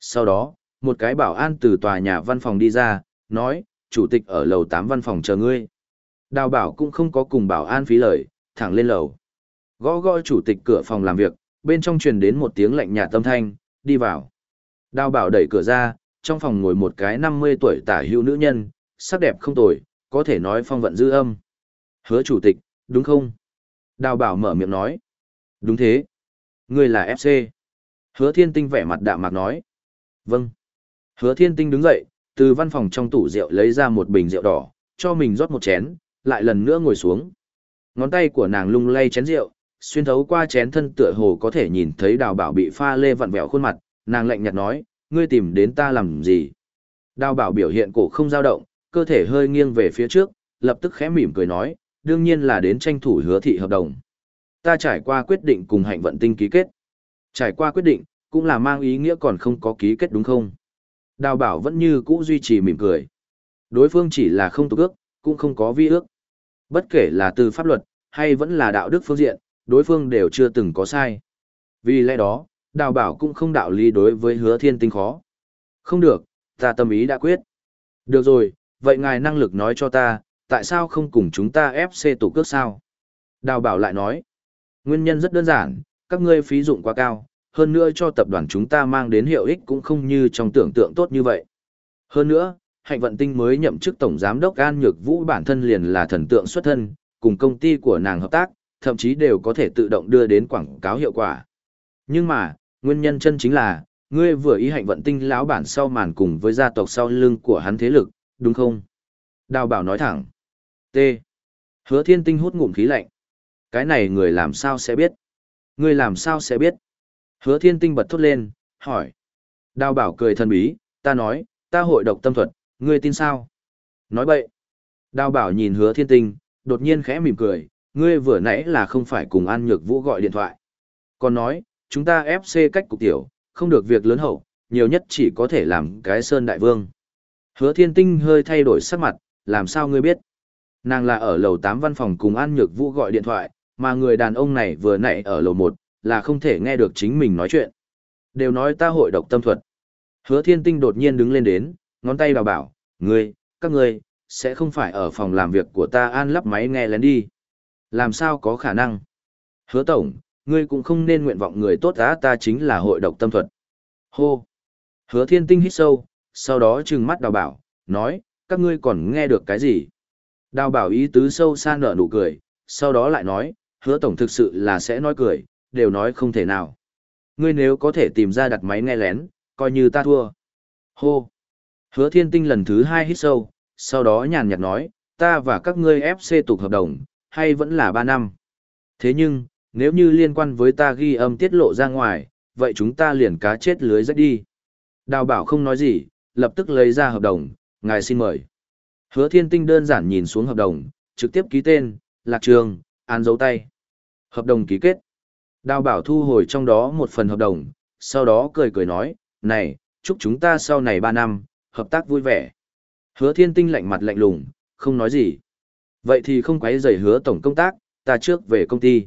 Sau đó, một cái bảo an từ tòa nhà văn phòng đi ra, nói, chủ tịch ở lầu 8 văn phòng chờ ngươi. Đào bảo cũng không có cùng bảo an phí lời, thẳng lên lầu. Gõ gõ chủ tịch cửa phòng làm việc, bên trong truyền đến một tiếng lạnh nhạt tâm thanh, đi vào. Đào bảo đẩy cửa ra, trong phòng ngồi một cái 50 tuổi tả hữu nữ nhân, sắc đẹp không tồi, có thể nói phong vận dư âm. Hứa chủ tịch, đúng không? Đào bảo mở miệng nói. Đúng thế. Ngươi là FC. Hứa thiên tinh vẻ mặt đạm mạc nói. Vâng. Hứa thiên tinh đứng dậy, từ văn phòng trong tủ rượu lấy ra một bình rượu đỏ, cho mình rót một chén, lại lần nữa ngồi xuống. Ngón tay của nàng lung lay chén rượu, xuyên thấu qua chén thân tựa hồ có thể nhìn thấy đào bảo bị pha lê vặn vẹo khuôn mặt, nàng lạnh nhạt nói, ngươi tìm đến ta làm gì? Đào bảo biểu hiện cổ không dao động, cơ thể hơi nghiêng về phía trước, lập tức khẽ mỉm cười nói, đương nhiên là đến tranh thủ hứa thị hợp đồng. Ta trải qua quyết định cùng hạnh vận tinh ký kết. Trải qua quyết định, cũng là mang ý nghĩa còn không có ký kết đúng không? Đào bảo vẫn như cũ duy trì mỉm cười. Đối phương chỉ là không tục ước, cũng không có vi ước. Bất kể là từ pháp luật, hay vẫn là đạo đức phương diện, đối phương đều chưa từng có sai. Vì lẽ đó, đào bảo cũng không đạo lý đối với hứa thiên tinh khó. Không được, ta tâm ý đã quyết. Được rồi, vậy ngài năng lực nói cho ta, tại sao không cùng chúng ta FC tổ cước sao? Đào bảo lại nói, nguyên nhân rất đơn giản, các ngươi phí dụng quá cao, hơn nữa cho tập đoàn chúng ta mang đến hiệu ích cũng không như trong tưởng tượng tốt như vậy. Hơn nữa, hạnh vận tinh mới nhậm chức tổng giám đốc An Nhược Vũ bản thân liền là thần tượng xuất thân, cùng công ty của nàng hợp tác, thậm chí đều có thể tự động đưa đến quảng cáo hiệu quả. Nhưng mà, nguyên nhân chân chính là, ngươi vừa ý hạnh vận tinh lão bản sau màn cùng với gia tộc sau lưng của hắn thế lực, đúng không? Đào bảo nói thẳng. T. Hứa thiên tinh hút ngụm khí lạnh. Cái này người làm sao sẽ biết? Người làm sao sẽ biết? Hứa thiên tinh bật thốt lên, hỏi. Đào bảo cười thần bí, ta nói, ta hội độc tâm thuật, ngươi tin sao? Nói bậy. Đào bảo nhìn hứa thiên tinh, đột nhiên khẽ mỉm cười, ngươi vừa nãy là không phải cùng An Nhược Vũ gọi điện thoại. Còn nói, chúng ta FC cách cục tiểu, không được việc lớn hậu, nhiều nhất chỉ có thể làm cái sơn đại vương. Hứa thiên tinh hơi thay đổi sắc mặt, làm sao ngươi biết? Nàng là ở lầu 8 văn phòng cùng An Nhược Vũ gọi điện thoại, mà người đàn ông này vừa nãy ở lầu 1, là không thể nghe được chính mình nói chuyện. Đều nói ta hội độc tâm thuật. Hứa thiên tinh đột nhiên đứng lên đến, ngón tay đào bảo, ngươi, các ngươi, sẽ không phải ở phòng làm việc của ta an lắp máy nghe lén đi. Làm sao có khả năng? Hứa tổng, ngươi cũng không nên nguyện vọng người tốt á ta chính là hội độc tâm thuật. Hô! Hứa thiên tinh hít sâu, sau đó trừng mắt đào bảo, nói, các ngươi còn nghe được cái gì? Đào bảo ý tứ sâu xa nở nụ cười, sau đó lại nói, hứa tổng thực sự là sẽ nói cười, đều nói không thể nào. Ngươi nếu có thể tìm ra đặt máy nghe lén, coi như ta thua. Hô! Hứa thiên tinh lần thứ hai hít sâu, sau đó nhàn nhạt nói, ta và các ngươi FC tục hợp đồng, hay vẫn là 3 năm. Thế nhưng, nếu như liên quan với ta ghi âm tiết lộ ra ngoài, vậy chúng ta liền cá chết lưới rách đi. Đào bảo không nói gì, lập tức lấy ra hợp đồng, ngài xin mời. Hứa thiên tinh đơn giản nhìn xuống hợp đồng, trực tiếp ký tên, lạc trường, án dấu tay. Hợp đồng ký kết. Đào bảo thu hồi trong đó một phần hợp đồng, sau đó cười cười nói, này, chúc chúng ta sau này 3 năm, hợp tác vui vẻ. Hứa thiên tinh lạnh mặt lạnh lùng, không nói gì. Vậy thì không quấy rầy hứa tổng công tác, ta trước về công ty.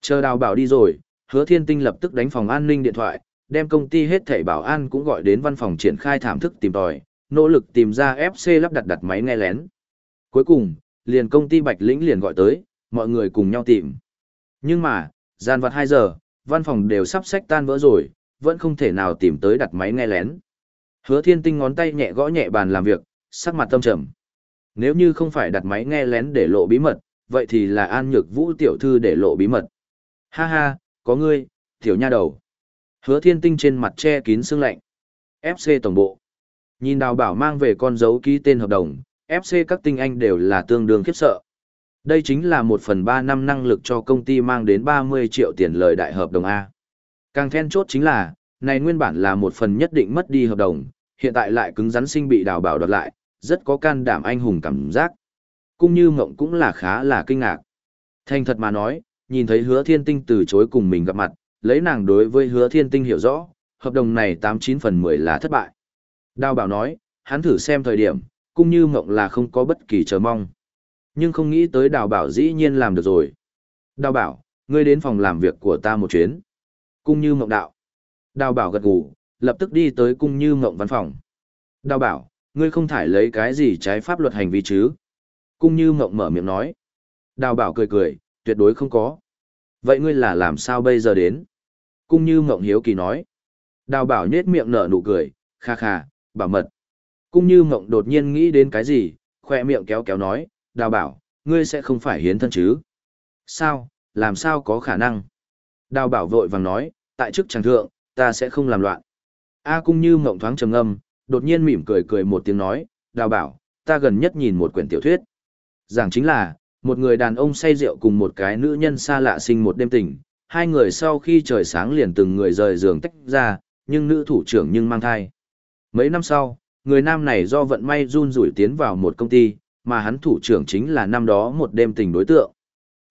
Chờ đào bảo đi rồi, hứa thiên tinh lập tức đánh phòng an ninh điện thoại, đem công ty hết thảy bảo an cũng gọi đến văn phòng triển khai thảm thức tìm tòi, nỗ lực tìm ra FC lắp đặt đặt máy nghe lén. Cuối cùng, liền công ty Bạch Lĩnh liền gọi tới, mọi người cùng nhau tìm. Nhưng mà, gian vặt 2 giờ, văn phòng đều sắp sách tan vỡ rồi, vẫn không thể nào tìm tới đặt máy nghe lén. Hứa thiên tinh ngón tay nhẹ gõ nhẹ bàn làm việc, sắc mặt tâm trầm. Nếu như không phải đặt máy nghe lén để lộ bí mật, vậy thì là An Nhược Vũ tiểu thư để lộ bí mật. Ha ha, có ngươi, tiểu nha đầu. Hứa thiên tinh trên mặt che kín sương lạnh. FC tổng bộ. Nhìn đào bảo mang về con dấu ký tên hợp đồng, FC các tinh anh đều là tương đương khiếp sợ. Đây chính là một phần ba năm năng lực cho công ty mang đến 30 triệu tiền lời đại hợp đồng A. Càng then chốt chính là, này nguyên bản là một phần nhất định mất đi hợp đồng, hiện tại lại cứng rắn sinh bị đào bảo đoạt lại, rất có can đảm anh hùng cảm giác. cũng như mộng cũng là khá là kinh ngạc. Thành thật mà nói, nhìn thấy hứa thiên tinh từ chối cùng mình gặp mặt, lấy nàng đối với hứa thiên tinh hiểu rõ, hợp đồng này 89 phần 10 là thất bại. Đào bảo nói, hắn thử xem thời điểm, cũng như mộng là không có bất kỳ chờ mong. Nhưng không nghĩ tới đào bảo dĩ nhiên làm được rồi. Đào bảo, ngươi đến phòng làm việc của ta một chuyến. Cung như mộng đạo. Đào bảo gật gù, lập tức đi tới cung như mộng văn phòng. Đào bảo, ngươi không thải lấy cái gì trái pháp luật hành vi chứ? Cung như mộng mở miệng nói. Đào bảo cười cười, tuyệt đối không có. Vậy ngươi là làm sao bây giờ đến? Cung như mộng hiếu kỳ nói. Đào bảo nhết miệng nở nụ cười, kha kha, bảo mật. Cung như mộng đột nhiên nghĩ đến cái gì, khoe miệng kéo kéo nói, đào bảo, ngươi sẽ không phải hiến thân chứ? Sao, làm sao có khả năng? Đào bảo vội vàng nói, tại chức tràng thượng, ta sẽ không làm loạn. A cung như mộng thoáng trầm ngâm, đột nhiên mỉm cười cười một tiếng nói, đào bảo, ta gần nhất nhìn một quyển tiểu thuyết. Giảng chính là, một người đàn ông say rượu cùng một cái nữ nhân xa lạ sinh một đêm tình, hai người sau khi trời sáng liền từng người rời giường tách ra, nhưng nữ thủ trưởng nhưng mang thai. Mấy năm sau, người nam này do vận may run rủi tiến vào một công ty, mà hắn thủ trưởng chính là năm đó một đêm tình đối tượng.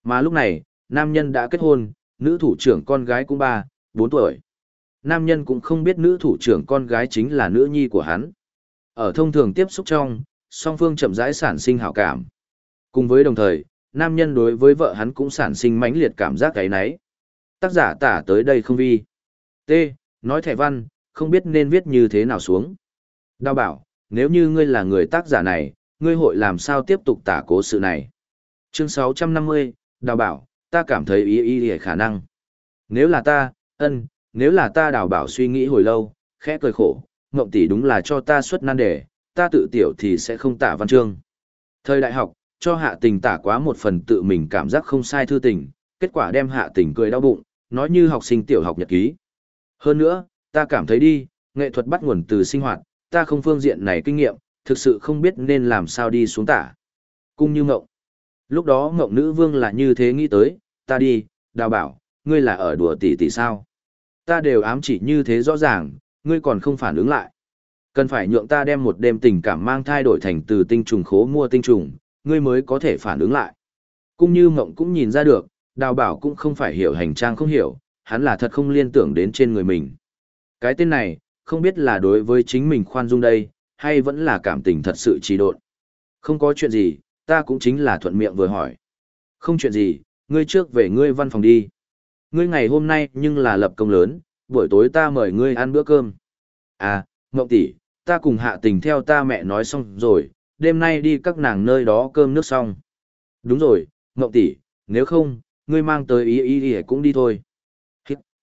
Mà lúc này, nam nhân đã kết hôn, nữ thủ trưởng con gái cũng ba, bốn tuổi. Nam nhân cũng không biết nữ thủ trưởng con gái chính là nữ nhi của hắn. Ở thông thường tiếp xúc trong, song phương chậm rãi sản sinh hảo cảm. Cùng với đồng thời, nam nhân đối với vợ hắn cũng sản sinh mãnh liệt cảm giác cái nấy. Tác giả tả tới đây không vi. T. Nói thẻ văn, không biết nên viết như thế nào xuống. Đào bảo, nếu như ngươi là người tác giả này, ngươi hội làm sao tiếp tục tả cố sự này. Chương 650, Đào bảo, ta cảm thấy ý ý ý khả năng. Nếu là ta, ân, nếu là ta đào bảo suy nghĩ hồi lâu, khẽ cười khổ, ngộng tỷ đúng là cho ta xuất nan đề, ta tự tiểu thì sẽ không tả văn chương. Thời đại học, cho hạ tình tả quá một phần tự mình cảm giác không sai thư tình, kết quả đem hạ tình cười đau bụng, nói như học sinh tiểu học nhật ký. Hơn nữa, ta cảm thấy đi, nghệ thuật bắt nguồn từ sinh hoạt, ta không phương diện này kinh nghiệm, thực sự không biết nên làm sao đi xuống tả. Cung như ngộng. Lúc đó ngộng nữ vương là như thế nghĩ tới, ta đi, đào bảo, ngươi là ở đùa tỷ tỷ sao. Ta đều ám chỉ như thế rõ ràng, ngươi còn không phản ứng lại. Cần phải nhượng ta đem một đêm tình cảm mang thay đổi thành từ tinh trùng khố mua tinh trùng, ngươi mới có thể phản ứng lại. Cung như mộng cũng nhìn ra được, đào bảo cũng không phải hiểu hành trang không hiểu, hắn là thật không liên tưởng đến trên người mình. Cái tên này, không biết là đối với chính mình khoan dung đây, hay vẫn là cảm tình thật sự trì độn. Không có chuyện gì, ta cũng chính là thuận miệng vừa hỏi. Không chuyện gì, ngươi trước về ngươi văn phòng đi. Ngươi ngày hôm nay nhưng là lập công lớn, buổi tối ta mời ngươi ăn bữa cơm. À, Ngộng tỷ, ta cùng hạ tình theo ta mẹ nói xong rồi, đêm nay đi các nàng nơi đó cơm nước xong. Đúng rồi, Ngộng tỷ, nếu không, ngươi mang tới y y y cũng đi thôi.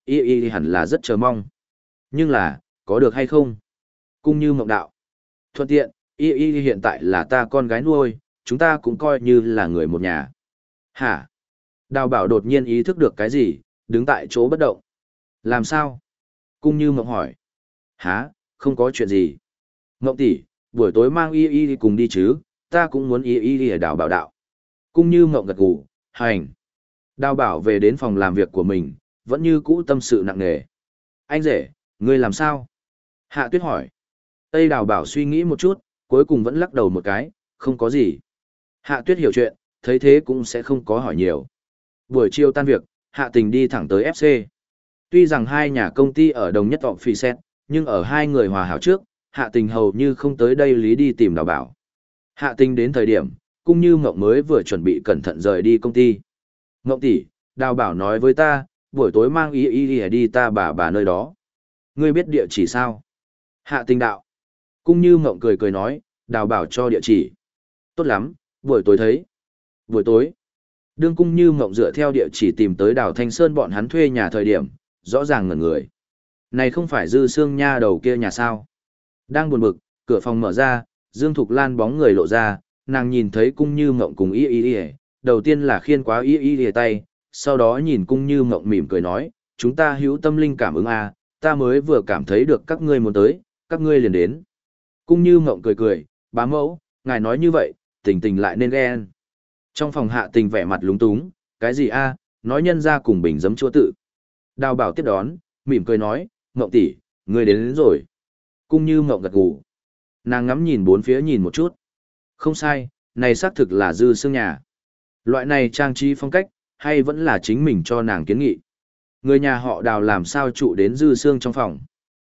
Y y hẳn là rất chờ mong. Nhưng là, có được hay không? Cung như mộng đạo. Thuận tiện, y y hiện tại là ta con gái nuôi, chúng ta cũng coi như là người một nhà. Hả? Đào bảo đột nhiên ý thức được cái gì, đứng tại chỗ bất động. Làm sao? Cung như mộng hỏi. Hả, không có chuyện gì. Mộng tỷ, buổi tối mang y y cùng đi chứ, ta cũng muốn y y ở đào bảo đạo. Cung như mộng gật gù, hành. Đào bảo về đến phòng làm việc của mình, vẫn như cũ tâm sự nặng nề. Anh rể, ngươi làm sao? Hạ tuyết hỏi. Tây đào bảo suy nghĩ một chút, cuối cùng vẫn lắc đầu một cái, không có gì. Hạ tuyết hiểu chuyện, thấy thế cũng sẽ không có hỏi nhiều. Buổi chiều tan việc, hạ tình đi thẳng tới FC. Tuy rằng hai nhà công ty ở đồng nhất tọng phi xét, nhưng ở hai người hòa hảo trước, hạ tình hầu như không tới đây lý đi tìm đào bảo. Hạ tình đến thời điểm, cũng như mộng mới vừa chuẩn bị cẩn thận rời đi công ty. Ngộng tỷ, đào bảo nói với ta, buổi tối mang ý ý đi, đi ta bà bà nơi đó. Ngươi biết địa chỉ sao? Hạ tình đạo. Cung như Ngộng cười cười nói, đào bảo cho địa chỉ. Tốt lắm, buổi tối thấy. Buổi tối. Đương cung như Ngộng dựa theo địa chỉ tìm tới đào Thanh Sơn bọn hắn thuê nhà thời điểm, rõ ràng ngẩn người. Này không phải dư xương nha đầu kia nhà sao? Đang buồn bực, cửa phòng mở ra, Dương Thục Lan bóng người lộ ra, nàng nhìn thấy cung như mộng cùng y y y, đầu tiên là khiên quá y y lìa tay, sau đó nhìn cung như mộng mỉm cười nói, chúng ta hữu tâm linh cảm ứng à, ta mới vừa cảm thấy được các ngươi muốn tới, các ngươi liền đến. Cung như mộng cười cười, bá mẫu, ngài nói như vậy, tình tình lại nên ghen. Trong phòng hạ tình vẻ mặt lúng túng, cái gì a nói nhân ra cùng bình giấm chua tự. Đào bảo tiếp đón, mỉm cười nói, mộng tỷ, ngươi đến, đến rồi. Cung như mộng gật gù. Nàng ngắm nhìn bốn phía nhìn một chút. Không sai, này xác thực là dư xương nhà. Loại này trang trí phong cách, hay vẫn là chính mình cho nàng kiến nghị. Người nhà họ đào làm sao trụ đến dư xương trong phòng.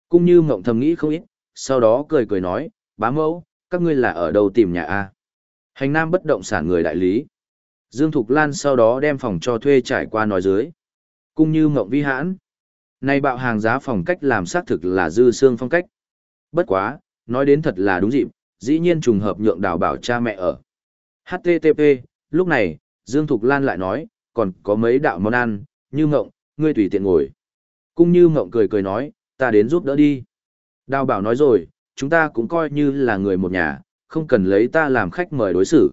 cũng như mộng thầm nghĩ không ít, sau đó cười cười nói, bá mẫu, các ngươi là ở đâu tìm nhà A. Hành Nam bất động sản người đại lý. Dương Thục Lan sau đó đem phòng cho thuê trải qua nói dưới. cũng như mộng vi hãn. Này bạo hàng giá phòng cách làm xác thực là dư xương phong cách. Bất quá, nói đến thật là đúng dịp, dĩ nhiên trùng hợp nhượng đào bảo cha mẹ ở. HTTP, lúc này, Dương Thục Lan lại nói, còn có mấy đạo món ăn, như mộng, ngươi tùy tiện ngồi. Cung như mộng cười cười nói, ta đến giúp đỡ đi. Đào bảo nói rồi, chúng ta cũng coi như là người một nhà, không cần lấy ta làm khách mời đối xử.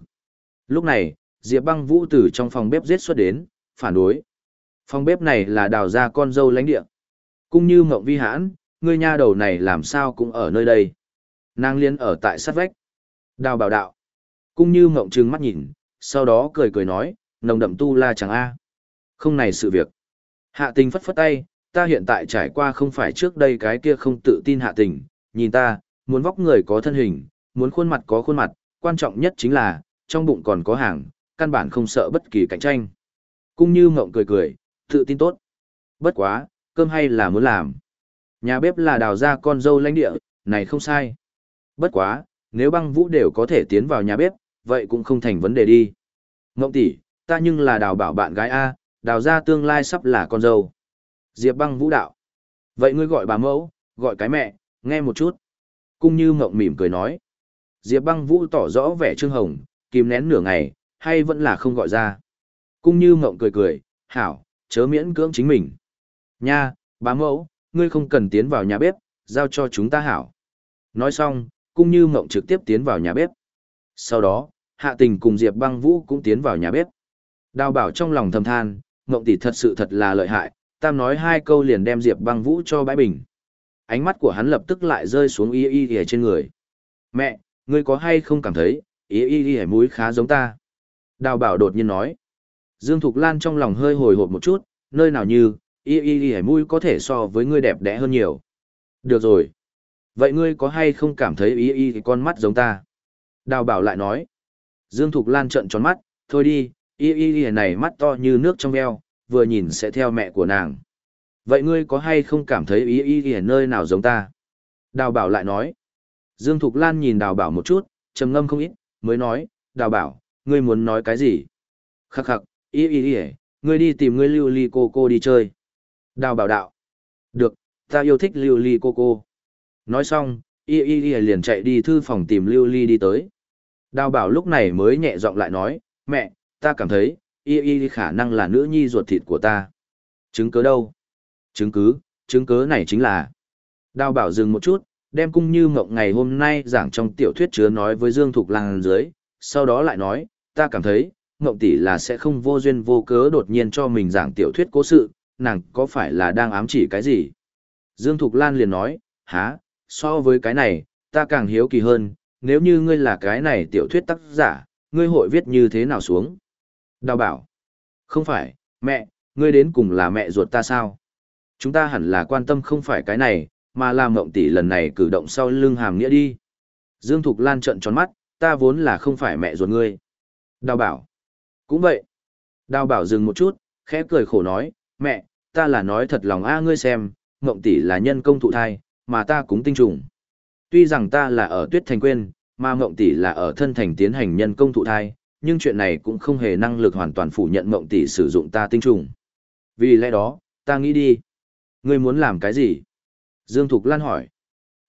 Lúc này, Diệp băng vũ từ trong phòng bếp giết xuất đến, phản đối. Phòng bếp này là đào ra con dâu lãnh địa. Cũng như mộng vi hãn, ngươi nha đầu này làm sao cũng ở nơi đây. Nàng liên ở tại sát vách. Đào bảo đạo. Cũng như mộng trừng mắt nhìn, sau đó cười cười nói, nồng đậm tu la chẳng a. Không này sự việc. Hạ tình phất phất tay, ta hiện tại trải qua không phải trước đây cái kia không tự tin hạ tình, nhìn ta, muốn vóc người có thân hình, muốn khuôn mặt có khuôn mặt, quan trọng nhất chính là, trong bụng còn có hàng, căn bản không sợ bất kỳ cạnh tranh. cũng như mộng cười cười, tự tin tốt. Bất quá, cơm hay là muốn làm. Nhà bếp là đào ra con dâu lãnh địa, này không sai. Bất quá, nếu băng vũ đều có thể tiến vào nhà bếp, vậy cũng không thành vấn đề đi. Ngộng tỷ, ta nhưng là đào bảo bạn gái A, đào ra tương lai sắp là con dâu. Diệp băng vũ đạo. Vậy ngươi gọi bà mẫu, gọi cái mẹ, nghe một chút. Cung như ngộng mỉm cười nói. Diệp băng vũ tỏ rõ vẻ trương hồng, kìm nén nửa ngày, hay vẫn là không gọi ra. Cung như ngộng cười cười, hảo, chớ miễn cưỡng chính mình. Nha, bà mẫu, ngươi không cần tiến vào nhà bếp, giao cho chúng ta hảo. Nói xong, cung như ngộng trực tiếp tiến vào nhà bếp. Sau đó, hạ tình cùng Diệp băng vũ cũng tiến vào nhà bếp. Đào bảo trong lòng thầm than, Ngộng tỷ thật sự thật là lợi hại, tam nói hai câu liền đem Diệp băng vũ cho bãi bình. Ánh mắt của hắn lập tức lại rơi xuống y y y trên người. Mẹ, ngươi có hay không cảm thấy, y y y mũi khá giống ta. Đào bảo đột nhiên nói. Dương Thục Lan trong lòng hơi hồi hộp một chút, nơi nào như, y y y mũi có thể so với ngươi đẹp đẽ hơn nhiều. Được rồi. Vậy ngươi có hay không cảm thấy y y con mắt giống ta? Đào bảo lại nói. Dương Thục Lan trợn tròn mắt, thôi đi, y y y này mắt to như nước trong eo, vừa nhìn sẽ theo mẹ của nàng. Vậy ngươi có hay không cảm thấy y y y nơi nào giống ta? Đào bảo lại nói. Dương Thục Lan nhìn đào bảo một chút, trầm ngâm không ít, mới nói, đào bảo, ngươi muốn nói cái gì? Khắc khắc, Y Y Y, ngươi đi tìm ngươi lưu ly cô cô đi chơi. Đào bảo đạo. Được, ta yêu thích lưu ly cô cô. Nói xong, y y y liền chạy đi thư phòng tìm lưu ly đi tới. Đào bảo lúc này mới nhẹ giọng lại nói, mẹ, ta cảm thấy, y y khả năng là nữ nhi ruột thịt của ta. Chứng cứ đâu? Chứng cứ, chứng cứ này chính là. Đào bảo dừng một chút, đem cung như mộng ngày hôm nay giảng trong tiểu thuyết chứa nói với Dương Thục Lan dưới, sau đó lại nói, ta cảm thấy, mộng tỷ là sẽ không vô duyên vô cớ đột nhiên cho mình giảng tiểu thuyết cố sự, nàng có phải là đang ám chỉ cái gì? Dương Thục Lan liền nói, há, so với cái này, ta càng hiếu kỳ hơn, nếu như ngươi là cái này tiểu thuyết tác giả, ngươi hội viết như thế nào xuống? Đào bảo, không phải, mẹ, ngươi đến cùng là mẹ ruột ta sao? Chúng ta hẳn là quan tâm không phải cái này, mà là mộng tỷ lần này cử động sau lưng hàm nghĩa đi. Dương Thục Lan trợn tròn mắt, ta vốn là không phải mẹ ruột ngươi. Đào bảo. Cũng vậy. Đào bảo dừng một chút, khẽ cười khổ nói, mẹ, ta là nói thật lòng a ngươi xem, mộng tỷ là nhân công thụ thai, mà ta cũng tinh trùng. Tuy rằng ta là ở tuyết thành quên, mà mộng tỷ là ở thân thành tiến hành nhân công thụ thai, nhưng chuyện này cũng không hề năng lực hoàn toàn phủ nhận mộng tỷ sử dụng ta tinh trùng. Vì lẽ đó, ta nghĩ đi. Ngươi muốn làm cái gì? Dương Thục Lan hỏi.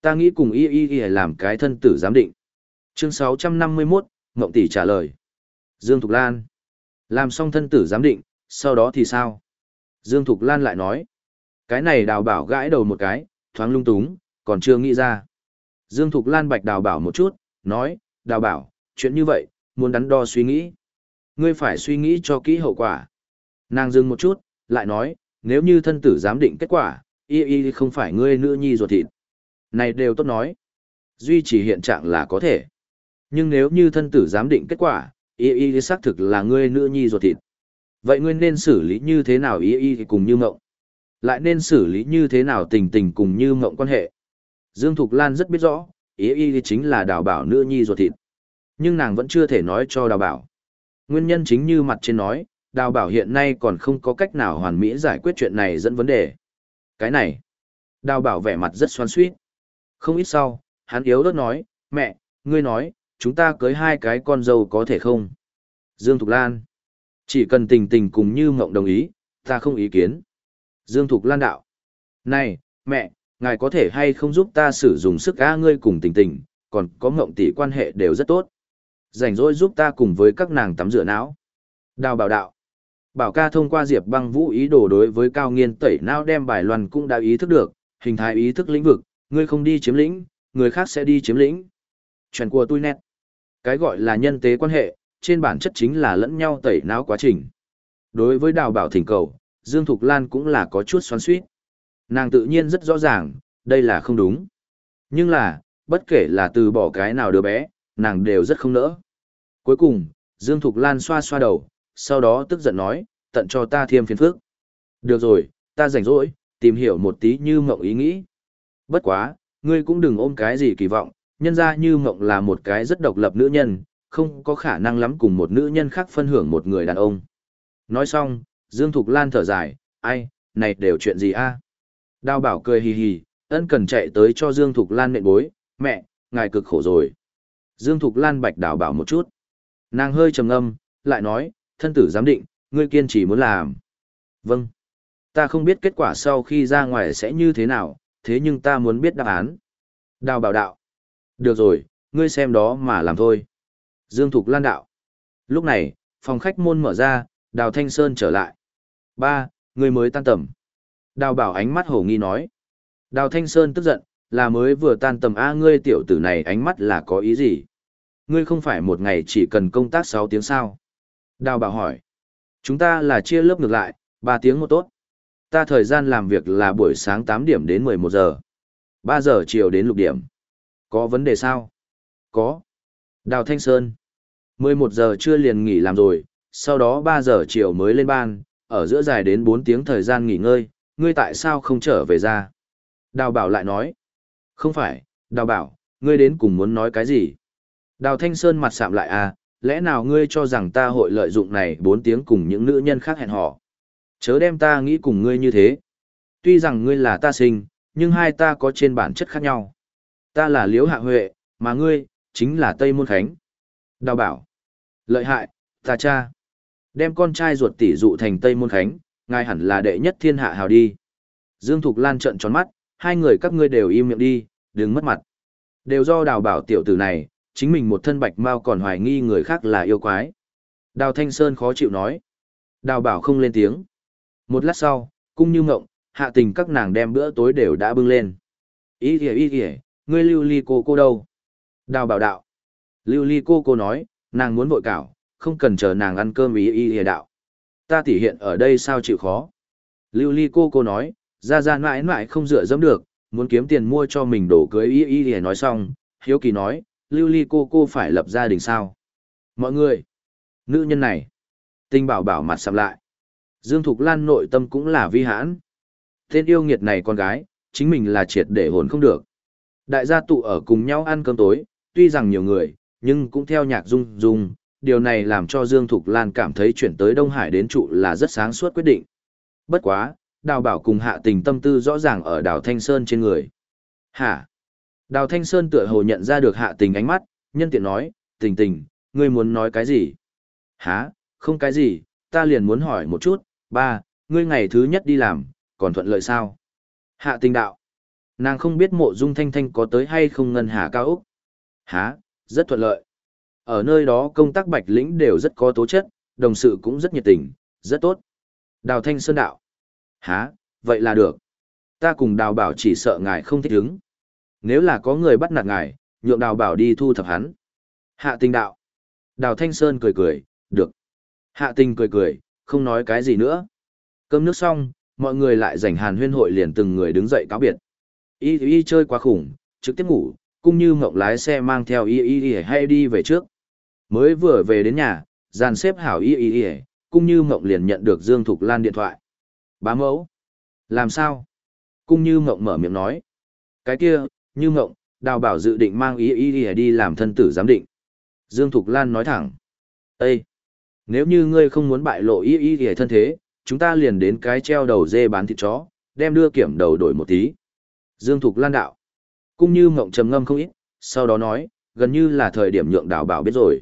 Ta nghĩ cùng y y y làm cái thân tử giám định. Chương 651, Ngộng Tỷ trả lời. Dương Thục Lan. Làm xong thân tử giám định, sau đó thì sao? Dương Thục Lan lại nói. Cái này đào bảo gãi đầu một cái, thoáng lung túng, còn chưa nghĩ ra. Dương Thục Lan bạch đào bảo một chút, nói, đào bảo, chuyện như vậy, muốn đắn đo suy nghĩ. Ngươi phải suy nghĩ cho kỹ hậu quả. Nàng dừng một chút, lại nói, nếu như thân tử giám định kết quả, y y không phải ngươi nữ nhi ruột thịt. Này đều tốt nói. Duy trì hiện trạng là có thể. Nhưng nếu như thân tử giám định kết quả, y y xác thực là ngươi nữ nhi ruột thịt. Vậy ngươi nên xử lý như thế nào y y cùng như mộng? Lại nên xử lý như thế nào tình tình cùng như mộng quan hệ. Dương Thục Lan rất biết rõ, ý y chính là đào bảo nữ nhi ruột thịt. Nhưng nàng vẫn chưa thể nói cho đào bảo. Nguyên nhân chính như mặt trên nói, đào bảo hiện nay còn không có cách nào hoàn mỹ giải quyết chuyện này dẫn vấn đề. Cái này, đào bảo vẻ mặt rất xoan suýt. Không ít sau, hắn yếu đất nói, mẹ, ngươi nói, chúng ta cưới hai cái con dâu có thể không? Dương Thục Lan, chỉ cần tình tình cùng như mộng đồng ý, ta không ý kiến. Dương Thục Lan đạo, này, mẹ, ngài có thể hay không giúp ta sử dụng sức ca ngươi cùng tình tình, còn có mộng tỷ quan hệ đều rất tốt. Rảnh rỗi giúp ta cùng với các nàng tắm rửa não. Đào bảo đạo. Bảo ca thông qua Diệp băng vũ ý đồ đối với cao nghiên tẩy não đem bài loan cũng đã ý thức được, hình thái ý thức lĩnh vực, ngươi không đi chiếm lĩnh, người khác sẽ đi chiếm lĩnh. Chuyện của tôi nét. Cái gọi là nhân tế quan hệ, trên bản chất chính là lẫn nhau tẩy não quá trình. Đối với đào bảo thỉnh cầu, Dương Thục Lan cũng là có chút xoắn suýt. Nàng tự nhiên rất rõ ràng, đây là không đúng. Nhưng là, bất kể là từ bỏ cái nào đứa bé, nàng đều rất không nỡ. Cuối cùng, Dương Thục Lan xoa xoa đầu, sau đó tức giận nói, tận cho ta thêm phiền phức. Được rồi, ta rảnh rỗi, tìm hiểu một tí như mộng ý nghĩ. Bất quá, ngươi cũng đừng ôm cái gì kỳ vọng, nhân ra như mộng là một cái rất độc lập nữ nhân, không có khả năng lắm cùng một nữ nhân khác phân hưởng một người đàn ông. Nói xong, Dương Thục Lan thở dài, ai, này đều chuyện gì a? Đào bảo cười hì hì, ân cần chạy tới cho Dương Thục Lan nện bối, mẹ, ngài cực khổ rồi. Dương Thục Lan bạch đào bảo một chút. Nàng hơi trầm ngâm, lại nói, thân tử giám định, ngươi kiên trì muốn làm. Vâng. Ta không biết kết quả sau khi ra ngoài sẽ như thế nào, thế nhưng ta muốn biết đáp án. Đào bảo đạo. Được rồi, ngươi xem đó mà làm thôi. Dương Thục Lan đạo. Lúc này, phòng khách môn mở ra, Đào Thanh Sơn trở lại. Ba, ngươi mới tan tầm. Đào bảo ánh mắt hổ nghi nói. Đào Thanh Sơn tức giận, là mới vừa tan tầm A ngươi tiểu tử này ánh mắt là có ý gì? Ngươi không phải một ngày chỉ cần công tác 6 tiếng sao? Đào bảo hỏi. Chúng ta là chia lớp ngược lại, 3 tiếng một tốt. Ta thời gian làm việc là buổi sáng 8 điểm đến 11 giờ. 3 giờ chiều đến lục điểm. Có vấn đề sao? Có. Đào Thanh Sơn. 11 giờ trưa liền nghỉ làm rồi, sau đó 3 giờ chiều mới lên ban, ở giữa dài đến 4 tiếng thời gian nghỉ ngơi, ngươi tại sao không trở về ra? Đào bảo lại nói. Không phải, đào bảo, ngươi đến cùng muốn nói cái gì? Đào Thanh Sơn mặt sạm lại à, lẽ nào ngươi cho rằng ta hội lợi dụng này 4 tiếng cùng những nữ nhân khác hẹn hò? Chớ đem ta nghĩ cùng ngươi như thế. Tuy rằng ngươi là ta sinh, nhưng hai ta có trên bản chất khác nhau. Ta là Liễu Hạ Huệ, mà ngươi, chính là Tây Môn Khánh. Đào bảo. Lợi hại, ta cha. Đem con trai ruột tỷ dụ thành Tây Môn Khánh, ngài hẳn là đệ nhất thiên hạ hào đi. Dương Thục Lan trợn tròn mắt, hai người các ngươi đều im miệng đi, đừng mất mặt. Đều do đào bảo tiểu tử này, chính mình một thân bạch mau còn hoài nghi người khác là yêu quái. Đào Thanh Sơn khó chịu nói. Đào bảo không lên tiếng. Một lát sau, cung như ngộng, hạ tình các nàng đem bữa tối đều đã bưng lên. Ý kìa ý kìa, ngươi lưu ly cô cô đâu? Đào bảo đạo. Lưu ly cô cô nói, nàng muốn vội cảo, không cần chờ nàng ăn cơm ý ý kìa đạo. Ta tỉ hiện ở đây sao chịu khó? Lưu ly cô cô nói, ra ra mãi mãi không dựa dẫm được, muốn kiếm tiền mua cho mình đổ cưới ý ý để nói xong. Hiếu kỳ nói, lưu ly cô cô phải lập gia đình sao? Mọi người, nữ nhân này, tinh bảo bảo mặt sầm lại. Dương Thục Lan nội tâm cũng là vi hãn. Tên yêu nghiệt này con gái, chính mình là triệt để hồn không được. Đại gia tụ ở cùng nhau ăn cơm tối, tuy rằng nhiều người, nhưng cũng theo nhạc dung dung, điều này làm cho Dương Thục Lan cảm thấy chuyển tới Đông Hải đến trụ là rất sáng suốt quyết định. Bất quá, đào bảo cùng hạ tình tâm tư rõ ràng ở đào Thanh Sơn trên người. Hả? Đào Thanh Sơn tựa hồ nhận ra được hạ tình ánh mắt, nhân tiện nói, tình tình, ngươi muốn nói cái gì? Hả? Không cái gì, ta liền muốn hỏi một chút, ba, ngươi ngày thứ nhất đi làm, còn thuận lợi sao? Hạ tình đạo. Nàng không biết mộ dung thanh thanh có tới hay không ngân hà cao Úc. Hả, rất thuận lợi. Ở nơi đó công tác bạch lĩnh đều rất có tố chất, đồng sự cũng rất nhiệt tình, rất tốt. Đào thanh sơn đạo. Hả, vậy là được. Ta cùng đào bảo chỉ sợ ngài không thích ứng. Nếu là có người bắt nạt ngài, nhượng đào bảo đi thu thập hắn. Hạ tình đạo. Đào thanh sơn cười cười, được. Hạ tình cười cười, không nói cái gì nữa. Cơm nước xong, mọi người lại rảnh hàn huyên hội liền từng người đứng dậy cáo biệt. Y y chơi quá khủng, trực tiếp ngủ, cũng như mộng lái xe mang theo y y y hay đi về trước. Mới vừa về đến nhà, dàn xếp hảo y y y, cũng như mộng liền nhận được Dương Thục Lan điện thoại. Bá mẫu. Làm sao? Cung như mộng mở miệng nói. Cái kia, như mộng, đào bảo dự định mang y y y đi làm thân tử giám định. Dương Thục Lan nói thẳng. Ê! Nếu như ngươi không muốn bại lộ y y y thân thế, chúng ta liền đến cái treo đầu dê bán thịt chó, đem đưa kiểm đầu đổi một tí. Dương Thục Lan đạo. Cung như mộng trầm ngâm không ít, sau đó nói, gần như là thời điểm nhượng đào bảo biết rồi.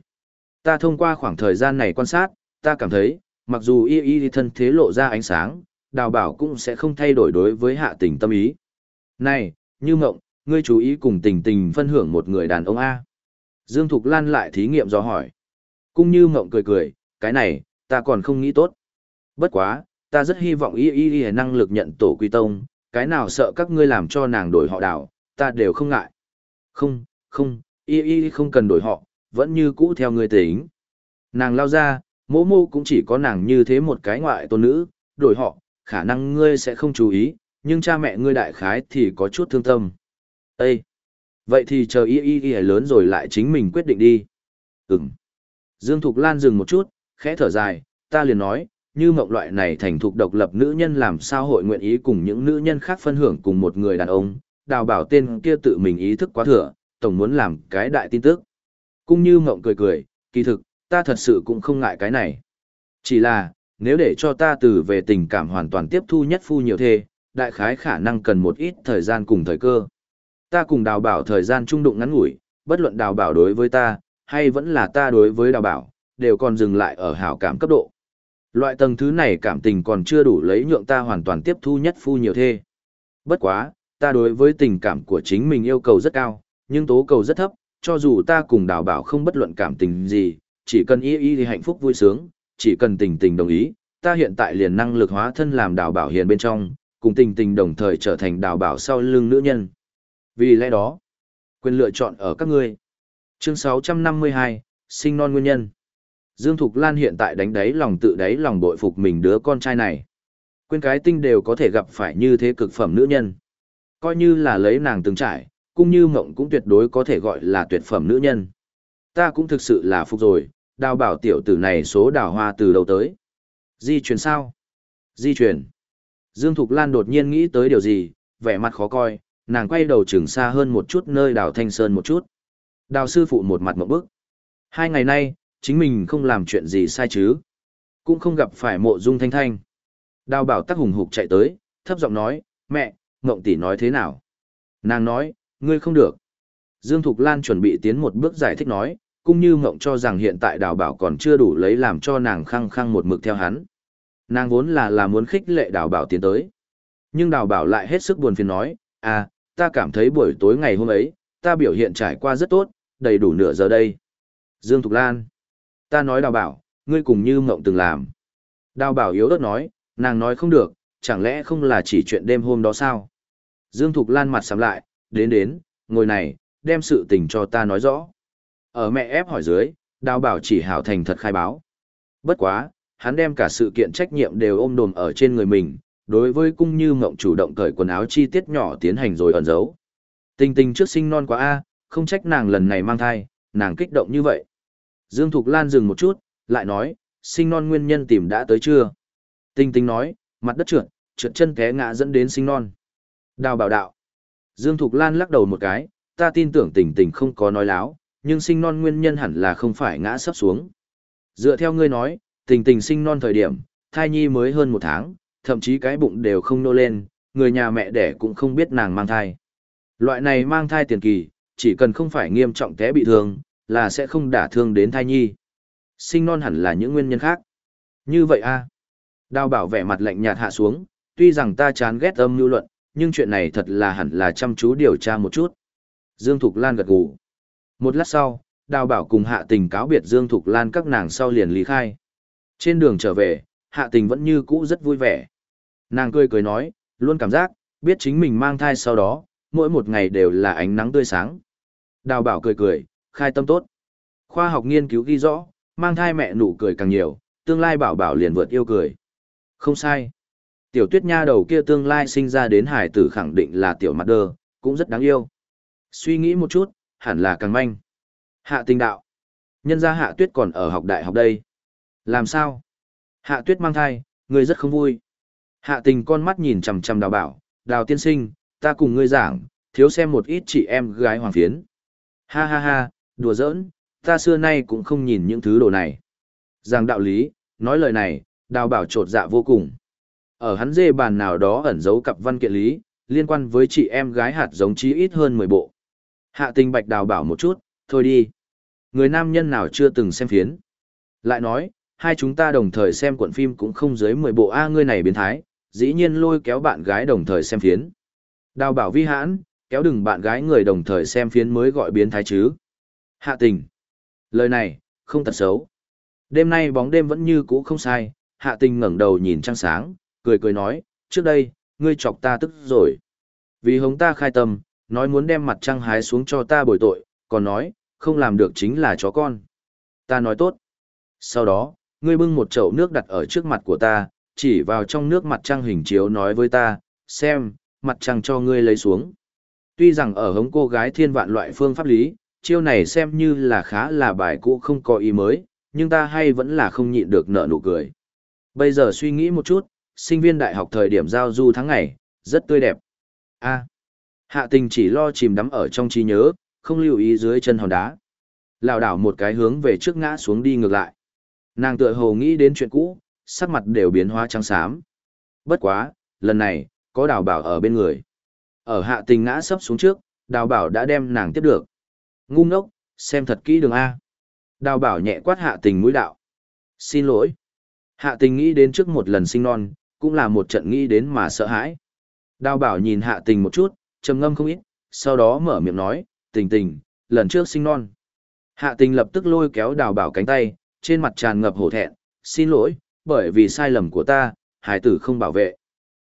Ta thông qua khoảng thời gian này quan sát, ta cảm thấy, mặc dù y y thân thế lộ ra ánh sáng, đào bảo cũng sẽ không thay đổi đối với hạ tình tâm ý. Này, như mộng, ngươi chú ý cùng tình tình phân hưởng một người đàn ông A. Dương Thục Lan lại thí nghiệm do hỏi. cũng như mộng cười cười, cái này, ta còn không nghĩ tốt. Bất quá, ta rất hy vọng y y y năng lực nhận tổ quy tông, cái nào sợ các ngươi làm cho nàng đổi họ đảo, ta đều không ngại. Không, không, y y không cần đổi họ, vẫn như cũ theo người tính. Nàng lao ra, mô mô cũng chỉ có nàng như thế một cái ngoại tôn nữ, đổi họ, khả năng ngươi sẽ không chú ý, nhưng cha mẹ ngươi đại khái thì có chút thương tâm. Ê! Vậy thì chờ y y y lớn rồi lại chính mình quyết định đi. Ừm. Dương Thục Lan dừng một chút, khẽ thở dài, ta liền nói, như mộng loại này thành thục độc lập nữ nhân làm sao hội nguyện ý cùng những nữ nhân khác phân hưởng cùng một người đàn ông, đào bảo tên kia tự mình ý thức quá thừa, tổng muốn làm cái đại tin tức. Cũng như mộng cười cười, kỳ thực, ta thật sự cũng không ngại cái này. Chỉ là, nếu để cho ta từ về tình cảm hoàn toàn tiếp thu nhất phu nhiều thê, đại khái khả năng cần một ít thời gian cùng thời cơ. Ta cùng đào bảo thời gian trung đụng ngắn ngủi, bất luận đào bảo đối với ta, hay vẫn là ta đối với đào bảo, đều còn dừng lại ở hảo cảm cấp độ. Loại tầng thứ này cảm tình còn chưa đủ lấy nhượng ta hoàn toàn tiếp thu nhất phu nhiều thê. Bất quá, ta đối với tình cảm của chính mình yêu cầu rất cao, nhưng tố cầu rất thấp, cho dù ta cùng đào bảo không bất luận cảm tình gì, chỉ cần y y thì hạnh phúc vui sướng, chỉ cần tình tình đồng ý, ta hiện tại liền năng lực hóa thân làm đào bảo hiền bên trong, cùng tình tình đồng thời trở thành đào bảo sau lưng nữ nhân. Vì lẽ đó, quyền lựa chọn ở các ngươi. Chương 652, sinh non nguyên nhân. Dương Thục Lan hiện tại đánh đáy lòng tự đáy lòng bội phục mình đứa con trai này. Quên cái tinh đều có thể gặp phải như thế cực phẩm nữ nhân. Coi như là lấy nàng từng trải, cũng như mộng cũng tuyệt đối có thể gọi là tuyệt phẩm nữ nhân. Ta cũng thực sự là phục rồi, đào bảo tiểu tử này số đào hoa từ đầu tới. Di chuyển sao? Di chuyển. Dương Thục Lan đột nhiên nghĩ tới điều gì, vẻ mặt khó coi, nàng quay đầu trường xa hơn một chút nơi đào thanh sơn một chút. Đào sư phụ một mặt một bức. Hai ngày nay, chính mình không làm chuyện gì sai chứ. Cũng không gặp phải mộ dung thanh thanh. Đào bảo tắc hùng hục chạy tới, thấp giọng nói, mẹ, mộng tỷ nói thế nào? Nàng nói, ngươi không được. Dương Thục Lan chuẩn bị tiến một bước giải thích nói, cũng như mộng cho rằng hiện tại đào bảo còn chưa đủ lấy làm cho nàng khăng khăng một mực theo hắn. Nàng vốn là là muốn khích lệ đào bảo tiến tới. Nhưng đào bảo lại hết sức buồn phiền nói, à, ta cảm thấy buổi tối ngày hôm ấy, ta biểu hiện trải qua rất tốt, đầy đủ nửa giờ đây. Dương Thục Lan, ta nói đào bảo, ngươi cùng như mộng từng làm. Đào bảo yếu ớt nói, nàng nói không được, chẳng lẽ không là chỉ chuyện đêm hôm đó sao? Dương Thục Lan mặt sắm lại, đến đến, ngồi này, đem sự tình cho ta nói rõ. Ở mẹ ép hỏi dưới, đào bảo chỉ hảo thành thật khai báo. Bất quá, hắn đem cả sự kiện trách nhiệm đều ôm đồm ở trên người mình, đối với cung như mộng chủ động cởi quần áo chi tiết nhỏ tiến hành rồi ẩn giấu. Tình tình trước sinh non quá a, không trách nàng lần này mang thai, nàng kích động như vậy. Dương Thục Lan dừng một chút, lại nói, sinh non nguyên nhân tìm đã tới chưa? Tình tình nói, mặt đất trượt, trượt chân té ngã dẫn đến sinh non. Đào bảo đạo. Dương Thục Lan lắc đầu một cái, ta tin tưởng tình tình không có nói láo, nhưng sinh non nguyên nhân hẳn là không phải ngã sắp xuống. Dựa theo ngươi nói, tình tình sinh non thời điểm, thai nhi mới hơn một tháng, thậm chí cái bụng đều không nô lên, người nhà mẹ đẻ cũng không biết nàng mang thai. Loại này mang thai tiền kỳ, chỉ cần không phải nghiêm trọng té bị thương, là sẽ không đả thương đến thai nhi. Sinh non hẳn là những nguyên nhân khác. Như vậy a Đào bảo vẻ mặt lạnh nhạt hạ xuống, tuy rằng ta chán ghét âm lưu luận, nhưng chuyện này thật là hẳn là chăm chú điều tra một chút. Dương Thục Lan gật gù. Một lát sau, đào bảo cùng hạ tình cáo biệt Dương Thục Lan các nàng sau liền lý khai. Trên đường trở về, hạ tình vẫn như cũ rất vui vẻ. Nàng cười cười nói, luôn cảm giác, biết chính mình mang thai sau đó, mỗi một ngày đều là ánh nắng tươi sáng. Đào bảo cười cười, khai tâm tốt. Khoa học nghiên cứu ghi rõ, mang thai mẹ nụ cười càng nhiều, tương lai bảo bảo liền vượt yêu cười. Không sai. Tiểu tuyết nha đầu kia tương lai sinh ra đến hải tử khẳng định là tiểu mặt đơ, cũng rất đáng yêu. Suy nghĩ một chút, hẳn là càng manh. Hạ tình đạo. Nhân ra hạ tuyết còn ở học đại học đây. Làm sao? Hạ tuyết mang thai, Ngươi rất không vui. Hạ tình con mắt nhìn chằm chằm đào bảo, đào tiên sinh, ta cùng ngươi giảng, thiếu xem một ít chị em gái hoàng phiến. Ha ha ha, đùa giỡn, ta xưa nay cũng không nhìn những thứ đồ này. Giảng đạo lý, nói lời này, đào bảo trột dạ vô cùng. Ở hắn dê bàn nào đó ẩn giấu cặp văn kiện lý, liên quan với chị em gái hạt giống chí ít hơn 10 bộ. Hạ tình bạch đào bảo một chút, thôi đi. Người nam nhân nào chưa từng xem phiến. Lại nói, hai chúng ta đồng thời xem cuộn phim cũng không dưới 10 bộ A ngươi này biến thái, dĩ nhiên lôi kéo bạn gái đồng thời xem phiến. Đào bảo vi hãn, kéo đừng bạn gái người đồng thời xem phiến mới gọi biến thái chứ. Hạ tình. Lời này, không thật xấu. Đêm nay bóng đêm vẫn như cũ không sai, hạ tình ngẩng đầu nhìn trăng sáng, cười cười nói, trước đây, ngươi chọc ta tức rồi. Vì hống ta khai tâm, nói muốn đem mặt trăng hái xuống cho ta bồi tội, còn nói, không làm được chính là chó con. Ta nói tốt. Sau đó, ngươi bưng một chậu nước đặt ở trước mặt của ta, chỉ vào trong nước mặt trăng hình chiếu nói với ta, xem, mặt trăng cho ngươi lấy xuống. Tuy rằng ở hống cô gái thiên vạn loại phương pháp lý, chiêu này xem như là khá là bài cũ không có ý mới, nhưng ta hay vẫn là không nhịn được nợ nụ cười. Bây giờ suy nghĩ một chút, sinh viên đại học thời điểm giao du tháng ngày, rất tươi đẹp. A. hạ tình chỉ lo chìm đắm ở trong trí nhớ, không lưu ý dưới chân hòn đá. Lào đảo một cái hướng về trước ngã xuống đi ngược lại. Nàng tựa hồ nghĩ đến chuyện cũ, sắc mặt đều biến hóa trắng xám. Bất quá, lần này, có đào bảo ở bên người. Ở hạ tình ngã sấp xuống trước, đào bảo đã đem nàng tiếp được. Ngu ngốc, xem thật kỹ đường A. Đào bảo nhẹ quát hạ tình mũi đạo. Xin lỗi. Hạ tình nghĩ đến trước một lần sinh non, cũng là một trận nghĩ đến mà sợ hãi. Đào bảo nhìn hạ tình một chút, trầm ngâm không ít, sau đó mở miệng nói, tình tình, lần trước sinh non. Hạ tình lập tức lôi kéo đào bảo cánh tay, trên mặt tràn ngập hổ thẹn, xin lỗi, bởi vì sai lầm của ta, hải tử không bảo vệ.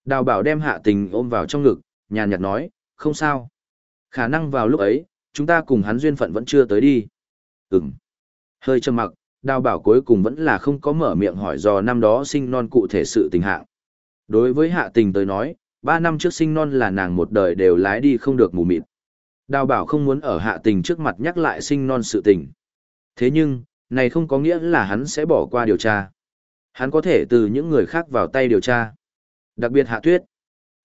Đào bảo đem hạ tình ôm vào trong ngực, nhàn nhạt nói, không sao. Khả năng vào lúc ấy, chúng ta cùng hắn duyên phận vẫn chưa tới đi. Ừm. Hơi trầm mặc, đào bảo cuối cùng vẫn là không có mở miệng hỏi do năm đó sinh non cụ thể sự tình hạng. Đối với hạ tình tới nói, ba năm trước sinh non là nàng một đời đều lái đi không được mù mịt. Đào bảo không muốn ở hạ tình trước mặt nhắc lại sinh non sự tình. Thế nhưng, này không có nghĩa là hắn sẽ bỏ qua điều tra. Hắn có thể từ những người khác vào tay điều tra. Đặc biệt hạ tuyết.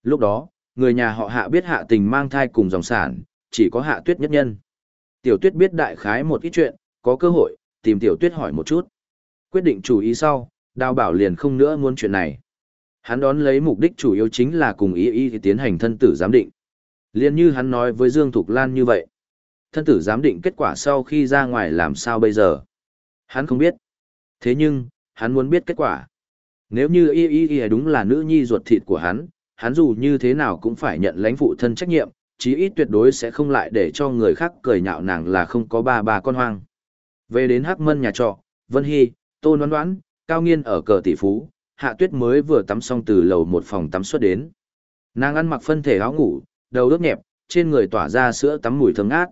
Lúc đó, người nhà họ hạ biết hạ tình mang thai cùng dòng sản, chỉ có hạ tuyết nhất nhân. Tiểu tuyết biết đại khái một ít chuyện, có cơ hội, tìm tiểu tuyết hỏi một chút. Quyết định chủ ý sau, đào bảo liền không nữa muốn chuyện này. Hắn đón lấy mục đích chủ yếu chính là cùng ý ý tiến hành thân tử giám định. Liên như hắn nói với Dương Thục Lan như vậy. Thân tử giám định kết quả sau khi ra ngoài làm sao bây giờ? Hắn không biết. Thế nhưng, hắn muốn biết kết quả. Nếu như y y y đúng là nữ nhi ruột thịt của hắn, hắn dù như thế nào cũng phải nhận lãnh phụ thân trách nhiệm, chí ít tuyệt đối sẽ không lại để cho người khác cười nhạo nàng là không có ba bà con hoang. Về đến Hắc Mân nhà trọ, Vân Hy, Tô Đoán Đoán, Cao Nghiên ở cờ tỷ phú, Hạ Tuyết mới vừa tắm xong từ lầu một phòng tắm xuất đến. Nàng ăn mặc phân thể áo ngủ, đầu ướt nhẹp, trên người tỏa ra sữa tắm mùi thơm ngát.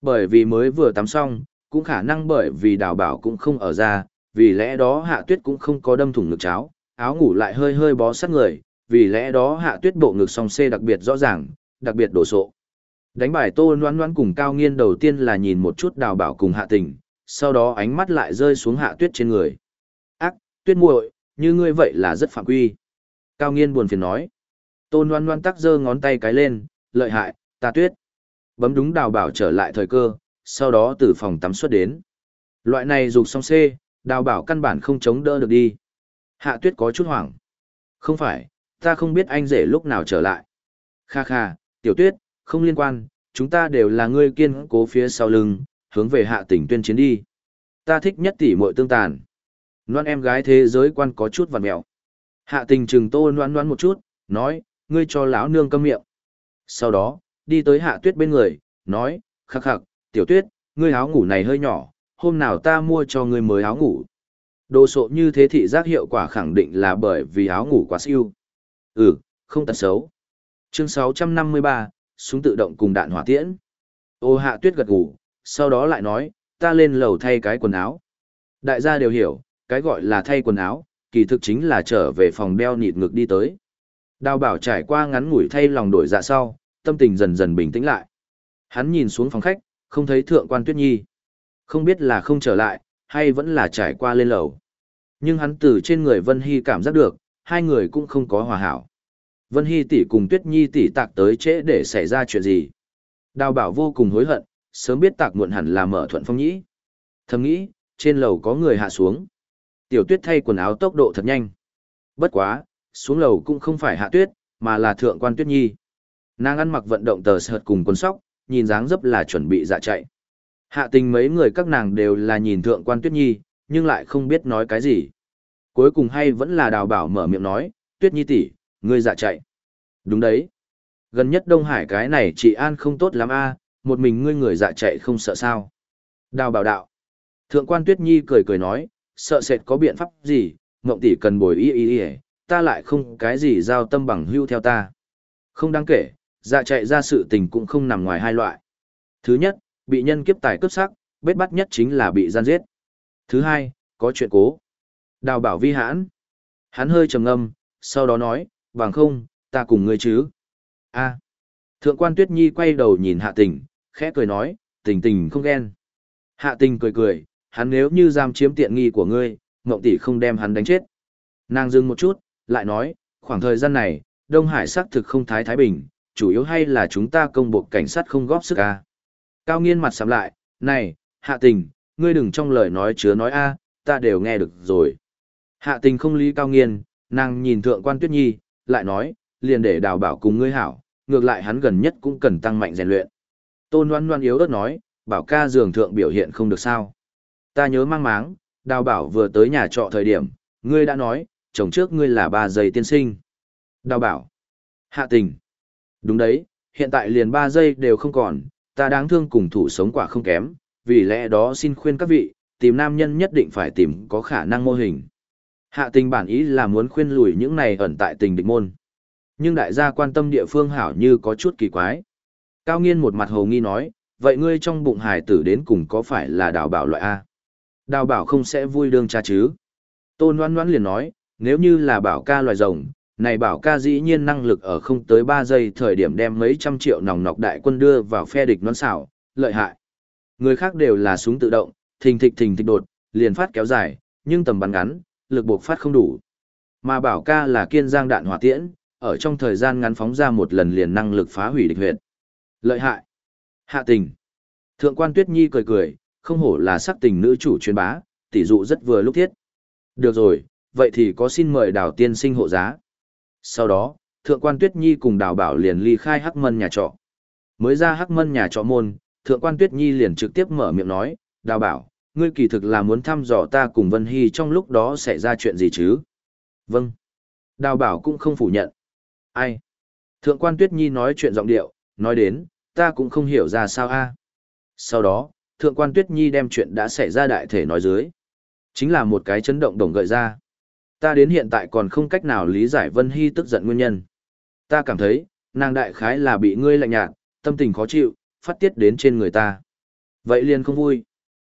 Bởi vì mới vừa tắm xong, cũng khả năng bởi vì đào bảo cũng không ở ra, vì lẽ đó Hạ Tuyết cũng không có đâm thủng ngực cháo, áo ngủ lại hơi hơi bó sát người, vì lẽ đó Hạ Tuyết bộ ngực song xê đặc biệt rõ ràng, đặc biệt đổ sộ. Đánh bài tô noan noan cùng cao nghiên đầu tiên là nhìn một chút đào bảo cùng hạ tình, sau đó ánh mắt lại rơi xuống hạ tuyết trên người. Ác, tuyết muội, như ngươi vậy là rất phạm quy. Cao nghiên buồn phiền nói. Tôn ngoan ngoan tắc giơ ngón tay cái lên, lợi hại, ta tuyết. Bấm đúng đào bảo trở lại thời cơ, sau đó từ phòng tắm xuất đến. Loại này dục xong xê, đào bảo căn bản không chống đỡ được đi. Hạ tuyết có chút hoảng. Không phải, ta không biết anh rể lúc nào trở lại. Kha kha, tiểu tuyết, không liên quan, chúng ta đều là người kiên cố phía sau lưng, hướng về hạ tỉnh tuyên chiến đi. Ta thích nhất tỷ muội tương tàn. Loan em gái thế giới quan có chút vằn mẹo. Hạ tình trừng tô noan noan một chút, nói, ngươi cho lão nương câm miệng. Sau đó, đi tới hạ tuyết bên người, nói, khắc khắc, tiểu tuyết, ngươi áo ngủ này hơi nhỏ, hôm nào ta mua cho ngươi mới áo ngủ. Đồ sộ như thế thị giác hiệu quả khẳng định là bởi vì áo ngủ quá siêu. Ừ, không tật xấu. Chương 653, súng tự động cùng đạn hỏa tiễn. Ô hạ tuyết gật gù, sau đó lại nói, ta lên lầu thay cái quần áo. Đại gia đều hiểu, cái gọi là thay quần áo, kỳ thực chính là trở về phòng đeo nịt ngực đi tới. Đào bảo trải qua ngắn ngủi thay lòng đổi dạ sau, tâm tình dần dần bình tĩnh lại. Hắn nhìn xuống phòng khách, không thấy thượng quan tuyết nhi. Không biết là không trở lại, hay vẫn là trải qua lên lầu. Nhưng hắn từ trên người Vân Hy cảm giác được, hai người cũng không có hòa hảo. Vân Hy tỷ cùng Tuyết Nhi tỷ tạc tới trễ để xảy ra chuyện gì. Đào bảo vô cùng hối hận, sớm biết tạc muộn hẳn là mở thuận phong nhĩ. Thầm nghĩ, trên lầu có người hạ xuống. Tiểu tuyết thay quần áo tốc độ thật nhanh. Bất quá, xuống lầu cũng không phải hạ tuyết, mà là thượng quan tuyết nhi. Nàng ăn mặc vận động tờ sợt cùng quần sóc, nhìn dáng dấp là chuẩn bị dạ chạy. Hạ tình mấy người các nàng đều là nhìn thượng quan tuyết nhi, nhưng lại không biết nói cái gì. Cuối cùng hay vẫn là đào bảo mở miệng nói, tuyết nhi tỷ, ngươi dạ chạy. Đúng đấy. Gần nhất Đông Hải cái này chị An không tốt lắm a, một mình ngươi người dạ chạy không sợ sao. Đào bảo đạo. Thượng quan Tuyết Nhi cười cười nói, sợ sệt có biện pháp gì, ngộng tỷ cần bồi y y y, ta lại không cái gì giao tâm bằng hưu theo ta. Không đáng kể, dạ chạy ra sự tình cũng không nằm ngoài hai loại. Thứ nhất, bị nhân kiếp tài cướp sắc, bết bắt nhất chính là bị gian giết. Thứ hai, có chuyện cố. Đào bảo vi hãn. Hắn hơi trầm ngâm, sau đó nói, bằng không, ta cùng ngươi chứ. a Thượng quan Tuyết Nhi quay đầu nhìn hạ tình, khẽ cười nói, tình tình không ghen. Hạ tình cười cười, hắn nếu như giam chiếm tiện nghi của ngươi, mộng tỷ không đem hắn đánh chết. Nàng dừng một chút, lại nói, khoảng thời gian này, Đông Hải xác thực không thái thái bình, chủ yếu hay là chúng ta công bộ cảnh sát không góp sức a. Cao nghiên mặt sắm lại, này, hạ tình, ngươi đừng trong lời nói chứa nói a, ta đều nghe được rồi. Hạ tình không lý cao nghiên, nàng nhìn thượng quan tuyết nhi, lại nói, liền để đào bảo cùng ngươi hảo, ngược lại hắn gần nhất cũng cần tăng mạnh rèn luyện. Tôn Loan Loan yếu ớt nói, bảo ca dường thượng biểu hiện không được sao. Ta nhớ mang máng, đào bảo vừa tới nhà trọ thời điểm, ngươi đã nói, chồng trước ngươi là ba giây tiên sinh. Đào bảo. Hạ tình. Đúng đấy, hiện tại liền ba giây đều không còn, ta đáng thương cùng thủ sống quả không kém, vì lẽ đó xin khuyên các vị, tìm nam nhân nhất định phải tìm có khả năng mô hình. Hạ tình bản ý là muốn khuyên lùi những này ẩn tại tình địch môn. Nhưng đại gia quan tâm địa phương hảo như có chút kỳ quái. Cao nghiên một mặt hồ nghi nói, vậy ngươi trong bụng hải tử đến cùng có phải là đào bảo loại A? Đào bảo không sẽ vui đương cha chứ. Tôn Loan Loan liền nói, nếu như là bảo ca loài rồng, này bảo ca dĩ nhiên năng lực ở không tới 3 giây thời điểm đem mấy trăm triệu nòng nọc đại quân đưa vào phe địch non xảo, lợi hại. Người khác đều là súng tự động, thình thịch thình thịch đột, liền phát kéo dài, nhưng tầm bắn ngắn, lực buộc phát không đủ. Mà bảo ca là kiên giang đạn hỏa tiễn, ở trong thời gian ngắn phóng ra một lần liền năng lực phá hủy địch huyệt. Lợi hại. Hạ tình. Thượng quan Tuyết Nhi cười cười, không hổ là sắc tình nữ chủ truyền bá, tỷ dụ rất vừa lúc thiết. Được rồi, vậy thì có xin mời đào tiên sinh hộ giá. Sau đó, thượng quan Tuyết Nhi cùng đào bảo liền ly khai hắc mân nhà trọ. Mới ra hắc mân nhà trọ môn, thượng quan Tuyết Nhi liền trực tiếp mở miệng nói, đào bảo, ngươi kỳ thực là muốn thăm dò ta cùng Vân Hy trong lúc đó sẽ ra chuyện gì chứ? Vâng. Đào bảo cũng không phủ nhận. Ai? Thượng quan Tuyết Nhi nói chuyện giọng điệu, nói đến, ta cũng không hiểu ra sao a. Sau đó, Thượng quan Tuyết Nhi đem chuyện đã xảy ra đại thể nói dưới. Chính là một cái chấn động đồng gợi ra. Ta đến hiện tại còn không cách nào lý giải Vân Hy tức giận nguyên nhân. Ta cảm thấy, nàng đại khái là bị ngươi lạnh nhạt, tâm tình khó chịu, phát tiết đến trên người ta. Vậy liền không vui.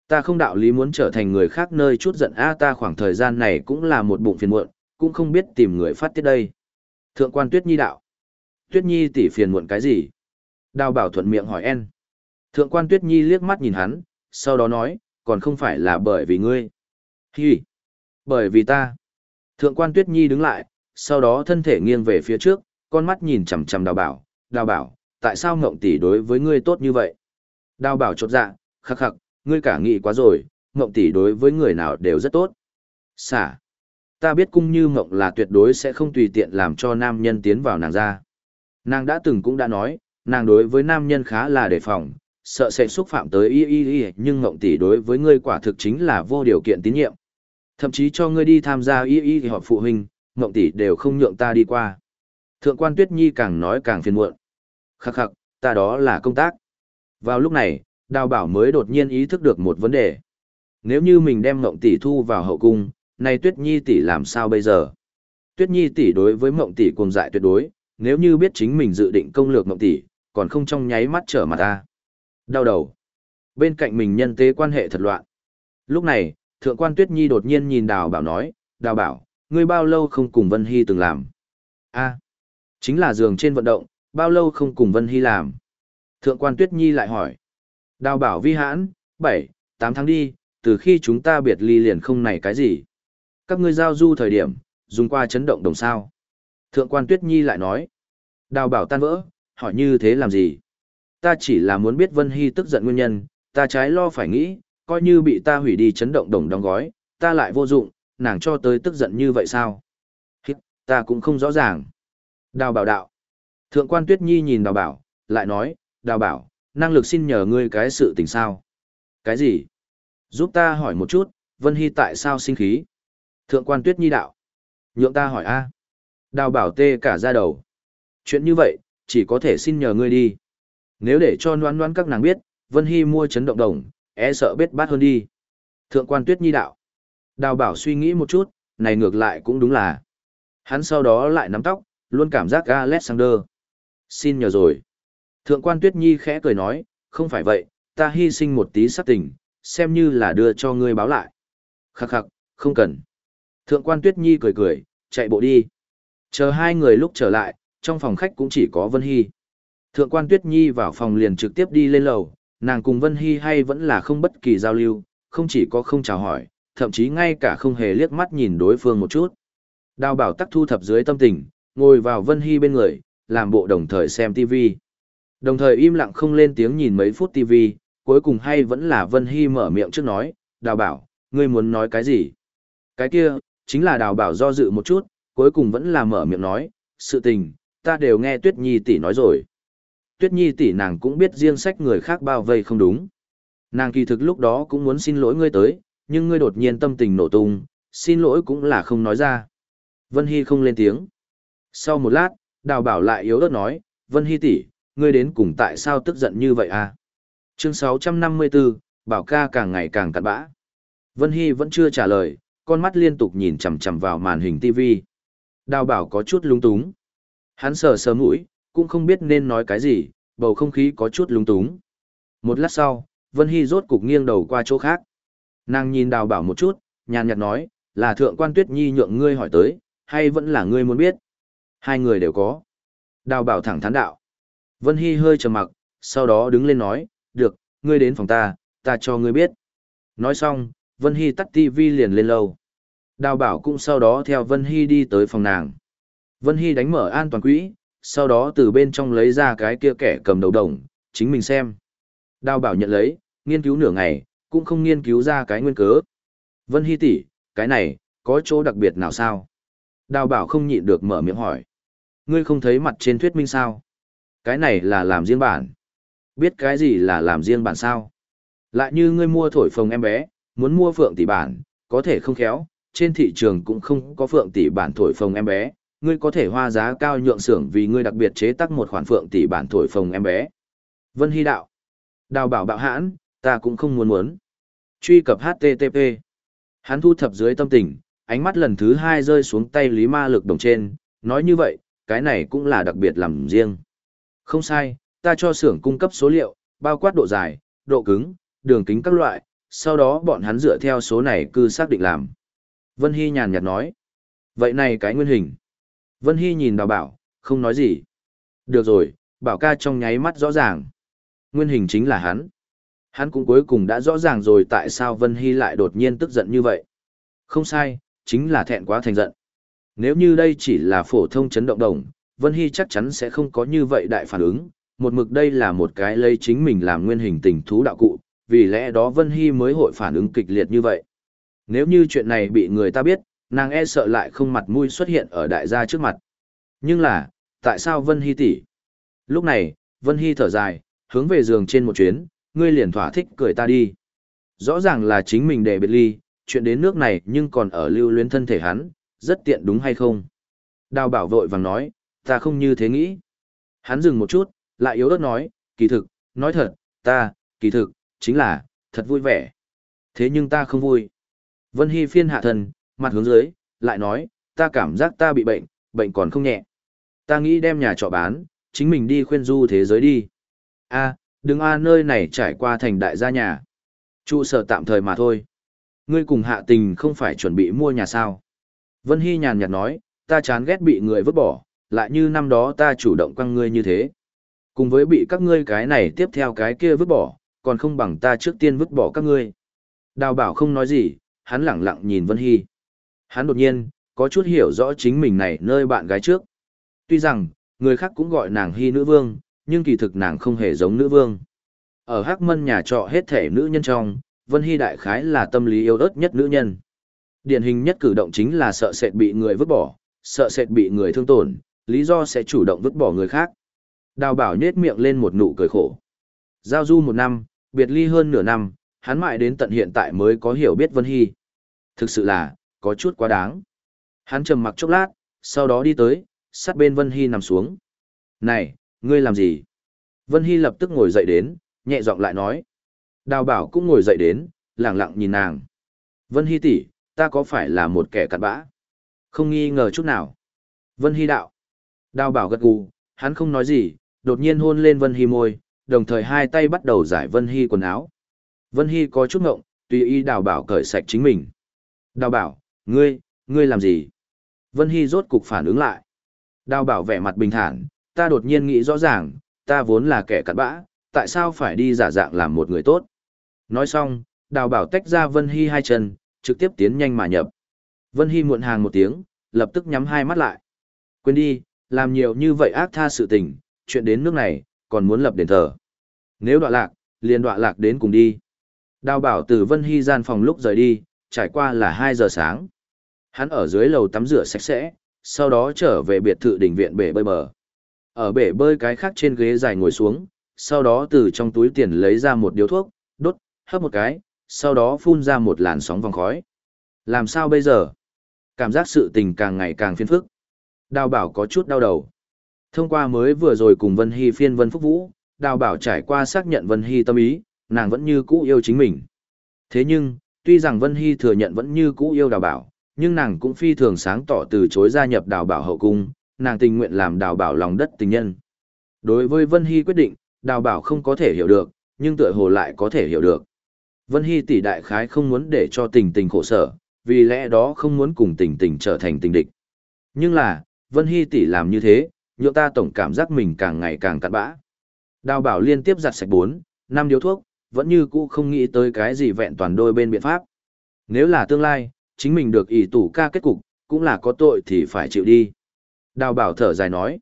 Ta không đạo lý muốn trở thành người khác nơi chút giận a ta khoảng thời gian này cũng là một bụng phiền muộn, cũng không biết tìm người phát tiết đây. Thượng quan Tuyết Nhi đạo. Tuyết Nhi tỷ phiền muộn cái gì? Đào bảo thuận miệng hỏi en. Thượng quan Tuyết Nhi liếc mắt nhìn hắn, sau đó nói, còn không phải là bởi vì ngươi. Hi! Bởi vì ta. Thượng quan Tuyết Nhi đứng lại, sau đó thân thể nghiêng về phía trước, con mắt nhìn chằm chằm đào bảo. Đào bảo, tại sao ngộng tỷ đối với ngươi tốt như vậy? Đào bảo chột dạ, khắc khắc, ngươi cả nghĩ quá rồi, ngộng tỷ đối với người nào đều rất tốt. Xả! Ta biết cung như ngộng là tuyệt đối sẽ không tùy tiện làm cho nam nhân tiến vào nàng ra. Nàng đã từng cũng đã nói, nàng đối với nam nhân khá là đề phòng, sợ sẽ xúc phạm tới y y y nhưng ngộng tỷ đối với ngươi quả thực chính là vô điều kiện tín nhiệm. Thậm chí cho ngươi đi tham gia y y họp phụ huynh, ngộng tỷ đều không nhượng ta đi qua. Thượng quan Tuyết Nhi càng nói càng phiền muộn. Khắc khắc, ta đó là công tác. Vào lúc này, đào bảo mới đột nhiên ý thức được một vấn đề. Nếu như mình đem ngộng tỷ thu vào hậu cung, này Tuyết Nhi tỷ làm sao bây giờ? Tuyết Nhi tỷ đối với ngộng tỷ cuồng dại tuyệt đối, nếu như biết chính mình dự định công lược ngộng tỷ, còn không trong nháy mắt trở mặt ta. Đau đầu. Bên cạnh mình nhân tế quan hệ thật loạn. Lúc này, Thượng quan Tuyết Nhi đột nhiên nhìn Đào Bảo nói, Đào Bảo, ngươi bao lâu không cùng Vân Hy từng làm? a chính là giường trên vận động, bao lâu không cùng Vân Hy làm? Thượng quan Tuyết Nhi lại hỏi. Đào Bảo vi hãn, 7, 8 tháng đi, từ khi chúng ta biệt ly liền không này cái gì. Các ngươi giao du thời điểm, dùng qua chấn động đồng sao. Thượng quan Tuyết Nhi lại nói. Đào bảo tan vỡ, hỏi như thế làm gì? Ta chỉ là muốn biết Vân Hy tức giận nguyên nhân, ta trái lo phải nghĩ, coi như bị ta hủy đi chấn động đồng đóng gói, ta lại vô dụng, nàng cho tới tức giận như vậy sao? Hít, ta cũng không rõ ràng. Đào bảo đạo. Thượng quan Tuyết Nhi nhìn đào bảo, lại nói, đào bảo, năng lực xin nhờ ngươi cái sự tình sao? Cái gì? Giúp ta hỏi một chút, Vân Hy tại sao sinh khí? Thượng quan Tuyết Nhi đạo. Nhượng ta hỏi a Đào bảo tê cả ra đầu. Chuyện như vậy, chỉ có thể xin nhờ ngươi đi. Nếu để cho noan noan các nàng biết, Vân Hy mua chấn động đồng, e sợ bết bát hơn đi. Thượng quan Tuyết Nhi đạo. Đào bảo suy nghĩ một chút, này ngược lại cũng đúng là. Hắn sau đó lại nắm tóc, luôn cảm giác Alexander. Xin nhờ rồi. Thượng quan Tuyết Nhi khẽ cười nói, không phải vậy, ta hy sinh một tí sắc tình, xem như là đưa cho ngươi báo lại. Khắc khắc, không cần. Thượng quan Tuyết Nhi cười cười, chạy bộ đi. Chờ hai người lúc trở lại, trong phòng khách cũng chỉ có Vân Hy. Thượng quan Tuyết Nhi vào phòng liền trực tiếp đi lên lầu, nàng cùng Vân Hy hay vẫn là không bất kỳ giao lưu, không chỉ có không chào hỏi, thậm chí ngay cả không hề liếc mắt nhìn đối phương một chút. Đào bảo tắc thu thập dưới tâm tình, ngồi vào Vân Hy bên người, làm bộ đồng thời xem TV. Đồng thời im lặng không lên tiếng nhìn mấy phút TV, cuối cùng hay vẫn là Vân Hy mở miệng trước nói, đào bảo, ngươi muốn nói cái gì? Cái kia, chính là đào bảo do dự một chút, cuối cùng vẫn là mở miệng nói, sự tình, ta đều nghe Tuyết Nhi tỷ nói rồi. Tuyết Nhi tỷ nàng cũng biết riêng sách người khác bao vây không đúng. Nàng kỳ thực lúc đó cũng muốn xin lỗi ngươi tới, nhưng ngươi đột nhiên tâm tình nổ tung, xin lỗi cũng là không nói ra. Vân Hy không lên tiếng. Sau một lát, đào bảo lại yếu ớt nói, Vân Hy tỷ, ngươi đến cùng tại sao tức giận như vậy à? Chương 654, bảo ca càng ngày càng cặn bã. Vân Hy vẫn chưa trả lời, con mắt liên tục nhìn chằm chằm vào màn hình TV. Đào bảo có chút lung túng. Hắn sờ sờ mũi, cũng không biết nên nói cái gì, bầu không khí có chút lung túng. Một lát sau, Vân Hy rốt cục nghiêng đầu qua chỗ khác. Nàng nhìn đào bảo một chút, nhàn nhạt nói, là thượng quan tuyết nhi nhượng ngươi hỏi tới, hay vẫn là ngươi muốn biết? Hai người đều có. Đào bảo thẳng thắn đạo. Vân Hy hơi trầm mặc, sau đó đứng lên nói, được, ngươi đến phòng ta, ta cho ngươi biết. Nói xong, Vân Hy tắt TV liền lên lầu Đào bảo cũng sau đó theo Vân Hy đi tới phòng nàng. Vân Hy đánh mở an toàn quỹ, sau đó từ bên trong lấy ra cái kia kẻ cầm đầu đồng, chính mình xem. Đào bảo nhận lấy, nghiên cứu nửa ngày, cũng không nghiên cứu ra cái nguyên cớ. Vân Hy tỷ, cái này, có chỗ đặc biệt nào sao? Đào bảo không nhịn được mở miệng hỏi. Ngươi không thấy mặt trên thuyết minh sao? Cái này là làm riêng bản. Biết cái gì là làm riêng bản sao? Lại như ngươi mua thổi phồng em bé, muốn mua phượng tỷ bản, có thể không khéo, trên thị trường cũng không có phượng tỷ bản thổi phồng em bé, ngươi có thể hoa giá cao nhượng xưởng vì ngươi đặc biệt chế tác một khoản phượng tỷ bản thổi phồng em bé. Vân Hy đạo. Đào bảo bạo hãn, ta cũng không muốn muốn. Truy cập HTTP. Hắn thu thập dưới tâm tình, ánh mắt lần thứ hai rơi xuống tay Lý Ma Lực đồng trên, nói như vậy, cái này cũng là đặc biệt làm riêng. Không sai, ta cho xưởng cung cấp số liệu, bao quát độ dài, độ cứng, đường kính các loại, sau đó bọn hắn dựa theo số này cư xác định làm. Vân Hy nhàn nhạt nói. Vậy này cái nguyên hình. Vân Hy nhìn đào bảo, không nói gì. Được rồi, bảo ca trong nháy mắt rõ ràng. Nguyên hình chính là hắn. Hắn cũng cuối cùng đã rõ ràng rồi tại sao Vân Hy lại đột nhiên tức giận như vậy. Không sai, chính là thẹn quá thành giận. Nếu như đây chỉ là phổ thông chấn động đồng, Vân Hy chắc chắn sẽ không có như vậy đại phản ứng. Một mực đây là một cái lấy chính mình làm nguyên hình tình thú đạo cụ, vì lẽ đó Vân Hy mới hội phản ứng kịch liệt như vậy. Nếu như chuyện này bị người ta biết, nàng e sợ lại không mặt mũi xuất hiện ở đại gia trước mặt. Nhưng là, tại sao Vân Hy tỷ? Lúc này, Vân Hy thở dài, hướng về giường trên một chuyến, ngươi liền thỏa thích cười ta đi. Rõ ràng là chính mình để biệt ly, chuyện đến nước này nhưng còn ở lưu luyến thân thể hắn, rất tiện đúng hay không? Đào bảo vội vàng nói, ta không như thế nghĩ. Hắn dừng một chút, lại yếu ớt nói, kỳ thực, nói thật, ta, kỳ thực, chính là, thật vui vẻ. Thế nhưng ta không vui. Vân Hy phiên hạ thần, mặt hướng dưới, lại nói, ta cảm giác ta bị bệnh, bệnh còn không nhẹ. Ta nghĩ đem nhà trọ bán, chính mình đi khuyên du thế giới đi. a đừng a nơi này trải qua thành đại gia nhà. Trụ sở tạm thời mà thôi. Ngươi cùng hạ tình không phải chuẩn bị mua nhà sao. Vân Hy nhàn nhạt nói, ta chán ghét bị người vứt bỏ, lại như năm đó ta chủ động quăng ngươi như thế. Cùng với bị các ngươi cái này tiếp theo cái kia vứt bỏ, còn không bằng ta trước tiên vứt bỏ các ngươi. Đào bảo không nói gì, hắn lẳng lặng nhìn Vân Hy. Hắn đột nhiên, có chút hiểu rõ chính mình này nơi bạn gái trước. Tuy rằng, người khác cũng gọi nàng hy nữ vương, nhưng kỳ thực nàng không hề giống nữ vương. Ở Hắc Mân nhà trọ hết thể nữ nhân trong, Vân Hy đại khái là tâm lý yếu ớt nhất nữ nhân. Điển hình nhất cử động chính là sợ sệt bị người vứt bỏ, sợ sệt bị người thương tổn, lý do sẽ chủ động vứt bỏ người khác. Đào bảo nhết miệng lên một nụ cười khổ. Giao du một năm, biệt ly hơn nửa năm, hắn mãi đến tận hiện tại mới có hiểu biết Vân Hy. Thực sự là, có chút quá đáng. Hắn trầm mặc chốc lát, sau đó đi tới, sát bên Vân Hy nằm xuống. Này, ngươi làm gì? Vân Hy lập tức ngồi dậy đến, nhẹ giọng lại nói. Đào bảo cũng ngồi dậy đến, lặng lặng nhìn nàng. Vân Hy tỷ, ta có phải là một kẻ cặn bã? Không nghi ngờ chút nào. Vân Hy đạo. Đào bảo gật gù, hắn không nói gì, đột nhiên hôn lên Vân Hy môi, đồng thời hai tay bắt đầu giải Vân Hy quần áo. Vân Hy có chút ngộng, tùy ý đào bảo cởi sạch chính mình. Đào bảo, ngươi, ngươi làm gì? Vân Hy rốt cục phản ứng lại. Đào bảo vẻ mặt bình thản, ta đột nhiên nghĩ rõ ràng, ta vốn là kẻ cặn bã, tại sao phải đi giả dạng làm một người tốt? Nói xong, đào bảo tách ra Vân Hy hai chân, trực tiếp tiến nhanh mà nhập. Vân Hy muộn hàng một tiếng, lập tức nhắm hai mắt lại. Quên đi, làm nhiều như vậy ác tha sự tình, chuyện đến nước này, còn muốn lập đền thờ. Nếu đọa lạc, liền đọa lạc đến cùng đi. Đào bảo từ Vân Hy gian phòng lúc rời đi, trải qua là 2 giờ sáng. Hắn ở dưới lầu tắm rửa sạch sẽ, sau đó trở về biệt thự đỉnh viện bể bơi bờ. Ở bể bơi cái khác trên ghế dài ngồi xuống, sau đó từ trong túi tiền lấy ra một điếu thuốc, đốt, hấp một cái, sau đó phun ra một làn sóng vòng khói. Làm sao bây giờ? Cảm giác sự tình càng ngày càng phiền phức. Đào bảo có chút đau đầu. Thông qua mới vừa rồi cùng Vân Hy phiên Vân Phúc Vũ, Đào bảo trải qua xác nhận Vân Hy tâm ý, nàng vẫn như cũ yêu chính mình. Thế nhưng, tuy rằng Vân Hy thừa nhận vẫn như cũ yêu đào bảo, nhưng nàng cũng phi thường sáng tỏ từ chối gia nhập đào bảo hậu cung, nàng tình nguyện làm đào bảo lòng đất tình nhân. Đối với Vân Hy quyết định, đào bảo không có thể hiểu được, nhưng tựa hồ lại có thể hiểu được. Vân Hy tỷ đại khái không muốn để cho tình tình khổ sở, vì lẽ đó không muốn cùng tình tình trở thành tình địch. Nhưng là, Vân Hy tỷ làm như thế, nhượng ta tổng cảm giác mình càng ngày càng cặn bã. Đào bảo liên tiếp giặt sạch bốn, năm điếu thuốc, vẫn như cũ không nghĩ tới cái gì vẹn toàn đôi bên biện pháp. Nếu là tương lai, chính mình được ỷ tủ ca kết cục, cũng là có tội thì phải chịu đi. Đào bảo thở dài nói.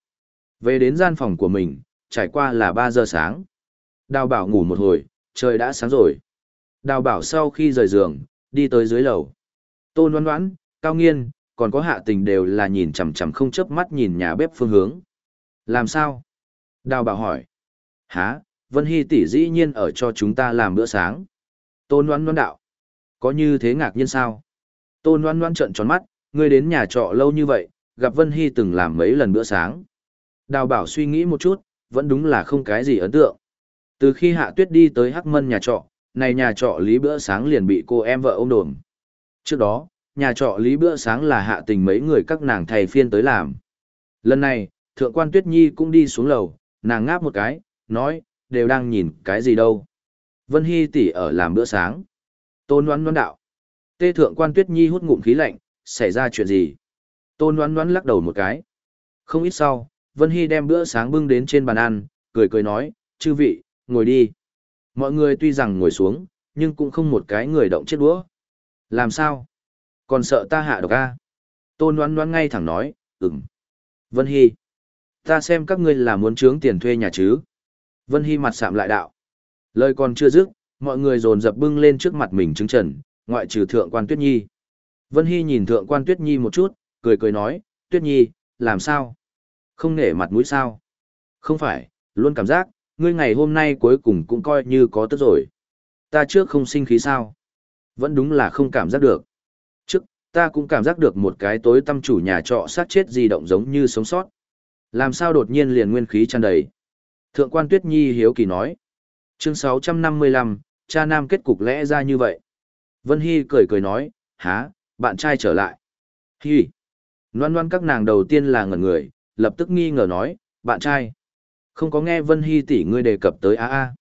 Về đến gian phòng của mình, trải qua là 3 giờ sáng. Đào bảo ngủ một hồi, trời đã sáng rồi. Đào bảo sau khi rời giường, đi tới dưới lầu. Tôn đoán đoán, cao nghiên, còn có hạ tình đều là nhìn chằm chằm không chớp mắt nhìn nhà bếp phương hướng. Làm sao? Đào bảo hỏi. Hả, Vân Hy tỷ dĩ nhiên ở cho chúng ta làm bữa sáng. Tôn đoán đoán đạo. Có như thế ngạc nhiên sao? Tôn Loan Loan trợn tròn mắt, ngươi đến nhà trọ lâu như vậy, gặp Vân Hy từng làm mấy lần bữa sáng. Đào bảo suy nghĩ một chút, vẫn đúng là không cái gì ấn tượng. Từ khi hạ tuyết đi tới Hắc Mân nhà trọ, này nhà trọ lý bữa sáng liền bị cô em vợ ôm đồn. Trước đó, nhà trọ lý bữa sáng là hạ tình mấy người các nàng thầy phiên tới làm. Lần này, thượng quan Tuyết Nhi cũng đi xuống lầu, nàng ngáp một cái, nói, đều đang nhìn cái gì đâu. Vân Hy tỷ ở làm bữa sáng. Tôn oán oán đạo. Tê thượng quan Tuyết Nhi hút ngụm khí lạnh, xảy ra chuyện gì? Tôn Loan Loan lắc đầu một cái. Không ít sau, Vân Hy đem bữa sáng bưng đến trên bàn ăn, cười cười nói, chư vị, ngồi đi. Mọi người tuy rằng ngồi xuống, nhưng cũng không một cái người động chết đũa. Làm sao? Còn sợ ta hạ độc a? Tôn Loan Loan ngay thẳng nói, ừm. Vân Hy. Ta xem các ngươi là muốn trướng tiền thuê nhà chứ. Vân Hy mặt sạm lại đạo. Lời còn chưa dứt, mọi người dồn dập bưng lên trước mặt mình chứng trần, ngoại trừ thượng quan Tuyết Nhi. Vân Hy nhìn thượng quan Tuyết Nhi một chút, cười cười nói, Tuyết Nhi, làm sao? Không nể mặt mũi sao? Không phải, luôn cảm giác, ngươi ngày hôm nay cuối cùng cũng coi như có tức rồi. Ta trước không sinh khí sao? Vẫn đúng là không cảm giác được. Trước, ta cũng cảm giác được một cái tối tâm chủ nhà trọ sát chết di động giống như sống sót. Làm sao đột nhiên liền nguyên khí tràn đầy? Thượng quan Tuyết Nhi hiếu kỳ nói. Chương 655, cha nam kết cục lẽ ra như vậy. Vân Hy cười cười nói, há, bạn trai trở lại. Hi. Loan loan các nàng đầu tiên là ngẩn người, lập tức nghi ngờ nói, bạn trai. Không có nghe Vân Hy tỷ ngươi đề cập tới a a.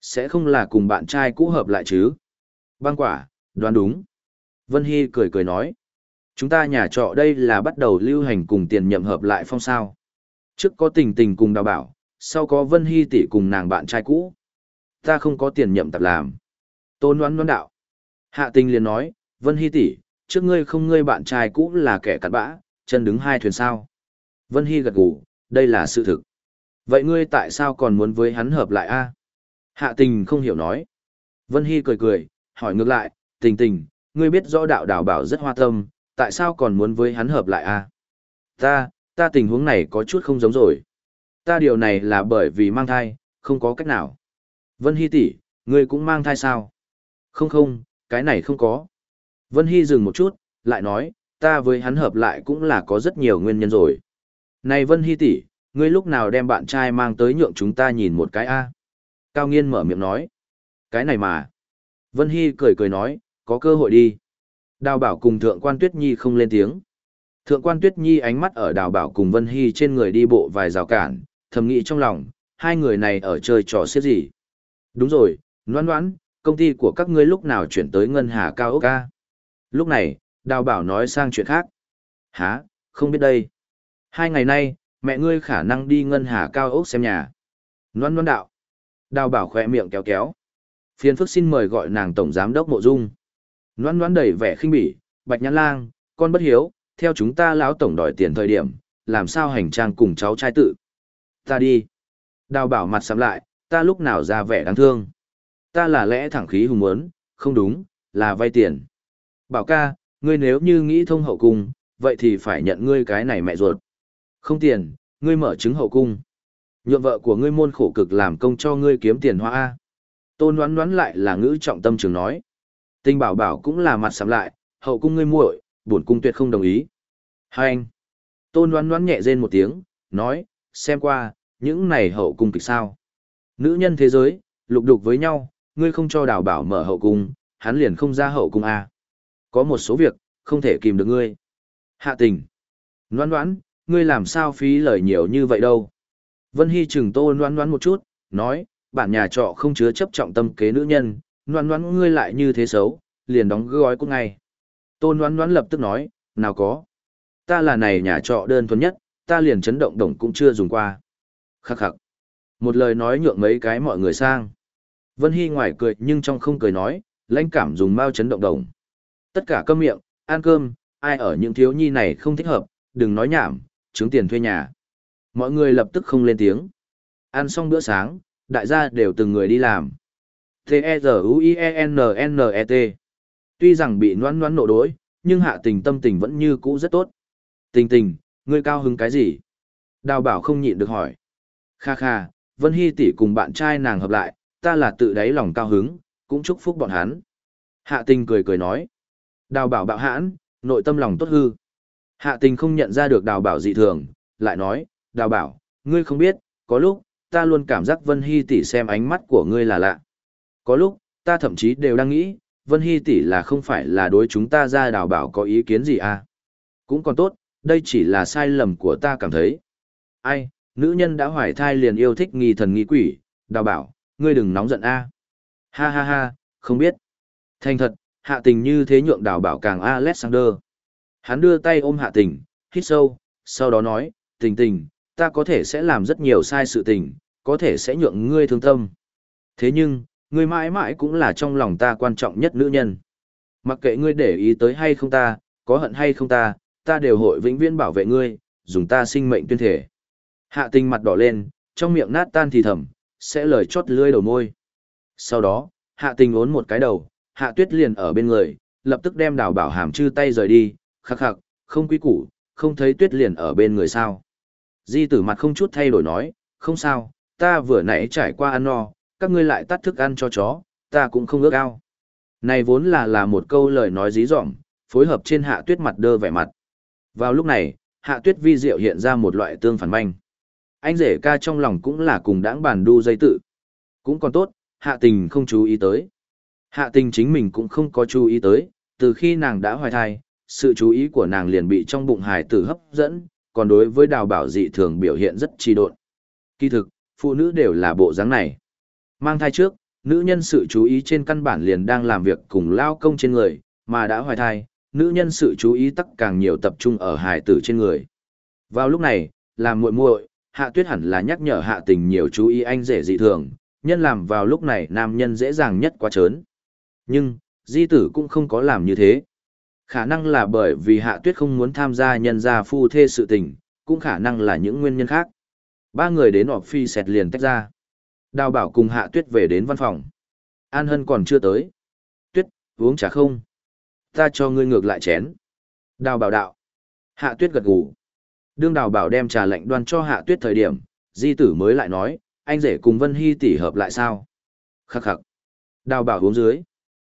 Sẽ không là cùng bạn trai cũ hợp lại chứ? Băng quả, đoán đúng. Vân Hy cười cười nói. Chúng ta nhà trọ đây là bắt đầu lưu hành cùng tiền nhậm hợp lại phong sao. Trước có tình tình cùng đào bảo, sau có Vân Hy tỷ cùng nàng bạn trai cũ. Ta không có tiền nhậm tập làm. Tôn đoán đoán đạo. Hạ tình liền nói, Vân Hy tỷ, trước ngươi không ngươi bạn trai cũ là kẻ cặn bã, chân đứng hai thuyền sao. Vân Hy gật gù, đây là sự thực. Vậy ngươi tại sao còn muốn với hắn hợp lại a? Hạ tình không hiểu nói. Vân Hy cười cười, hỏi ngược lại, tình tình, ngươi biết rõ đạo đảo bảo rất hoa tâm, tại sao còn muốn với hắn hợp lại a? Ta, ta tình huống này có chút không giống rồi. Ta điều này là bởi vì mang thai, không có cách nào. Vân Hy tỷ, ngươi cũng mang thai sao? Không không, cái này không có. Vân Hy dừng một chút, lại nói, ta với hắn hợp lại cũng là có rất nhiều nguyên nhân rồi. Này Vân Hy tỷ, ngươi lúc nào đem bạn trai mang tới nhượng chúng ta nhìn một cái a? Cao Nghiên mở miệng nói. Cái này mà. Vân Hy cười cười nói, có cơ hội đi. Đào bảo cùng Thượng quan Tuyết Nhi không lên tiếng. Thượng quan Tuyết Nhi ánh mắt ở đào bảo cùng Vân Hy trên người đi bộ vài rào cản, thầm nghĩ trong lòng, hai người này ở chơi trò xiết gì. Đúng rồi, noan noan, công ty của các ngươi lúc nào chuyển tới ngân hà cao ốc ca. Lúc này, đào bảo nói sang chuyện khác. Hả, không biết đây. Hai ngày nay, mẹ ngươi khả năng đi ngân hà cao ốc xem nhà. Loan loan đạo. Đào bảo khỏe miệng kéo kéo. Phiên phức xin mời gọi nàng tổng giám đốc mộ dung. Loan loan đẩy vẻ khinh bỉ, bạch nhãn lang, con bất hiếu, theo chúng ta lão tổng đòi tiền thời điểm, làm sao hành trang cùng cháu trai tự. Ta đi. Đào bảo mặt sắm lại, ta lúc nào ra vẻ đáng thương. Ta là lẽ thẳng khí hùng muốn, không đúng, là vay tiền. Bảo ca, ngươi nếu như nghĩ thông hậu cung, vậy thì phải nhận ngươi cái này mẹ ruột. Không tiền, ngươi mở chứng hậu cung. Nhượng vợ của ngươi môn khổ cực làm công cho ngươi kiếm tiền hoa A. Tôn đoán đoán lại là ngữ trọng tâm trường nói. Tinh bảo bảo cũng là mặt sắm lại, hậu cung ngươi muội, bổn cung tuyệt không đồng ý. Hai anh. Tôn đoán đoán nhẹ rên một tiếng, nói, xem qua, những này hậu cung kịch sao. Nữ nhân thế giới, lục đục với nhau, ngươi không cho đào bảo mở hậu cung, hắn liền không ra hậu cung A. Có một số việc, không thể kìm được ngươi. Hạ tình. Noan noãn, ngươi làm sao phí lời nhiều như vậy đâu. Vân Hy chừng tô noan noan một chút, nói, bản nhà trọ không chứa chấp trọng tâm kế nữ nhân, noan noan ngươi lại như thế xấu, liền đóng gói cũng ngay. Tô noan noan lập tức nói, nào có. Ta là này nhà trọ đơn thuần nhất, ta liền chấn động đồng cũng chưa dùng qua. Khắc khắc. Một lời nói nhượng mấy cái mọi người sang. Vân Hy ngoài cười nhưng trong không cười nói, lãnh cảm dùng mau chấn động đồng. Tất cả cơm miệng, ăn cơm, ai ở những thiếu nhi này không thích hợp, đừng nói nhảm, chứng tiền thuê nhà. Mọi người lập tức không lên tiếng. Ăn xong bữa sáng, đại gia đều từng người đi làm. T-E-Z-U-I-E-N-N-E-T Tuy rằng bị noan noan nộ đối, nhưng hạ tình tâm tình vẫn như cũ rất tốt. Tình tình, ngươi cao hứng cái gì? Đào bảo không nhịn được hỏi. Kha kha, Vân Hy tỷ cùng bạn trai nàng hợp lại, ta là tự đáy lòng cao hứng, cũng chúc phúc bọn hắn. Hạ tình cười cười nói. Đào bảo bạo hãn, nội tâm lòng tốt hư. Hạ tình không nhận ra được đào bảo dị thường, lại nói, đào bảo, ngươi không biết, có lúc, ta luôn cảm giác Vân Hy tỷ xem ánh mắt của ngươi là lạ. Có lúc, ta thậm chí đều đang nghĩ, Vân Hy tỷ là không phải là đối chúng ta ra đào bảo có ý kiến gì à. Cũng còn tốt, đây chỉ là sai lầm của ta cảm thấy. Ai, nữ nhân đã hoài thai liền yêu thích nghi thần nghi quỷ, đào bảo, ngươi đừng nóng giận a. Ha ha ha, không biết. Thành thật, hạ tình như thế nhượng đào bảo càng Alexander. Hắn đưa tay ôm hạ tình, hít sâu, sau đó nói, tình tình, ta có thể sẽ làm rất nhiều sai sự tình, có thể sẽ nhượng ngươi thương tâm. Thế nhưng, ngươi mãi mãi cũng là trong lòng ta quan trọng nhất nữ nhân. Mặc kệ ngươi để ý tới hay không ta, có hận hay không ta, ta đều hội vĩnh viễn bảo vệ ngươi, dùng ta sinh mệnh tuyên thể. Hạ tình mặt đỏ lên, trong miệng nát tan thì thầm, sẽ lời chót lưỡi đầu môi. Sau đó, hạ tình ốn một cái đầu, hạ tuyết liền ở bên người, lập tức đem đào bảo hàm chư tay rời đi, khắc khắc, không quý củ, không thấy tuyết liền ở bên người sao. Di tử mặt không chút thay đổi nói, không sao, ta vừa nãy trải qua ăn no, các ngươi lại tắt thức ăn cho chó, ta cũng không ước ao. Này vốn là là một câu lời nói dí dỏm, phối hợp trên hạ tuyết mặt đơ vẻ mặt. Vào lúc này, hạ tuyết vi diệu hiện ra một loại tương phản manh. Anh rể ca trong lòng cũng là cùng đãng bàn đu dây tự. Cũng còn tốt, hạ tình không chú ý tới. Hạ tình chính mình cũng không có chú ý tới, từ khi nàng đã hoài thai, sự chú ý của nàng liền bị trong bụng hài tử hấp dẫn, còn đối với đào bảo dị thường biểu hiện rất trì độn. Kỳ thực, phụ nữ đều là bộ dáng này. Mang thai trước, nữ nhân sự chú ý trên căn bản liền đang làm việc cùng lao công trên người, mà đã hoài thai, nữ nhân sự chú ý tắc càng nhiều tập trung ở hài tử trên người. Vào lúc này, làm muội muội, hạ tuyết hẳn là nhắc nhở hạ tình nhiều chú ý anh rể dị thường, nhân làm vào lúc này nam nhân dễ dàng nhất quá trớn. Nhưng, di tử cũng không có làm như thế. Khả năng là bởi vì hạ tuyết không muốn tham gia nhân gia phu thê sự tình, cũng khả năng là những nguyên nhân khác. Ba người đến họp phi xẹt liền tách ra. Đào bảo cùng hạ tuyết về đến văn phòng. An Hân còn chưa tới. Tuyết, uống trà không? Ta cho ngươi ngược lại chén. Đào bảo đạo. Hạ tuyết gật gù. Đương đào bảo đem trà lạnh đoan cho hạ tuyết thời điểm, di tử mới lại nói, anh rể cùng Vân Hy tỷ hợp lại sao? Khắc khắc. Đào bảo uống dưới.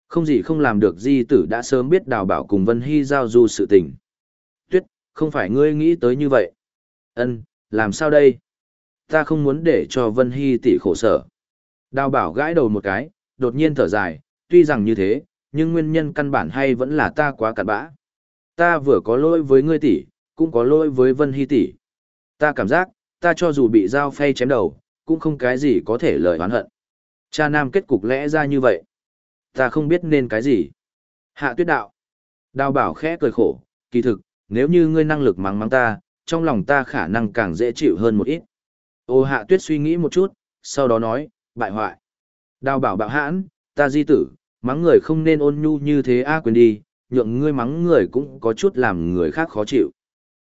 Không gì không làm được di tử đã sớm biết đào bảo cùng Vân Hy giao du sự tình. Tuyết, không phải ngươi nghĩ tới như vậy. Ân, làm sao đây? Ta không muốn để cho Vân Hy tỷ khổ sở. Đào bảo gãi đầu một cái, đột nhiên thở dài, tuy rằng như thế, nhưng nguyên nhân căn bản hay vẫn là ta quá cặn bã. Ta vừa có lỗi với ngươi tỷ, cũng có lỗi với Vân Hy tỷ. Ta cảm giác, ta cho dù bị dao phay chém đầu, cũng không cái gì có thể lời oán hận. Cha nam kết cục lẽ ra như vậy. Ta không biết nên cái gì. Hạ tuyết đạo. Đào bảo khẽ cười khổ, kỳ thực, nếu như ngươi năng lực mắng mắng ta, trong lòng ta khả năng càng dễ chịu hơn một ít. Ô hạ tuyết suy nghĩ một chút, sau đó nói, bại hoại. Đào bảo bạo hãn, ta di tử, mắng người không nên ôn nhu như thế a quên đi, nhượng ngươi mắng người cũng có chút làm người khác khó chịu.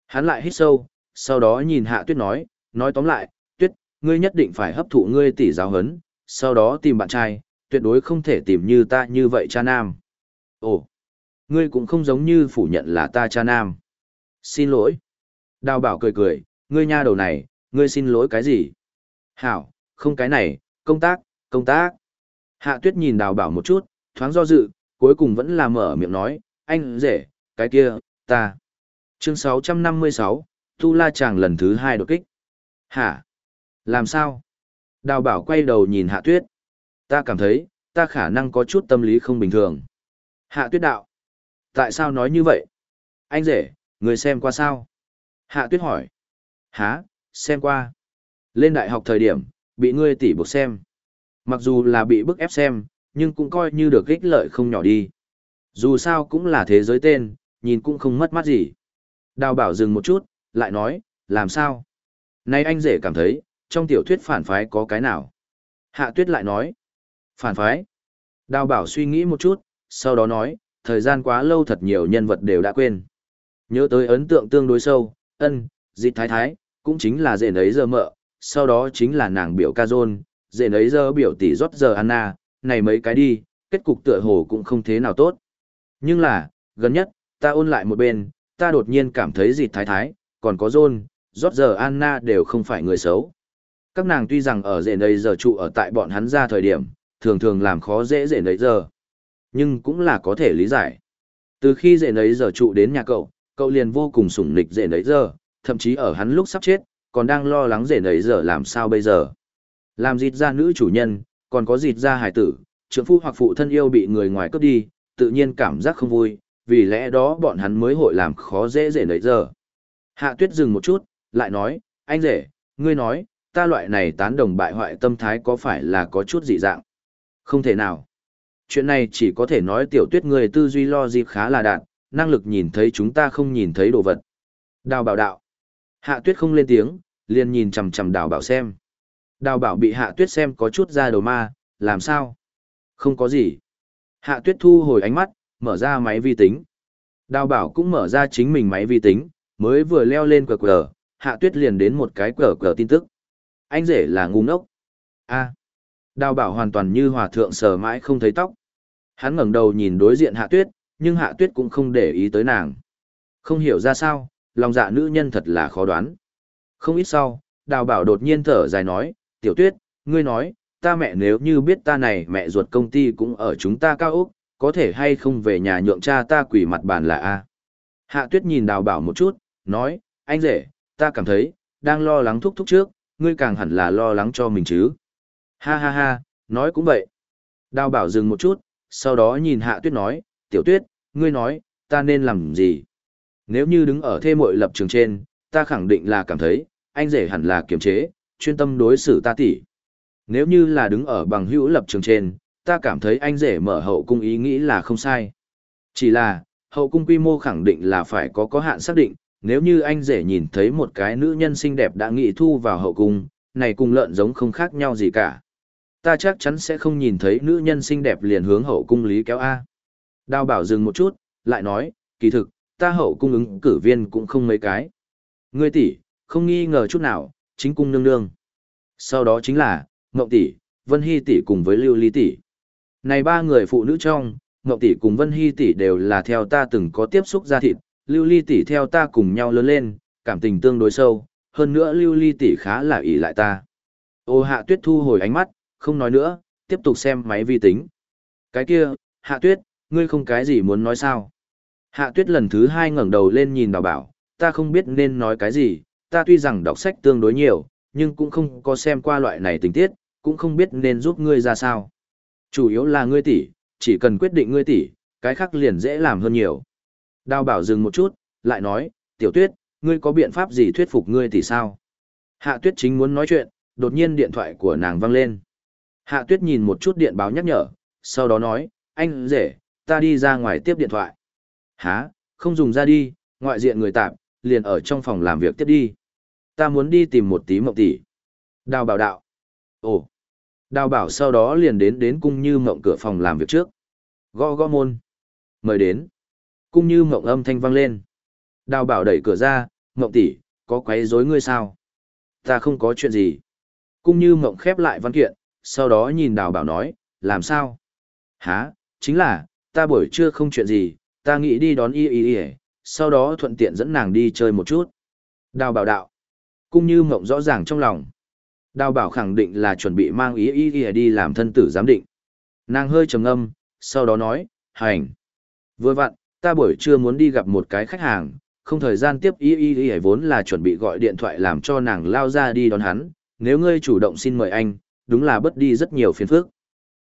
Hắn lại hít sâu, sau đó nhìn hạ tuyết nói, nói tóm lại, tuyết, ngươi nhất định phải hấp thụ ngươi tỷ giáo hấn, sau đó tìm bạn trai, tuyệt đối không thể tìm như ta như vậy cha nam. Ồ, ngươi cũng không giống như phủ nhận là ta cha nam. Xin lỗi. Đào bảo cười cười, ngươi nha đầu này, ngươi xin lỗi cái gì? Hảo, không cái này, công tác, công tác. Hạ tuyết nhìn đào bảo một chút, thoáng do dự, cuối cùng vẫn là mở miệng nói, anh rể, cái kia, ta. Chương 656, Tu La Chàng lần thứ hai đột kích. Hả? Làm sao? Đào bảo quay đầu nhìn hạ tuyết. Ta cảm thấy, ta khả năng có chút tâm lý không bình thường. Hạ tuyết đạo. Tại sao nói như vậy? Anh rể, người xem qua sao? Hạ tuyết hỏi. Hả, xem qua. Lên đại học thời điểm, bị ngươi tỉ buộc xem. Mặc dù là bị bức ép xem, nhưng cũng coi như được ích lợi không nhỏ đi. Dù sao cũng là thế giới tên, nhìn cũng không mất mắt gì. Đào bảo dừng một chút, lại nói, làm sao? Nay anh rể cảm thấy, trong tiểu thuyết phản phái có cái nào? Hạ tuyết lại nói, phản phái. Đào bảo suy nghĩ một chút, sau đó nói, thời gian quá lâu thật nhiều nhân vật đều đã quên. Nhớ tới ấn tượng tương đối sâu, ân, dịch thái thái, cũng chính là dễ nấy giờ mợ, sau đó chính là nàng biểu ca dôn, dễ nấy giờ biểu tỷ rót giờ Anna, này mấy cái đi, kết cục tựa hồ cũng không thế nào tốt. Nhưng là, gần nhất, ta ôn lại một bên, ta đột nhiên cảm thấy dịt thái thái, còn có John, rót giờ Anna đều không phải người xấu. Các nàng tuy rằng ở dễ nấy giờ trụ ở tại bọn hắn ra thời điểm, thường thường làm khó dễ dễ nấy giờ. Nhưng cũng là có thể lý giải. Từ khi dễ nấy giờ trụ đến nhà cậu, cậu liền vô cùng sủng nịch dễ nấy giờ, thậm chí ở hắn lúc sắp chết, còn đang lo lắng dễ nấy giờ làm sao bây giờ. Làm dịt ra nữ chủ nhân, còn có dịt ra hải tử, trưởng phu hoặc phụ thân yêu bị người ngoài cướp đi, tự nhiên cảm giác không vui, vì lẽ đó bọn hắn mới hội làm khó dễ dễ nấy giờ. Hạ tuyết dừng một chút, lại nói, anh rể, ngươi nói, ta loại này tán đồng bại hoại tâm thái có phải là có chút dị dạng? Không thể nào. Chuyện này chỉ có thể nói tiểu tuyết người tư duy lo dịp khá là đạn, năng lực nhìn thấy chúng ta không nhìn thấy đồ vật. Đào bảo đạo. Hạ tuyết không lên tiếng, liền nhìn chầm chầm đào bảo xem. Đào bảo bị hạ tuyết xem có chút ra đầu ma, làm sao? Không có gì. Hạ tuyết thu hồi ánh mắt, mở ra máy vi tính. Đào bảo cũng mở ra chính mình máy vi tính, mới vừa leo lên cờ cờ, hạ tuyết liền đến một cái cờ cờ tin tức. Anh rể là ngu ngốc. a Đào bảo hoàn toàn như hòa thượng sờ mãi không thấy tóc. Hắn ngẩng đầu nhìn đối diện hạ tuyết, nhưng hạ tuyết cũng không để ý tới nàng. Không hiểu ra sao, lòng dạ nữ nhân thật là khó đoán. Không ít sau, đào bảo đột nhiên thở dài nói, tiểu tuyết, ngươi nói, ta mẹ nếu như biết ta này mẹ ruột công ty cũng ở chúng ta cao Úc, có thể hay không về nhà nhượng cha ta quỷ mặt bàn là A. Hạ tuyết nhìn đào bảo một chút, nói, anh rể, ta cảm thấy, đang lo lắng thúc thúc trước, ngươi càng hẳn là lo lắng cho mình chứ. Ha ha ha, nói cũng vậy. Đào bảo dừng một chút, sau đó nhìn hạ tuyết nói, tiểu tuyết, ngươi nói, ta nên làm gì? Nếu như đứng ở thê mọi lập trường trên, ta khẳng định là cảm thấy, anh rể hẳn là kiềm chế, chuyên tâm đối xử ta tỷ. Nếu như là đứng ở bằng hữu lập trường trên, ta cảm thấy anh rể mở hậu cung ý nghĩ là không sai. Chỉ là, hậu cung quy mô khẳng định là phải có có hạn xác định, nếu như anh rể nhìn thấy một cái nữ nhân xinh đẹp đã nghị thu vào hậu cung, này cùng lợn giống không khác nhau gì cả. Ta chắc chắn sẽ không nhìn thấy nữ nhân xinh đẹp liền hướng hậu cung lý kéo A. Đào bảo dừng một chút, lại nói, kỳ thực, ta hậu cung ứng cử viên cũng không mấy cái. Ngươi tỷ, không nghi ngờ chút nào, chính cung nương nương. Sau đó chính là, Ngộng tỷ, Vân Hy tỷ cùng với Lưu Ly tỷ. Này ba người phụ nữ trong, Ngọc tỷ cùng Vân Hy tỷ đều là theo ta từng có tiếp xúc ra thịt, Lưu Ly tỷ theo ta cùng nhau lớn lên, cảm tình tương đối sâu, hơn nữa Lưu Ly tỷ khá là ỷ lại ta. Ô Hạ Tuyết thu hồi ánh mắt, không nói nữa, tiếp tục xem máy vi tính. Cái kia, Hạ Tuyết, ngươi không cái gì muốn nói sao? Hạ Tuyết lần thứ hai ngẩng đầu lên nhìn Đào Bảo, ta không biết nên nói cái gì, ta tuy rằng đọc sách tương đối nhiều, nhưng cũng không có xem qua loại này tình tiết, cũng không biết nên giúp ngươi ra sao. Chủ yếu là ngươi tỷ, chỉ cần quyết định ngươi tỷ, cái khác liền dễ làm hơn nhiều. Đào bảo dừng một chút, lại nói, tiểu tuyết, ngươi có biện pháp gì thuyết phục ngươi tỷ sao? Hạ tuyết chính muốn nói chuyện, đột nhiên điện thoại của nàng vang lên. Hạ tuyết nhìn một chút điện báo nhắc nhở, sau đó nói, anh rể, ta đi ra ngoài tiếp điện thoại. Hả, không dùng ra đi, ngoại diện người tạm, liền ở trong phòng làm việc tiếp đi. Ta muốn đi tìm một tí mộng tỷ. Đào bảo đạo. Ồ. Đào bảo sau đó liền đến đến cung như mộng cửa phòng làm việc trước. Gõ gõ môn. Mời đến. Cung như mộng âm thanh vang lên. Đào bảo đẩy cửa ra, mộng tỷ, có quấy rối ngươi sao? Ta không có chuyện gì. Cung như mộng khép lại văn kiện, sau đó nhìn đào bảo nói, làm sao? Hả, chính là, ta buổi trưa không chuyện gì, ta nghĩ đi đón y y y, sau đó thuận tiện dẫn nàng đi chơi một chút. Đào bảo đạo. Cung như mộng rõ ràng trong lòng. Đào bảo khẳng định là chuẩn bị mang ý ý ý đi làm thân tử giám định. Nàng hơi trầm ngâm, sau đó nói, hành. Vừa vặn, ta buổi trưa muốn đi gặp một cái khách hàng, không thời gian tiếp ý ý ý vốn là chuẩn bị gọi điện thoại làm cho nàng lao ra đi đón hắn, nếu ngươi chủ động xin mời anh, đúng là bất đi rất nhiều phiền phức.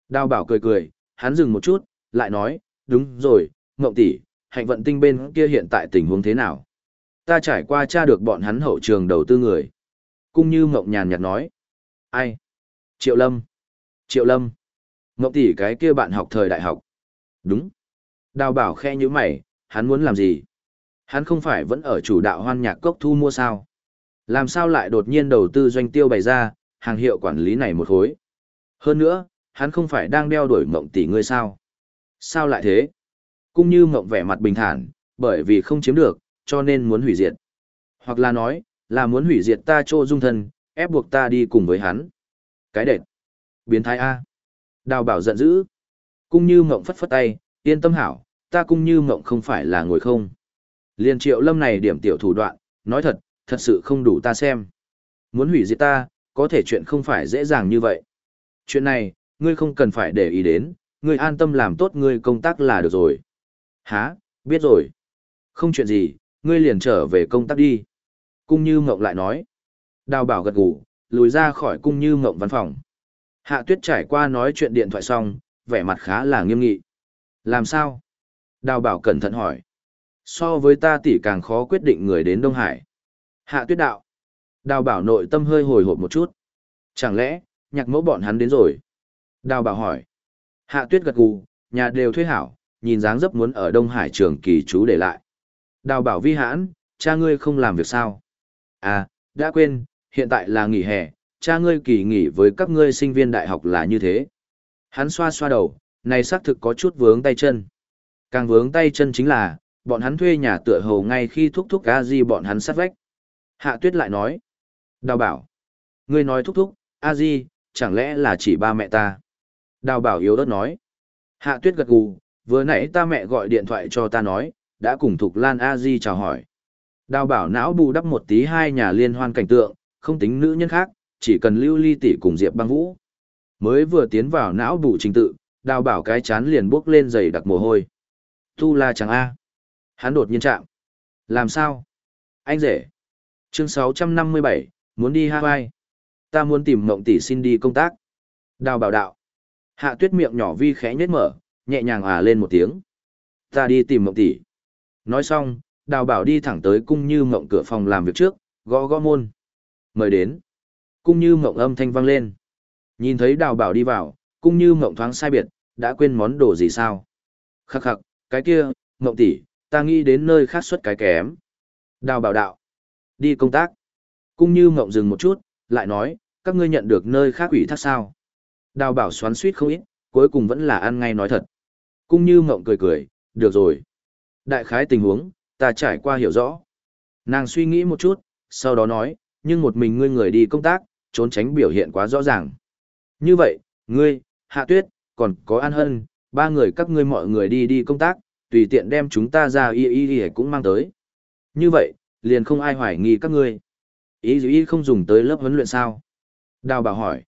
Đào bảo cười cười, hắn dừng một chút, lại nói, đúng rồi, Ngộng tỷ, hạnh vận tinh bên kia hiện tại tình huống thế nào? Ta trải qua tra được bọn hắn hậu trường đầu tư người. Cung như Ngộng nhàn nhạt nói. Ai? Triệu Lâm. Triệu Lâm. Ngộng tỷ cái kia bạn học thời đại học. Đúng. Đào bảo khe như mày, hắn muốn làm gì? Hắn không phải vẫn ở chủ đạo hoan nhạc cốc thu mua sao? Làm sao lại đột nhiên đầu tư doanh tiêu bày ra, hàng hiệu quản lý này một khối? Hơn nữa, hắn không phải đang đeo đuổi mộng tỷ ngươi sao? Sao lại thế? Cũng như mộng vẻ mặt bình thản, bởi vì không chiếm được, cho nên muốn hủy diệt. Hoặc là nói, là muốn hủy diệt ta trô dung thân, ép buộc ta đi cùng với hắn. Cái đệt. Biến thái A. Đào bảo giận dữ. Cung như mộng phất phất tay, yên tâm hảo, ta cung như mộng không phải là ngồi không. Liên triệu lâm này điểm tiểu thủ đoạn, nói thật, thật sự không đủ ta xem. Muốn hủy diệt ta, có thể chuyện không phải dễ dàng như vậy. Chuyện này, ngươi không cần phải để ý đến, ngươi an tâm làm tốt ngươi công tác là được rồi. Hả, biết rồi. Không chuyện gì, ngươi liền trở về công tác đi. Cung như mộng lại nói. Đào bảo gật gù, lùi ra khỏi cung như ngộng văn phòng. Hạ tuyết trải qua nói chuyện điện thoại xong, vẻ mặt khá là nghiêm nghị. Làm sao? Đào bảo cẩn thận hỏi. So với ta tỷ càng khó quyết định người đến Đông Hải. Hạ tuyết đạo. Đào bảo nội tâm hơi hồi hộp một chút. Chẳng lẽ, nhạc mẫu bọn hắn đến rồi? Đào bảo hỏi. Hạ tuyết gật gù, nhà đều thuê hảo, nhìn dáng dấp muốn ở Đông Hải trường kỳ chú để lại. Đào bảo vi hãn, cha ngươi không làm việc sao? À, đã quên, hiện tại là nghỉ hè, cha ngươi kỳ nghỉ với các ngươi sinh viên đại học là như thế. Hắn xoa xoa đầu, này xác thực có chút vướng tay chân. Càng vướng tay chân chính là, bọn hắn thuê nhà tựa hồ ngay khi thúc thúc a di bọn hắn sát vách. Hạ tuyết lại nói. Đào bảo. Ngươi nói thúc thúc, a di, chẳng lẽ là chỉ ba mẹ ta? Đào bảo yếu đất nói. Hạ tuyết gật gù, vừa nãy ta mẹ gọi điện thoại cho ta nói, đã cùng Thục Lan A Di chào hỏi. Đào bảo não bù đắp một tí hai nhà liên hoan cảnh tượng, không tính nữ nhân khác, chỉ cần lưu ly tỷ cùng Diệp băng vũ. Mới vừa tiến vào não bù trình tự, đào bảo cái chán liền bước lên dày đặc mồ hôi. Tu la chẳng A. Hắn đột nhiên chạm. Làm sao? Anh rể. Chương 657, muốn đi Hawaii. Ta muốn tìm mộng tỷ xin đi công tác. Đào bảo đạo. Hạ tuyết miệng nhỏ vi khẽ nhếch mở, nhẹ nhàng à lên một tiếng. Ta đi tìm mộng tỷ. Nói xong, đào bảo đi thẳng tới cung như mộng cửa phòng làm việc trước, gõ gõ môn. Mời đến. Cung như mộng âm thanh vang lên. Nhìn thấy đào bảo đi vào, cung như mộng thoáng sai biệt, đã quên món đồ gì sao. Khắc khắc, cái kia, mộng tỷ, ta nghĩ đến nơi khác xuất cái kém. Đào bảo đạo. Đi công tác. Cung như mộng dừng một chút, lại nói, các ngươi nhận được nơi khác ủy thác sao. Đào bảo xoắn suýt không ít, cuối cùng vẫn là ăn ngay nói thật. Cung như mộng cười cười, được rồi. Đại khái tình huống, ta trải qua hiểu rõ. Nàng suy nghĩ một chút, sau đó nói, nhưng một mình ngươi người đi công tác, trốn tránh biểu hiện quá rõ ràng. Như vậy, ngươi, Hạ Tuyết, còn có An Hân, ba người các ngươi mọi người đi đi công tác, tùy tiện đem chúng ta ra y y y cũng mang tới. Như vậy, liền không ai hoài nghi các ngươi. Y y không dùng tới lớp huấn luyện sao? Đào bảo hỏi.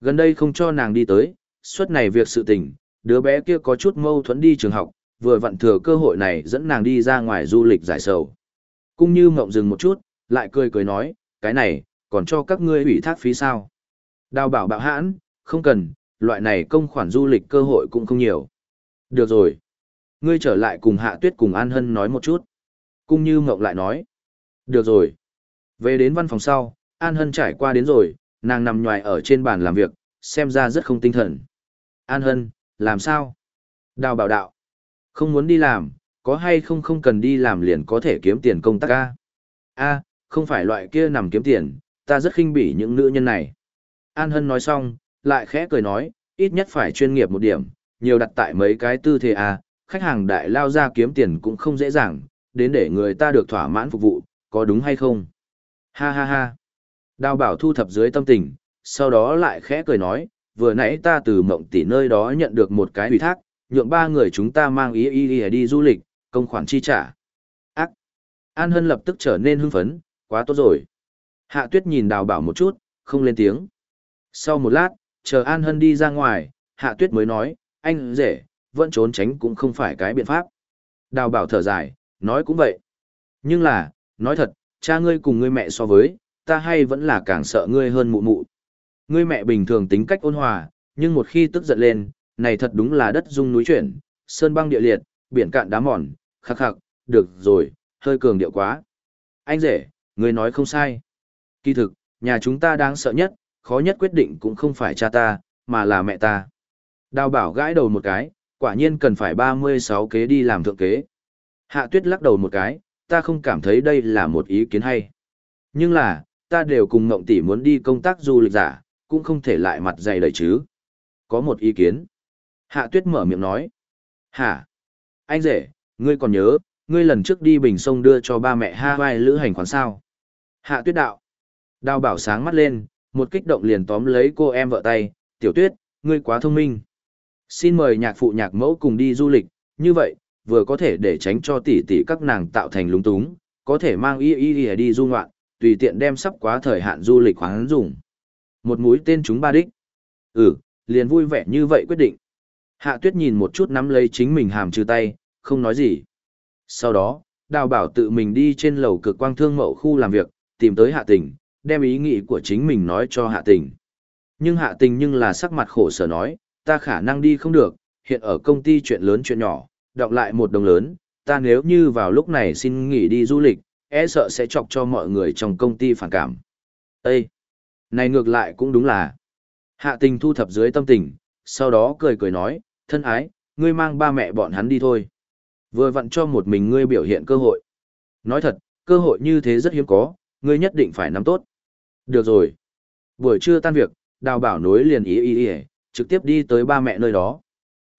Gần đây không cho nàng đi tới, suốt này việc sự tình, đứa bé kia có chút mâu thuẫn đi trường học, vừa vặn thừa cơ hội này dẫn nàng đi ra ngoài du lịch giải sầu. Cung như mộng dừng một chút, lại cười cười nói, cái này, còn cho các ngươi ủy thác phí sao? Đào bảo bạo hãn, không cần, loại này công khoản du lịch cơ hội cũng không nhiều. Được rồi. Ngươi trở lại cùng Hạ Tuyết cùng An Hân nói một chút. Cung như mộng lại nói. Được rồi. Về đến văn phòng sau, An Hân trải qua đến rồi, nàng nằm nhòi ở trên bàn làm việc, xem ra rất không tinh thần. An Hân, làm sao? Đào bảo đạo. Không muốn đi làm, có hay không không cần đi làm liền có thể kiếm tiền công tác ca. A, không phải loại kia nằm kiếm tiền, ta rất khinh bỉ những nữ nhân này. An Hân nói xong, lại khẽ cười nói, ít nhất phải chuyên nghiệp một điểm, nhiều đặt tại mấy cái tư thế à? khách hàng đại lao ra kiếm tiền cũng không dễ dàng, đến để người ta được thỏa mãn phục vụ, có đúng hay không? Ha ha ha. Đào bảo thu thập dưới tâm tình, sau đó lại khẽ cười nói, vừa nãy ta từ mộng tỷ nơi đó nhận được một cái ủy thác, nhượng ba người chúng ta mang ý ý ý đi du lịch, công khoản chi trả. Ác! An Hân lập tức trở nên hưng phấn, quá tốt rồi. Hạ tuyết nhìn đào bảo một chút, không lên tiếng. Sau một lát, chờ An Hân đi ra ngoài, Hạ tuyết mới nói, anh rể, vẫn trốn tránh cũng không phải cái biện pháp. Đào bảo thở dài, nói cũng vậy. Nhưng là, nói thật, cha ngươi cùng ngươi mẹ so với, ta hay vẫn là càng sợ ngươi hơn mụ mụ. Ngươi mẹ bình thường tính cách ôn hòa, nhưng một khi tức giận lên, này thật đúng là đất rung núi chuyển, sơn băng địa liệt, biển cạn đá mòn, khắc khắc, được rồi, hơi cường điệu quá. Anh rể, ngươi nói không sai. Kỳ thực, nhà chúng ta đáng sợ nhất, khó nhất quyết định cũng không phải cha ta, mà là mẹ ta. Đào bảo gãi đầu một cái, quả nhiên cần phải 36 kế đi làm thượng kế. Hạ tuyết lắc đầu một cái, ta không cảm thấy đây là một ý kiến hay. Nhưng là, ta đều cùng Ngộng tỷ muốn đi công tác du lịch giả, cũng không thể lại mặt dày đầy chứ. Có một ý kiến. Hạ tuyết mở miệng nói. Hả? Anh rể, ngươi còn nhớ, ngươi lần trước đi bình sông đưa cho ba mẹ Hawaii lữ hành khoán sao. Hạ tuyết đạo. Đào bảo sáng mắt lên, một kích động liền tóm lấy cô em vợ tay, tiểu tuyết, ngươi quá thông minh. Xin mời nhạc phụ nhạc mẫu cùng đi du lịch, như vậy, vừa có thể để tránh cho tỷ tỷ các nàng tạo thành lúng túng, có thể mang y y y đi du ngoạn, tùy tiện đem sắp quá thời hạn du lịch khoáng dùng. Một mũi tên chúng ba đích. Ừ, liền vui vẻ như vậy quyết định. Hạ tuyết nhìn một chút nắm lấy chính mình hàm trừ tay, không nói gì. Sau đó, đào bảo tự mình đi trên lầu cực quang thương mậu khu làm việc, tìm tới hạ tình, đem ý nghĩ của chính mình nói cho hạ tình. Nhưng hạ tình nhưng là sắc mặt khổ sở nói, ta khả năng đi không được, hiện ở công ty chuyện lớn chuyện nhỏ, đọc lại một đồng lớn, ta nếu như vào lúc này xin nghỉ đi du lịch, e sợ sẽ chọc cho mọi người trong công ty phản cảm. Ê! Này ngược lại cũng đúng là. Hạ tình thu thập dưới tâm tình, sau đó cười cười nói, thân ái, ngươi mang ba mẹ bọn hắn đi thôi. Vừa vặn cho một mình ngươi biểu hiện cơ hội. Nói thật, cơ hội như thế rất hiếm có, ngươi nhất định phải nắm tốt. Được rồi. Buổi trưa tan việc, đào bảo nối liền ý ý ý, trực tiếp đi tới ba mẹ nơi đó.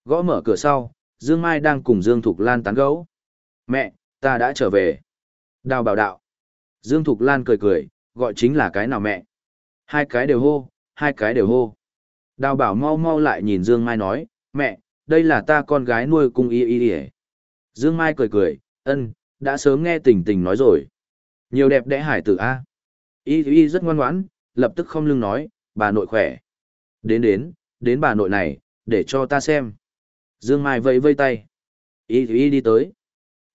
Gõ mở cửa sau, Dương Mai đang cùng Dương Thục Lan tán gẫu. Mẹ, ta đã trở về. Đào bảo đạo. Dương Thục Lan cười cười, gọi chính là cái nào mẹ. Hai cái đều hô, hai cái đều hô. Đào bảo mau mau lại nhìn Dương Mai nói, mẹ, đây là ta con gái nuôi cung y y y Dương Mai cười cười, ân, đã sớm nghe tình tình nói rồi. Nhiều đẹp đẽ hải tử A. Y y rất ngoan ngoãn, lập tức không lưng nói, bà nội khỏe. Đến đến, đến bà nội này, để cho ta xem. Dương Mai vẫy vây tay. Y y đi tới.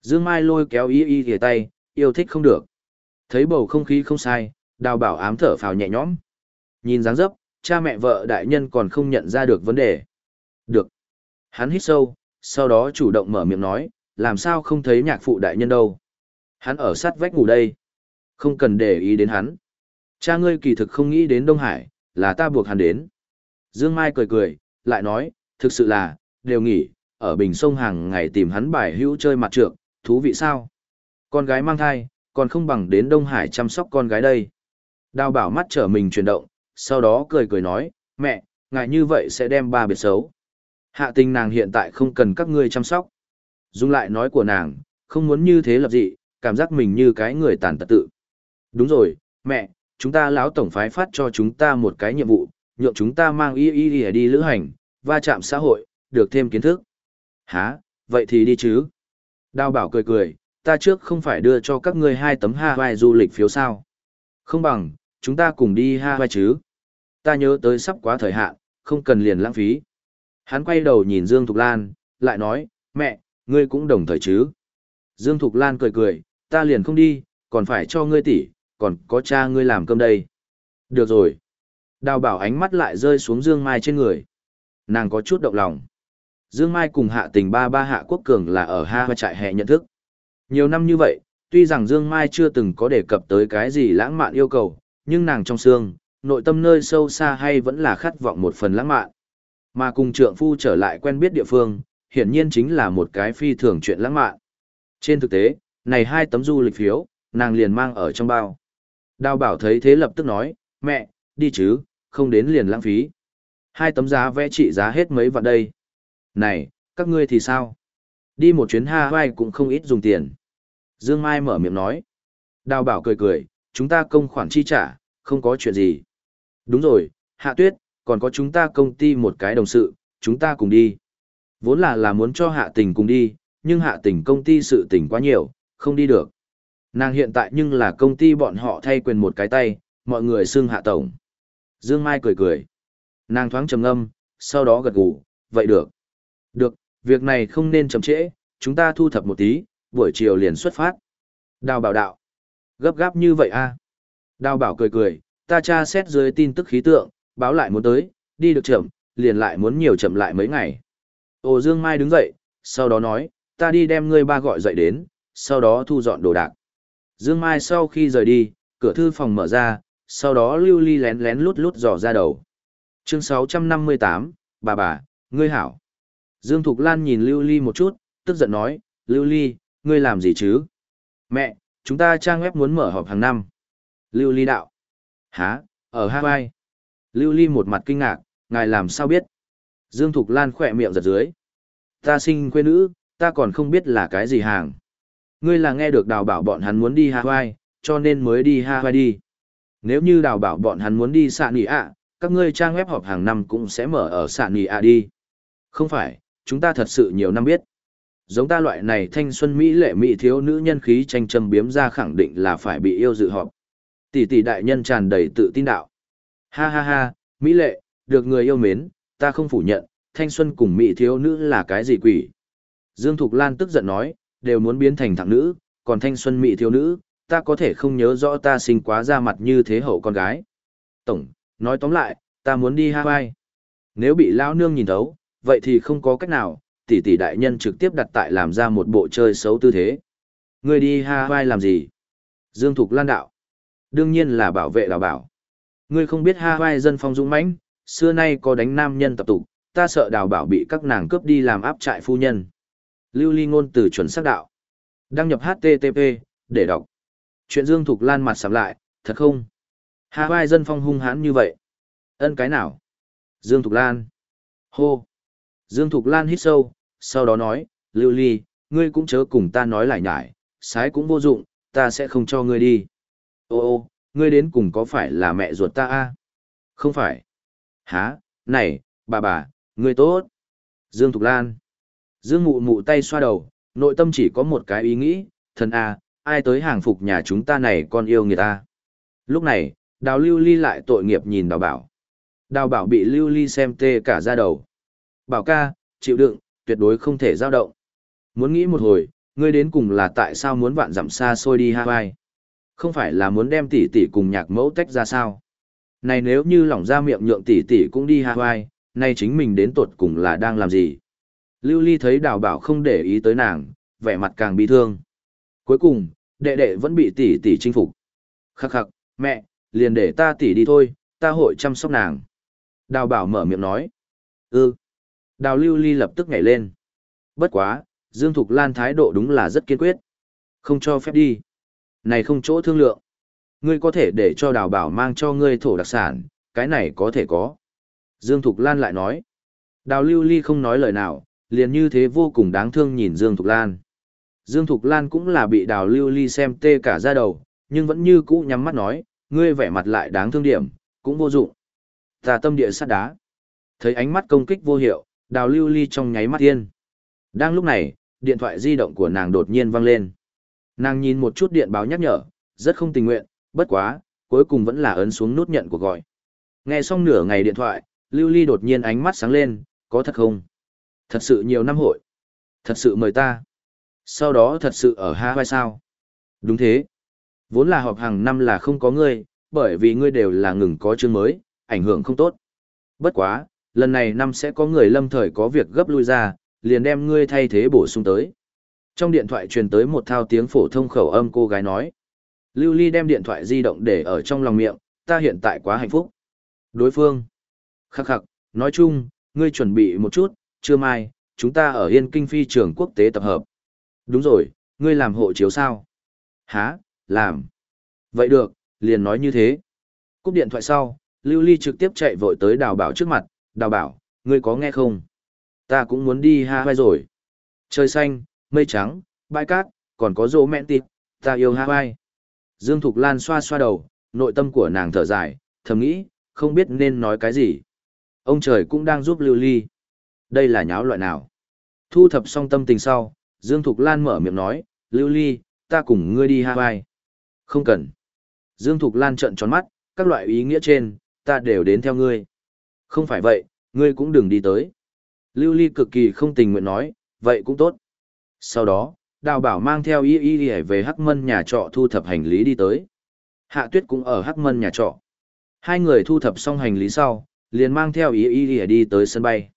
Dương Mai lôi kéo y y thìa tay, yêu thích không được. Thấy bầu không khí không sai, đào bảo ám thở phào nhẹ nhõm. Nhìn dáng dấp, cha mẹ vợ đại nhân còn không nhận ra được vấn đề. Được. Hắn hít sâu, sau đó chủ động mở miệng nói, làm sao không thấy nhạc phụ đại nhân đâu. Hắn ở sát vách ngủ đây. Không cần để ý đến hắn. Cha ngươi kỳ thực không nghĩ đến Đông Hải, là ta buộc hắn đến. Dương Mai cười cười, lại nói, thực sự là, đều nghỉ, ở bình sông hàng ngày tìm hắn bài hữu chơi mặt trượng, thú vị sao? Con gái mang thai, còn không bằng đến Đông Hải chăm sóc con gái đây. Đào bảo mắt trở mình chuyển động, sau đó cười cười nói, mẹ, ngại như vậy sẽ đem ba biệt xấu. Hạ tình nàng hiện tại không cần các ngươi chăm sóc. Dung lại nói của nàng, không muốn như thế lập dị, cảm giác mình như cái người tàn tật tự. Đúng rồi, mẹ, chúng ta lão tổng phái phát cho chúng ta một cái nhiệm vụ, nhượng chúng ta mang y y y đi lữ hành, va chạm xã hội, được thêm kiến thức. Hả, vậy thì đi chứ. Đào bảo cười cười, ta trước không phải đưa cho các ngươi hai tấm Hawaii du lịch phiếu sao. Không bằng, chúng ta cùng đi Hawaii chứ. Ta nhớ tới sắp quá thời hạn, không cần liền lãng phí. Hắn quay đầu nhìn Dương Thục Lan, lại nói, mẹ, ngươi cũng đồng thời chứ. Dương Thục Lan cười cười, ta liền không đi, còn phải cho ngươi tỷ, còn có cha ngươi làm cơm đây. Được rồi. Đào bảo ánh mắt lại rơi xuống Dương Mai trên người. Nàng có chút động lòng. Dương Mai cùng hạ tình ba ba hạ quốc cường là ở ha trại hè nhận thức. Nhiều năm như vậy, tuy rằng Dương Mai chưa từng có đề cập tới cái gì lãng mạn yêu cầu, nhưng nàng trong xương, nội tâm nơi sâu xa hay vẫn là khát vọng một phần lãng mạn. Mà cùng trượng phu trở lại quen biết địa phương, hiển nhiên chính là một cái phi thường chuyện lãng mạn. Trên thực tế, này hai tấm du lịch phiếu, nàng liền mang ở trong bao. Đào bảo thấy thế lập tức nói, mẹ, đi chứ, không đến liền lãng phí. Hai tấm giá vẽ trị giá hết mấy vạn đây. Này, các ngươi thì sao? Đi một chuyến Hawaii cũng không ít dùng tiền. Dương Mai mở miệng nói. Đào bảo cười cười, chúng ta công khoản chi trả, không có chuyện gì. Đúng rồi, Hạ Tuyết, còn có chúng ta công ty một cái đồng sự, chúng ta cùng đi. Vốn là là muốn cho Hạ Tình cùng đi, nhưng Hạ Tình công ty sự tình quá nhiều, không đi được. Nàng hiện tại nhưng là công ty bọn họ thay quyền một cái tay, mọi người xưng Hạ Tổng. Dương Mai cười cười. Nàng thoáng trầm ngâm, sau đó gật gù, vậy được. Được, việc này không nên chậm trễ, chúng ta thu thập một tí, buổi chiều liền xuất phát. Đào bảo đạo. Gấp gáp như vậy a à? Đào bảo cười cười, ta tra xét dưới tin tức khí tượng, báo lại muốn tới, đi được chậm, liền lại muốn nhiều chậm lại mấy ngày. Ô Dương Mai đứng dậy, sau đó nói, ta đi đem ngươi ba gọi dậy đến, sau đó thu dọn đồ đạc. Dương Mai sau khi rời đi, cửa thư phòng mở ra, sau đó lưu ly lén lén lút lút dò ra đầu. Chương 658, bà bà, ngươi hảo. Dương Thục Lan nhìn Lưu Ly một chút, tức giận nói, Lưu Ly, ngươi làm gì chứ? Mẹ, chúng ta trang web muốn mở họp hàng năm. Lưu Ly đạo. Hả, ở Hawaii. Lưu Ly một mặt kinh ngạc, ngài làm sao biết? Dương Thục Lan khỏe miệng giật dưới. Ta sinh quê nữ, ta còn không biết là cái gì hàng. Ngươi là nghe được đào bảo bọn hắn muốn đi Hawaii, cho nên mới đi Hawaii đi. Nếu như đào bảo bọn hắn muốn đi xạ nỉ ạ, các ngươi trang web họp hàng năm cũng sẽ mở ở xạ nỉ ạ đi. Không phải, chúng ta thật sự nhiều năm biết. Giống ta loại này thanh xuân Mỹ lệ Mỹ thiếu nữ nhân khí tranh châm biếm ra khẳng định là phải bị yêu dự họp. Tỷ tỷ đại nhân tràn đầy tự tin đạo. Ha ha ha, Mỹ lệ, được người yêu mến, ta không phủ nhận, thanh xuân cùng Mỹ thiếu nữ là cái gì quỷ. Dương Thục Lan tức giận nói, đều muốn biến thành thằng nữ, còn thanh xuân Mỹ thiếu nữ, ta có thể không nhớ rõ ta sinh quá ra mặt như thế hậu con gái. Tổng, nói tóm lại, ta muốn đi Hawaii. Nếu bị lão nương nhìn thấu, vậy thì không có cách nào, tỷ tỷ đại nhân trực tiếp đặt tại làm ra một bộ chơi xấu tư thế. Ngươi đi Hawaii làm gì? Dương Thục Lan đạo. Đương nhiên là bảo vệ đào bảo. Ngươi không biết Hawaii dân phong dũng mãnh, xưa nay có đánh nam nhân tập tục, ta sợ đào bảo bị các nàng cướp đi làm áp trại phu nhân. Lưu ly ngôn từ chuẩn xác đạo. Đăng nhập HTTP, để đọc. Chuyện Dương Thục Lan mặt sắm lại, thật không? Hawaii dân phong hung hãn như vậy. Ân cái nào? Dương Thục Lan. Hô. Dương Thục Lan hít sâu, sau đó nói, Lưu Ly, ngươi cũng chớ cùng ta nói lại nhải, sái cũng vô dụng, ta sẽ không cho ngươi đi. Ô ô, ngươi đến cùng có phải là mẹ ruột ta a? Không phải. Hả, này, bà bà, ngươi tốt. Dương Thục Lan. Dương mụ mụ tay xoa đầu, nội tâm chỉ có một cái ý nghĩ, thần a, ai tới hàng phục nhà chúng ta này con yêu người ta. Lúc này, đào lưu ly lại tội nghiệp nhìn đào bảo. Đào bảo bị lưu ly xem tê cả ra đầu. Bảo ca, chịu đựng, tuyệt đối không thể giao động. Muốn nghĩ một hồi, ngươi đến cùng là tại sao muốn vạn dặm xa xôi đi Hawaii? Không phải là muốn đem tỷ tỷ cùng nhạc mẫu tách ra sao? Này nếu như lỏng ra miệng nhượng tỷ tỷ cũng đi Hawaii, nay chính mình đến tột cùng là đang làm gì? Lưu Ly thấy đào bảo không để ý tới nàng, vẻ mặt càng bi thương. Cuối cùng, đệ đệ vẫn bị tỷ tỷ chinh phục. Khắc khắc, mẹ, liền để ta tỷ đi thôi, ta hội chăm sóc nàng. Đào bảo mở miệng nói. Ừ. Đào lưu ly lập tức nhảy lên. Bất quá, Dương Thục Lan thái độ đúng là rất kiên quyết. Không cho phép đi. Này không chỗ thương lượng. Ngươi có thể để cho đào bảo mang cho ngươi thổ đặc sản, cái này có thể có. Dương Thục Lan lại nói. Đào lưu ly không nói lời nào, liền như thế vô cùng đáng thương nhìn Dương Thục Lan. Dương Thục Lan cũng là bị đào lưu ly xem tê cả ra đầu, nhưng vẫn như cũ nhắm mắt nói, ngươi vẻ mặt lại đáng thương điểm, cũng vô dụng. Ta tâm địa sắt đá. Thấy ánh mắt công kích vô hiệu, đào lưu ly trong nháy mắt yên. Đang lúc này, điện thoại di động của nàng đột nhiên vang lên. Nàng nhìn một chút điện báo nhắc nhở, rất không tình nguyện, bất quá, cuối cùng vẫn là ấn xuống nút nhận cuộc gọi. Nghe xong nửa ngày điện thoại, lưu ly đột nhiên ánh mắt sáng lên, có thật không? Thật sự nhiều năm hội. Thật sự mời ta. Sau đó thật sự ở Hawaii sao? Đúng thế. Vốn là họp hàng năm là không có ngươi, bởi vì ngươi đều là ngừng có chương mới, ảnh hưởng không tốt. Bất quá, lần này năm sẽ có người lâm thời có việc gấp lui ra, liền đem ngươi thay thế bổ sung tới. Trong điện thoại truyền tới một thao tiếng phổ thông khẩu âm cô gái nói. Lưu Ly đem điện thoại di động để ở trong lòng miệng, ta hiện tại quá hạnh phúc. Đối phương. Khắc khắc, nói chung, ngươi chuẩn bị một chút, chưa mai, chúng ta ở Yên Kinh Phi trường quốc tế tập hợp. Đúng rồi, ngươi làm hộ chiếu sao? Hả, làm. Vậy được, liền nói như thế. Cúp điện thoại sau, Lưu Ly trực tiếp chạy vội tới đào bảo trước mặt, đào bảo, ngươi có nghe không? Ta cũng muốn đi Hawaii rồi. Trời xanh, mây trắng, bãi cát, còn có rô mẹn tịt, ta yêu Hawaii. Dương Thục Lan xoa xoa đầu, nội tâm của nàng thở dài, thầm nghĩ, không biết nên nói cái gì. Ông trời cũng đang giúp Lưu Ly. Đây là nháo loại nào? Thu thập xong tâm tình sau, Dương Thục Lan mở miệng nói, Lưu Ly, ta cùng ngươi đi Hawaii. Không cần. Dương Thục Lan trợn tròn mắt, các loại ý nghĩa trên, ta đều đến theo ngươi. Không phải vậy, ngươi cũng đừng đi tới. Lưu Ly cực kỳ không tình nguyện nói, vậy cũng tốt. Sau đó, Đào Bảo mang theo y y về Hắc Mân nhà trọ thu thập hành lý đi tới. Hạ Tuyết cũng ở Hắc Mân nhà trọ. Hai người thu thập xong hành lý sau, liền mang theo y y đi tới sân bay.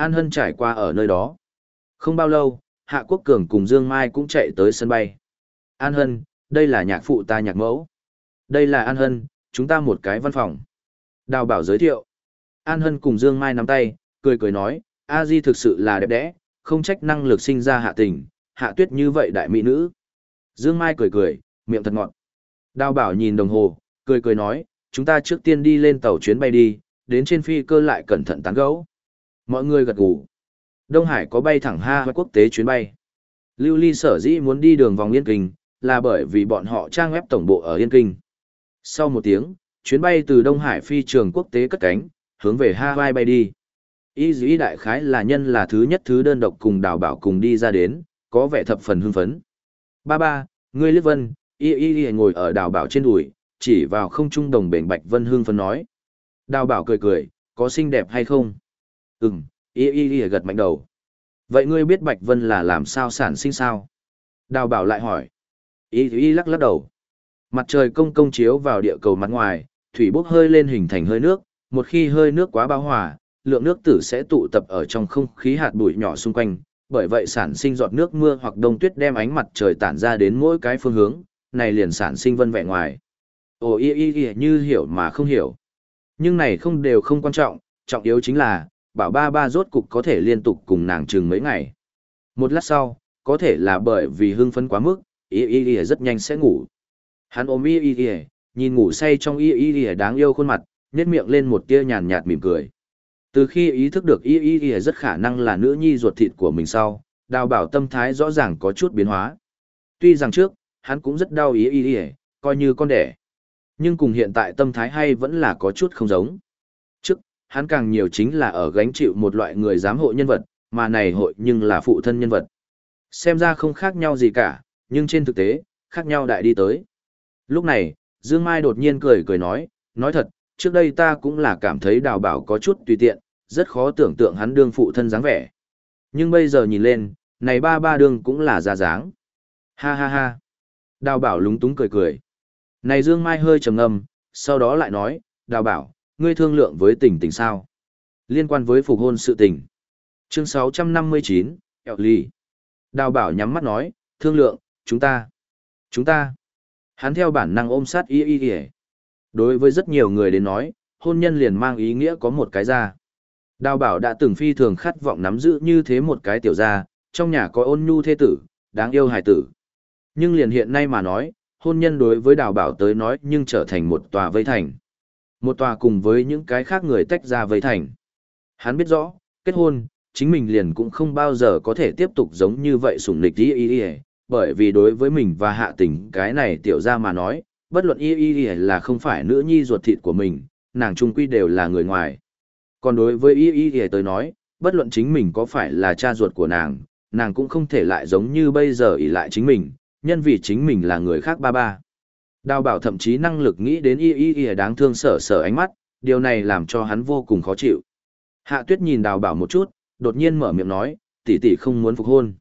An Hân trải qua ở nơi đó. Không bao lâu, Hạ Quốc Cường cùng Dương Mai cũng chạy tới sân bay. An Hân, đây là nhạc phụ ta nhạc mẫu. Đây là An Hân, chúng ta một cái văn phòng. Đào bảo giới thiệu. An Hân cùng Dương Mai nắm tay, cười cười nói, A Di thực sự là đẹp đẽ, không trách năng lực sinh ra hạ tình, hạ tuyết như vậy đại mỹ nữ. Dương Mai cười cười, miệng thật ngọt. Đào bảo nhìn đồng hồ, cười cười nói, chúng ta trước tiên đi lên tàu chuyến bay đi, đến trên phi cơ lại cẩn thận tán gấu. Mọi người gật gù. Đông Hải có bay thẳng Ha quốc tế chuyến bay. Lưu Ly sở dĩ muốn đi đường vòng Yên Kinh, là bởi vì bọn họ trang web tổng bộ ở Yên Kinh. Sau một tiếng, chuyến bay từ Đông Hải phi trường quốc tế cất cánh, hướng về Hawaii bay đi. Y dĩ đại khái là nhân là thứ nhất thứ đơn độc cùng đào bảo cùng đi ra đến, có vẻ thập phần hưng phấn. Ba ba, ngươi liếc vân, y y y ngồi ở đào bảo trên đùi, chỉ vào không trung đồng bền bạch vân hưng phấn nói. Đào bảo cười cười, có xinh đẹp hay không? Ừm, y y y gật mạnh đầu. Vậy ngươi biết bạch vân là làm sao sản sinh sao? Đào bảo lại hỏi. Y y lắc lắc đầu. Mặt trời công công chiếu vào địa cầu mặt ngoài, thủy bốc hơi lên hình thành hơi nước, một khi hơi nước quá bão hòa, lượng nước tử sẽ tụ tập ở trong không khí hạt bụi nhỏ xung quanh, bởi vậy sản sinh giọt nước mưa hoặc đông tuyết đem ánh mặt trời tản ra đến mỗi cái phương hướng, này liền sản sinh vân vẹn ngoài. Ồ y y y như hiểu mà không hiểu. Nhưng này không đều không quan trọng, trọng yếu chính là, bảo ba ba rốt cục có thể liên tục cùng nàng chừng mấy ngày. Một lát sau, có thể là bởi vì hưng phấn quá mức, y y y rất nhanh sẽ ngủ. Hắn ôm y y y, nhìn ngủ say trong y y y đáng yêu khuôn mặt, nhếch miệng lên một tia nhàn nhạt mỉm cười. Từ khi ý thức được y y y rất khả năng là nữ nhi ruột thịt của mình sau, đào bảo tâm thái rõ ràng có chút biến hóa. Tuy rằng trước, hắn cũng rất đau y y y, coi như con đẻ. Nhưng cùng hiện tại tâm thái hay vẫn là có chút không giống. Hắn càng nhiều chính là ở gánh chịu một loại người giám hộ nhân vật, mà này hội nhưng là phụ thân nhân vật. Xem ra không khác nhau gì cả, nhưng trên thực tế, khác nhau đại đi tới. Lúc này, Dương Mai đột nhiên cười cười nói, nói thật, trước đây ta cũng là cảm thấy đào bảo có chút tùy tiện, rất khó tưởng tượng hắn đương phụ thân dáng vẻ. Nhưng bây giờ nhìn lên, này ba ba đương cũng là ra dáng. Ha ha ha. Đào bảo lúng túng cười cười. Này Dương Mai hơi trầm ngâm, sau đó lại nói, đào bảo, ngươi thương lượng với tình tình sao? Liên quan với phục hôn sự tình. Chương 659, Eo Ly. Đào bảo nhắm mắt nói, thương lượng, chúng ta. Chúng ta. Hắn theo bản năng ôm sát y y y. Đối với rất nhiều người đến nói, hôn nhân liền mang ý nghĩa có một cái ra. Đào bảo đã từng phi thường khát vọng nắm giữ như thế một cái tiểu gia, trong nhà có ôn nhu thế tử, đáng yêu hài tử. Nhưng liền hiện nay mà nói, hôn nhân đối với đào bảo tới nói nhưng trở thành một tòa vây thành. Một tòa cùng với những cái khác người tách ra vây thành. Hắn biết rõ, kết hôn, chính mình liền cũng không bao giờ có thể tiếp tục giống như vậy sủng lịch đi y bởi vì đối với mình và hạ tình cái này tiểu ra mà nói, bất luận y y là không phải nữ nhi ruột thịt của mình, nàng trung quy đều là người ngoài. Còn đối với y y tới nói, bất luận chính mình có phải là cha ruột của nàng, nàng cũng không thể lại giống như bây giờ ỷ lại chính mình, nhân vì chính mình là người khác ba ba. Đào bảo thậm chí năng lực nghĩ đến y y y đáng thương sở sở ánh mắt, điều này làm cho hắn vô cùng khó chịu. Hạ tuyết nhìn đào bảo một chút, đột nhiên mở miệng nói, tỷ tỷ không muốn phục hôn.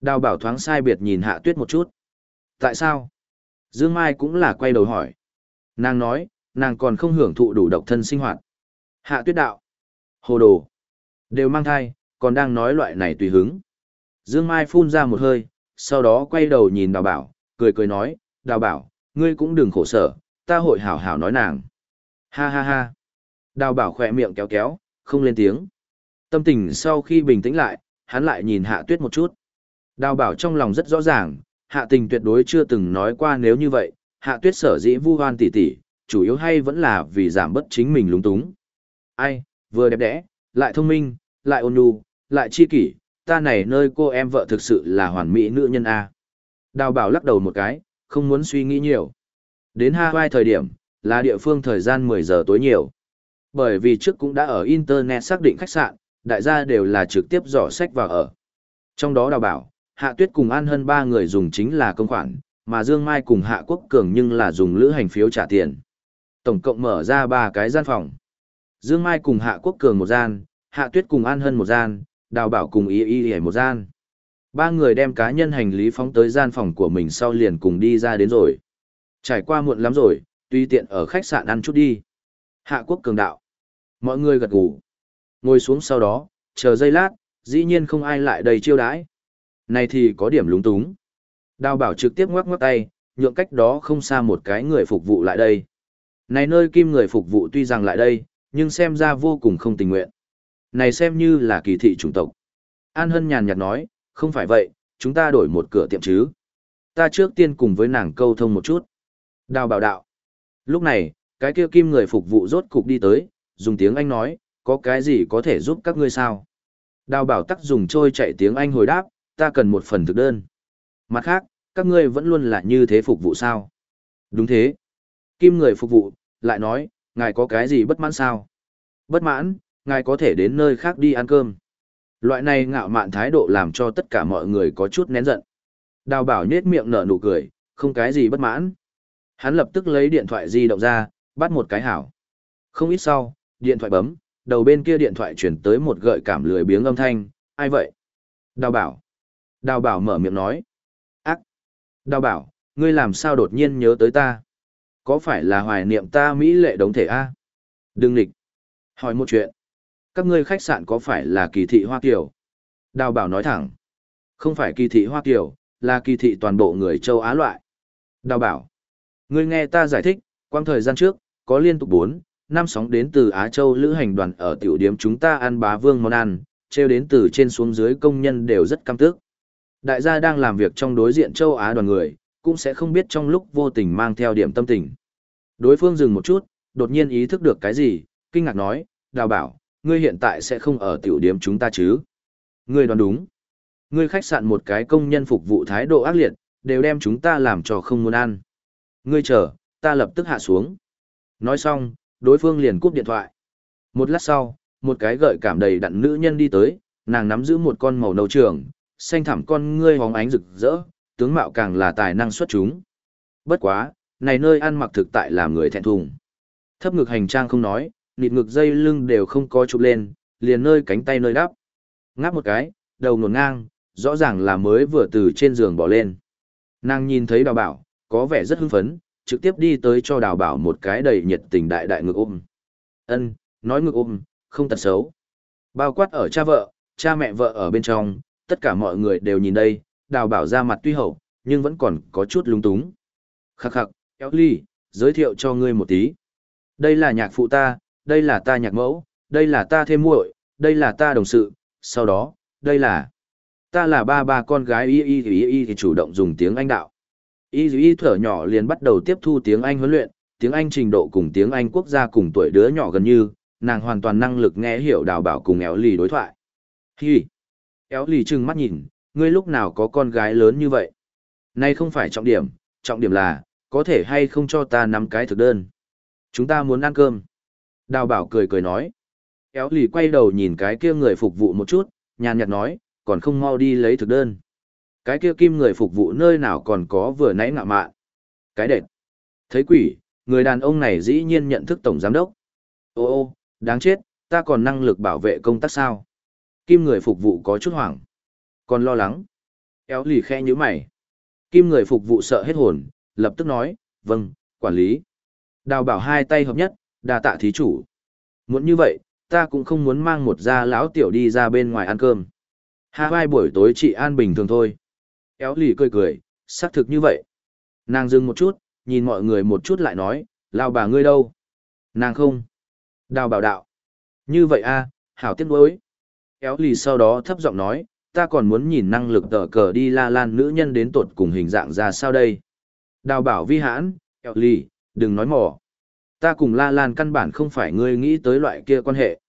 Đào bảo thoáng sai biệt nhìn hạ tuyết một chút. Tại sao? Dương Mai cũng là quay đầu hỏi. Nàng nói, nàng còn không hưởng thụ đủ độc thân sinh hoạt. Hạ tuyết đạo. Hồ đồ. Đều mang thai, còn đang nói loại này tùy hứng. Dương Mai phun ra một hơi, sau đó quay đầu nhìn đào bảo, cười cười nói, đào bảo, ngươi cũng đừng khổ sở, ta hội hảo hảo nói nàng. Ha ha ha. Đào bảo khỏe miệng kéo kéo, không lên tiếng. Tâm tình sau khi bình tĩnh lại, hắn lại nhìn hạ tuyết một chút. Đào bảo trong lòng rất rõ ràng, hạ tình tuyệt đối chưa từng nói qua nếu như vậy, hạ tuyết sở dĩ vu hoan tỉ tỉ, chủ yếu hay vẫn là vì giảm bất chính mình lúng túng. Ai, vừa đẹp đẽ, lại thông minh, lại ôn nhu, lại chi kỷ, ta này nơi cô em vợ thực sự là hoàn mỹ nữ nhân A. Đào bảo lắc đầu một cái, không muốn suy nghĩ nhiều. Đến Hawaii thời điểm, là địa phương thời gian 10 giờ tối nhiều. Bởi vì trước cũng đã ở Internet xác định khách sạn, đại gia đều là trực tiếp dò sách vào ở. Trong đó đào bảo, Hạ Tuyết cùng An Hân ba người dùng chính là công khoản, mà Dương Mai cùng Hạ Quốc Cường nhưng là dùng lữ hành phiếu trả tiền. Tổng cộng mở ra ba cái gian phòng. Dương Mai cùng Hạ Quốc Cường một gian, Hạ Tuyết cùng An Hân một gian, Đào Bảo cùng Y Y Y một gian. Ba người đem cá nhân hành lý phóng tới gian phòng của mình sau liền cùng đi ra đến rồi. Trải qua muộn lắm rồi, tuy tiện ở khách sạn ăn chút đi. Hạ Quốc Cường đạo. Mọi người gật gù. Ngồi xuống sau đó, chờ giây lát, dĩ nhiên không ai lại đầy chiêu đãi. Này thì có điểm lúng túng. Đào bảo trực tiếp ngoắc ngoắc tay, nhượng cách đó không xa một cái người phục vụ lại đây. Này nơi kim người phục vụ tuy rằng lại đây, nhưng xem ra vô cùng không tình nguyện. Này xem như là kỳ thị chủng tộc. An Hân nhàn nhạt nói, không phải vậy, chúng ta đổi một cửa tiệm chứ. Ta trước tiên cùng với nàng câu thông một chút. Đào bảo đạo. Lúc này, cái kia kim người phục vụ rốt cục đi tới, dùng tiếng Anh nói, có cái gì có thể giúp các ngươi sao? Đào bảo tắc dùng trôi chạy tiếng Anh hồi đáp, ta cần một phần thực đơn. Mặt khác, các ngươi vẫn luôn là như thế phục vụ sao? Đúng thế. Kim người phục vụ, lại nói, ngài có cái gì bất mãn sao? Bất mãn, ngài có thể đến nơi khác đi ăn cơm. Loại này ngạo mạn thái độ làm cho tất cả mọi người có chút nén giận. Đào bảo nhết miệng nở nụ cười, không cái gì bất mãn. Hắn lập tức lấy điện thoại di động ra, bắt một cái hảo. Không ít sau, điện thoại bấm, đầu bên kia điện thoại chuyển tới một gợi cảm lười biếng âm thanh, ai vậy? Đào bảo. Đào bảo mở miệng nói. Ác. Đào bảo, ngươi làm sao đột nhiên nhớ tới ta? Có phải là hoài niệm ta Mỹ lệ đống thể A? Đừng nghịch. Hỏi một chuyện. Các ngươi khách sạn có phải là kỳ thị Hoa Kiều? Đào bảo nói thẳng. Không phải kỳ thị Hoa Kiều, là kỳ thị toàn bộ người châu Á loại. Đào bảo. Ngươi nghe ta giải thích, quang thời gian trước, có liên tục 4, năm sóng đến từ Á Châu lữ hành đoàn ở tiểu điểm chúng ta ăn bá vương món ăn, treo đến từ trên xuống dưới công nhân đều rất căm tức. Đại gia đang làm việc trong đối diện châu Á đoàn người, cũng sẽ không biết trong lúc vô tình mang theo điểm tâm tình. Đối phương dừng một chút, đột nhiên ý thức được cái gì, kinh ngạc nói, đào bảo, ngươi hiện tại sẽ không ở tiểu điểm chúng ta chứ. Ngươi đoán đúng. Ngươi khách sạn một cái công nhân phục vụ thái độ ác liệt, đều đem chúng ta làm cho không muốn ăn. Ngươi chờ, ta lập tức hạ xuống. Nói xong, đối phương liền cúp điện thoại. Một lát sau, một cái gợi cảm đầy đặn nữ nhân đi tới, nàng nắm giữ một con màu nâu trường, xanh thẳm con ngươi hóng ánh rực rỡ, tướng mạo càng là tài năng xuất chúng. Bất quá, này nơi ăn mặc thực tại làm người thẹn thùng. Thấp ngực hành trang không nói, nịt ngực dây lưng đều không có chụp lên, liền nơi cánh tay nơi đắp. Ngáp một cái, đầu ngổn ngang, rõ ràng là mới vừa từ trên giường bỏ lên. Nàng nhìn thấy đào bảo, có vẻ rất hưng phấn, trực tiếp đi tới cho đào bảo một cái đầy nhiệt tình đại đại ngực ôm. Ân, nói ngực ôm, không tật xấu. Bao quát ở cha vợ, cha mẹ vợ ở bên trong, tất cả mọi người đều nhìn đây, đào bảo ra mặt tuy hậu, nhưng vẫn còn có chút lung túng. Khắc khắc, kéo ly, giới thiệu cho ngươi một tí. Đây là nhạc phụ ta, đây là ta nhạc mẫu, đây là ta thêm muội, đây là ta đồng sự, sau đó, đây là... Ta là ba ba con gái y y y y thì chủ động dùng tiếng Anh đạo. Y y thở nhỏ liền bắt đầu tiếp thu tiếng Anh huấn luyện, tiếng Anh trình độ cùng tiếng Anh quốc gia cùng tuổi đứa nhỏ gần như, nàng hoàn toàn năng lực nghe hiểu đào bảo cùng éo lì đối thoại. Hi! Éo lì trừng mắt nhìn, ngươi lúc nào có con gái lớn như vậy? Nay không phải trọng điểm, trọng điểm là, có thể hay không cho ta nắm cái thực đơn. Chúng ta muốn ăn cơm. Đào bảo cười cười nói. Kéo lì quay đầu nhìn cái kia người phục vụ một chút, nhàn nhạt nói, còn không mau đi lấy thực đơn. Cái kia kim người phục vụ nơi nào còn có vừa nãy ngạ mạn. Cái đệt. Thấy quỷ, người đàn ông này dĩ nhiên nhận thức tổng giám đốc. Ô ô, đáng chết, ta còn năng lực bảo vệ công tác sao? Kim người phục vụ có chút hoảng. Còn lo lắng. Kéo lì khe như mày. Kim người phục vụ sợ hết hồn, lập tức nói, vâng, quản lý. Đào bảo hai tay hợp nhất, đa tạ thí chủ. Muốn như vậy, ta cũng không muốn mang một gia lão tiểu đi ra bên ngoài ăn cơm. Hà vai buổi tối chị an bình thường thôi. Éo lì cười cười, xác thực như vậy. Nàng dừng một chút, nhìn mọi người một chút lại nói, lao bà ngươi đâu? Nàng không. Đào bảo đạo. Như vậy a, hảo tiếc nuối. Éo lì sau đó thấp giọng nói, ta còn muốn nhìn năng lực tờ cờ đi la lan nữ nhân đến tột cùng hình dạng ra sao đây. Đào bảo vi hãn, éo lì, đừng nói mỏ. Ta cùng la lan căn bản không phải ngươi nghĩ tới loại kia quan hệ.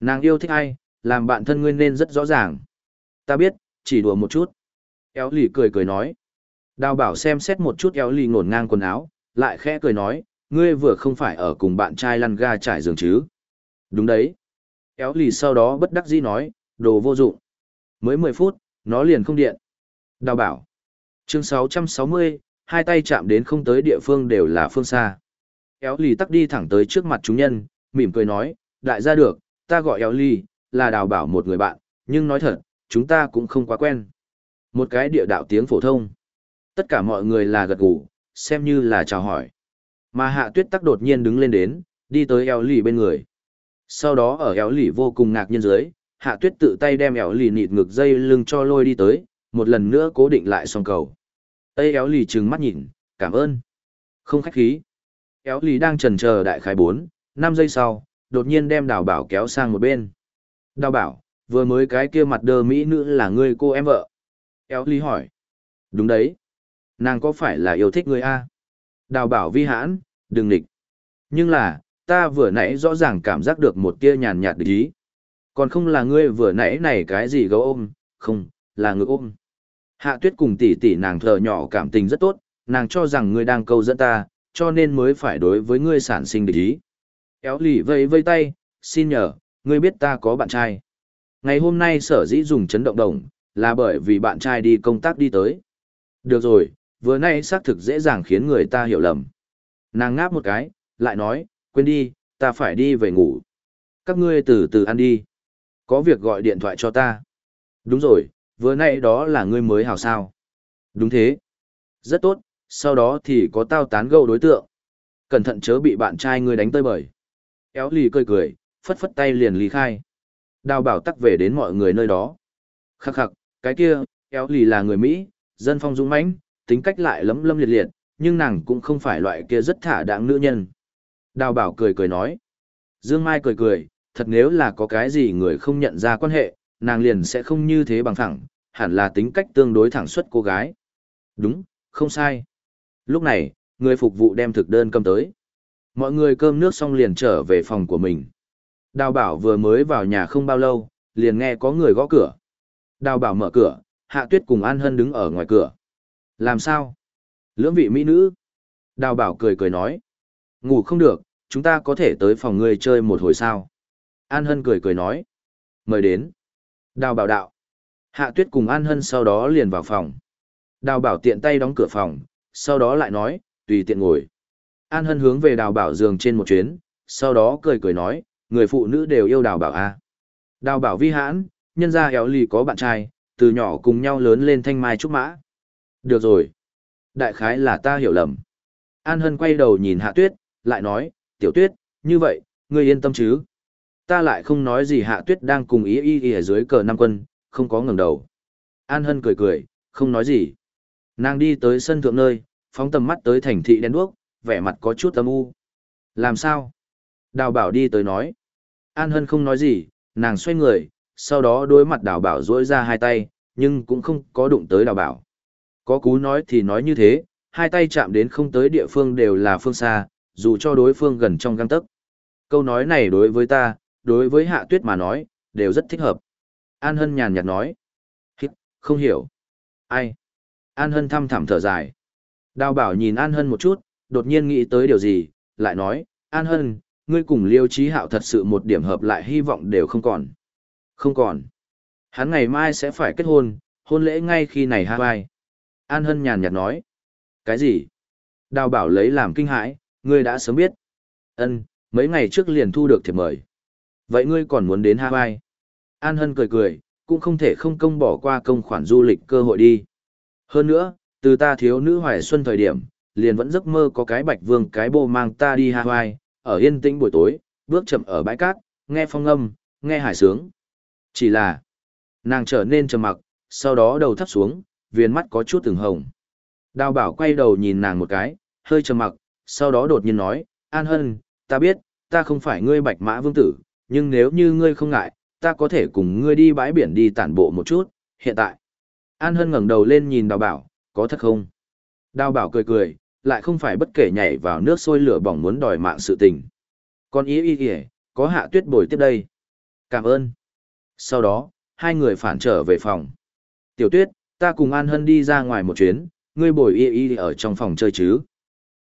Nàng yêu thích ai, làm bạn thân ngươi nên rất rõ ràng. Ta biết, chỉ đùa một chút. Éo lì cười cười nói. Đào bảo xem xét một chút éo lì ngổn ngang quần áo, lại khẽ cười nói, ngươi vừa không phải ở cùng bạn trai lăn ga trải giường chứ. Đúng đấy. Éo lì sau đó bất đắc dĩ nói, đồ vô dụng. Mới 10 phút, nó liền không điện. Đào bảo. Chương 660, hai tay chạm đến không tới địa phương đều là phương xa. Éo lì tắc đi thẳng tới trước mặt chúng nhân, mỉm cười nói, đại gia được, ta gọi éo lì, là đào bảo một người bạn, nhưng nói thật, chúng ta cũng không quá quen. Một cái địa đạo tiếng phổ thông. Tất cả mọi người là gật gù, xem như là chào hỏi. Mà hạ tuyết tắc đột nhiên đứng lên đến, đi tới éo lì bên người. Sau đó ở éo lì vô cùng ngạc nhiên dưới, hạ tuyết tự tay đem éo lì nịt ngực dây lưng cho lôi đi tới, một lần nữa cố định lại song cầu. Tây éo lì trừng mắt nhìn, cảm ơn. Không khách khí. Kéo lì đang trần chờ đại khái 4, 5 giây sau, đột nhiên đem đào bảo kéo sang một bên. Đào bảo, vừa mới cái kia mặt đơ mỹ nữ là ngươi cô em vợ. Kéo lì hỏi. Đúng đấy. Nàng có phải là yêu thích ngươi a? Đào bảo vi hãn, đừng nịch. Nhưng là, ta vừa nãy rõ ràng cảm giác được một tia nhàn nhạt ý. Còn không là ngươi vừa nãy này cái gì gấu ôm, không, là ngực ôm. Hạ tuyết cùng tỷ tỷ nàng thờ nhỏ cảm tình rất tốt, nàng cho rằng ngươi đang câu dẫn ta, cho nên mới phải đối với ngươi sản sinh địch ý. Kéo lì vây vây tay, xin nhờ, ngươi biết ta có bạn trai. Ngày hôm nay sở dĩ dùng chấn động đồng, là bởi vì bạn trai đi công tác đi tới. Được rồi, vừa nay xác thực dễ dàng khiến người ta hiểu lầm. Nàng ngáp một cái, lại nói, quên đi, ta phải đi về ngủ. Các ngươi từ từ ăn đi. Có việc gọi điện thoại cho ta. Đúng rồi, vừa nay đó là ngươi mới hào sao. Đúng thế. Rất tốt, sau đó thì có tao tán gẫu đối tượng. Cẩn thận chớ bị bạn trai ngươi đánh tơi bời. Éo lì cười cười, phất phất tay liền lý khai. Đào bảo tắc về đến mọi người nơi đó. Khắc khắc, cái kia, éo lì là người Mỹ, dân phong dũng mãnh, tính cách lại lấm lâm liệt liệt, nhưng nàng cũng không phải loại kia rất thả đáng nữ nhân. Đào bảo cười cười nói. Dương Mai cười cười, thật nếu là có cái gì người không nhận ra quan hệ, nàng liền sẽ không như thế bằng thẳng, hẳn là tính cách tương đối thẳng suất cô gái. Đúng, không sai. Lúc này, người phục vụ đem thực đơn cầm tới. Mọi người cơm nước xong liền trở về phòng của mình. Đào bảo vừa mới vào nhà không bao lâu, liền nghe có người gõ cửa. Đào bảo mở cửa, hạ tuyết cùng An Hân đứng ở ngoài cửa. Làm sao? Lưỡng vị mỹ nữ. Đào bảo cười cười nói. Ngủ không được, chúng ta có thể tới phòng ngươi chơi một hồi sao. An Hân cười cười nói. Mời đến. Đào bảo đạo. Hạ tuyết cùng An Hân sau đó liền vào phòng. Đào bảo tiện tay đóng cửa phòng, sau đó lại nói, tùy tiện ngồi. An Hân hướng về đào bảo giường trên một chuyến, sau đó cười cười nói, người phụ nữ đều yêu đào bảo a. À. Đào bảo vi hãn, nhân gia éo lì có bạn trai, từ nhỏ cùng nhau lớn lên thanh mai trúc mã. Được rồi. Đại khái là ta hiểu lầm. An Hân quay đầu nhìn Hạ Tuyết, lại nói, tiểu tuyết, như vậy, ngươi yên tâm chứ. Ta lại không nói gì Hạ Tuyết đang cùng ý y y ở dưới cờ Nam quân, không có ngẩng đầu. An Hân cười cười, không nói gì. Nàng đi tới sân thượng nơi, phóng tầm mắt tới thành thị đen đuốc, vẻ mặt có chút âm u. Làm sao? Đào bảo đi tới nói. An Hân không nói gì, nàng xoay người, sau đó đối mặt đào bảo duỗi ra hai tay, nhưng cũng không có đụng tới đào bảo. Có cú nói thì nói như thế, hai tay chạm đến không tới địa phương đều là phương xa, dù cho đối phương gần trong găng tấc. Câu nói này đối với ta, đối với hạ tuyết mà nói, đều rất thích hợp. An Hân nhàn nhạt nói. Hít, không hiểu. Ai? An Hân thăm thẳm thở dài. Đào bảo nhìn An Hân một chút, đột nhiên nghĩ tới điều gì, lại nói, An Hân, ngươi cùng Liêu Chí Hạo thật sự một điểm hợp lại hy vọng đều không còn. Không còn. Hắn ngày mai sẽ phải kết hôn, hôn lễ ngay khi này ha vai. An Hân nhàn nhạt nói. Cái gì? Đào bảo lấy làm kinh hãi, ngươi đã sớm biết. Ân, mấy ngày trước liền thu được thiệp mời. Vậy ngươi còn muốn đến Hawaii? An Hân cười cười, cũng không thể không công bỏ qua công khoản du lịch cơ hội đi. Hơn nữa, từ ta thiếu nữ hoài xuân thời điểm, liền vẫn giấc mơ có cái bạch vương cái bô mang ta đi Hawaii, ở yên tĩnh buổi tối, bước chậm ở bãi cát, nghe phong âm, nghe hải sướng. Chỉ là, nàng trở nên trầm mặc, sau đó đầu thấp xuống, viền mắt có chút từng hồng. Đào bảo quay đầu nhìn nàng một cái, hơi trầm mặc, sau đó đột nhiên nói, An Hân, ta biết, ta không phải ngươi bạch mã vương tử, nhưng nếu như ngươi không ngại, ta có thể cùng ngươi đi bãi biển đi tản bộ một chút, hiện tại. An Hân ngẩng đầu lên nhìn đào bảo, có thật không? Đào bảo cười cười, lại không phải bất kể nhảy vào nước sôi lửa bỏng muốn đòi mạng sự tình. Còn ý ý ý, có hạ tuyết bồi tiếp đây. Cảm ơn. Sau đó, hai người phản trở về phòng. Tiểu tuyết, ta cùng An Hân đi ra ngoài một chuyến, ngươi bồi y y ở trong phòng chơi chứ.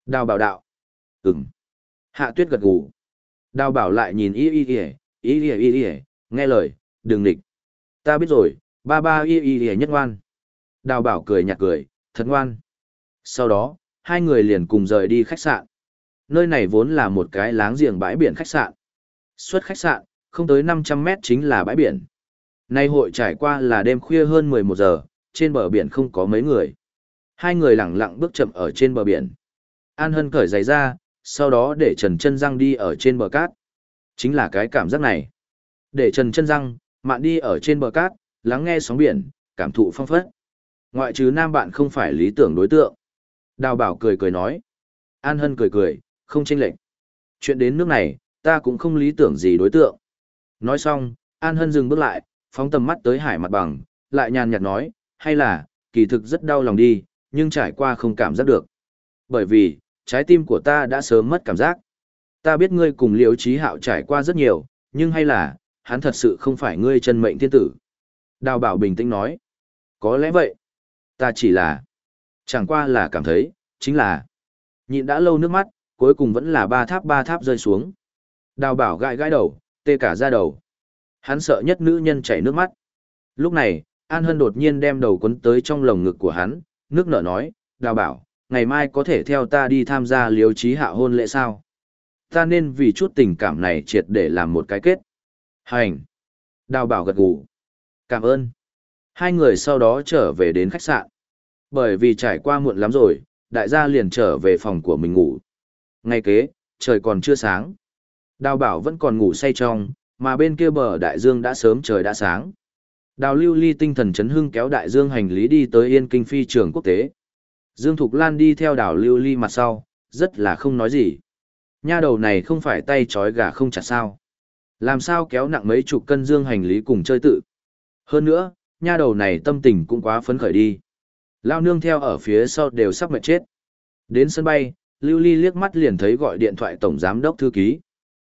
Đào bảo đạo. Ừm. Hạ tuyết gật gù. Đào bảo lại nhìn y y y, y y y y, nghe lời, đừng địch. Ta biết rồi, ba ba y y y nhất ngoan. Đào bảo cười nhạt cười, thật ngoan. Sau đó, hai người liền cùng rời đi khách sạn. Nơi này vốn là một cái láng giềng bãi biển khách sạn. Xuất khách sạn, không tới 500 mét chính là bãi biển. Nay hội trải qua là đêm khuya hơn 11 giờ, trên bờ biển không có mấy người. Hai người lặng lặng bước chậm ở trên bờ biển. An Hân cởi giày ra, sau đó để Trần Chân Răng đi ở trên bờ cát. Chính là cái cảm giác này. Để Trần Chân Răng, mạn đi ở trên bờ cát, lắng nghe sóng biển, cảm thụ phong phất. Ngoại trừ nam bạn không phải lý tưởng đối tượng. Đào bảo cười cười nói. An Hân cười cười, không tranh lệch. Chuyện đến nước này, ta cũng không lý tưởng gì đối tượng. Nói xong, An Hân dừng bước lại, phóng tầm mắt tới hải mặt bằng, lại nhàn nhạt nói, hay là, kỳ thực rất đau lòng đi, nhưng trải qua không cảm giác được. Bởi vì, trái tim của ta đã sớm mất cảm giác. Ta biết ngươi cùng liễu trí hạo trải qua rất nhiều, nhưng hay là, hắn thật sự không phải ngươi chân mệnh thiên tử. Đào bảo bình tĩnh nói, có lẽ vậy. Ta chỉ là, chẳng qua là cảm thấy, chính là, nhịn đã lâu nước mắt, cuối cùng vẫn là ba tháp ba tháp rơi xuống. Đào bảo gãi gãi đầu, tê cả ra đầu. Hắn sợ nhất nữ nhân chảy nước mắt. Lúc này, An Hân đột nhiên đem đầu quấn tới trong lồng ngực của hắn, nước nở nói, đào bảo, ngày mai có thể theo ta đi tham gia liếu trí hạ hôn lễ sao? Ta nên vì chút tình cảm này triệt để làm một cái kết. Hành! Đào bảo gật gù. Cảm ơn. Hai người sau đó trở về đến khách sạn. Bởi vì trải qua muộn lắm rồi, đại gia liền trở về phòng của mình ngủ. Ngay kế, trời còn chưa sáng. Đào bảo vẫn còn ngủ say trong, mà bên kia bờ đại dương đã sớm trời đã sáng. Đào lưu ly tinh thần chấn hưng kéo đại dương hành lý đi tới yên kinh phi trường quốc tế. Dương Thục Lan đi theo đào lưu ly mặt sau, rất là không nói gì. Nha đầu này không phải tay trói gà không chặt sao. Làm sao kéo nặng mấy chục cân dương hành lý cùng chơi tự. Hơn nữa, nha đầu này tâm tình cũng quá phấn khởi đi. Lao nương theo ở phía sau đều sắp mệt chết. Đến sân bay, Lưu Ly liếc mắt liền thấy gọi điện thoại tổng giám đốc thư ký.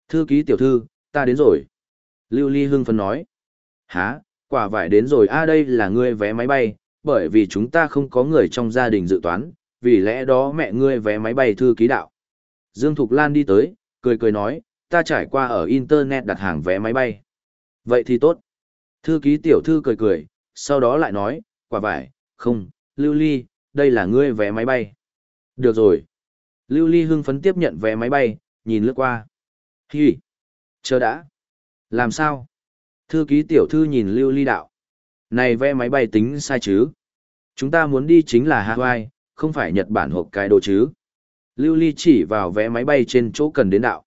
Thư ký tiểu thư, ta đến rồi. Lưu Ly hưng phấn nói. Hả, quả vải đến rồi a đây là ngươi vé máy bay, bởi vì chúng ta không có người trong gia đình dự toán, vì lẽ đó mẹ ngươi vé máy bay thư ký đạo. Dương Thục Lan đi tới, cười cười nói, ta trải qua ở Internet đặt hàng vé máy bay. Vậy thì tốt. Thư ký tiểu thư cười cười, sau đó lại nói, quả vải, không, Lưu Ly, đây là ngươi vé máy bay. Được rồi. Lưu Ly hưng phấn tiếp nhận vé máy bay, nhìn lướt qua. Hi. Chờ đã. Làm sao? Thư ký tiểu thư nhìn Lưu Ly đạo. Này vé máy bay tính sai chứ? Chúng ta muốn đi chính là Hawaii, không phải Nhật Bản hộp cái đồ chứ? Lưu Ly chỉ vào vé máy bay trên chỗ cần đến đạo.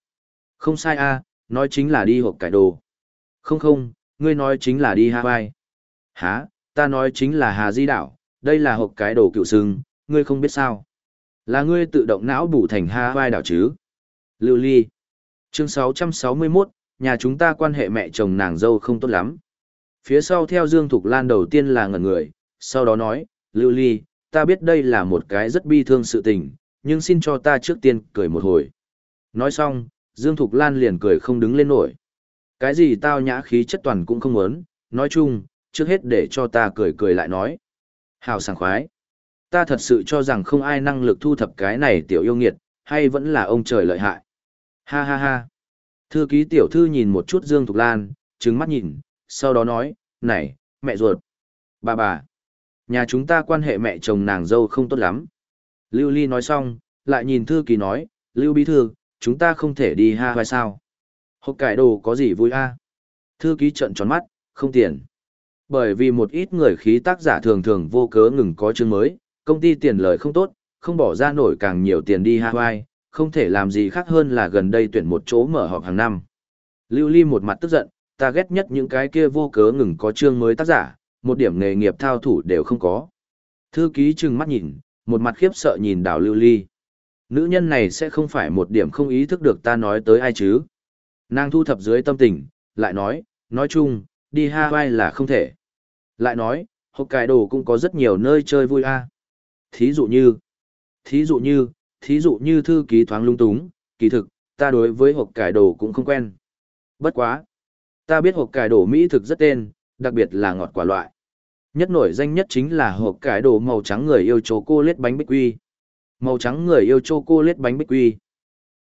Không sai a, nói chính là đi hộp cải đồ. Không không, ngươi nói chính là đi Hawaii. Hả, ta nói chính là Hà Di đảo, đây là hộp cái đồ cựu sưng, ngươi không biết sao. Là ngươi tự động não bủ thành Hawaii đảo chứ. Lưu Ly. Chương 661, nhà chúng ta quan hệ mẹ chồng nàng dâu không tốt lắm. Phía sau theo Dương Thục Lan đầu tiên là ngẩn người, sau đó nói, Lưu Ly, ta biết đây là một cái rất bi thương sự tình, nhưng xin cho ta trước tiên cười một hồi. Nói xong, Dương Thục Lan liền cười không đứng lên nổi. Cái gì tao nhã khí chất toàn cũng không muốn, nói chung, trước hết để cho ta cười cười lại nói. Hào sảng khoái. Ta thật sự cho rằng không ai năng lực thu thập cái này tiểu yêu nghiệt, hay vẫn là ông trời lợi hại. Ha ha ha. Thư ký tiểu thư nhìn một chút Dương Thục Lan, trừng mắt nhìn, sau đó nói, này, mẹ ruột. Bà bà. Nhà chúng ta quan hệ mẹ chồng nàng dâu không tốt lắm. Lưu Ly nói xong, lại nhìn thư ký nói, Lưu Bí Thư, chúng ta không thể đi ha vai sao. Hộp cải đồ có gì vui a? Thư ký trận tròn mắt, không tiền. Bởi vì một ít người khí tác giả thường thường vô cớ ngừng có chương mới, công ty tiền lời không tốt, không bỏ ra nổi càng nhiều tiền đi Hawaii, không thể làm gì khác hơn là gần đây tuyển một chỗ mở họp hàng năm. Lưu Ly một mặt tức giận, ta ghét nhất những cái kia vô cớ ngừng có chương mới tác giả, một điểm nghề nghiệp thao thủ đều không có. Thư ký trừng mắt nhìn, một mặt khiếp sợ nhìn đào Lưu Ly. Nữ nhân này sẽ không phải một điểm không ý thức được ta nói tới ai chứ. Nàng thu thập dưới tâm tình, lại nói, nói chung, đi Hawaii là không thể. Lại nói, Hokkaido cũng có rất nhiều nơi chơi vui a. Thí dụ như, thí dụ như, thí dụ như thư ký thoáng lung túng, kỳ thực, ta đối với Hokkaido cũng không quen. Bất quá. Ta biết Hokkaido Mỹ thực rất tên, đặc biệt là ngọt quả loại. Nhất nổi danh nhất chính là Hokkaido màu trắng người yêu châu cô lết bánh bích quy. Màu trắng người yêu châu cô lết bánh bích quy.